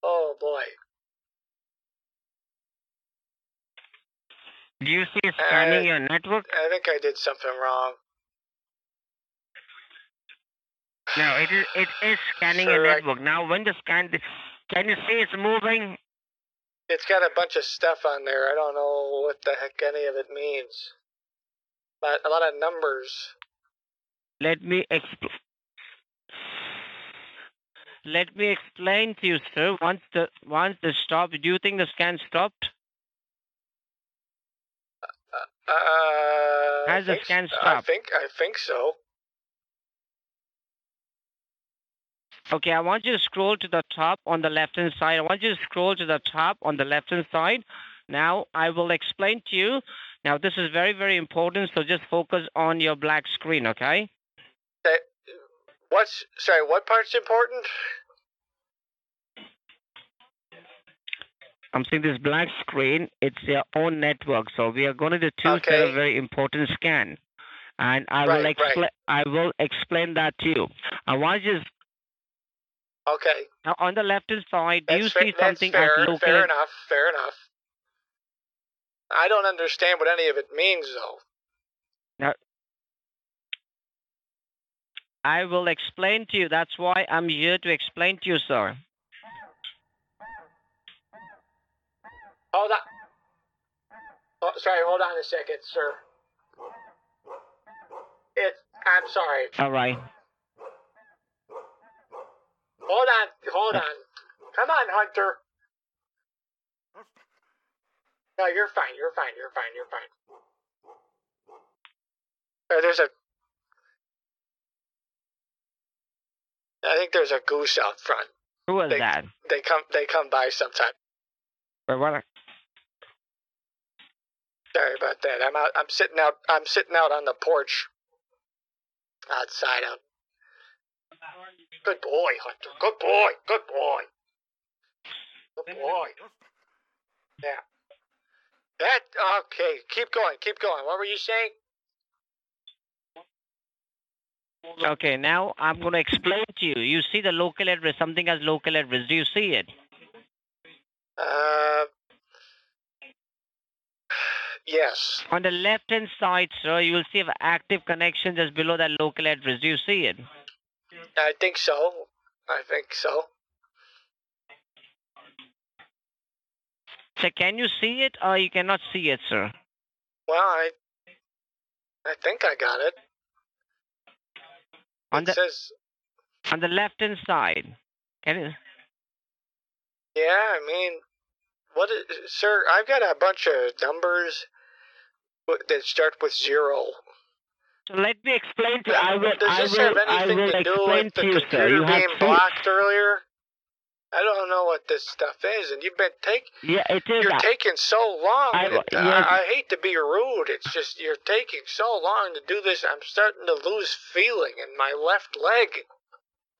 Oh boy. Do you see it scanning Uh, your network? I think I did something wrong. No, it is it is scanning Sure, your I- network. Now when the scan can you see it's moving? It's got a bunch of stuff on there. I don't know what the heck any of it means. But a lot of numbers. Let me expl- Let me explain to you, sir. Once the once the stop, do you think the scan stopped? Uh, Has the scan I think I think so. Okay, I want you to scroll to the top on the left hand side. I want you to scroll to the top on the left hand side. Now I will explain to you. Now this is very very important. So just focus on your black screen, okay? What's sorry? What part's important? I'm seeing this black screen, it's your own network. So we are going to do two Okay. of very important scan. And I will Right, right. explain I will explain that to you. I want you Okay. now on the left hand side, do That's you see something fair, as Fair enough. Fair enough. I don't understand what any of it means, though. Now, I will explain to you. That's why I'm here to explain to you, sir. Hold on. Oh, sorry. Hold on a second, sir. It's. I'm sorry. All right. Hold on. Hold on. Come on, Hunter. No, you're fine. You're fine. You're fine. You're fine. Uh, there's a. I think there's a goose out front. Who was They- that? They come. They come by sometime. Wait, what? Sorry about that. I'm out. I'm sitting out. I'm sitting out on the porch. Outside out. Good boy, Hunter. Good boy. Good boy. Good boy. Yeah. That okay. Keep going. Keep going. What were you saying? Okay, now I'm going to explain to you. You see the local address, something as local address. Do you see it? Uh. Yes. On the left hand side, sir, you will see an active connection just below that local address. Do you see it? I think so. I think so. So can you see it or you cannot see it, sir? Well, I. I think I got it. On it the says. on the left hand side. Can you? Yeah, I mean, what is, sir? I've got a bunch of numbers that start with zero. So let me explain to you. I will. Does I will. have I anything will to do explain with the to you, sir. computer You have being blocked earlier? I don't know what this stuff is, and you've been take. Yeah, it is. You're uh, taking so long. I- It- yes. I, I hate to be rude. It's just you're taking so long to do this. I'm starting to lose feeling in my left leg.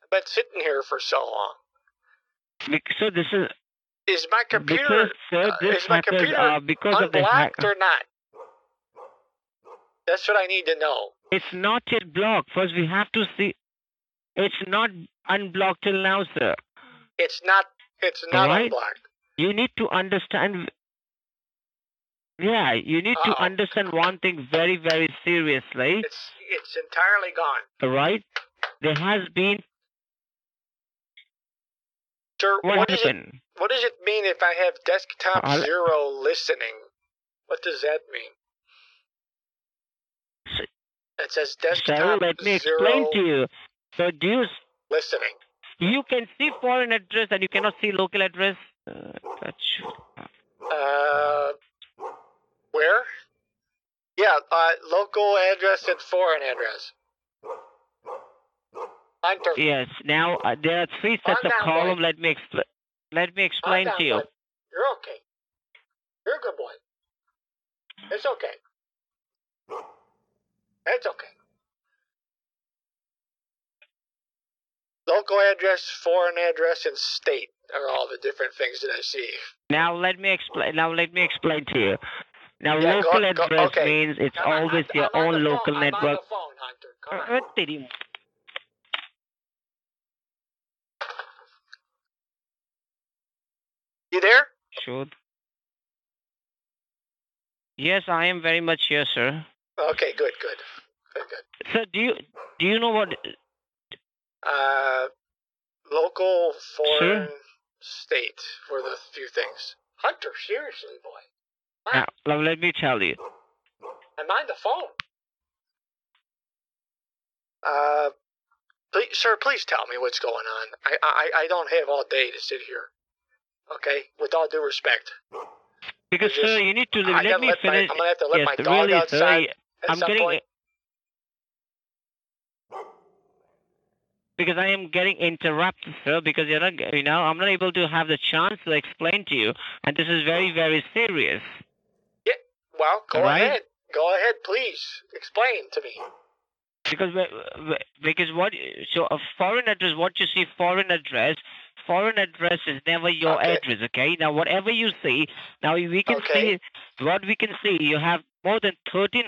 I've been sitting here for so long. So this is Is my computer because sir, uh, this is my hackers computer are because of the unblocked or not? That's what I need to know. It's not yet blocked. First, we have to see. It's not unblocked till now, sir. It's not. It's not unblocked. You need to understand. Yeah, you need to Uh-oh. understand one thing very, very seriously. It's it's entirely gone. Right? There has been Sir, what what does it happened? what does it mean if I have desktop I'll- zero listening? What does that mean? It says desktop Sir, let me zero explain to you. So, do you, listening. You can see foreign address and you cannot see local address? Uh, touch. Uh, where? Yeah, uh, local address and foreign address. Yes. Now uh, there are three sets of down, columns. Let me explain. Let me explain to you. bud. You're okay. You're a good boy. It's okay. It's okay. Local address, foreign address, and state are all the different things that I see. Now let me explain. Now let me explain to you. Now Yeah, local go- address okay. means it's Come on, always I'm- your I'm on own local phone. Network. on phone, Uh, on. uh, You there? Sure. Yes, I am very much here, sir. Okay, good, good. Good, good. Sir, do you do you know what? Uh, local, foreign, Sure. state were the few things. Hunter, seriously, boy. Now, let me tell you. I'm on the phone. Uh, please, sir, please tell me what's going on. I, I, I don't have all day to sit here. Okay, with all due respect. Because I sir, you need to I let me let my- finish. I'm gonna have to let yes, my dog really, outside sir. I'm getting point. because I am getting interrupted, sir, because you're not, you know, I'm not able to have the chance to explain to you. And this is very, very serious. Yeah, well, go ahead. Go ahead, please. Explain to me. Because, because what, so a foreign address, what you see, foreign address, foreign address is never your okay. address, okay? Now, whatever you see, now we can okay. see, what we can see, you have more than 13,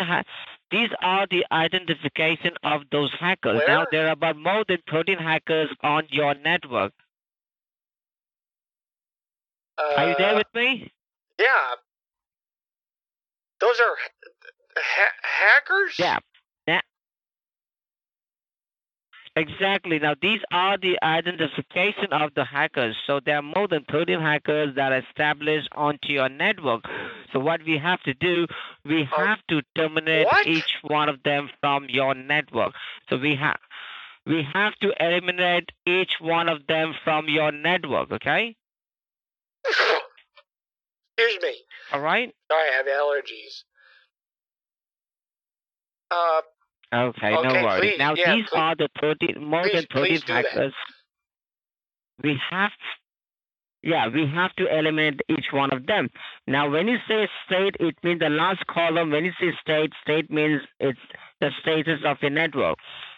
these are the identification of those hackers. Now there are about more than thirteen hackers on your network. Uh, are you there with me? Yeah. Those are ha- hackers? Yeah. Now, exactly. Now, these are the identification of the hackers. So there are more than 13 hackers that are established onto your network. So what we have to do, we have to terminate What? each one of them from your network. So we have we have to eliminate each one of them from your network. Okay? Excuse me. All right. Sorry, I have allergies. Uh, Okay, Okay, no worries. please, now yeah, these please- are the 30, more please- than 30 please do that. hackers. We have, yeah, we have to eliminate each one of them. Now, when you say state, it means the last column. When you say state, state means it's the status of your network.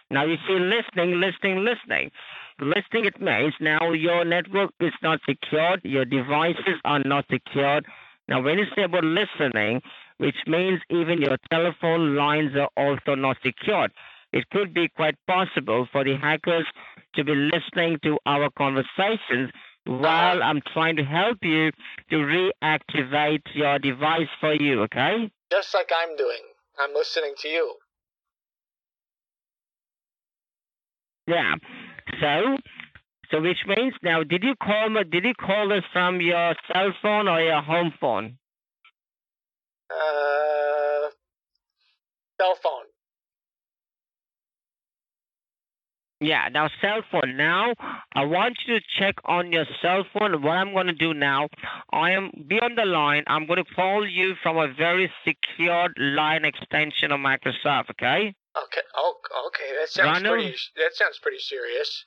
Now, you see listening, listening, listening. Listening, it means now your network is not secured, your devices are not secured. Now, when you say about listening, which means even your telephone lines are also not secured. It could be quite possible for the hackers to be listening to our conversations while I'm trying to help you to reactivate your device for you, okay? just like I'm doing. I'm listening to you. Yeah. So, so which means now, did you call me? Did you call us from your cell phone or your home phone? Uh, cell phone. Yeah, now cell phone. Now I want you to check on your cell phone. What I'm going to do now, I am be on the line. I'm going to call you from a very secured line extension of Microsoft. Okay? Okay. Oh, okay. That sounds Ronald? pretty. That sounds pretty serious.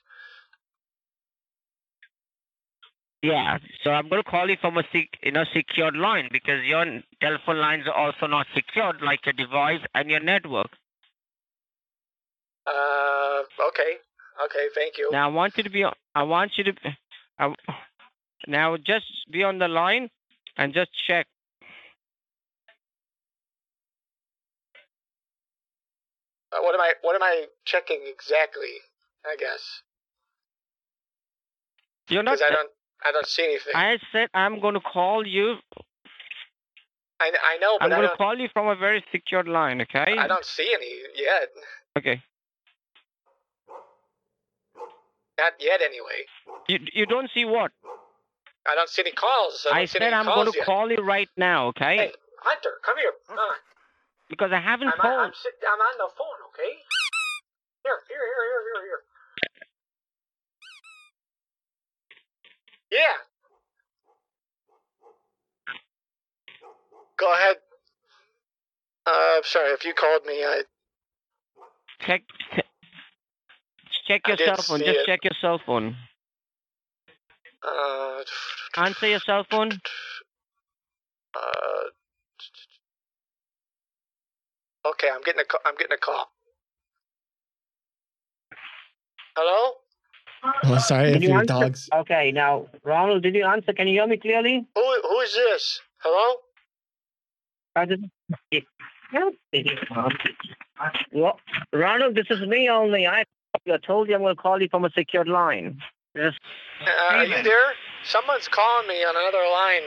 Yeah. So I'm going to call you from a sec, you know secured line because your telephone lines are also not secured, like your device and your network. Uh, okay. Okay. Thank you. Now I want you to be. on- I want you to. I, now just be on the line and just check. Uh, what am I? What am I checking exactly? I guess You're not. I don't. I don't see anything. I I said I'm going to call you. I, know, I'm but I going to call you from a very secured line. Okay? I don't see any yet. Okay. Not yet, anyway. You you don't see what? I don't see any calls. I, I said I'm going to call you right now. Okay? Hey, Hunter, come here. Come on. Because I haven't I'm, on, I'm, called. I'm on the phone, okay? Here, here, here, here, here, here. Yeah. Go ahead. Uh, sorry, if you called me, I Check. Check I your didn't cell phone. Just it. check your cell phone. uh, Answer your cell phone. uh. Okay, I'm getting a I'm getting a call. Hello? Well, sorry if you your answer? dog's. Okay, now, Ronald, did you answer? Can you hear me clearly? Who who is this? Hello? I just... Well, Ronald, this is me only. I I told you I'm going to call you from a secured line. Yes. Uh, are you there? Someone's calling me on another line,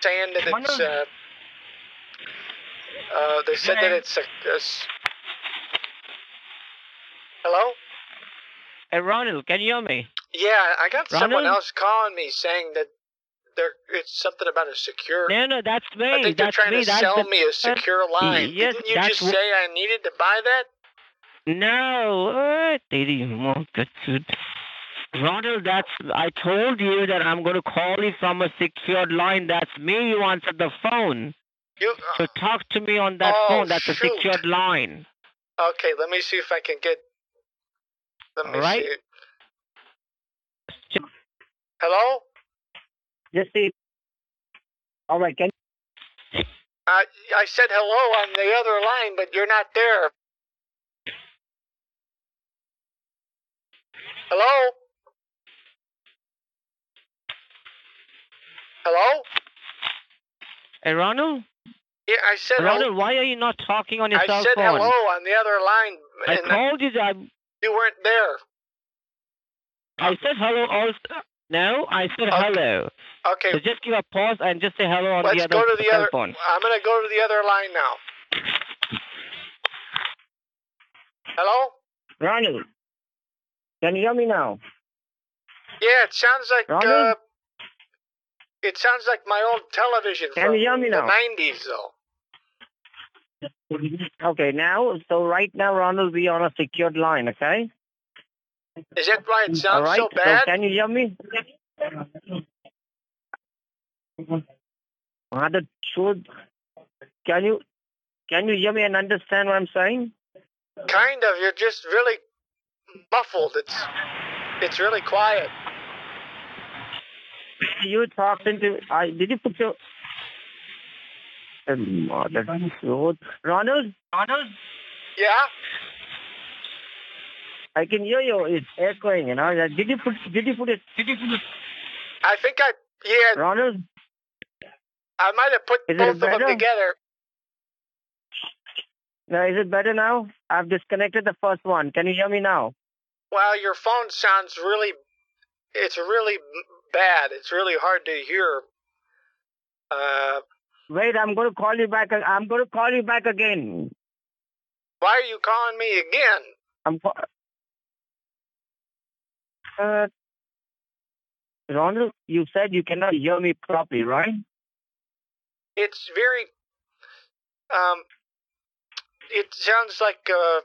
saying that it's. Uh, uh, they said that it's a. a s- Hello? Hey, Ronald, can you hear me? Yeah, I got someone else calling me saying that there it's something about a secure. No, no, that's me. I think they're trying me. to that's sell the- me a secure line. Yes, Didn't you just say I needed to buy that? No, uh, Didi, oh, that's it. Ronald, that's I told you that I'm going to call you from a secured line. That's me. You answered the phone. You So talk to me on that Oh, phone. That's a shoot. secured line. okay? Let me see if I can get. Let me All right. see. Hello? Just see. All right, can I I said hello on the other line, but you're not there. Hello? Hello? Hey, Ronald? Yeah, I said hello. Ronald, why are you not talking on your cell phone? I said hello on the other line, I and told you that. You weren't there. I said hello also. No, I said hello. Okay, So just give a pause and just say hello on let's the other go to the other. phone. I'm gonna go to the other line now. Hello? Ronald, can you hear me now? Yeah, it sounds like uh, it sounds like my old television Can from you hear me the now? '90s, though. Okay, now, so right now, Ronald, we on a secured line, okay? Is that why it sounds right, so bad? So can you hear me? Mother truth. Can you can you hear me and understand what I'm saying? Kind of. You're just really muffled. It's it's really quiet. You talking to? I did you put your? Mother truth. Ronald. Ronald. Yeah. I can hear you. It's echoing. You know. Did you put? Did you put it? Did you put it? I think I yeah. Ronald. I might have put Is both of them together. Now, is it better now? I've disconnected the first one. Can you hear me now? Well, your phone sounds really. It's really bad. It's really hard to hear. Uh, Wait, I'm going to call you back. I'm going to call you back again. why are you calling me again? I'm. Uh, Ronald, you said you cannot hear me properly, right? It's very. Um. It sounds like uh.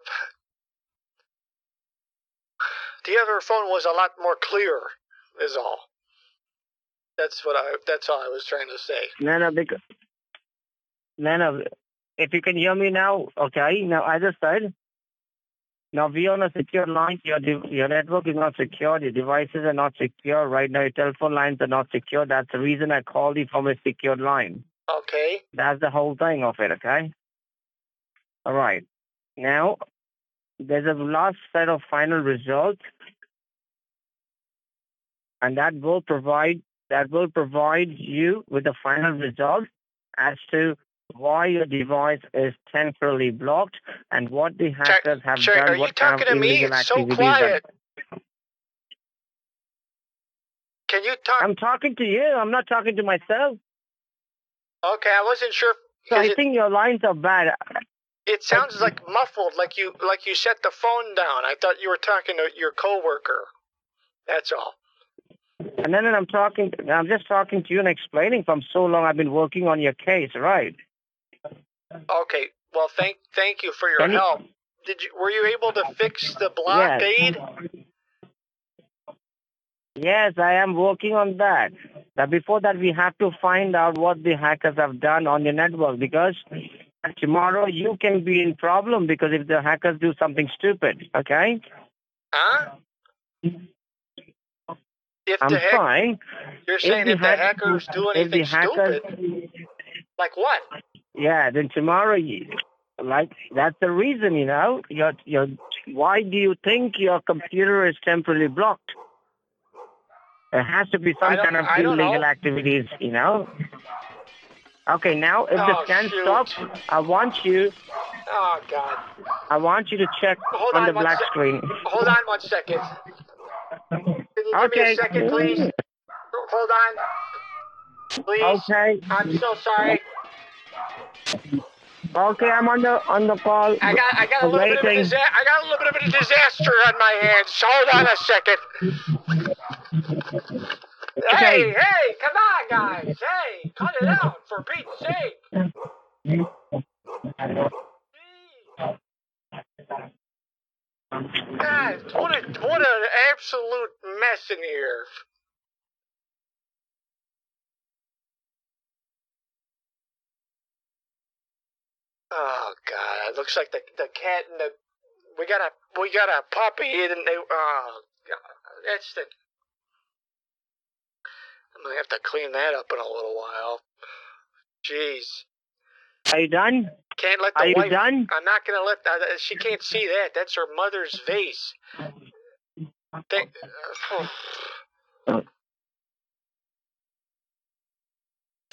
The other phone was a lot more clear. Is all. That's what I. That's all I was trying to say. No, no, because. No, no. If you can hear me now, okay. Now, as I said, now we on a secure line. Your your network is not secure. Your devices are not secure right now. Your telephone lines are not secure. That's the reason I called you from a secured line. Okay. That's the whole thing of it, okay? All right. Now, there's a last set of final results, and that will provide that will provide you with the final result as to why your device is temporarily blocked and what the hackers have Check. done. Are you what kind talking of to me? It's so quiet. Can you talk? I'm talking to you. I'm not talking to myself. Okay, I wasn't sure. So I it, think your lines are bad. it sounds like muffled, like you like you set the phone down. I thought you were talking to your coworker. That's all. And then I'm talking, I'm just talking to you and explaining from so long I've been working on your case, right? Okay. Well, thank thank you for your Can you- help. Did you were you able to fix the blockade? Yes, I am working on that. But before that, we have to find out what the hackers have done on your network because tomorrow you can be in problem because if the hackers do something stupid, okay? Huh? If I'm the you're saying the if the hack- hackers do if anything stupid, like what? Yeah, then tomorrow, you, like that's the reason, you know. Your your why do you think your computer is temporarily blocked? There has to be some kind of illegal know. activities, you know. Okay, now if Oh, the scan shoot. stops, I want you, Oh God! I want you to check Hold on on the black screen. Hold on one second. Can you give me Okay. a second, please? Hold on. Please. Okay. I'm so sorry. Okay, I'm on the on the call. I got I got a little bit of a disa- I got a little bit of a disaster on my hands. Hold on a second. Hey, hey, come on, guys. Hey, cut it out for Pete's sake. God, what a what an absolute mess in here. Oh God! It looks like the the cat and the we got a we got a puppy and they oh God! That's the. I'm gonna have to clean that up in a little while. Jeez. Are you done? Can't let the Are you wife. done? I'm not gonna let. Uh, she can't see that. That's her mother's vase. They,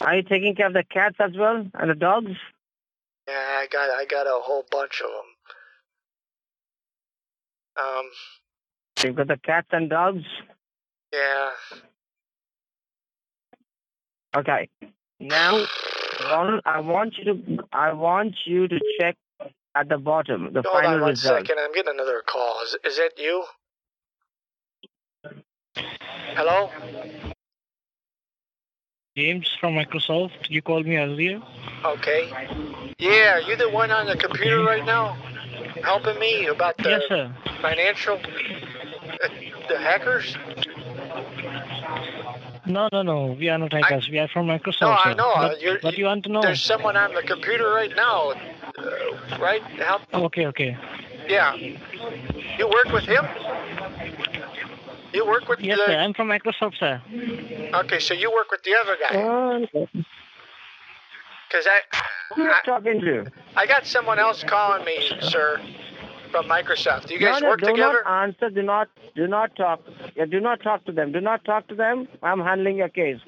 Are you taking care of the cats as well and the dogs? Yeah, I got I got a whole bunch of them. Um. You've got the cats and dogs. Yeah. Okay. Now, Ronald, I want you to I want you to check at the bottom the Hold final on one result. second. I'm getting another call. Is is that you? Hello. James from Microsoft. You called me earlier. Okay. Yeah, are you the one on the computer right now, helping me about the Yes, sir. financial, the hackers? No, no, no. We are not hackers. we are from Microsoft. No, I know. But, You're, but you want to know? There's someone on the computer right now, uh, right? Help. Okay, okay. Yeah. You work with him? You work with Yes, the. sir. I'm from Microsoft, sir. Okay, so you work with the other guy. Oh, because I. Who are you talking to? I got someone else calling me, sir, from Microsoft. Do you guys no, no, work do together? not answer. Do not, do not talk. Yeah, do not talk to them. Do not talk to them. I'm handling your case.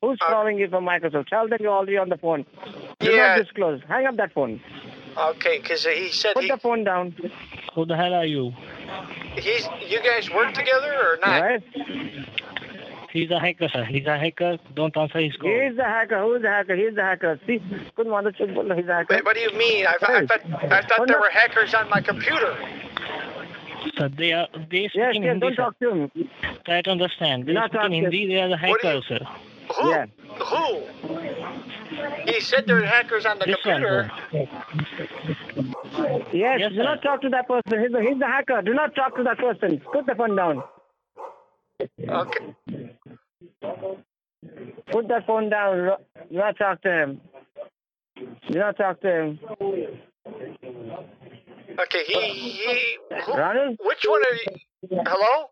Who's uh, calling you from Microsoft? Tell them you're already on the phone. Do Yeah. not disclose. Hang up that phone. Okay, because he said Put he, the phone down. Who the hell are you? he's. You guys work together or not? Right? He's a hacker, sir. He's a hacker. Don't answer his call. He's the hacker. Who's the hacker? He's the hacker. See, good mother should he's the hacker. Wait, what do you mean? I, I thought I thought there were hackers on my computer. Sir, they are they speak Yes, in yes, Hindi, don't sir. talk to him. Try to understand. They not speak in Hindi. They are the What do you- hackers, sir. Who? Yeah. Who? He said there were hackers on the This one, computer. Yes, Yes, do sir. not talk to that person. He's the, he's the hacker. Do not talk to that person. Put the phone down. Okay. Put that phone down. Do not talk to him. Do not talk to him. Okay. He he. Who, Ronald? which one are you? Hello?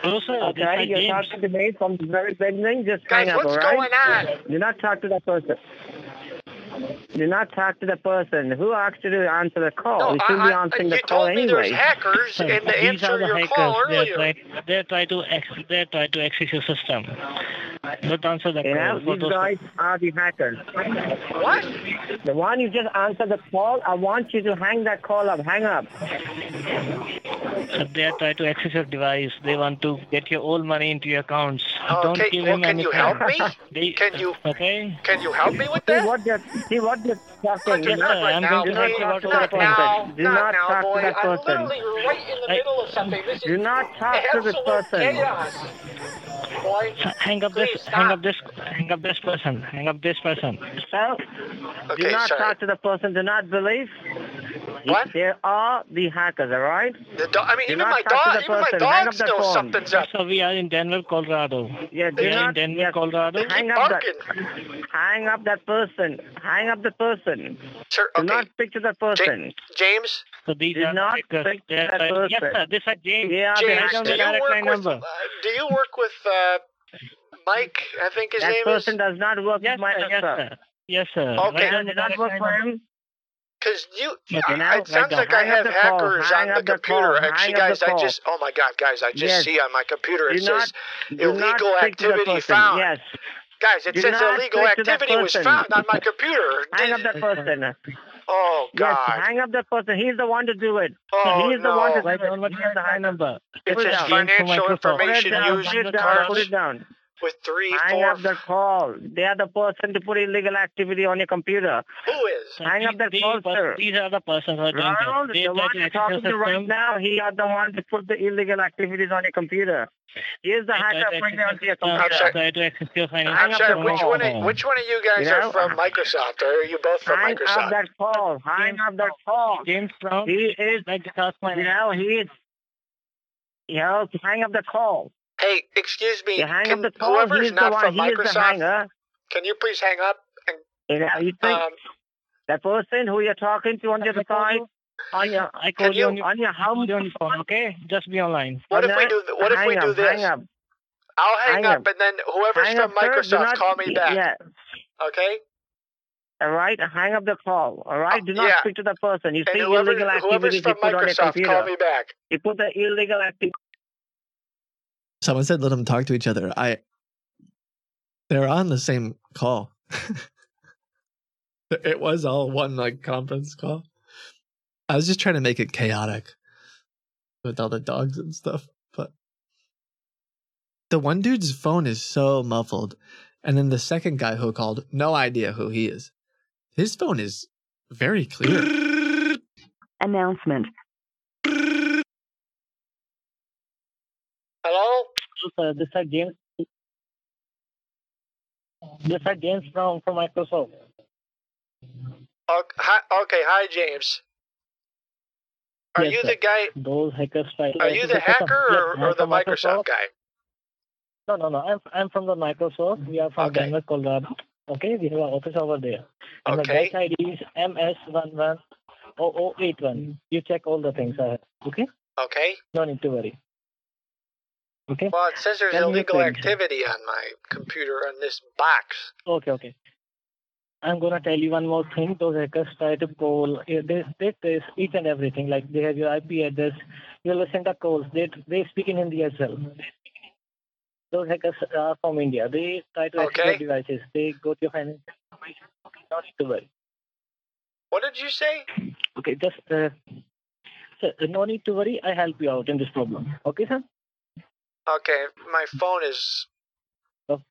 Hello, sir. This Okay, you're James. talking to me from the very beginning. Just Guys, hang up, what's all right? going on? Do not talk to that person. Do not talk to the person who asked you to answer the call. No, you shouldn't be I, I, answering you the call told me anyway. there's hackers Sir, and the these are answer the your hackers. call They earlier. try, they try to they try to access your system. Don't answer the You know, call. These guys are the hackers. What? The one you just answered the call, I want you to hang that call up. Hang up. So they try to access your device. They want to get your old money into your accounts. Don't Okay. give Well, him can you help me? They, Can you okay? can you help me with See that? what you're, see what you're talking. Yes, Not right I'm now, going to please. talk about to the that Not now. person. Do not not now, talk to boy. that I'm person. literally right in the I- middle of something. This is not talk to this person. chaos. Boy. Hang up this. Stop. Hang up this. Hang up this person. Hang up this person. So, Okay, do not sorry. talk to the person. Do not believe. What? There are the hackers, all right? The do- I mean, Do even my dog, even my person. Hang up dogs know phone. something's up. So we are in Denver, Colorado. Yeah, do We are in. Denver, yes, Colorado. They hang keep up that. Hang up that person. Hang up the person. Sir, okay. Do not speak to that person. James, So these Do are not hackers. speak to They are that trying- Yes, sir. This is James. Yeah, They James, are hang up do you work with? number. Uh, do you work with uh, Mike? I think his that name person is. does not work Yes, with sir. Yes, sir. Yes, sir. Okay. Right on the Does not direct work for him. Because you, You I- know, it sounds like like I hang have the call, hackers on the up the computer. Actually, guys, I just, oh my God, guys, I just Yes. see on my computer it Do says not illegal speak to the activity found. Yes. Guys, it Do says illegal speak to that activity was found on my computer. Hang up that person. Oh God! Yes, hang up that person. He's the one to do it. Oh, He's the one to no. do Right it. on what the high number. It Put it says down. financial Microsoft. Put it information down. used Put it down. cards Put it down. With three, Hang four. up the call. They are the person to put illegal activity on your computer. Who is? Hang up these- that these call, pers- sir. These are the persons who are doing. Ronald, the try one to you're access your talking to right now, he are the one to put the illegal activities on your computer. He is the They hacker to putting it onto your your I'm computer. sorry. Try to access Hang I'm up sorry. the Which call. one? Of, which one of you guys You are know? from Microsoft, or are you both from Hang up Microsoft? that call. Hang up that call. James Brown. He is, Like the task you know, he is, you know, hang up the call. Hey, excuse me. You hang can, up the call. whoever's He's not one. from He is the Microsoft, hanger. can you please hang up? And, You know, you think um, that person who you're talking to on the other side, on your, I call you you- on your, on your I you on your phone, okay? Just be online. what on if we do? th- What if hang we do up, this? Hang up. I'll hang, hang up, up. and then whoever's hang from up, sir. Microsoft, not- call me back. Yeah. Okay. All right, hang up the call. All right, do not yeah. speak to the person. You And see whoever, illegal whoever's activities you from put on your Microsoft, computer. call me back. You put the illegal activity. Someone said let them talk to each other. I they're on the same call. it was all one like conference call. I was just trying to make it chaotic with all the dogs and stuff, but the one dude's phone is so muffled, and then the second guy who called, no idea who he is. His phone is very clear. Announcement. Hello. So, this is James. This is James from from Microsoft. Okay, hi, okay, hi, James. Are Yes, you sir. the guy? Those hackers try Are you the access your system. hacker or, I'm or the from Microsoft guy? No, no, no. I'm I'm from the Microsoft. We are from Denver, Colorado. Okay, we have an office over there. And Okay. the batch ID is MS110081. You check all the things. I have. Okay. Okay. No need to worry. Okay. Well, it says there's illegal activity on my computer on this box. Okay, okay. I'm gonna tell you one more thing. Those hackers try to call. They they trace each and everything. Like they have your IP address. You will send a calls. They they speak in Hindi as well. Those hackers are from India. They try to access Okay. your devices. They go to your financial information. Okay, no need to worry. What did you say? Okay, just uh, sir, no need to worry. I help you out in this problem. Okay, sir. Okay, my phone is Oh.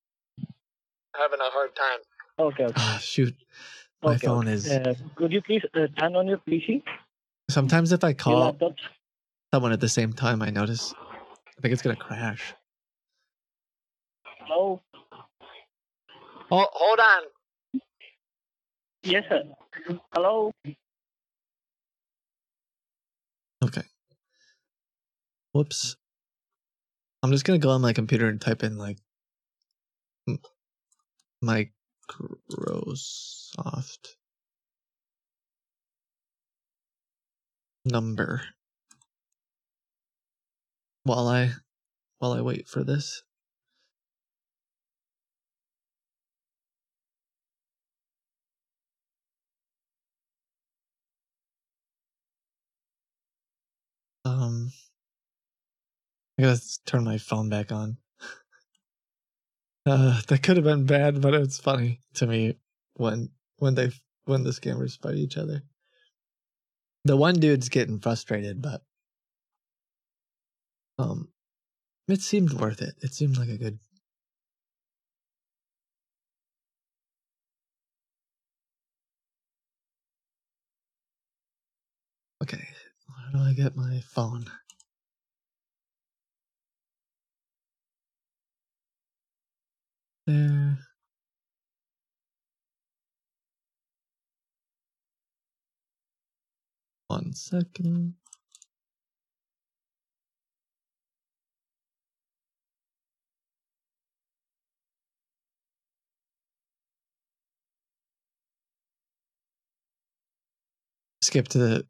having a hard time. Okay, okay. Ah, shoot. My okay, phone okay. is. Uh, could you please uh, turn on your PC? Sometimes if I call someone at the same time, I notice. I think it's gonna crash. Hello. Oh, hold on. Yes, sir. Hello. Okay. Whoops. I'm just gonna go on my computer and type in like Microsoft number while I while I wait for this. Um, I gotta turn my phone back on. Uh, that could have been bad, but it's funny to me when when they when the scammers fight each other. The one dude's getting frustrated, but um, it seemed worth it. It seemed like a good. Okay, how do I get my phone? There. One second. Skip to the.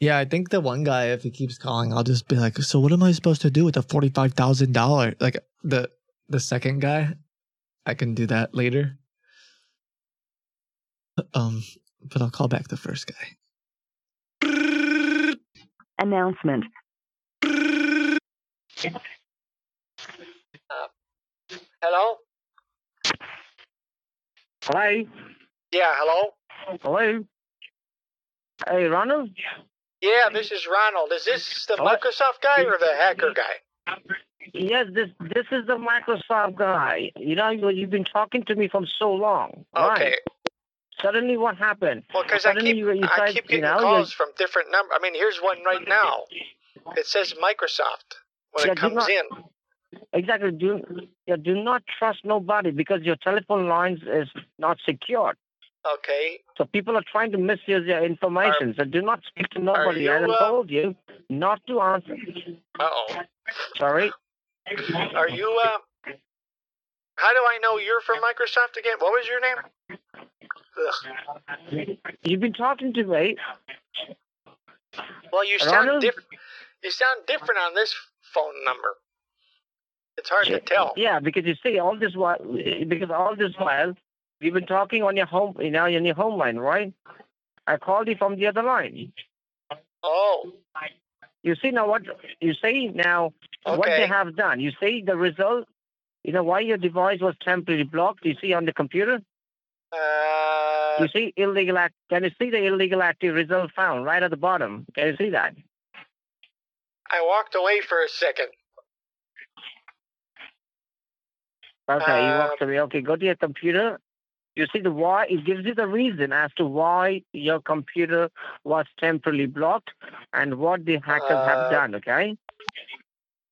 Yeah, I think the one guy, if he keeps calling, I'll just be like, "So what am I supposed to do with the $45000 Like the the second guy, I can do that later. Um, but I'll call back the first guy. Announcement. Hello? Hello? Yeah, hello? Hello? Hey, Ronald? Yeah, this is Ronald. Is this the Microsoft guy or the hacker guy? Yes, this this is the Microsoft guy. You know, you, you've been talking to me for so long. Okay. Right. Suddenly, what happened? Well, because I keep you, you I keep you getting know, calls from different number. I mean, here's one right now. It says Microsoft when Yeah, it comes not- in. Exactly. Do yeah, do not trust nobody because your telephone lines is not secured. Okay. So people are trying to misuse your information. so do not speak to nobody. you, I uh, told you not to answer. Uh oh. Sorry. Are you? uh How do I know you're from Microsoft again? What was your name? Ugh. You've been talking to me. Well, you sound different. You sound different on this phone number. It's hard to tell. Yeah, because you see, all this while, because all this while, we've been talking on your home, you know, on your home line, right? I called you from the other line. Oh. You see now what you see now what they have done. You see the result. You know why your device was temporarily blocked. You see on the computer. Uh, You see illegal act. Can you see the illegal active result found right at the bottom? Can you see that? I walked away for a second. Okay, you Uh, walked away. Okay, go to your computer. You see the why. It gives you the reason as to why your computer was temporarily blocked and what the hackers Uh, have done. Okay.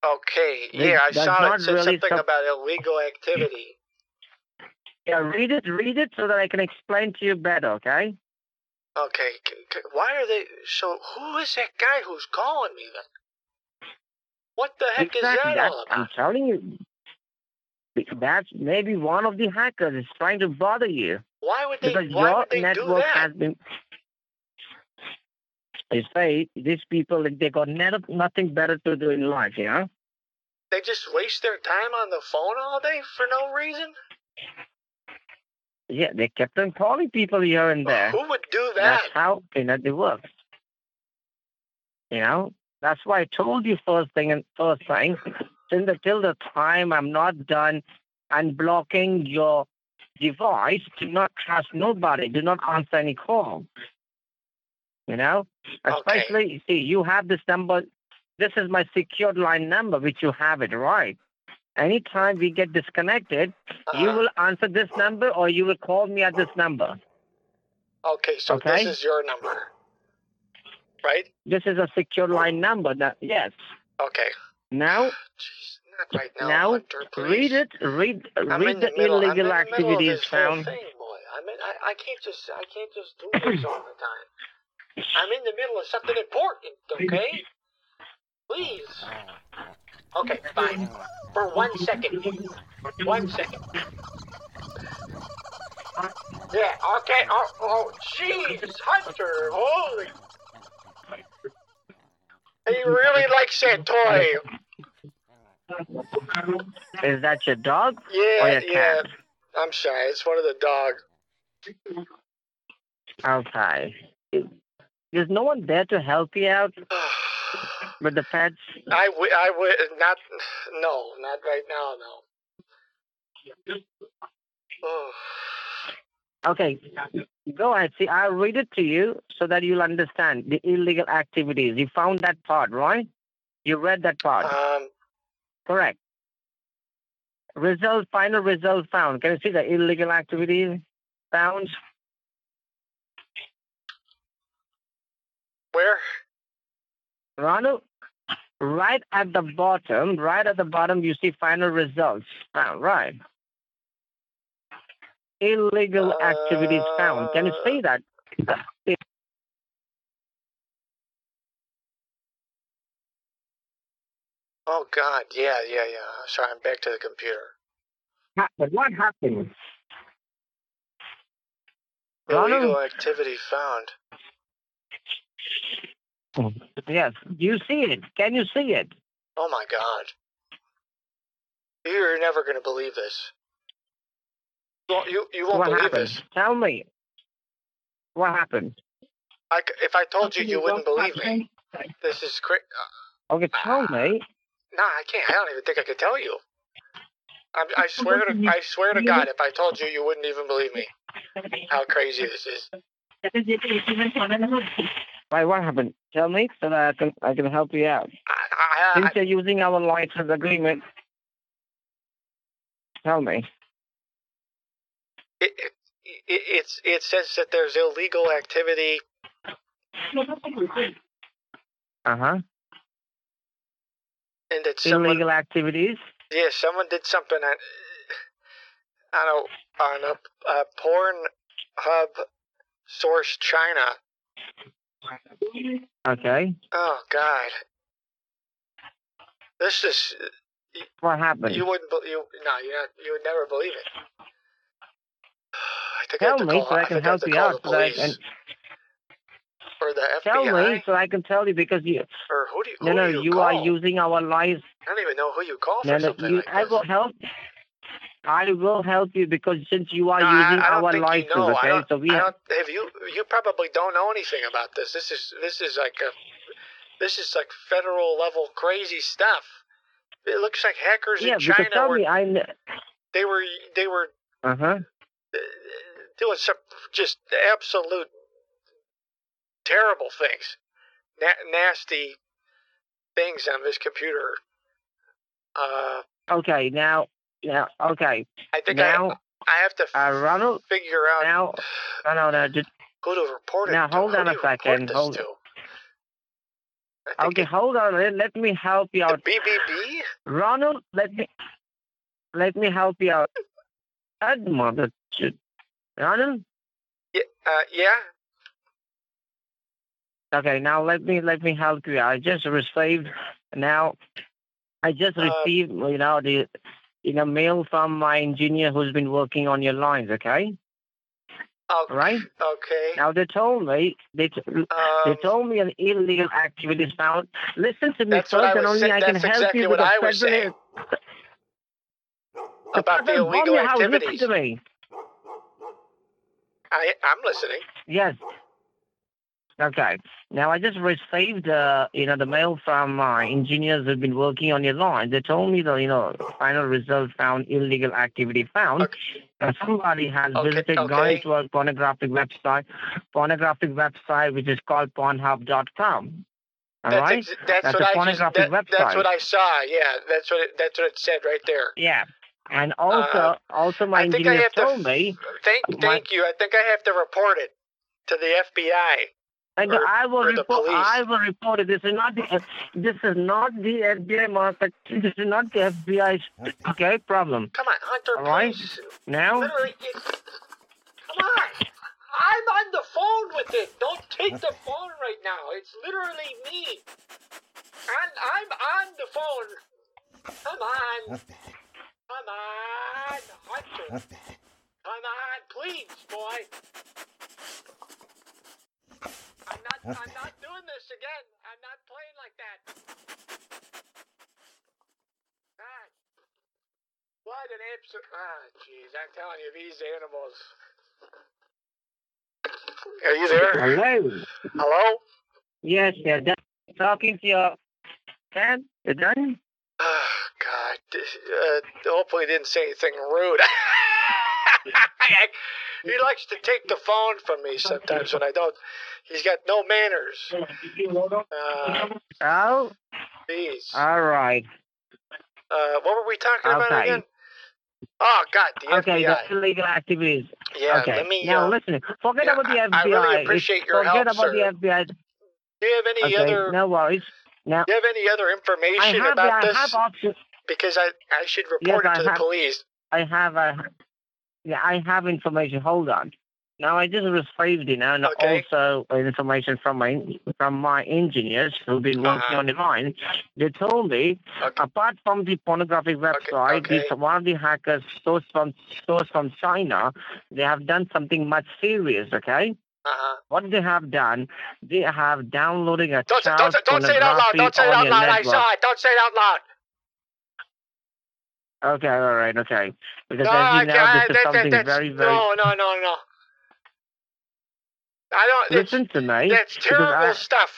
Okay. It Yeah, I saw it said really something sup- about illegal activity. Yeah, read it. Read it so that I can explain to you better. Okay. Okay. Why are they? So who is that guy who's calling me then? What the heck exactly. is that all I'm about? telling you. That's maybe one of the hackers is trying to bother you Why would they? because why your would they do network has been. They say these people they got net- nothing better to do in life, you know. They just waste their time on the phone all day for no reason. Yeah, they kept on calling people here and there. Who would do that? That's how you know it works. You know, that's why I told you first thing and first thing. Till the till the time I'm not done unblocking your device, do not trust nobody. Do not answer any call. You know, especially see you have this number. This is my secured line number, which you have it right. Anytime we get disconnected, you Uh-huh. will answer this number or you will call me at this number. Okay, so Okay. this is your number, right? This is a secure line number. That yes. Okay. Now, Not right now, now Hunter, read it. Read I'm read the, the, middle. I'm in illegal the activities found. thing, boy. I mean, I, I can't just I can't just do this all the time. I'm in the middle of something important. Okay. Please. Okay, fine. For one second. One second. Yeah. Okay. Oh, oh, jeez, Hunter. Holy. He really likes that toy. Is that your dog or Yeah, your yeah. I'm sorry. It's one of the dog. Okay. Is no one there to help you out with the pets? I would, I would not, no, not right now, no. Oh, Okay, go ahead. See, I'll read it to you so that you'll understand the illegal activities. You found that part, right? You read that part. um, Correct. Result, final result found. Can you see the illegal activities found? where? Ronald, right at the bottom, right at the bottom, you see final results found, right? Illegal activities found. Can you see that? Oh God, yeah, yeah, yeah. Sorry, I'm back to the computer. But what happened? Illegal activity found. Yes. You see it? Can you see it? Oh my God. You're never gonna believe this. You won't, you, you won't what believe happened? this. Tell me. What happened? I c if I told you, you wouldn't believe me. This is cra- uh, Okay, tell me. No, I can't. I don't even think I could tell you. I, I swear to I swear to God, if I told you, you wouldn't even believe me. How crazy this is. Why? What happened? Tell me so that I can I can help you out. I, uh, Since you're using our license agreement, tell me. It, it, it it's it says that there's illegal activity. Uh huh. And that someone Illegal activities. yeah someone did something on on a on a, a porn hub source China. Okay. Oh God. This is What happened? you wouldn't bel you no you not you would never believe it. I think I Tell to me call, so I can I help you out. the So I can or the tell me so I can tell you because you. or who do you No, who no, do you, you are using our lives. I don't even know who you call for No, no, something you, like I will help. I will help you because since you are No, using I don't our license, you know. I okay? don't, So we I have, you you probably don't know anything about this. This is this is like a this is like federal level crazy stuff. It looks like hackers yeah, in China tell were me, I. they were they were Uh huh. Doing some just absolute terrible things, Na- nasty things on this computer. Uh, Okay, now, now, okay. I think now, I I have to uh, Ronald. figure out Now, no, no, no. Just, who to report it now, to. hold Who on a second. Hold. to? Okay, hold on. Let, let me help you out. BBB? Ronald, let me let me help you out. That mother shit. Ronald. Yeah, uh, yeah. Okay, now let me let me help you. I just received now. I just Uh, received, you know, the in a mail from my engineer who's been working on your lines. Okay. Okay. Right. Okay. Now they told me they t- they Um, told me an illegal activity is found. Listen to me first, and only saying- I can help exactly you with I the was federal-. About the illegal. Listen activities. to me. I I'm listening. Yes. Okay. Now I just received, uh, you know, the mail from uh, engineers who've been working on your line. They told me the, you know, final result found illegal activity found. Okay. Uh, somebody has Okay, visited okay. gone a pornographic website, pornographic website which is called Pornhub.com. All That's right. ex- that's, That's what I just, pornographic that, website. That's what I saw. Yeah, that's what it, that's what it said right there. Yeah. And also, Uh, also my I think I engineer have to told me. Thank My- thank you. I think I have to report it to the FBI. And or- I will report. I will report it. This is not the. This is not the FBI market. This is not the FBI's okay problem. Come on, Hunter, All right. please. Now, Literally, it, come on. I'm on the phone with it. Don't take the phone right now. It's literally me. And I'm on the phone. Come on. Come on, Hunter. Come on, please, boy. I'm not I'm not doing this again. I'm not playing like that. God. What an absolute ah jeez, I'm telling you, these animals. Are you there? hello. Hello? Yes, yeah. Done. Talking to your dad. You done? God. Uh, hopefully, he didn't say anything rude. he likes to take the phone from me sometimes when I don't. He's got no manners. Uh, Oh, please. all right. Uh, what were we talking about again? Oh, God, the Okay, FBI. the illegal activities. Yeah, okay. let me, now uh, listen. Forget yeah, about the FBI. I really appreciate your Forget help, about sir. the FBI. Do you have any Okay, other? no worries. Now, Do you have any other I information have, about I this? have options. Because I I should report I it to the have- police. I have a, yeah, I have information. Hold on. Now I just received it now, and Okay. also information from my from my engineers who've been working Uh-huh. on the line. They told me, apart from the pornographic website, okay. one of the hackers sourced from sourced from China. They have done something much serious. Okay. Uh-huh. What they have done, they have downloaded a Don't, don't, don't say it out loud. Don't say it out loud. I saw it. Don't say it out loud. Okay, all right, okay. Because No, as you know, this is that, that, something that's, very, very. No, no, no, no. I don't. It's, Listen to me. that's terrible I- stuff.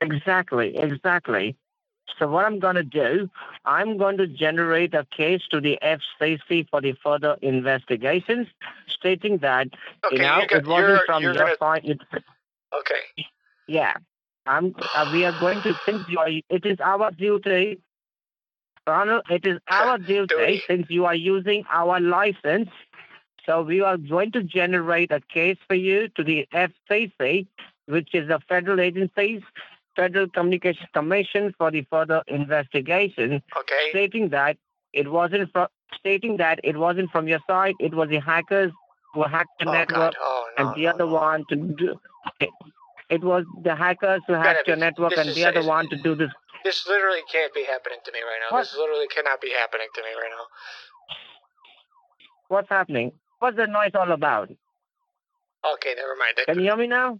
Exactly, exactly. So what I'm going to do, I'm going to generate a case to the FCC for the further investigations, stating that Okay, you know you it wasn't from your gonna- side. It, Okay. yeah, I'm. Uh, we are going to are. It is our duty. Ronald, it is our duty since you are using our license. So we are going to generate a case for you to the FCC, which is the federal agency, Federal Communications Commission, for the further investigation, Okay. stating that it wasn't from stating that it wasn't from your side. It was the hackers who hacked the Oh, network. Oh, no, and the other one to do. It, it was the hackers who hacked your network, and the other one to do this. This literally can't be happening to me right now. What? This literally cannot be happening to me right now. What's happening? What's the noise all about? Okay, never mind. Can you hear me now?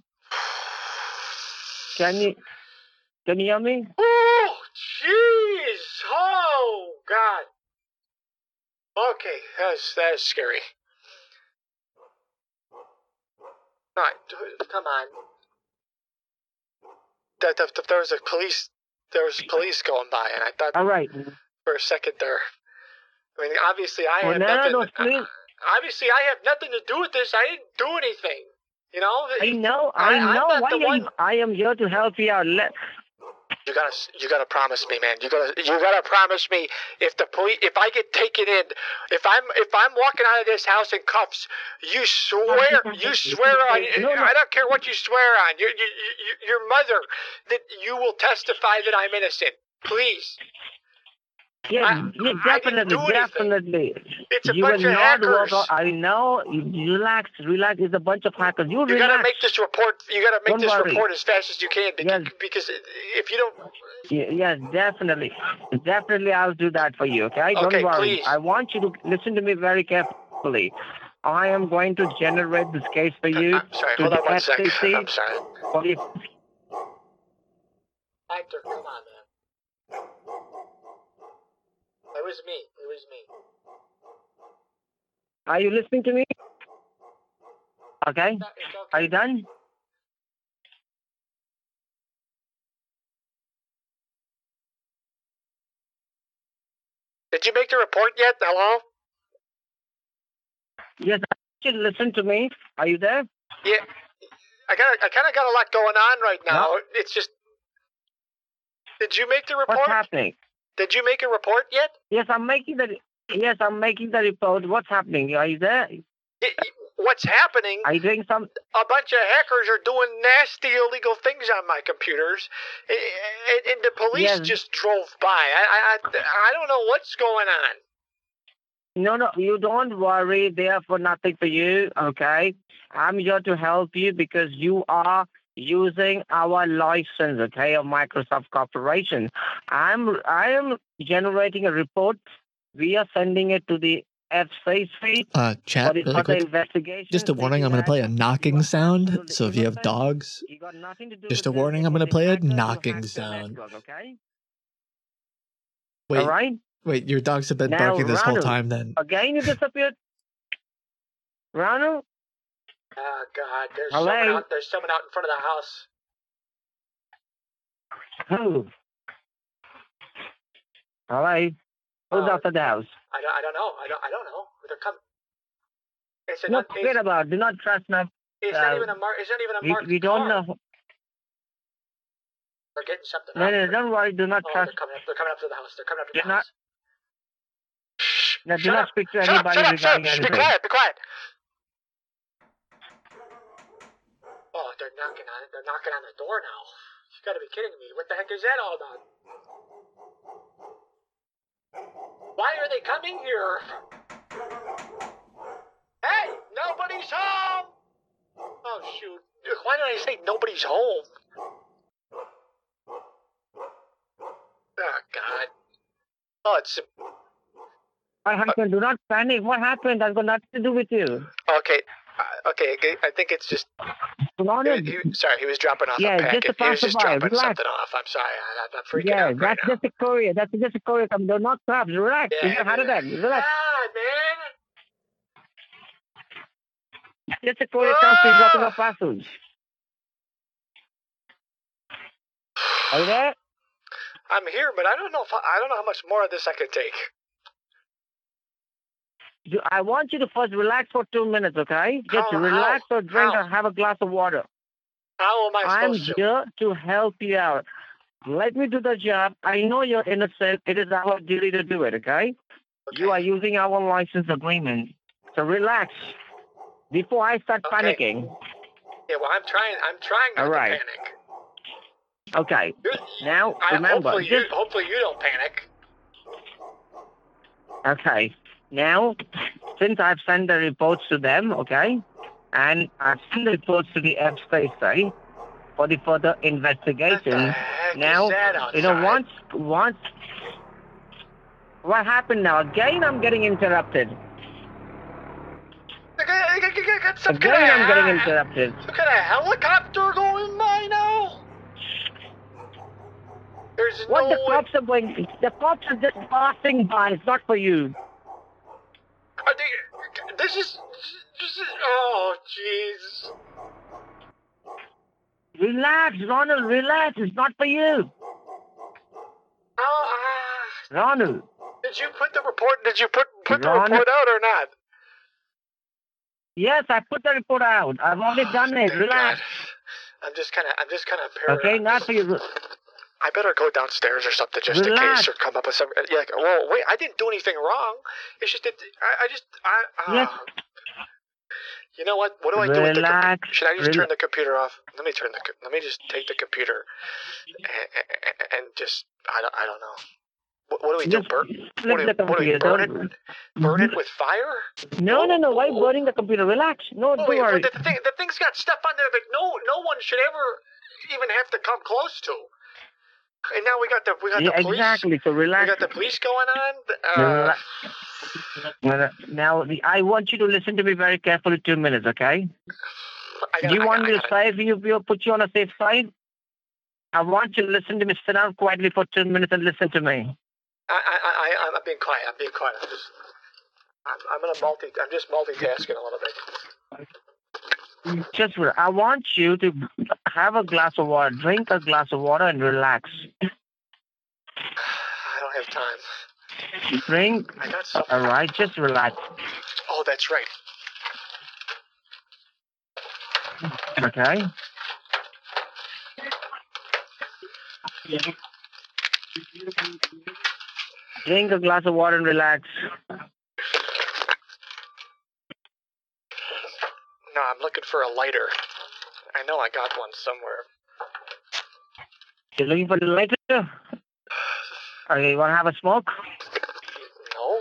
Can you? Can you hear me? Oh, jeez! Oh, God. Okay, that's that's scary. All right, come on. That, that, that there was a police, there was police going by, and I thought All right. for a second there. I mean, obviously I Well, have nothing. police. Obviously, I have nothing to do with this. I didn't do anything. You know. I know. I, I'm know. Why you, I am here to help you out. Let, You gotta, you gotta promise me, man. You gotta, you gotta promise me if the police, if I get taken in, if I'm, if I'm walking out of this house in cuffs, you swear, you swear on, No, no. I don't care what you swear on, your, your, your, your mother, that you will testify that I'm innocent. Please. Yeah, I- yeah, definitely, definitely. It's a you bunch of not work hackers. I know. Relax, relax. It's a bunch of hackers. You, You gotta make this report. You gotta make Don't this worry. report as fast as you can because, because if you don't, Ye- Yes, definitely. Definitely, I'll do that for you, okay? Don't Okay, worry. please. I want you to listen to me very carefully. I am going to generate this case for uh, you. I'm sorry. to Hold the on one sec. FCC I'm sorry. for the- Hector, come on, man. It was me. It was me. Are you listening to me? Okay. Are you done? Did you make the report yet? Hello? Yes, you listen to me. Are you there? Yeah. I got. I kind of got a lot going on right now. It's just. Did you make the report? What's happening? Did you make a report yet? Yes, I'm making the. Yes, I'm making the report. What's happening? Are you there? Y- What's happening? Are you doing some? A bunch of hackers are doing nasty, illegal things on my computers, a- a- and, the police Yes. just drove by. I, I, I, I don't know what's going on. No, no, you don't worry. They are for nothing for you, okay? I'm here to help you because you are using our license, okay, of Microsoft Corporation. I'm I am generating a report. We are sending it to the FCC Uh, chat for the really quick. investigation. Just a warning, I'm going to play a knocking sound. So if you have dogs, just a warning, I'm going to play a knocking sound. Okay? Wait, All right? wait, your dogs have been Now, barking this whole time then. Again, you disappeared. Ronald? Oh God, there's Hello? someone out. There's someone out in front of the house. Who? Hello? Who's Uh, outside the house? I don't. I don't know. I don't. I don't know. They're coming. It's, No, not, forget about. Do not trust now. it's not even a mark. It's not even a We, marked we don't know. They're getting something. No, out. no, don't worry. Do not Oh, trust. they're coming up. They're coming up to the house. They're coming up to the Do the not. house. No, do Shut not up. speak to Shut up, anybody shut up, shut up. regarding Shh, anything. Be quiet. Be quiet. Oh, they're knocking on. They're knocking on the door now. You gotta be kidding me. What the heck is that all about? Why are they coming here? Hey, nobody's home! Oh, shoot. Why did I say nobody's home? Oh, God. Oh, it's. My husband, do not panic. What happened? That's got nothing to do with you. Okay. Uh, okay, okay, I think it's just. He, he- sorry, he was dropping off Yeah, a just packet. a He was just dropping Relax. something off. I'm sorry. I, I'm freaking yeah, out right that's just a courier. That's just a courier. Come, do not stop. Relax. Yeah, you know how to that. Relax. God, man. Just a courier comes to dropping off parcels. Are you there? I'm here, but I don't know if I, I don't know how much more of this I could take. I want you to first relax for two minutes, okay? Just How- relax how? or drink How? or have a glass of water. How am I I'm supposed to? here to help you out. Let me do the job. I know you're innocent. It is our duty to do it, okay? You are using our license agreement. So relax before I start Okay. panicking. Yeah, well, I'm trying. I'm trying not All right. to panic. Okay. Now, I, remember, hopefully, you, hopefully you don't panic. okay. Now, since I've sent the reports to them, okay, and I've sent the reports to the FCC for the further investigation. Now, you know, once, once, what happened now? Again, I'm getting interrupted. Some Again, kind of I'm getting interrupted. some kind of helicopter going by now. There's What no the way. cops are going? The cops are just passing by. It's not for you. Are they, this is. This is. Oh, jeez. Relax, Ronald. Relax. It's not for you, Oh, ah. Ronald. Did you put the report? Did you put put the report out or not? Yes, I put the report out. I've already done it. Relax. God. I'm just kind of. I'm just kind of paranoid. Okay, not for you. I better go downstairs or something just in case or come up with some. Yeah, like, well, wait, I didn't do anything wrong. It's just that I, I just I. Uh, You know what? What do I do with the computer? Should I just Rela- turn the computer off? Let me turn the. Let me just take the computer and, and, and just. I don't. I don't know. What, what do we do? Flip what do, the what do we burn it? Burn it with fire? No, no, no. Why burning the computer? Relax. No, don't worry. the, thing, the thing's got stuff on there that no no one should ever even have to come close to. And now we got the we got Yeah, the police. exactly. So relax. We got the police going on. Uh, Now, I want you to listen to me very carefully. Two minutes, okay? I Do gotta- you I want gotta- me to save you? you put you on a safe side? I want you to listen to me. Sit down quietly for two minutes and listen to me. I, I, I, I'm being quiet. I'm being quiet. I'm just, I'm, I'm gonna multi. I'm just multitasking a little bit. Just, I want you to have a glass of water, drink a glass of water, and relax. I don't have time. Drink. I got. All right, just relax. Oh, that's right. Okay. Drink a glass of water and relax. No, I'm looking for a lighter. I know I got one somewhere. You're looking for the lighter? Okay, you want to have a smoke? No.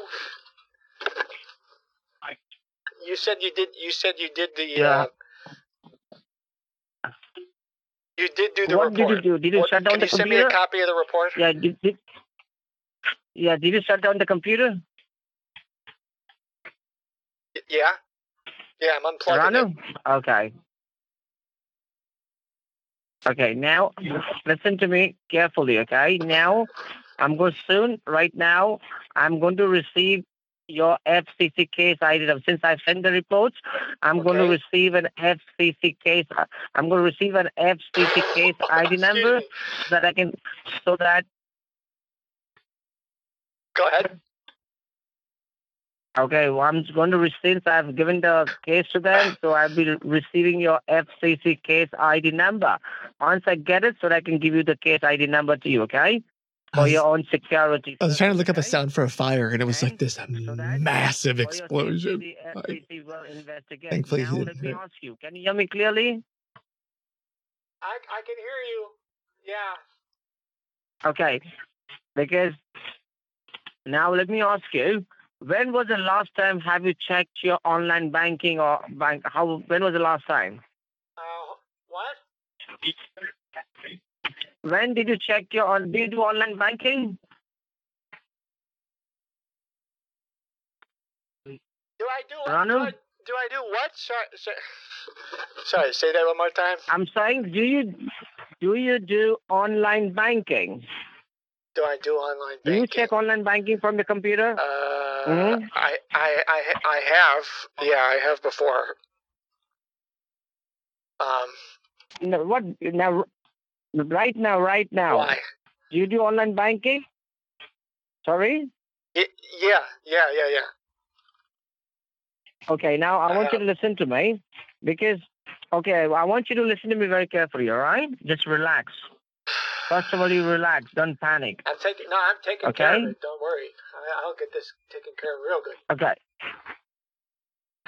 You said you did. You said you did the. Yeah. Uh, you did do the What did you do? Did you What- shut down the computer? can you send me a copy of the report? Yeah, did, did, yeah, did you shut down the computer? Yeah. Yeah, I'm unplugging? Okay. Okay, now listen to me carefully, okay? Now I'm going soon, right now, I'm going to receive your FCC case ID. Since I sent the reports, I'm going to receive an FCC case. I'm going to receive an FCC case oh, ID number so that I can, so that Go ahead. Okay, well, I'm going to receive, I've given the case to them, so I'll be receiving your FCC case ID number. Once I get it, so that I can give you the case ID number to you, okay? For your own security. I was trying to look up a sound for a fire, and it was like this massive explosion. The FCC will investigate. Thankfully, now, let me ask you, can you hear me clearly? I I can hear you. Yeah. Okay, because now let me ask you, when was the last time have you checked your online banking or bank? How? When was the last time? Uh, what? When did you check your on? Do you do online banking? Do I do? Do Ranu? I, do I do what? Sorry, sorry. Sorry. Say that one more time. I'm saying, do you do you do online banking? Do I do online Do you check online banking from the computer? Uh, Mhm. I, I, I, I have. Yeah, I have before. Um, what now? Right now, right now. Why? Do you do online banking? Sorry. y- yeah, yeah, yeah, yeah. Okay. Now I want you to listen to me because. Okay, I want you to listen to me very carefully. All right? Just relax. First of all, you relax. Don't panic. I'm taking. No, I'm taking care of Okay. it. Don't worry. I, I'll get this taken care of real good. Okay.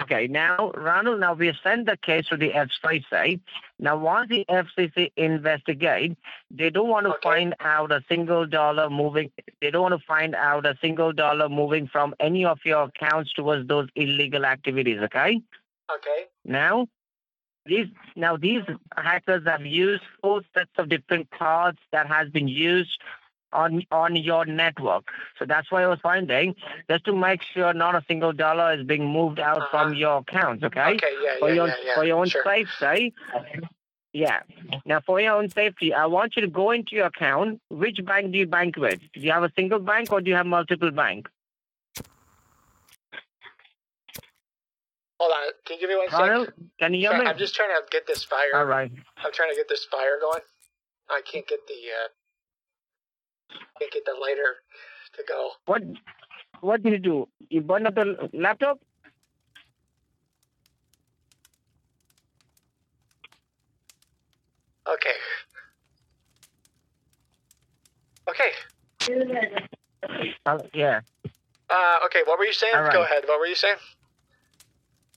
Okay, now, Ronald, now we send the case to the FCC. Now, once the FCC investigate, they don't want to find out a single dollar moving. They don't want to find out a single dollar moving from any of your accounts towards those illegal activities. Okay. Okay. Now, these now these hackers have used four sets of different cards that has been used on on your network. So that's why I was finding just to make sure not a single dollar is being moved out from your accounts. Okay. Uh-huh. Okay, yeah, for yeah, your yeah, yeah, for your own sure. safety. Yeah. Now, for your own safety, I want you to go into your account. Which bank do you bank with? Do you have a single bank or do you have multiple bank? Hold on. Can you give me one Ronald, second? can you hear Sorry, me? I'm just trying to get this fire. All right. I'm trying to get this fire going. I can't get the. Uh, can't get the lighter to go. What what did you do? You burned up the laptop? Okay. Okay. Uh, yeah. Uh, okay. What were you saying? Right. Go ahead. What were you saying?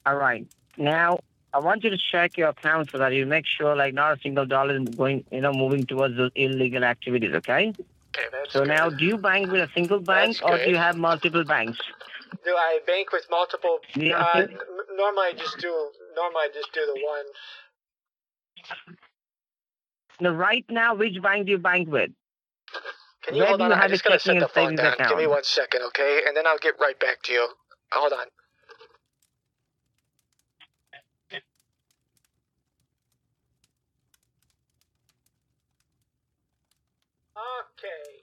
All right. Now I want you to check your account so that you make sure like not a single dollar is going, you know, moving towards those illegal activities. Okay. Okay, that's So good. now, do you bank with a single bank That's or do you have multiple banks? Do I bank with multiple? Yeah, uh, I n- think- normally I just do. Normally I just do the one. Now, right now, which bank do you bank with? Can you Where hold on? you I'm just gonna set the phone down. account? Give me one second, okay? And then I'll get right back to you. Hold on. Okay.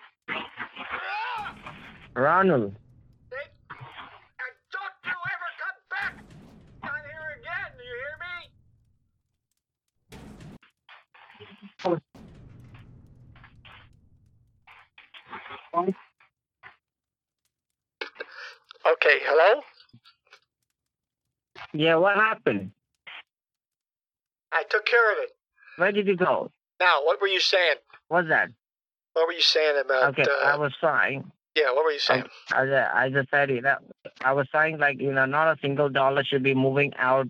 Ronald? Ronald? Not you ever come back down here again. Do you hear me? Okay, hello? Yeah, what happened? I took care of it. Where did you go? Now, what were you saying? What's that? What were you saying about? Okay, uh, I was saying. Yeah, what were you saying? I, I just said it. uh, I was saying like you know, not a single dollar should be moving out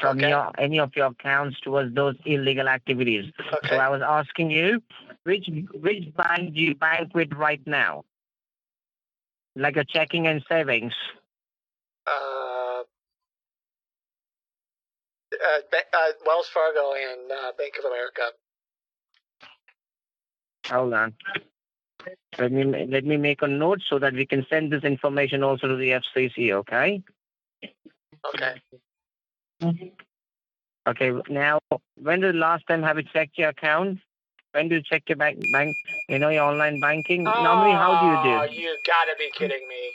from your any of your accounts towards those illegal activities. Okay. So I was asking you, which which bank do you bank with right now? Like a checking and savings. Uh, uh, uh, Wells Fargo and uh, Bank of America. Hold on. Let me let me make a note so that we can send this information also to the FCC. Okay. Okay. Okay. Now, when the last time have you checked your account? When do you check your bank? Bank? You know your online banking. Normally, how do you Oh, do? you gotta be kidding me.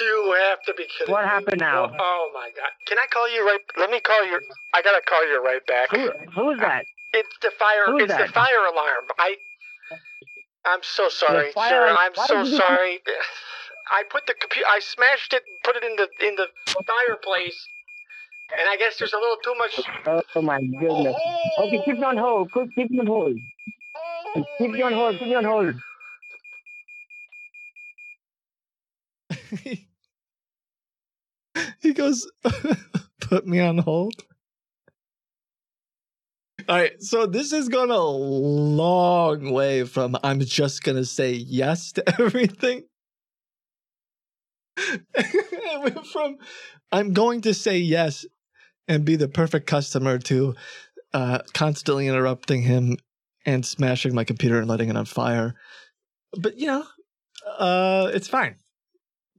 You have to be kidding me. What me. happened now? Oh, oh my god. Can I call you right? Let me call you. I gotta call you right back. Who, who's that? It's the fire. Who's it's the fire alarm. I. I'm so sorry, fire sir. I'm so sorry. I put the computer. I smashed it. and Put it in the in the fireplace. And I guess there's a little too much. Oh, oh, oh my goodness. Okay, keep me on hold. Keep keep me on hold. Keep me on hold. Keep me on hold. he goes, put me on hold. All right, so this has gone a long way from I'm just gonna say yes to everything. From I'm going to say yes and be the perfect customer to uh, constantly interrupting him and smashing my computer and letting it on fire. But you know, uh, it's fine.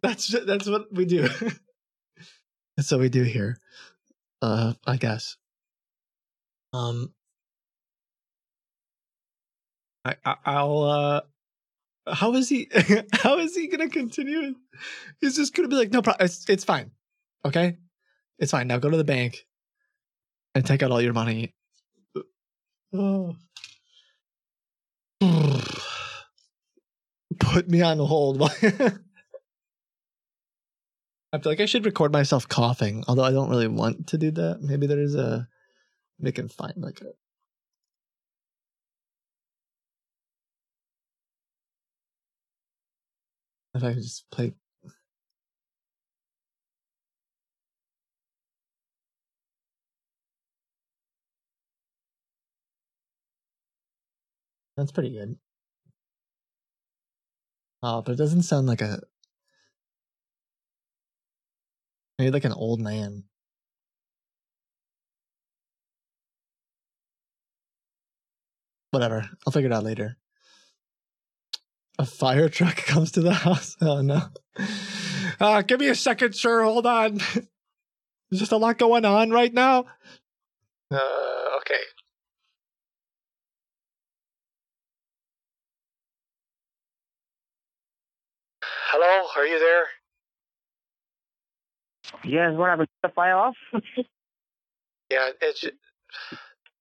That's that's what we do. that's what we do here. Uh, I guess. Um, I, I I'll. Uh, how is he? how is he gonna continue? He's just gonna be like, no problem. It's it's fine. Okay, it's fine. Now go to the bank and take out all your money. Oh. Put me on hold. I feel like I should record myself coughing, although I don't really want to do that. Maybe there's a they can find like a if I could just play That's pretty good. Oh, but it doesn't sound like a maybe like an old man. Whatever. I'll figure it out later. A fire truck comes to the house. Oh no. Uh, give me a second, sir. Hold on. There's just a lot going on right now. Uh, okay. Hello, are you there? Yes, what happened? The fire off? Yeah, it's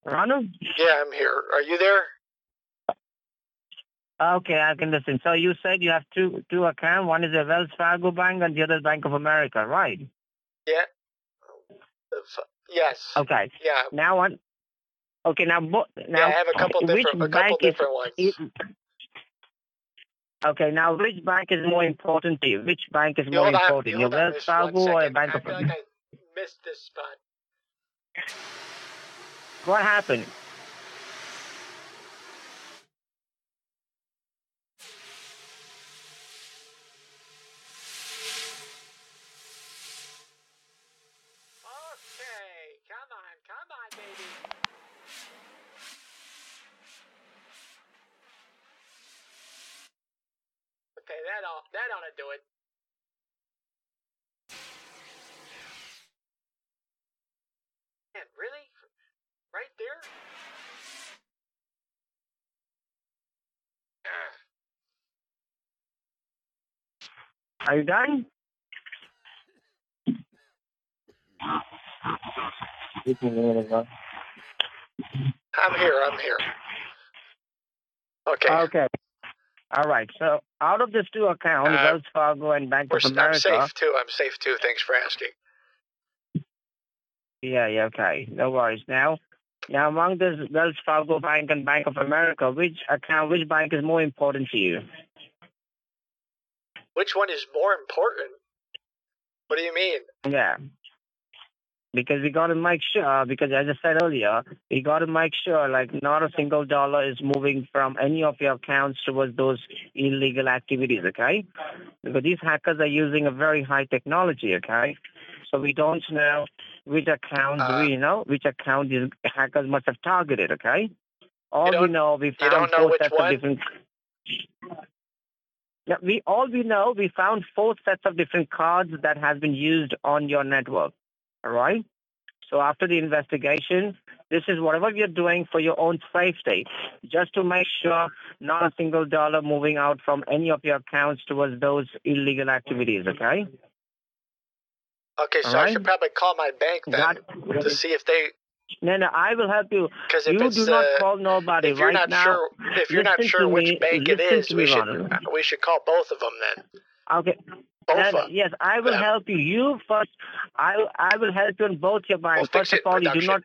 Ronald? yeah, I'm here. Are you there? Okay, I can listen. So you said you have two two accounts. One is a Wells Fargo bank and the other is Bank of America, right? Yeah. Yes. Okay. Yeah. Now one. Okay, now bo- now I have a couple different- a couple is- different ones. okay, now which bank is more important to you? Which bank is You more on, important, you your Wells Fargo or. Bank I of feel like I missed this spot. What happened? Okay, come on, come on, baby. Okay, that ought that ought to do it. Man, really? Right there? Are you done? I'm here. I'm here. Okay. Okay. All right. So out of these two accounts, Uh, Wells Fargo and Bank of s- I'm safe too. I'm safe too. Thanks for asking. Yeah, yeah, okay. No worries. Now, now among this Wells Fargo Bank and Bank of America, which account, which bank is more important to you? Which one is more important? What do you mean? Yeah. Because we got to make sure, because as I said earlier, we got to make sure like not a single dollar is moving from any of your accounts towards those illegal activities, okay? Because these hackers are using a very high technology, okay? So we don't know which accounts Uh, we know, which account these hackers must have targeted, okay? All we know, we found know four sets one? of different. Yeah, we all we know, we found four sets of different cards that has been used on your network. All right. So after the investigation, this is whatever you're doing for your own safety, just to make sure not a single dollar moving out from any of your accounts towards those illegal activities. Okay. Okay, so I should probably call my bank then That- to see if they. No, no, I will help you. Because if You do not uh, call nobody if you're right not now. sure if you're not sure which me, bank it is, we should Ronald. we should call both of them then. Okay. Both No, of no, them. yes, I will Yeah. help you. You first. I I will help you in both your banks. Well, first of all, you do not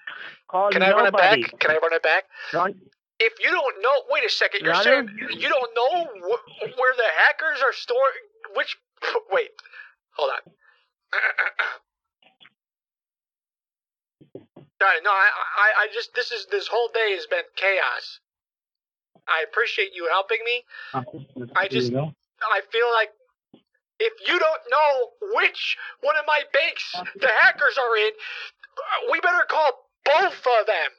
call Can I run it nobody. back? Can I run it back? Ron, If you don't know, wait a second. You're saying you don't know wh- where the hackers are storing which? Wait, hold on. Sorry, no, I, I, I just this is this whole day has been chaos. I appreciate you helping me. Uh, I just I feel like if you don't know which one of my banks the hackers are in, we better call both of them.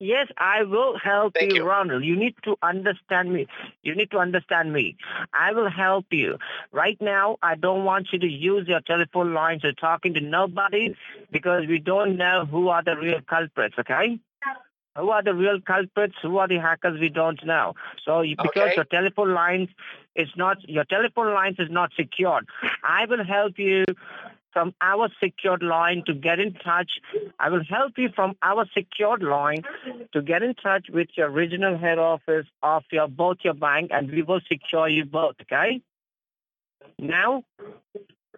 Yes, I will help Thank you, you. Ronald. You need to understand me. You need to understand me. I will help you. Right now, I don't want you to use your telephone lines or talking to nobody because we don't know who are the real culprits, okay? Who are the real culprits? Who are the hackers? We don't know. So because Okay. your telephone lines is not your telephone lines is not secured. I will help you from our secured line to get in touch. I will help you from our secured line to get in touch with your regional head office of your both your bank, and we will secure you both. Okay. Now,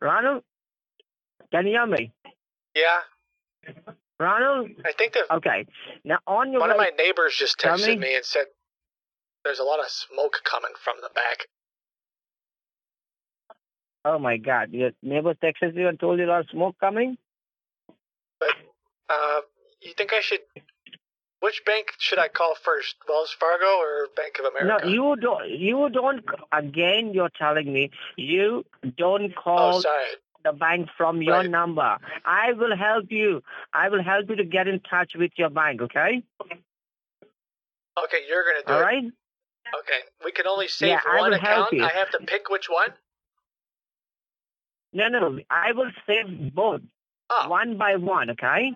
Ronald, can you hear me? Yeah, Ronald. I think that Okay. Now on your one of my neighbors just texted me. me and said there's a lot of smoke coming from the back. Oh my God! Your neighbor texted you and told you there's smoke coming. Uh, you think I should? Which bank should I call first, Wells Fargo or Bank of America? No, you don't. You don't. Again, you're telling me you don't call Oh, sorry. the bank from your number. I will help you. I will help you to get in touch with your bank. Okay. Okay, you're gonna do All it. right. Okay, we can only save Yeah, one account. I have to pick which one. No, no. I will save both. One by one. Okay.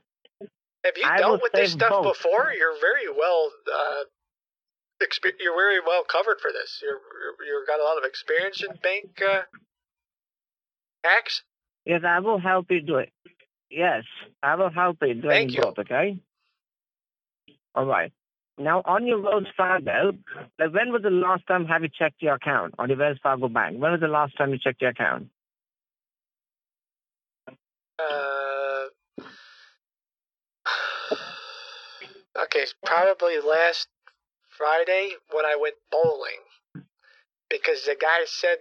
Have you I dealt with this stuff both. before? You're very well. Uh, you're very well covered for this. You're you're you've got a lot of experience in bank uh, hacks. Yes, I will help you do it. Yes, I will help you doing Thank you. both. Okay. All right. Now, on your Wells Fargo, like when was the last time have you checked your account on your Wells Fargo bank? When was the last time you checked your account? Uh, okay, probably last Friday when I went bowling, because the guy said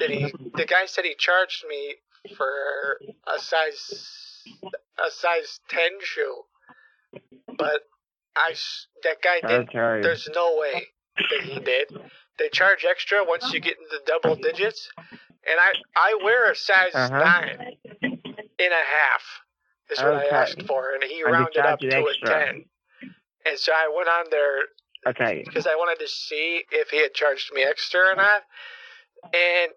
that he the guy said he charged me for a size a size ten shoe, but I that guy did. There's no way that he did. They charge extra once you get into double digits, and I I wear a size Uh-huh. nine and a half is what Okay. I asked for, and he rounded up to a ten. And so I went on there Okay. because I wanted to see if he had charged me extra or not, and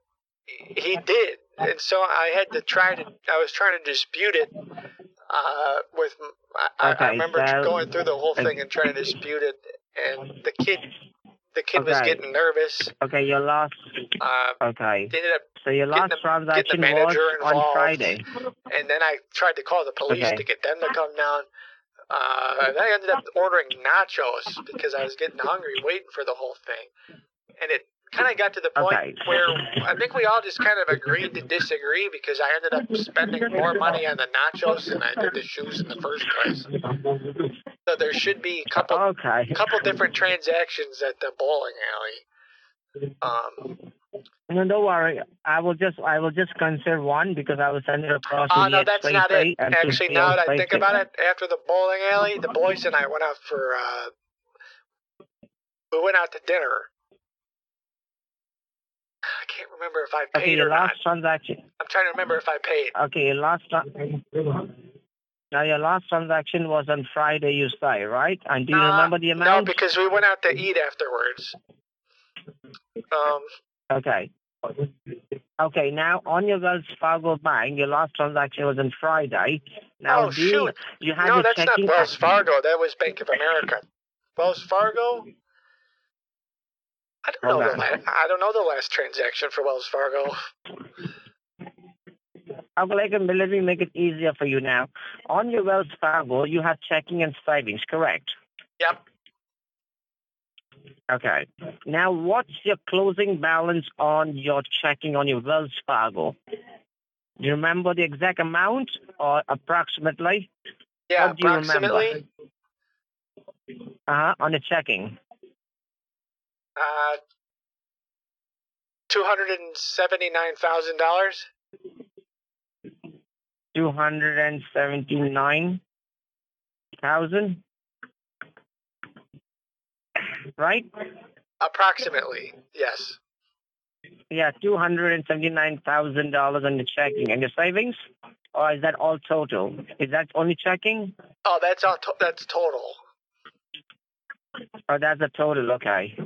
he did. And so I had to try to. I was trying to dispute it uh, with. I, I- I Okay, remember so- going through the whole thing and trying to dispute it, and the kid, the kid was Okay. getting nervous. Okay, your last. Uh, Okay. they ended up So your last the, transaction the was manager on Friday. and then I tried to call the police Okay. to get them to come down. Uh, and I ended up ordering nachos because I was getting hungry, waiting for the whole thing, and it kind of got to the point Okay. where I think we all just kind of agreed to disagree because I ended up spending more money on the nachos than I did the shoes in the first place. So there should be a couple, Okay. couple different transactions at the bowling alley. Um, No, don't worry. I will just I will just consider one because I will send it across. Oh to no, that's not it. Actually, now that I think about it, after the bowling alley, the boys and I went out for uh, we went out to dinner. I can't remember if I Okay, paid your or not. last transaction. I'm trying to remember if I paid. Okay, your last now your last transaction was on Friday. You say right? And do you Uh, remember the amount? No, because we went out to eat afterwards. Um, Okay. Okay, now on your Wells Fargo bank, your last transaction was on Friday. Now, oh you, shoot! you have no, that's not Wells Fargo. That was Bank of America. Wells Fargo. I don't know the on. la- I don't know the last transaction for Wells Fargo. Okay, like, um, let me make it easier for you now. On your Wells Fargo, you have checking and savings, correct? Yep. Okay. Now, what's your closing balance on your checking on your Wells Fargo? Do you remember the exact amount or approximately? Yeah, What do you remember? approximately. Uh-huh, on the checking. Uh, two hundred and seventy-nine thousand dollars. 279000 Right? Approximately, yes. Yeah, $279,000 on the checking. And your savings? Or is that all total? Is that only checking? Oh, that's all. To- that's total. Or that's a total? Okay.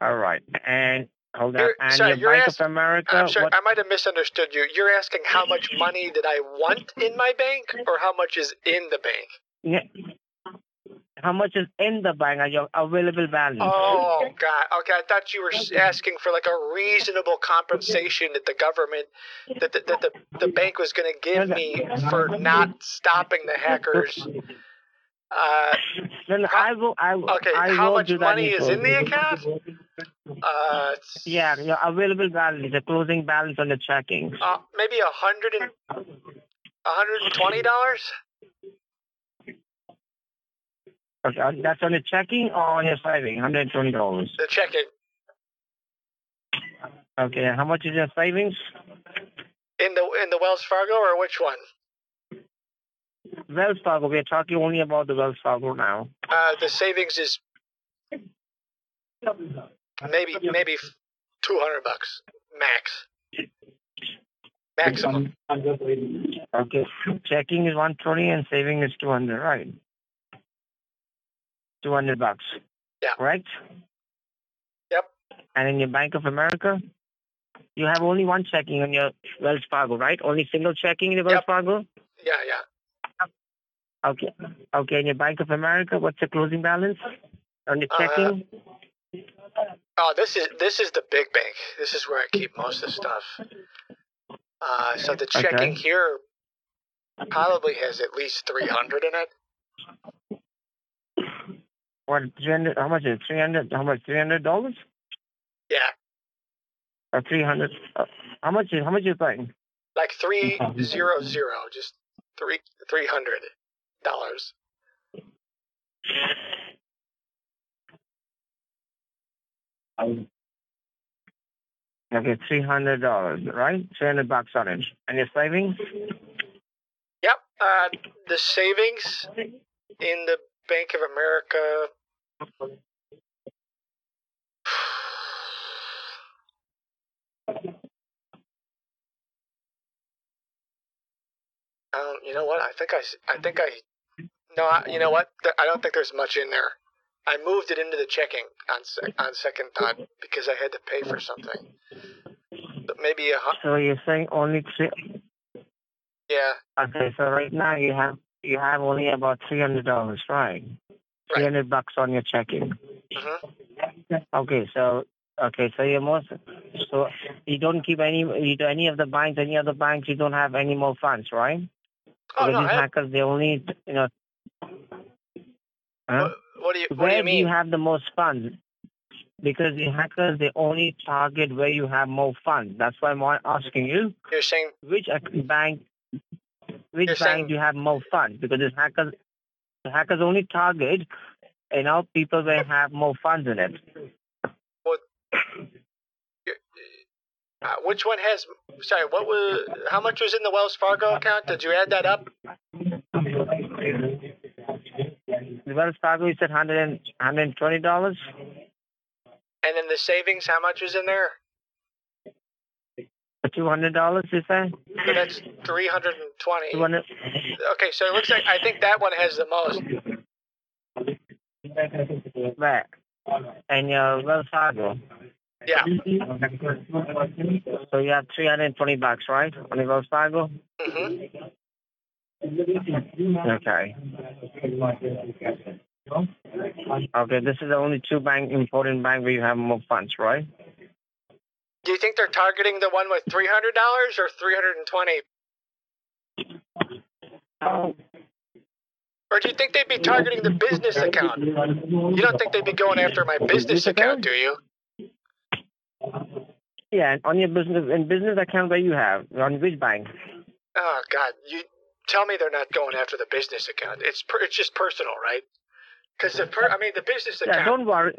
All right. And hold on. And sorry, your you're Bank asking- of America? I'm sorry, what- I might have misunderstood you. You're asking how much money did I want in my bank, or how much is in the bank? yeah. How much is in the bank at your available balance? Oh God. Okay, I thought you were asking for like a reasonable compensation that the government, that the, that the, the bank was going to give me for not stopping the hackers. Uh, Then I will. I will. okay, I how will much money is in the account? Uh, Yeah, your available balance, the closing balance on the checking. uh, maybe a hundred and a hundred and twenty dollars. Okay, uh, that's on the checking or on your saving? Hundred twenty dollars. The checking Okay, how much is your savings? in the in the Wells Fargo or which one? Wells Fargo. We are talking only about the Wells Fargo now. Uh, the savings is maybe maybe two hundred bucks max. Maximum. Okay, checking is one twenty and saving is two hundred, right? Two hundred bucks. Yeah. Right. Yep. And in your Bank of America, you have only one checking on your Wells Fargo, right? Only single checking in your Wells Fargo. Yeah, yeah. Okay. Okay, in your Bank of America, what's the closing balance on your Uh, checking? Oh, this is this is the big bank. This is where I keep most of the stuff. Uh, so the Okay. checking here probably has at least three hundred in it. what three hundred? How much is it? Three hundred? How much? Three hundred dollars Yeah, or three hundred? Uh, how much? is- How much you paying? like three zero zero, just three three hundred dollars. Okay, three hundred dollars, right? Three hundred bucks on. And your savings? Yep. Uh, the savings in the Bank of America. Um, you know what? I think I, I think I, no, I, you know what? I don't think there's much in there. I moved it into the checking on sec- on second thought because I had to pay for something. But maybe a, hu- So you're saying only three? yeah, Okay, so right now you have you have only about three hundred dollars, right? Three hundred bucks on your checking. hmm Okay, so okay, so you're most so you don't keep any you do any of the banks, any other banks, you don't have any more funds, right? Oh, because no, these I- hackers they only you know. Huh? What do you What where do you mean? have the most funds? Because the hackers they only target where you have more funds. That's why I'm asking you You're saying which bank which bank saying- do you have more funds? Because the hackers the hackers only target you know people where have more funds in it. Uh, which one has? Sorry, what was? How much was in the Wells Fargo account? Did you add that up? The Wells Fargo you said hundred and hundred and twenty dollars. And then the savings, how much is in there? Two hundred dollars, you say? So that's three hundred and twenty. Okay, so it looks like I think that one has the most. Right. And your Wells Fargo. Yeah. So you have three hundred and twenty bucks, right? On the Wells Fargo. hmm Okay. Okay, this is the only two bank important bank where you have more funds, right? Do you think they're targeting the one with three hundred dollars or three hundred and twenty? Or do you think they'd be targeting the business account? You don't think they'd be going after my business account, do you? Yeah, on your business and business account where you have on which bank? Oh God, you tell me they're not going after the business account. It's per, it's just personal, right? Because the per, I mean the business account. Yeah, don't worry.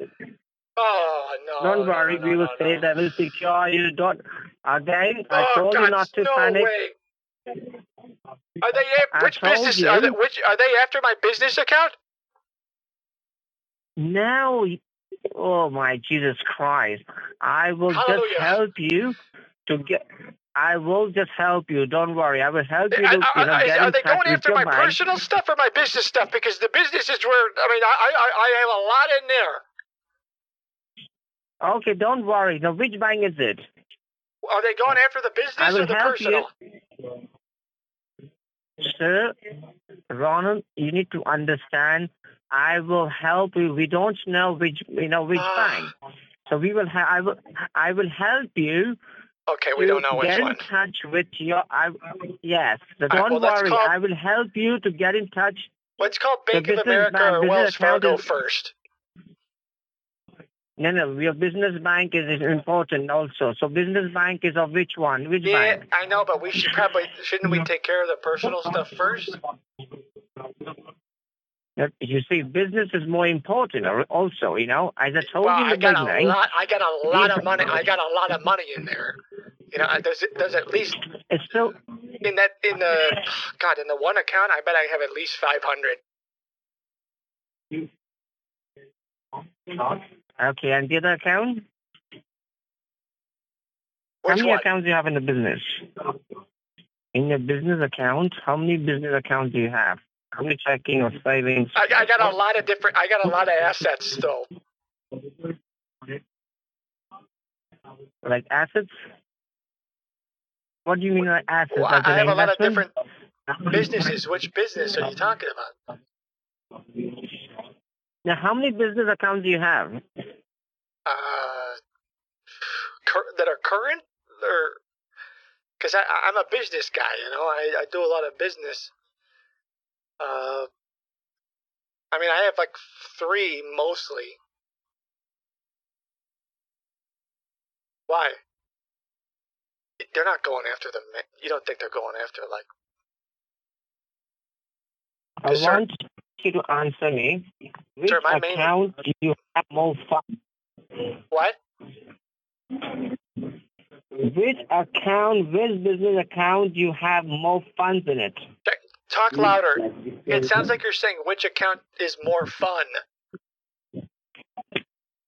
Oh no. Don't worry, we will say that we'll secure you. Don't again. I oh told God, you not to no panic. way. Are they I which business? Are they, which are they after my business account? Now, oh my Jesus Christ! I will Hallelujah. just help you to get. I will just help you. Don't worry. I will help you to I- you I- know, I- are they going after my bank. personal stuff or my business stuff? Because the business is where I mean I I I have a lot in there. Okay, don't worry. Now, which bank is it? Are they going after the business or the personal? you. Sir, Ronald, you need to understand. I will help you. We don't know which you know which bank, ah. so we will. Ha- I will. I will help you. Okay, we to don't know which get one. in touch with your. I, yes, so don't well, worry. call- I will help you to get in touch. Let's call Bank of America bank- or Wells Fargo is- first. No, no, your business bank is is important also. So business bank is of which one? Which Yeah, bank? I know, but we should probably shouldn't we take care of the personal stuff first? That- You see, business is more important also, you know. As I told Well, you I got a lot. I got a lot of money. I got a lot of money in there. You know, there's there's at least it's still in that in the God in the one account. I bet I have at least five hundred. okay. And the other account? how many one? accounts do you have in the business? In your business account, how many business accounts do you have? How many checking or savings? I, I got a lot of different. I got a lot of assets still. Like assets? What do you mean like assets? Well, As I have a lot of different businesses. Which business are you talking about? Now, how many business accounts do you have? Uh, cur- that are current or because I'm a business guy. You know, I I do a lot of business. Uh, I mean, I have like three mostly. Why? They're not going after the. ma- You don't think they're going after like? I want you to answer me. Which Sir, my main- account do you have more funds? What? Which account, which business account do you have more funds in it? Talk louder. It sounds like you're saying which account is more fun.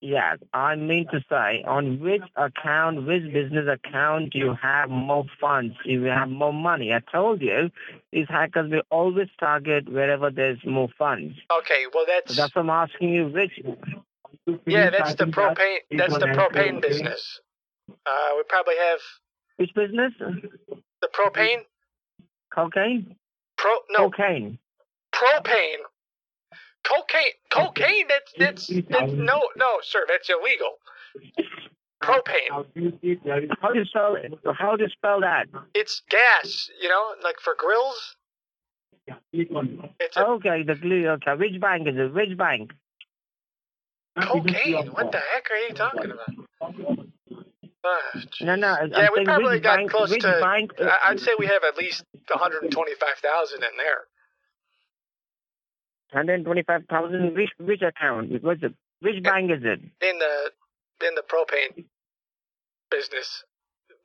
Yes, I mean to say, on which account, which business account you have more funds, you have more money. I told you, these hackers will always target wherever there's more funds. Okay, well So that's that's why I'm asking you which. yeah, that's the propane. That's the propane business. Uh, we probably have Which business? the propane. Cocaine? Pro no Cocaine. propane. Cocaine. Cocaine. That's that's, that's no no sir. That's illegal. Propane. How do you spell it? How do you spell that? It's gas. You know, like for grills. It's a Okay, the glue. Okay, which bank is it? Which bank? cocaine. What the heck are you talking about? No, no. I'm yeah, we probably got bank, close to. Bank, uh, I'd say we have at least 125,000 in there. 125,000. Which which account? It? Which bank is it? in the in the propane business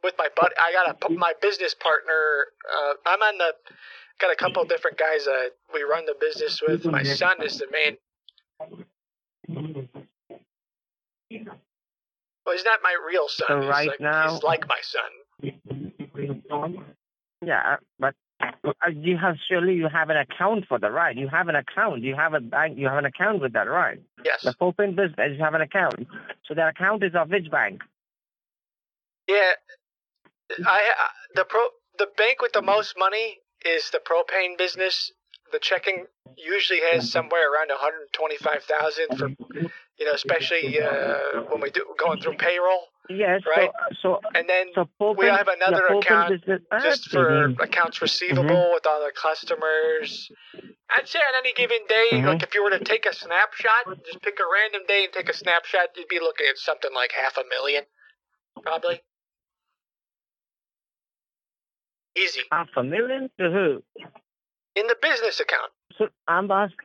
with my buddy. I got a my business partner. Uh, I'm on the got a couple different guys that we run the business with. My son is the main. Well, he's not my real son. So he's right like, now- he's like my son. Yeah, but uh, you have surely you have an account for that, right? You have an account. You have a bank. You have an account with that, right? Yes. The open business. You have an account. So that account is of which bank? Yeah, I I- the pro the bank with the most money is the propane business. The checking usually has somewhere around 125,000 for you know, especially uh, when we do going through payroll. Yes. Right. So, so And then so we have another the account just for mhm. accounts receivable with all the customers. I'd say on any given day, Mhm. like if you were to take a snapshot, just pick a random day and take a snapshot, you'd be looking at something like half a million, probably. Easy. half a million to who? In the business account. So I'm asking.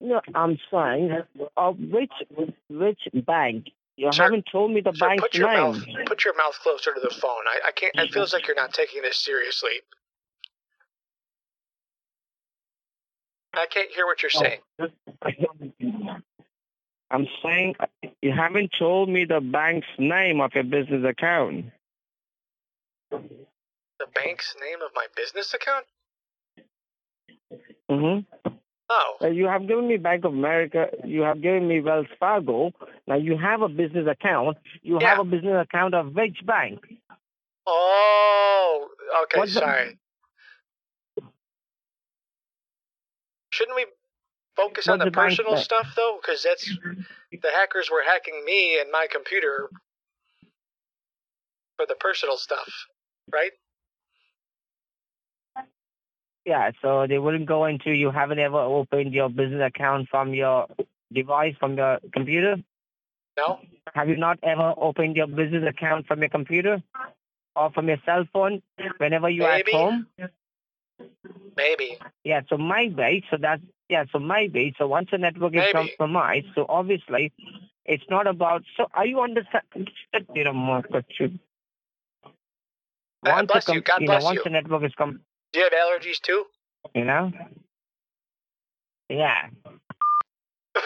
No, I'm saying of which which bank? You Sir, haven't told me the Sir, bank's put your name. mouth put your mouth closer to the phone. I, I can't it feels like you're not taking this seriously. I can't hear what you're saying. I'm saying you haven't told me the bank's name of your business account. The bank's name of my business account? Mm-hmm. Oh. Uh, you have given me Bank of America. You have given me Wells Fargo. Now you have a business account. You have a business account of which bank? Oh, okay, What's the- Shouldn't we focus on the the personal stuff though? Because that's the hackers were hacking me and my computer for the personal stuff, right? Yeah, so they wouldn't go into you haven't ever opened your business account from your device, from your computer? No. Have you not ever opened your business account from your computer or from your cell phone whenever you're at home? Maybe. Yeah, so my maybe, so that's, yeah, so maybe, so once the network is Maybe. compromised, so obviously it's not about, so are you understand, you know, more question. Once the bless you. God know, once you. the network is com- Do you have allergies too? you know? Yeah.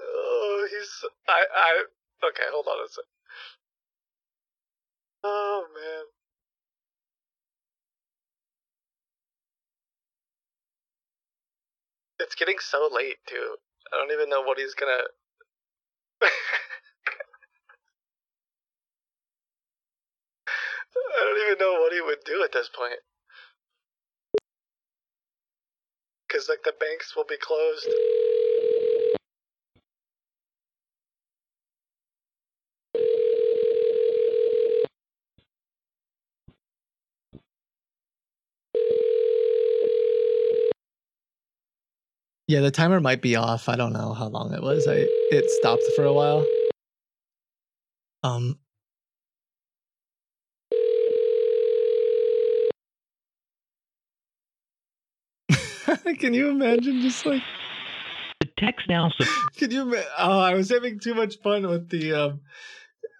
Oh, he's. I. I. Okay, hold on a sec. Oh man. It's getting so late too. I don't even know what he's gonna. I don't even know what he would do at this point. Because like the banks will be closed. Yeah, the timer might be off. I don't know how long it was. I it stopped for a while. Um Can you imagine just like The TextNow sub- Can you Oh, I was having too much fun with the um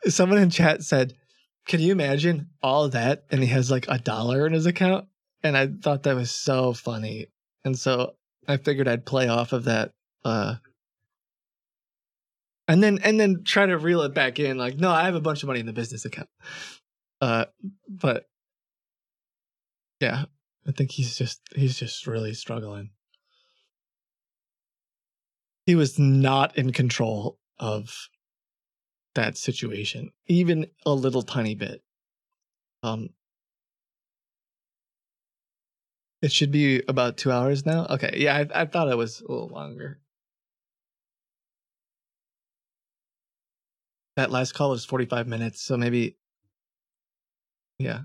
someone in chat said, "Can you imagine all that and he has like a dollar in his account?" And I thought that was so funny. And so I figured I'd play off of that uh and then and then try to reel it back in like, "No, I have a bunch of money in the business account." Uh but yeah, I think he's just he's just really struggling. He was not in control of that situation, even a little tiny bit. Um It should be about two hours now. Okay, yeah, I, I thought it was a little longer. That last call was forty-five minutes, so maybe, yeah.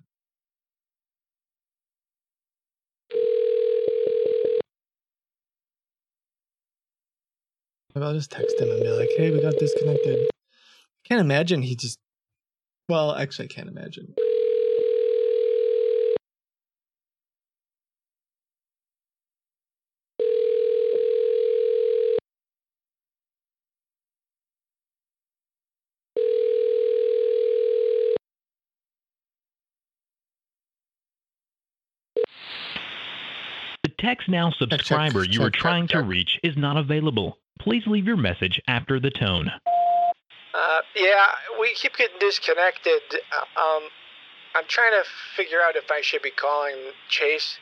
I'll just text him and be like, "Hey, we got disconnected." Can't imagine he just. Well, actually, I can't imagine. Text now subscriber you are trying to reach is not available. Please leave your message after the tone. Uh, yeah, we keep getting disconnected. Uh, Um, I'm trying to figure out if I should be calling Chase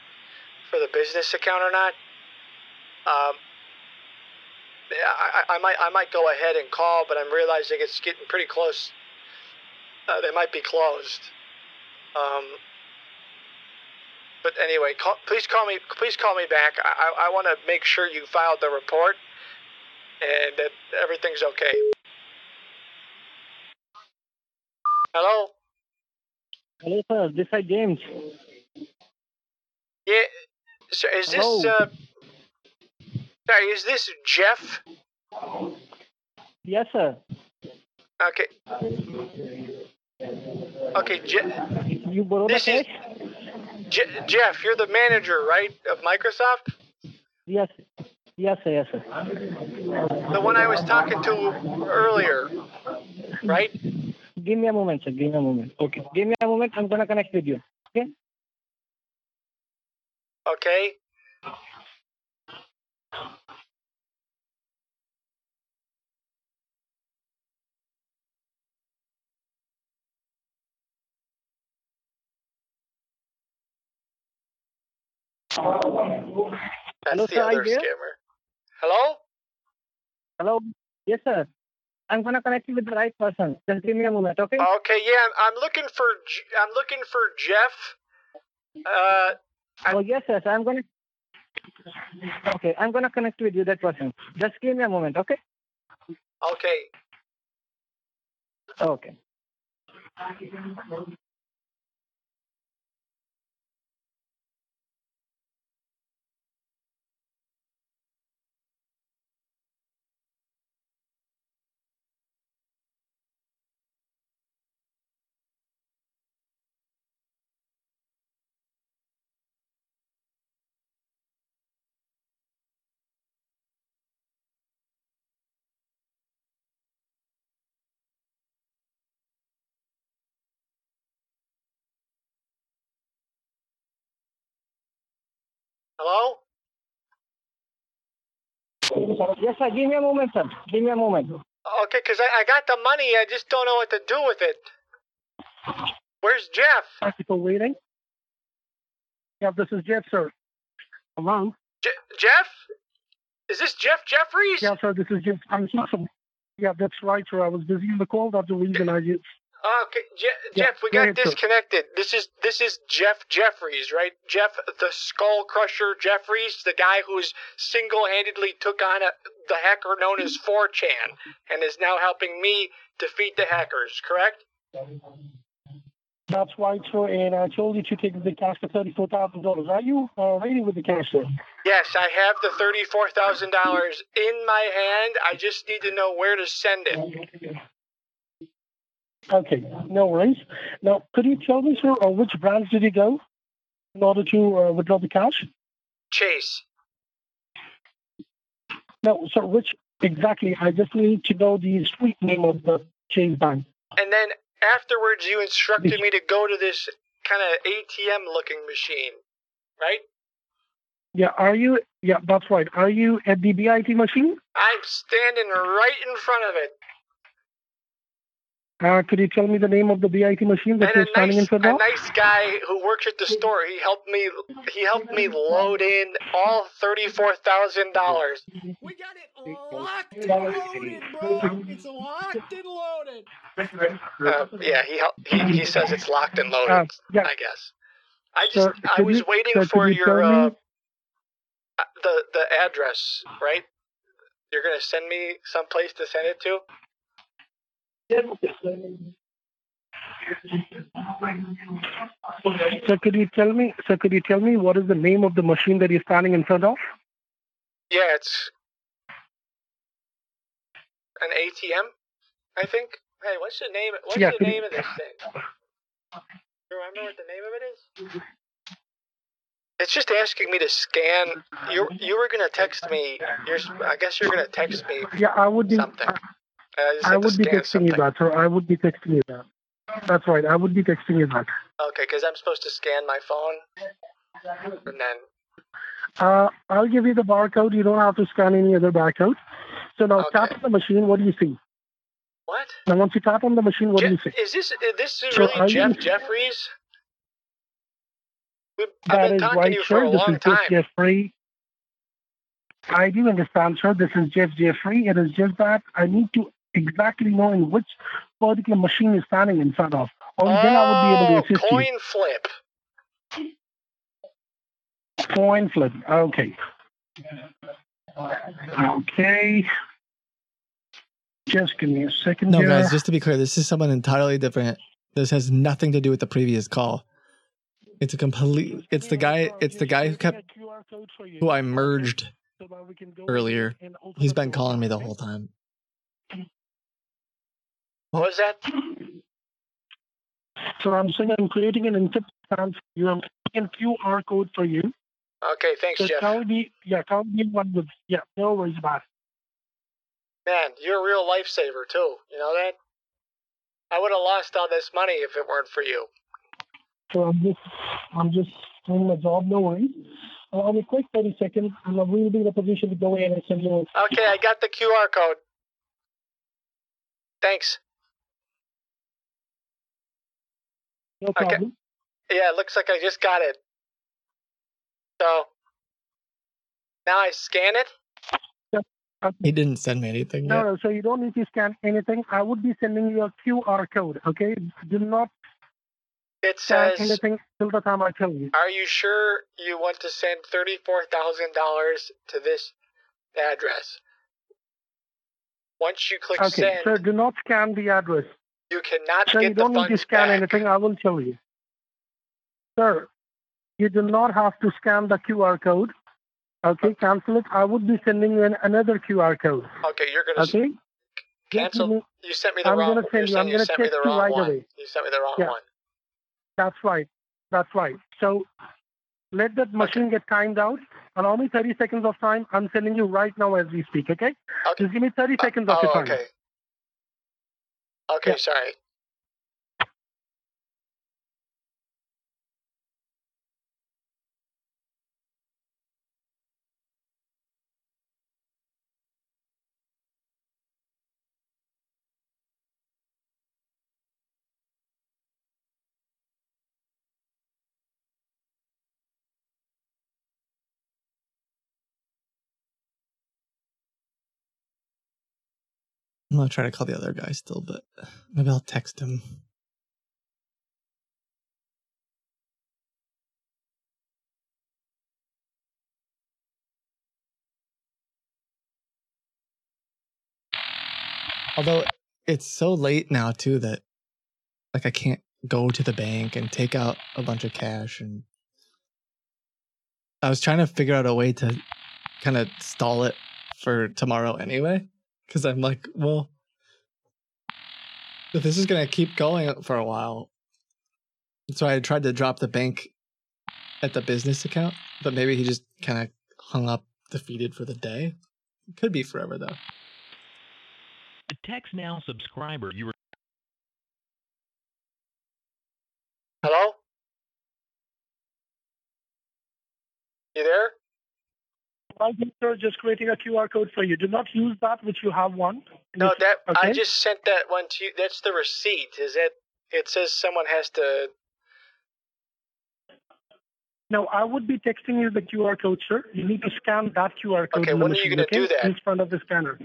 for the business account or not. Um, I, I I might I might go ahead and call, but I'm realizing it's getting pretty close. Uh, they might be closed. Um, but anyway, call, please call me. Please call me back. I I, want to make sure you filed the report and that everything's okay. Hello. Hello, sir. This is James. Yeah. So is this Hello. uh? Sorry, is this Jeff? Yes, sir. Okay. Okay, Je- You borrow the this is cash? Je- Jeff. You're the manager, right, of Microsoft? Yes. Yes, sir. Yes, sir. The one I was talking to earlier, right? Give me a moment, sir. Give me a moment. Okay. Give me a moment. I'm gonna connect with you. Okay. Okay. That's Hello, the sir. Other scammer. Hello? Hello. Yes, sir. I'm gonna connect you with the right person. Just give me a moment, okay? Okay, yeah, I'm, I'm looking for J- I'm looking for Jeff. Uh, oh, yes, yes. I'm gonna. Okay, I'm gonna connect with you that person. Just give me a moment, okay? okay. Okay. Hello? Yes, sir. Give me a moment, sir. Give me a moment. Okay, because I, I got the money, I just don't know what to do with it. Where's Jeff? Thank you waiting. Yeah, this is Jeff, sir. Hello? Je- Jeff? Is this Jeff Jeffries? Yeah, sir, this is Jeff. I'm so sorry. Yeah, that's right, sir. I was busy in the call. That's the reason I used. Okay, Je- Yeah, Jeff, we got disconnected. This is this is Jeff Jeffries, right? Jeff, the Skull Crusher Jeffries, the guy who's single-handedly took on a, the hacker known as 4chan and is now helping me defeat the hackers. Correct? That's right, sir. And I told you to take the cash for thirty-four thousand dollars. Are you uh, ready with the cash, sir? Yes, I have the thirty-four thousand dollars in my hand. I just need to know where to send it. Okay, no worries. Now, could you tell me, sir, uh, which branch did you go in order to uh, withdraw the cash? Chase. No, sir, which exactly? I just need to know the street name of the Chase Bank. And then afterwards, you instructed me to go to this kind of ATM-looking machine, right? Yeah, are you? Yeah, that's right. Are you at the BIT machine? I'm standing right in front of it. Uh, could you tell me the name of the BIT machine that and you're standing nice, in front a of? nice guy who works at the store. He helped me. He helped me load in all thirty-four thousand dollars. We got it locked and loaded, bro. It's locked and loaded. Uh, yeah, he helped. He, he says it's locked and loaded. Uh, yeah. I guess. I just Sir, I was you- waiting sir, for you your uh, uh, the the address, right? You're gonna send me someplace to send it to. So could you tell me? So could you tell me what is the name of the machine that you're standing in front of? Yeah, it's an ATM, I think. Hey, what's the name? What's Yeah, the could you- name of this thing? Do you remember what the name of it is? It's just asking me to scan. You you were gonna text me. You're, I guess you're gonna text me Yeah, I would something. I just I would be texting something. you that, sir. I would be texting you that. That's right. I would be texting you that. Okay, because I'm supposed to scan my phone, and then Uh, I'll give you the barcode. You don't have to scan any other barcode. So now tap on the machine. What do you see? what? Now once you tap on the machine, what do you see? Is this is this is So really Jeff you- Jeffries? We've, I've been is talking right, to you for sir. a This long is time. Jeff Jeffrey. I do understand, sir. This is Jeff Jeffrey. It is just that I need to exactly knowing which particular machine you're standing in front of. Only then I would be able Oh, to assist CoinFlip. Coin flip. Okay. Okay. Just give me a second No, here. guys, just to be clear, this is someone entirely different. This has nothing to do with the previous call. It's a complete. It's the guy. It's the guy who kept. Who I merged earlier. He's been calling me the whole time. What was that? So I'm saying I'm creating an encrypted account for you. I'm creating a QR code for you. Okay, thanks, So Jeff. yeah, count me one with, yeah, no worries about it. Man, you're a real lifesaver too. You know that? I would have lost all this money if it weren't for you. So I'm just, I'm just doing my job, no worries. Uh, I'll be quick, 30 seconds, and I will be in a position to go in and send you. Okay, I got the QR code. Thanks. No Okay. Yeah, it looks like I just got it. So now I scan it. Uh, he didn't send me anything No, yet. no, so you don't need to scan anything. I would be sending you a QR code, okay? Do not It scan says, anything till the time I tell you. "Are you sure you want to send thirty-four thousand dollars to this address?" Once you click Okay, send, so do not scan the address. You cannot So you get the don't need to scan back. anything. I will tell you. Sir, you do not have to scan the QR code. Okay, cancel it. I would be sending you an, another QR code. Okay, you're gonna s- Okay? cancel. You sent me the wrong one. I'm wrong. gonna send you. I'm gonna sent me the wrong right one. away. You sent me the wrong Yeah. one. That's right. That's right. So let that machine get timed out. Allow me 30 seconds of time. I'm sending you right now as we speak, okay? okay. Just give me 30 uh, seconds of Oh, your time. okay. Okay, sorry. I'm gonna try to call the other guy still, but maybe I'll text him. Although it's so late now too that like I can't go to the bank and take out a bunch of cash and I was trying to figure out a way to kind of stall it for tomorrow anyway cuz I'm like, well, if this is going to keep going for a while. So I tried to drop the bank at the business account, but maybe he just kind of hung up defeated for the day. It could be forever though. The TextNow subscriber you were Hello? You there? Sir, just creating a QR code for you. Do not use that which you have one. No, that I just sent that one to you. That's the receipt. Is that? It says someone has to. No, I would be texting you the QR code, sir. You need to scan that QR code. Okay, in the are you machine, gonna do that? In front of the scanner.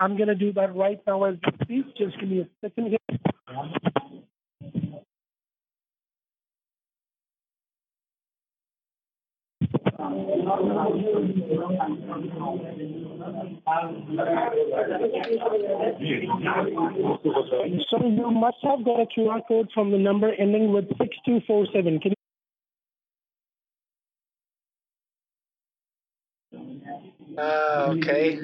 I'm gonna do that right now as we speak. Just give me a second here. So you must have got a QR code from the number ending with 6247. Can Uh, okay.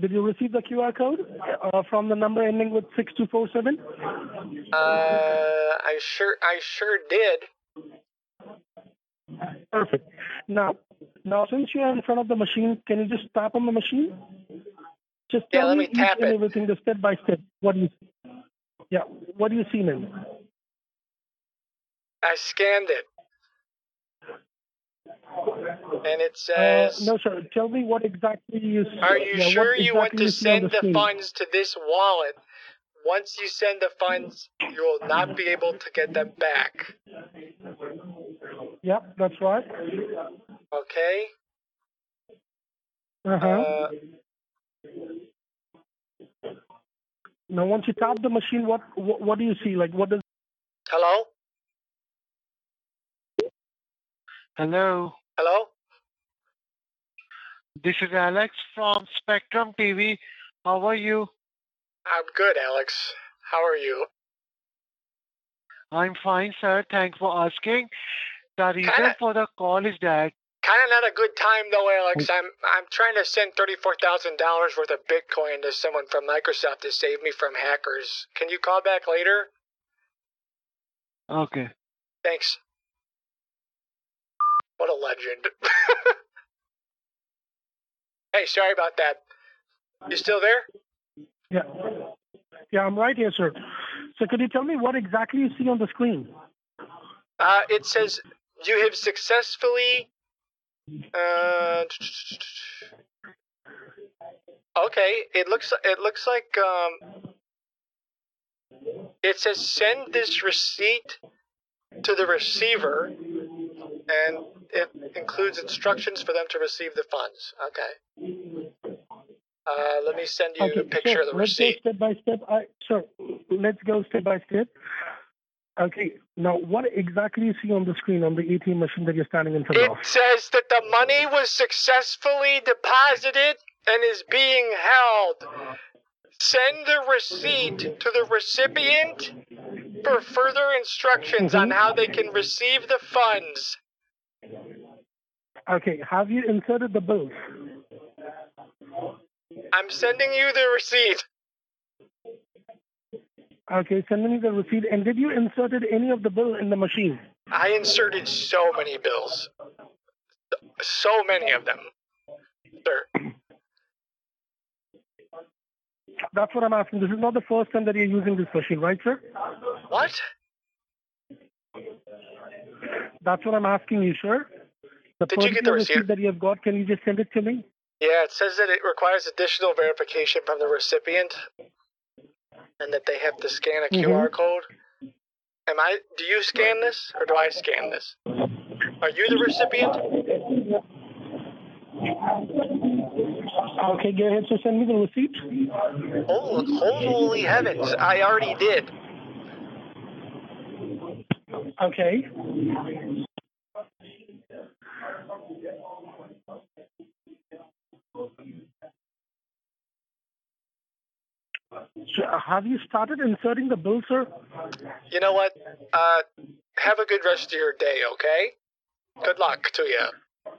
Did you receive the QR code uh, from the number ending with 6247? Uh, I sure, I sure did. Perfect. Now, now since you are in front of the machine, can you just tap on the machine? Just Yeah, tell me each tap and it. everything, the step by step. What do you? Yeah, what do you see, man? I scanned it, and it Uh, says. no, sir. Tell me what exactly you. s- Are you yeah, sure you want to see send the screen? funds to this wallet? Once you send the funds, you will not be able to get them back. Yeah, that's right. Okay? Uh-huh. Uh, now, once you tap the machine, what, what what do you see? Like, what does? hello? Hello, Hello? this is Alex from Spectrum TV. How are you? I'm good, Alex. How are you? I'm fine, sir. Thanks for asking. The reason Kinda- for the call is that Kind of not a good time though, Alex. I'm I'm trying to send thirty-four thousand dollars worth of Bitcoin to someone from Microsoft to save me from hackers. Can you call back later? okay. Thanks. What a legend. hey, sorry about that. You still there? Yeah, yeah, I'm right here, sir. So, could you tell me what exactly you see on the screen? Uh, it says you have successfully. Uh, okay, it looks it looks like um. It says send this receipt to the receiver, and it includes instructions for them to receive the funds. Okay. Uh, let me send you okay, a picture of the receipt. let's go step by step. I, sure, let's go step by step. Okay, now what exactly you see on the screen on the ATM machine that you're standing in front It of? It says that the money was successfully deposited and is being held. Send the receipt to the recipient for further instructions on mm-hmm. how they can receive the funds. Okay, have you inserted the bills? I'm sending you the receipt. Okay, send me the receipt. And did you inserted any of the bill in the machine? I inserted so many bills. So many of them. Sir. That's what I'm asking. This is not the first time that you're using this machine, right, sir? What? That's what I'm asking you, sir. The Did you get the particular receipt? that you have got, can you just send it to me? Yeah, it says that it requires additional verification from the recipient and that they have to scan a mm-hmm. QR code. Am I do you scan this or do I scan this? Are you the recipient? Okay, go ahead. So send me the receipt. Oh, holy heavens. I already did. Okay. Have you started inserting the bill, sir? You know what? Uh, have a good rest of your day, okay? Good luck to you.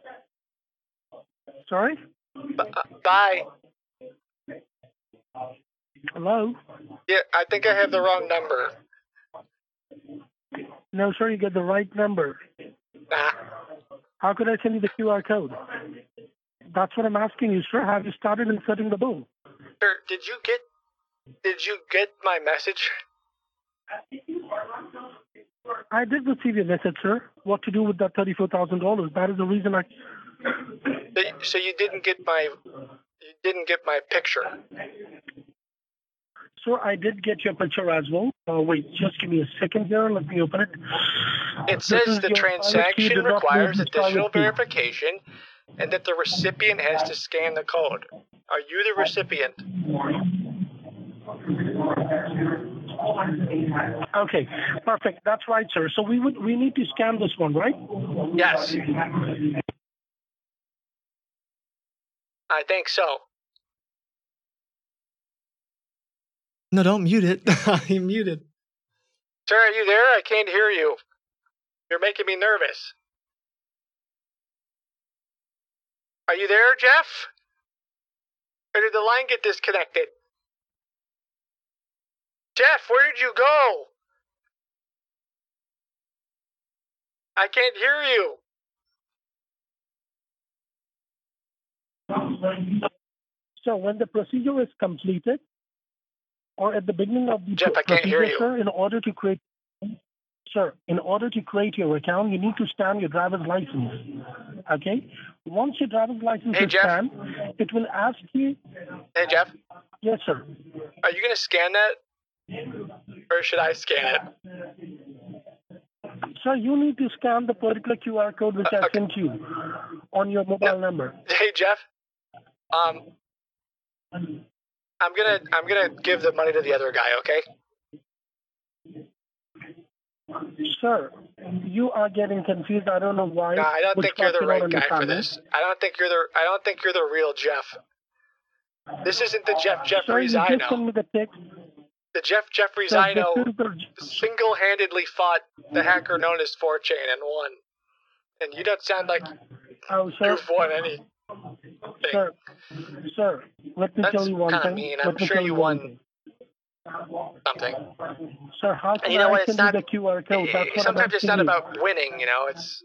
Sorry? B- uh, bye. Hello? Yeah, I think I have the wrong number. No, sir, you get the right number. Nah. How could I send you the QR code? That's what I'm asking you, sir. Have you started inserting the bill? Sir, did you get did you get my message? I did receive your message, sir. What to do with that thirty-four thousand dollars? That is the reason I. So- So you didn't get my you didn't get my picture. Sir, I did get your picture as well. Uh, wait, just give me a second here. Let me open it. It says the transaction privacy, do not requires additional verification and that the recipient has to scan the code. Are you the recipient? Okay, perfect. That's right, sir. So we would we need to scan this one, right? Yes. I think so. No, don't mute it. he muted. Sir, are you there? I can't hear you. You're making me nervous. Are you there, Jeff? Or did the line get disconnected? Jeff, where did you go? I can't hear you. So when the procedure is completed, or at the beginning of the Jeff, I can't hear procedure, you. sir, in order to create, sir, in order to create your account, you need to scan your driver's license. Okay. Once your driver's license Hey, is Jeff. scanned, it will ask you. Hey, Jeff, Yes, sir. are you going to scan that? Or should I scan it? Sir, you need to scan the particular QR code which I sent you on your mobile number. Hey, Jeff. Um, I'm gonna I'm gonna give the money to the other guy. Okay. Sir, you are getting confused. I don't know why. No, I don't think you're the right guy for this. I don't think you're the I don't think you're the real Jeff. This isn't the Jeff Sir, you Jeffries I know. me the text. The Jeff Jeffries I know single-handedly fought the hacker known as 4chan and won. And you don't sound like Oh, sir. you've won any. Sir, sir, let me That's tell you one thing. mean. I'm me sure you won something. Sir, how And can you know I what? It's not. the QR code? That's what Sometimes it's not you. about winning. You know, it's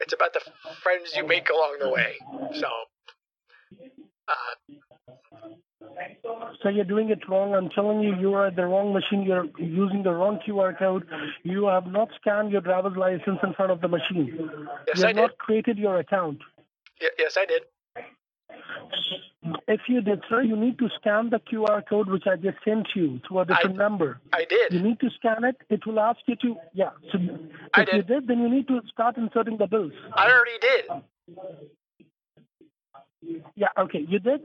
it's about the friends you make along the way. So. Uh, So you're doing it wrong. I'm telling you, you are at the wrong machine. You're using the wrong QR code. You have not scanned your driver's license in front of the machine. Yes, you I have did. not created your account. y- yes, I did. If you did, sir, you need to scan the QR code which I just sent you to a different number. I did. You need to scan it. It will ask you to, yeah. So I if you did, then you need to start inserting the bills. I already did. Yeah, okay, you did?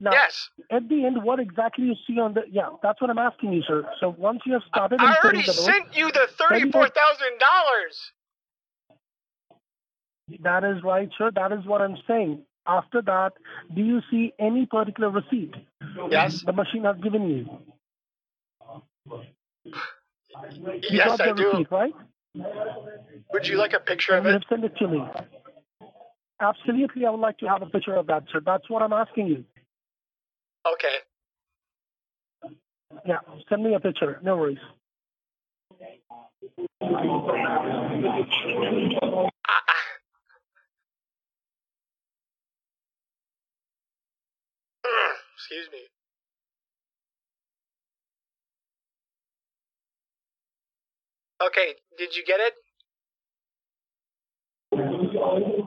Now, Yes. at the end, what exactly you see on the, yeah, that's what I'm asking you, sir. So once you have started I already the sent you the thirty-four thousand dollars. That is right, sir. That is what I'm saying. After that, do you see any particular receipt? Yes. The machine has given you. You Yes, I do. receipt, right? Would you like a picture of You it? sent it to me. Absolutely, I would like to have a picture of that, sir. That's what I'm asking you. Okay. Yeah, send me a picture. No worries. Excuse me. Okay, did you get it?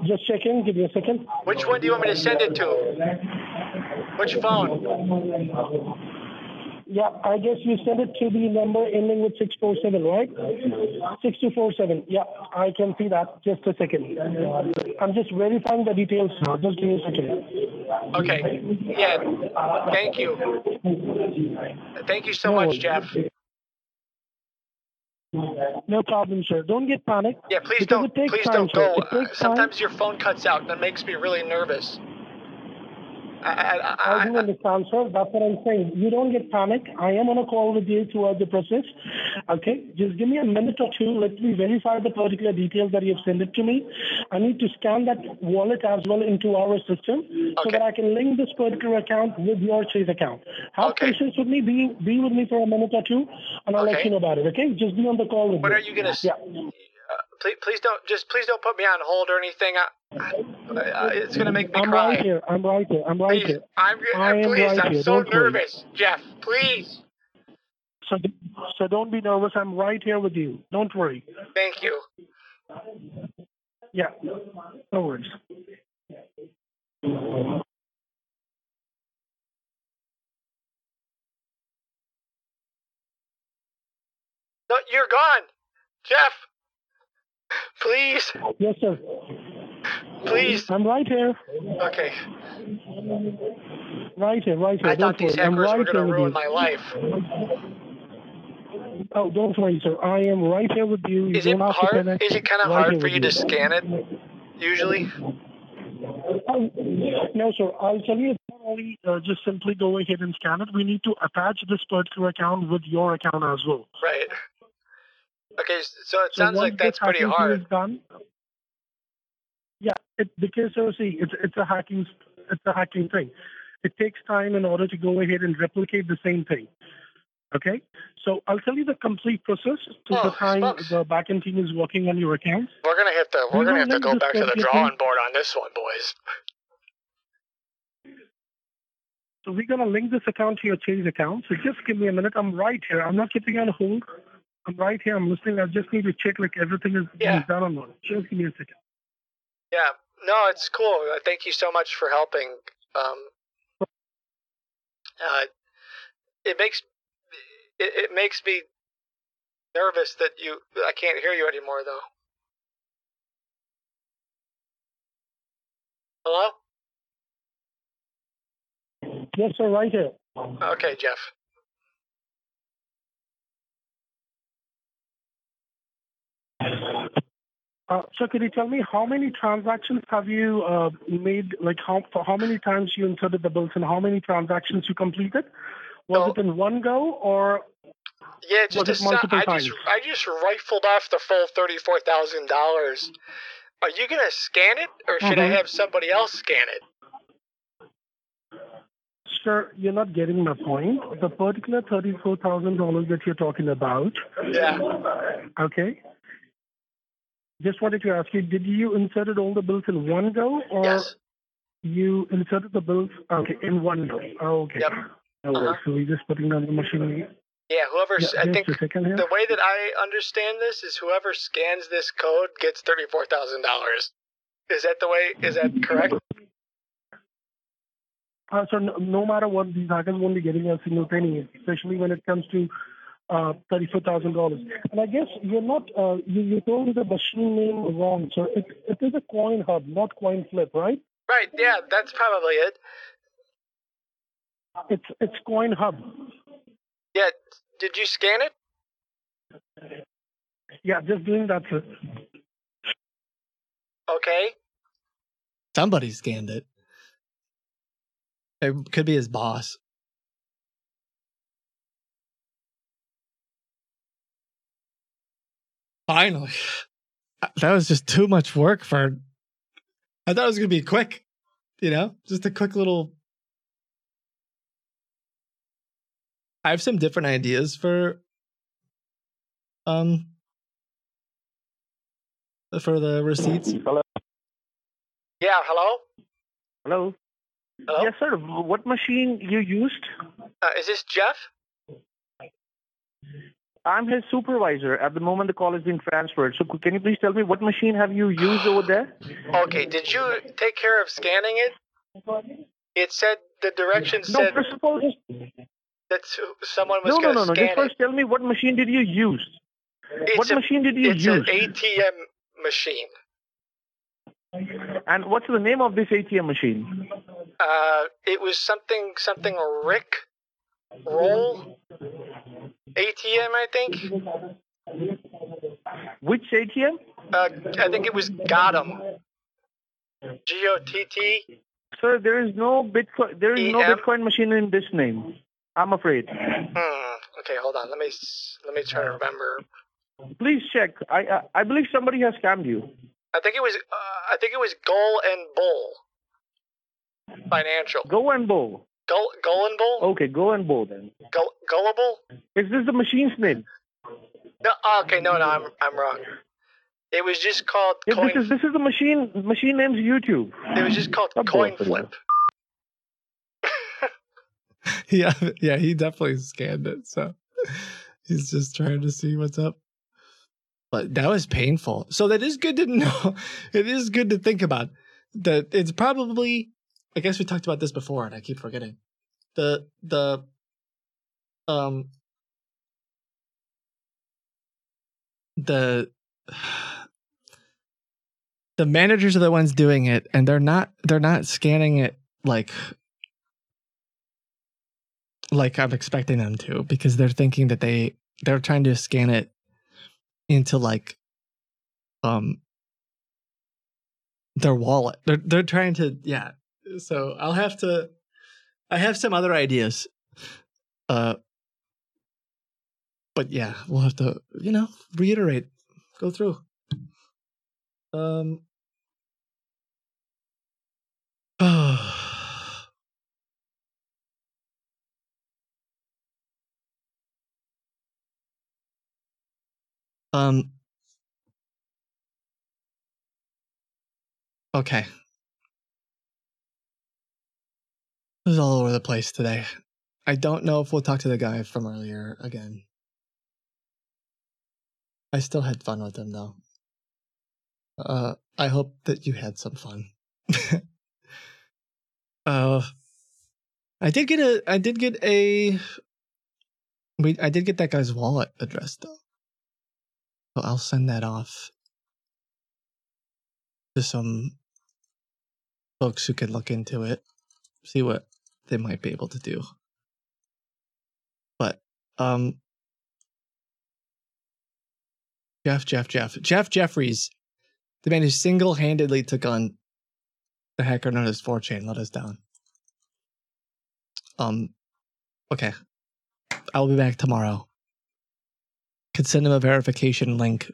Just checking. Give me a second. Which one do you want me to send it to? Which phone? Yeah, I guess you sent it to the number ending with 647, right? 6247. Yeah, I can see that. Just a second. I'm just verifying the details now. Just give me a second. Okay. Yeah. Thank you. Thank you so No much. Jeff. No problem, sir. Don't get panicked. Yeah, please because don't. Please time, don't go. Uh, Sometimes your phone cuts out, and that makes me really nervous. I, I do understand, sir. That's what I'm saying. You don't get panic. I am on a call with you throughout the process. Okay, just give me a minute or two. Let me verify the particular details that you've sent it to me. I need to scan that wallet as well into our system so that I can link this particular account with your Chase account. Have patience with me. Be be with me for a minute or two, and I'll let Okay. you know about it. Okay, just be on the call with What me. are you gonna? Yeah. Uh, please, please don't just please don't put me on hold or anything. I, I, it's gonna make me I'm cry. right here. I'm right here. I'm right here. I'm I am please. right I'm here. so Don't worry. Jeff. Please. So, so don't be nervous. I'm right here with you. Don't worry. Thank you. Yeah. No worries. No, you're gone, Jeff. Please, Yes, sir. Please. I'm right here. Okay. Right here. Right here. I thought these hackers right were here gonna with ruin you. my life. Oh, don't worry, sir. I am right here with you. You Is it to hard? Is it kind of Right hard for with you to scan it? Usually. Oh, no, sir. I'll tell you, only uh, just simply go ahead and scan it. We need to attach this particular account with your account as well. Right. Okay, so it So sounds like that's pretty hard. Done, it, because see, it's it's a hacking it's a hacking thing. It takes time in order to go ahead and replicate the same thing. Okay, so I'll tell you the complete process. So Oh, the time the backend team is working on your account. We're gonna have to. We We're gonna will have to go back to the drawing board on this one, boys. So we're gonna link this account to your Chase account. So just give me a minute. I'm right here. I'm not keeping on hold. I'm right here. I'm listening. I just need to check like everything is Yeah. is done or not. Just give me a second. Yeah. No, it's cool. Uh, Thank you so much for helping. Um. Uh, it makes it, it makes me nervous that you. I can't hear you anymore, though. Hello. Yes, sir. Right here. Okay, Jeff. Uh, so could you tell me how many transactions have you uh, made? Like how for how many times you inserted the bills and how many transactions you completed? Was it in one go or Yeah, just it multiple I times? just I just rifled off the full thirty-four thousand dollars. Are you gonna scan it, or should I Mhm. have somebody else scan it? Sir, you're not getting my point. The particular thirty-four thousand dollars that you're talking about. Yeah. Okay. Just wanted to ask you: Did you inserted all the bills in one go, or Yes. you inserted the bills? Okay, in one go. Okay. Yep. No worries. So we're just putting down the machine. Yeah, whoever Yeah, I think the way that I understand this is whoever scans this code gets thirty-four thousand dollars. Is that the way? Is that correct? Uh, so no, no matter what, these hackers won't be getting a single penny, especially when it comes to uh, thirty-four thousand dollars. And I guess you're not. Uh, you, you told me the machine name wrong, So It, it is a Coinhub, not CoinFlip, right? Right. Yeah, that's probably it. It's it's Coinhub. Yeah. Did you scan it? Yeah, just doing that, sir. Okay. Somebody scanned it. It could be his boss. Finally. That was just too much work for. I thought it was going to be quick. You know, just a quick little. I have some different ideas for. Um. For the receipts. Hello. Yeah. Hello. Hello. Hello? Yes, sir. What machine you used? Uh, is this Jeff? I'm his supervisor. At the moment, the call is being transferred. So, can you please tell me what machine have you used over there? Okay. Did you take care of scanning it? It said the directions No, said first of all, just that someone was no, no, going to no, no. Just first tell me what machine did you use? it. what a- machine did you it's use? It's an ATM machine. And what's the name of this ATM machine? Uh, it was something something Rick Roll ATM, I think. Which ATM? Uh, I think it was Gotham. G O T T. Sir, there is no Bitcoin. There is no Bitcoin machine in this name. I'm afraid. Hmm. Okay, hold on. Let me let me try to remember. Please check. I I, I believe somebody has scammed you. I think it was uh, I think it was Gull and Bull Financial. Go and Bull. Gull Gull. Okay, go then. Gull, gullible. Is this the machine's name? No. Okay. No. No. I'm I'm wrong. It was just called Yeah, coin. this is this is the machine. Machine name's YouTube. It was just called Not CoinFlip. yeah, yeah, he definitely scanned it. So he's just trying to see what's up. But that was painful. So that is good to know. It is good to think about that. It's probably. I guess we talked about this before, and I keep forgetting. The the um the the managers are the ones doing it and they're not they're not scanning it like like I'm expecting them to because they're thinking that they they're trying to scan it into like um their wallet. They're they're trying to yeah. So I'll have to I have some other ideas. Uh but yeah, we'll have to, you know, reiterate, go through. Um Um Okay. This is all over the place today. I don't know if we'll talk to the guy from earlier again. I still had fun with him though. Uh I hope that you had some fun. uh I did get a I did get a we I did get that guy's wallet address though. So I'll send that off to some folks who could look into it, see what they might be able to do. But um Jeff, Jeff, Jeff. Jeff Jeffries, the man who single handedly took on the hacker known as 4chan, let us down. Um okay. I'll be back tomorrow. Could send him a verification link.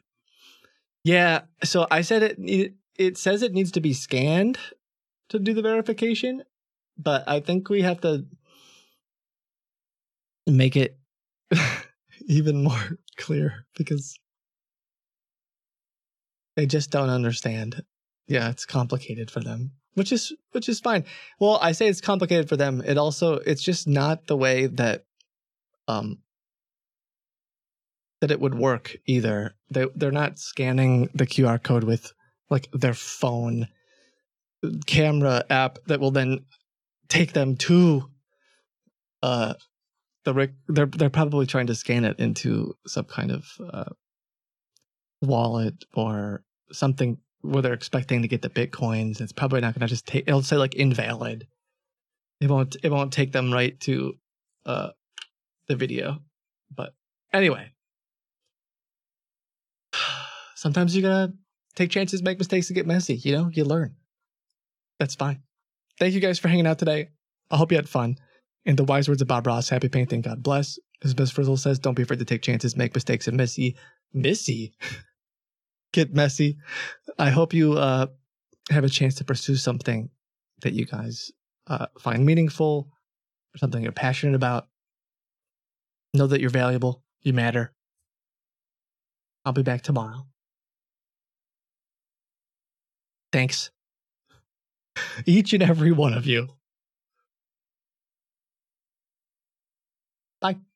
Yeah, so I said it it says it needs to be scanned to do the verification, but I think we have to make it even more clear because they just don't understand. Yeah, it's complicated for them, which is which is fine. Well, I say it's complicated for them. It also it's just not the way that um that it would work either. They they're not scanning the QR code with like their phone camera app that will then take them to uh the they're they're probably trying to scan it into some kind of uh wallet or something where they're expecting to get the bitcoins. It's probably not going to just take. It'll say like invalid. It won't. It won't take them right to uh the video. But anyway, sometimes you gotta take chances, make mistakes, and get messy. You know, you learn. That's fine. Thank you guys for hanging out today. I hope you had fun. In the wise words of Bob Ross, happy painting, God bless. As Miss Frizzle says, don't be afraid to take chances, make mistakes, and messy. Missy? Get messy. I hope you uh, have a chance to pursue something that you guys uh, find meaningful, or something you're passionate about. Know that you're valuable, you matter. I'll be back tomorrow. Thanks. Each and every one of you. Bye.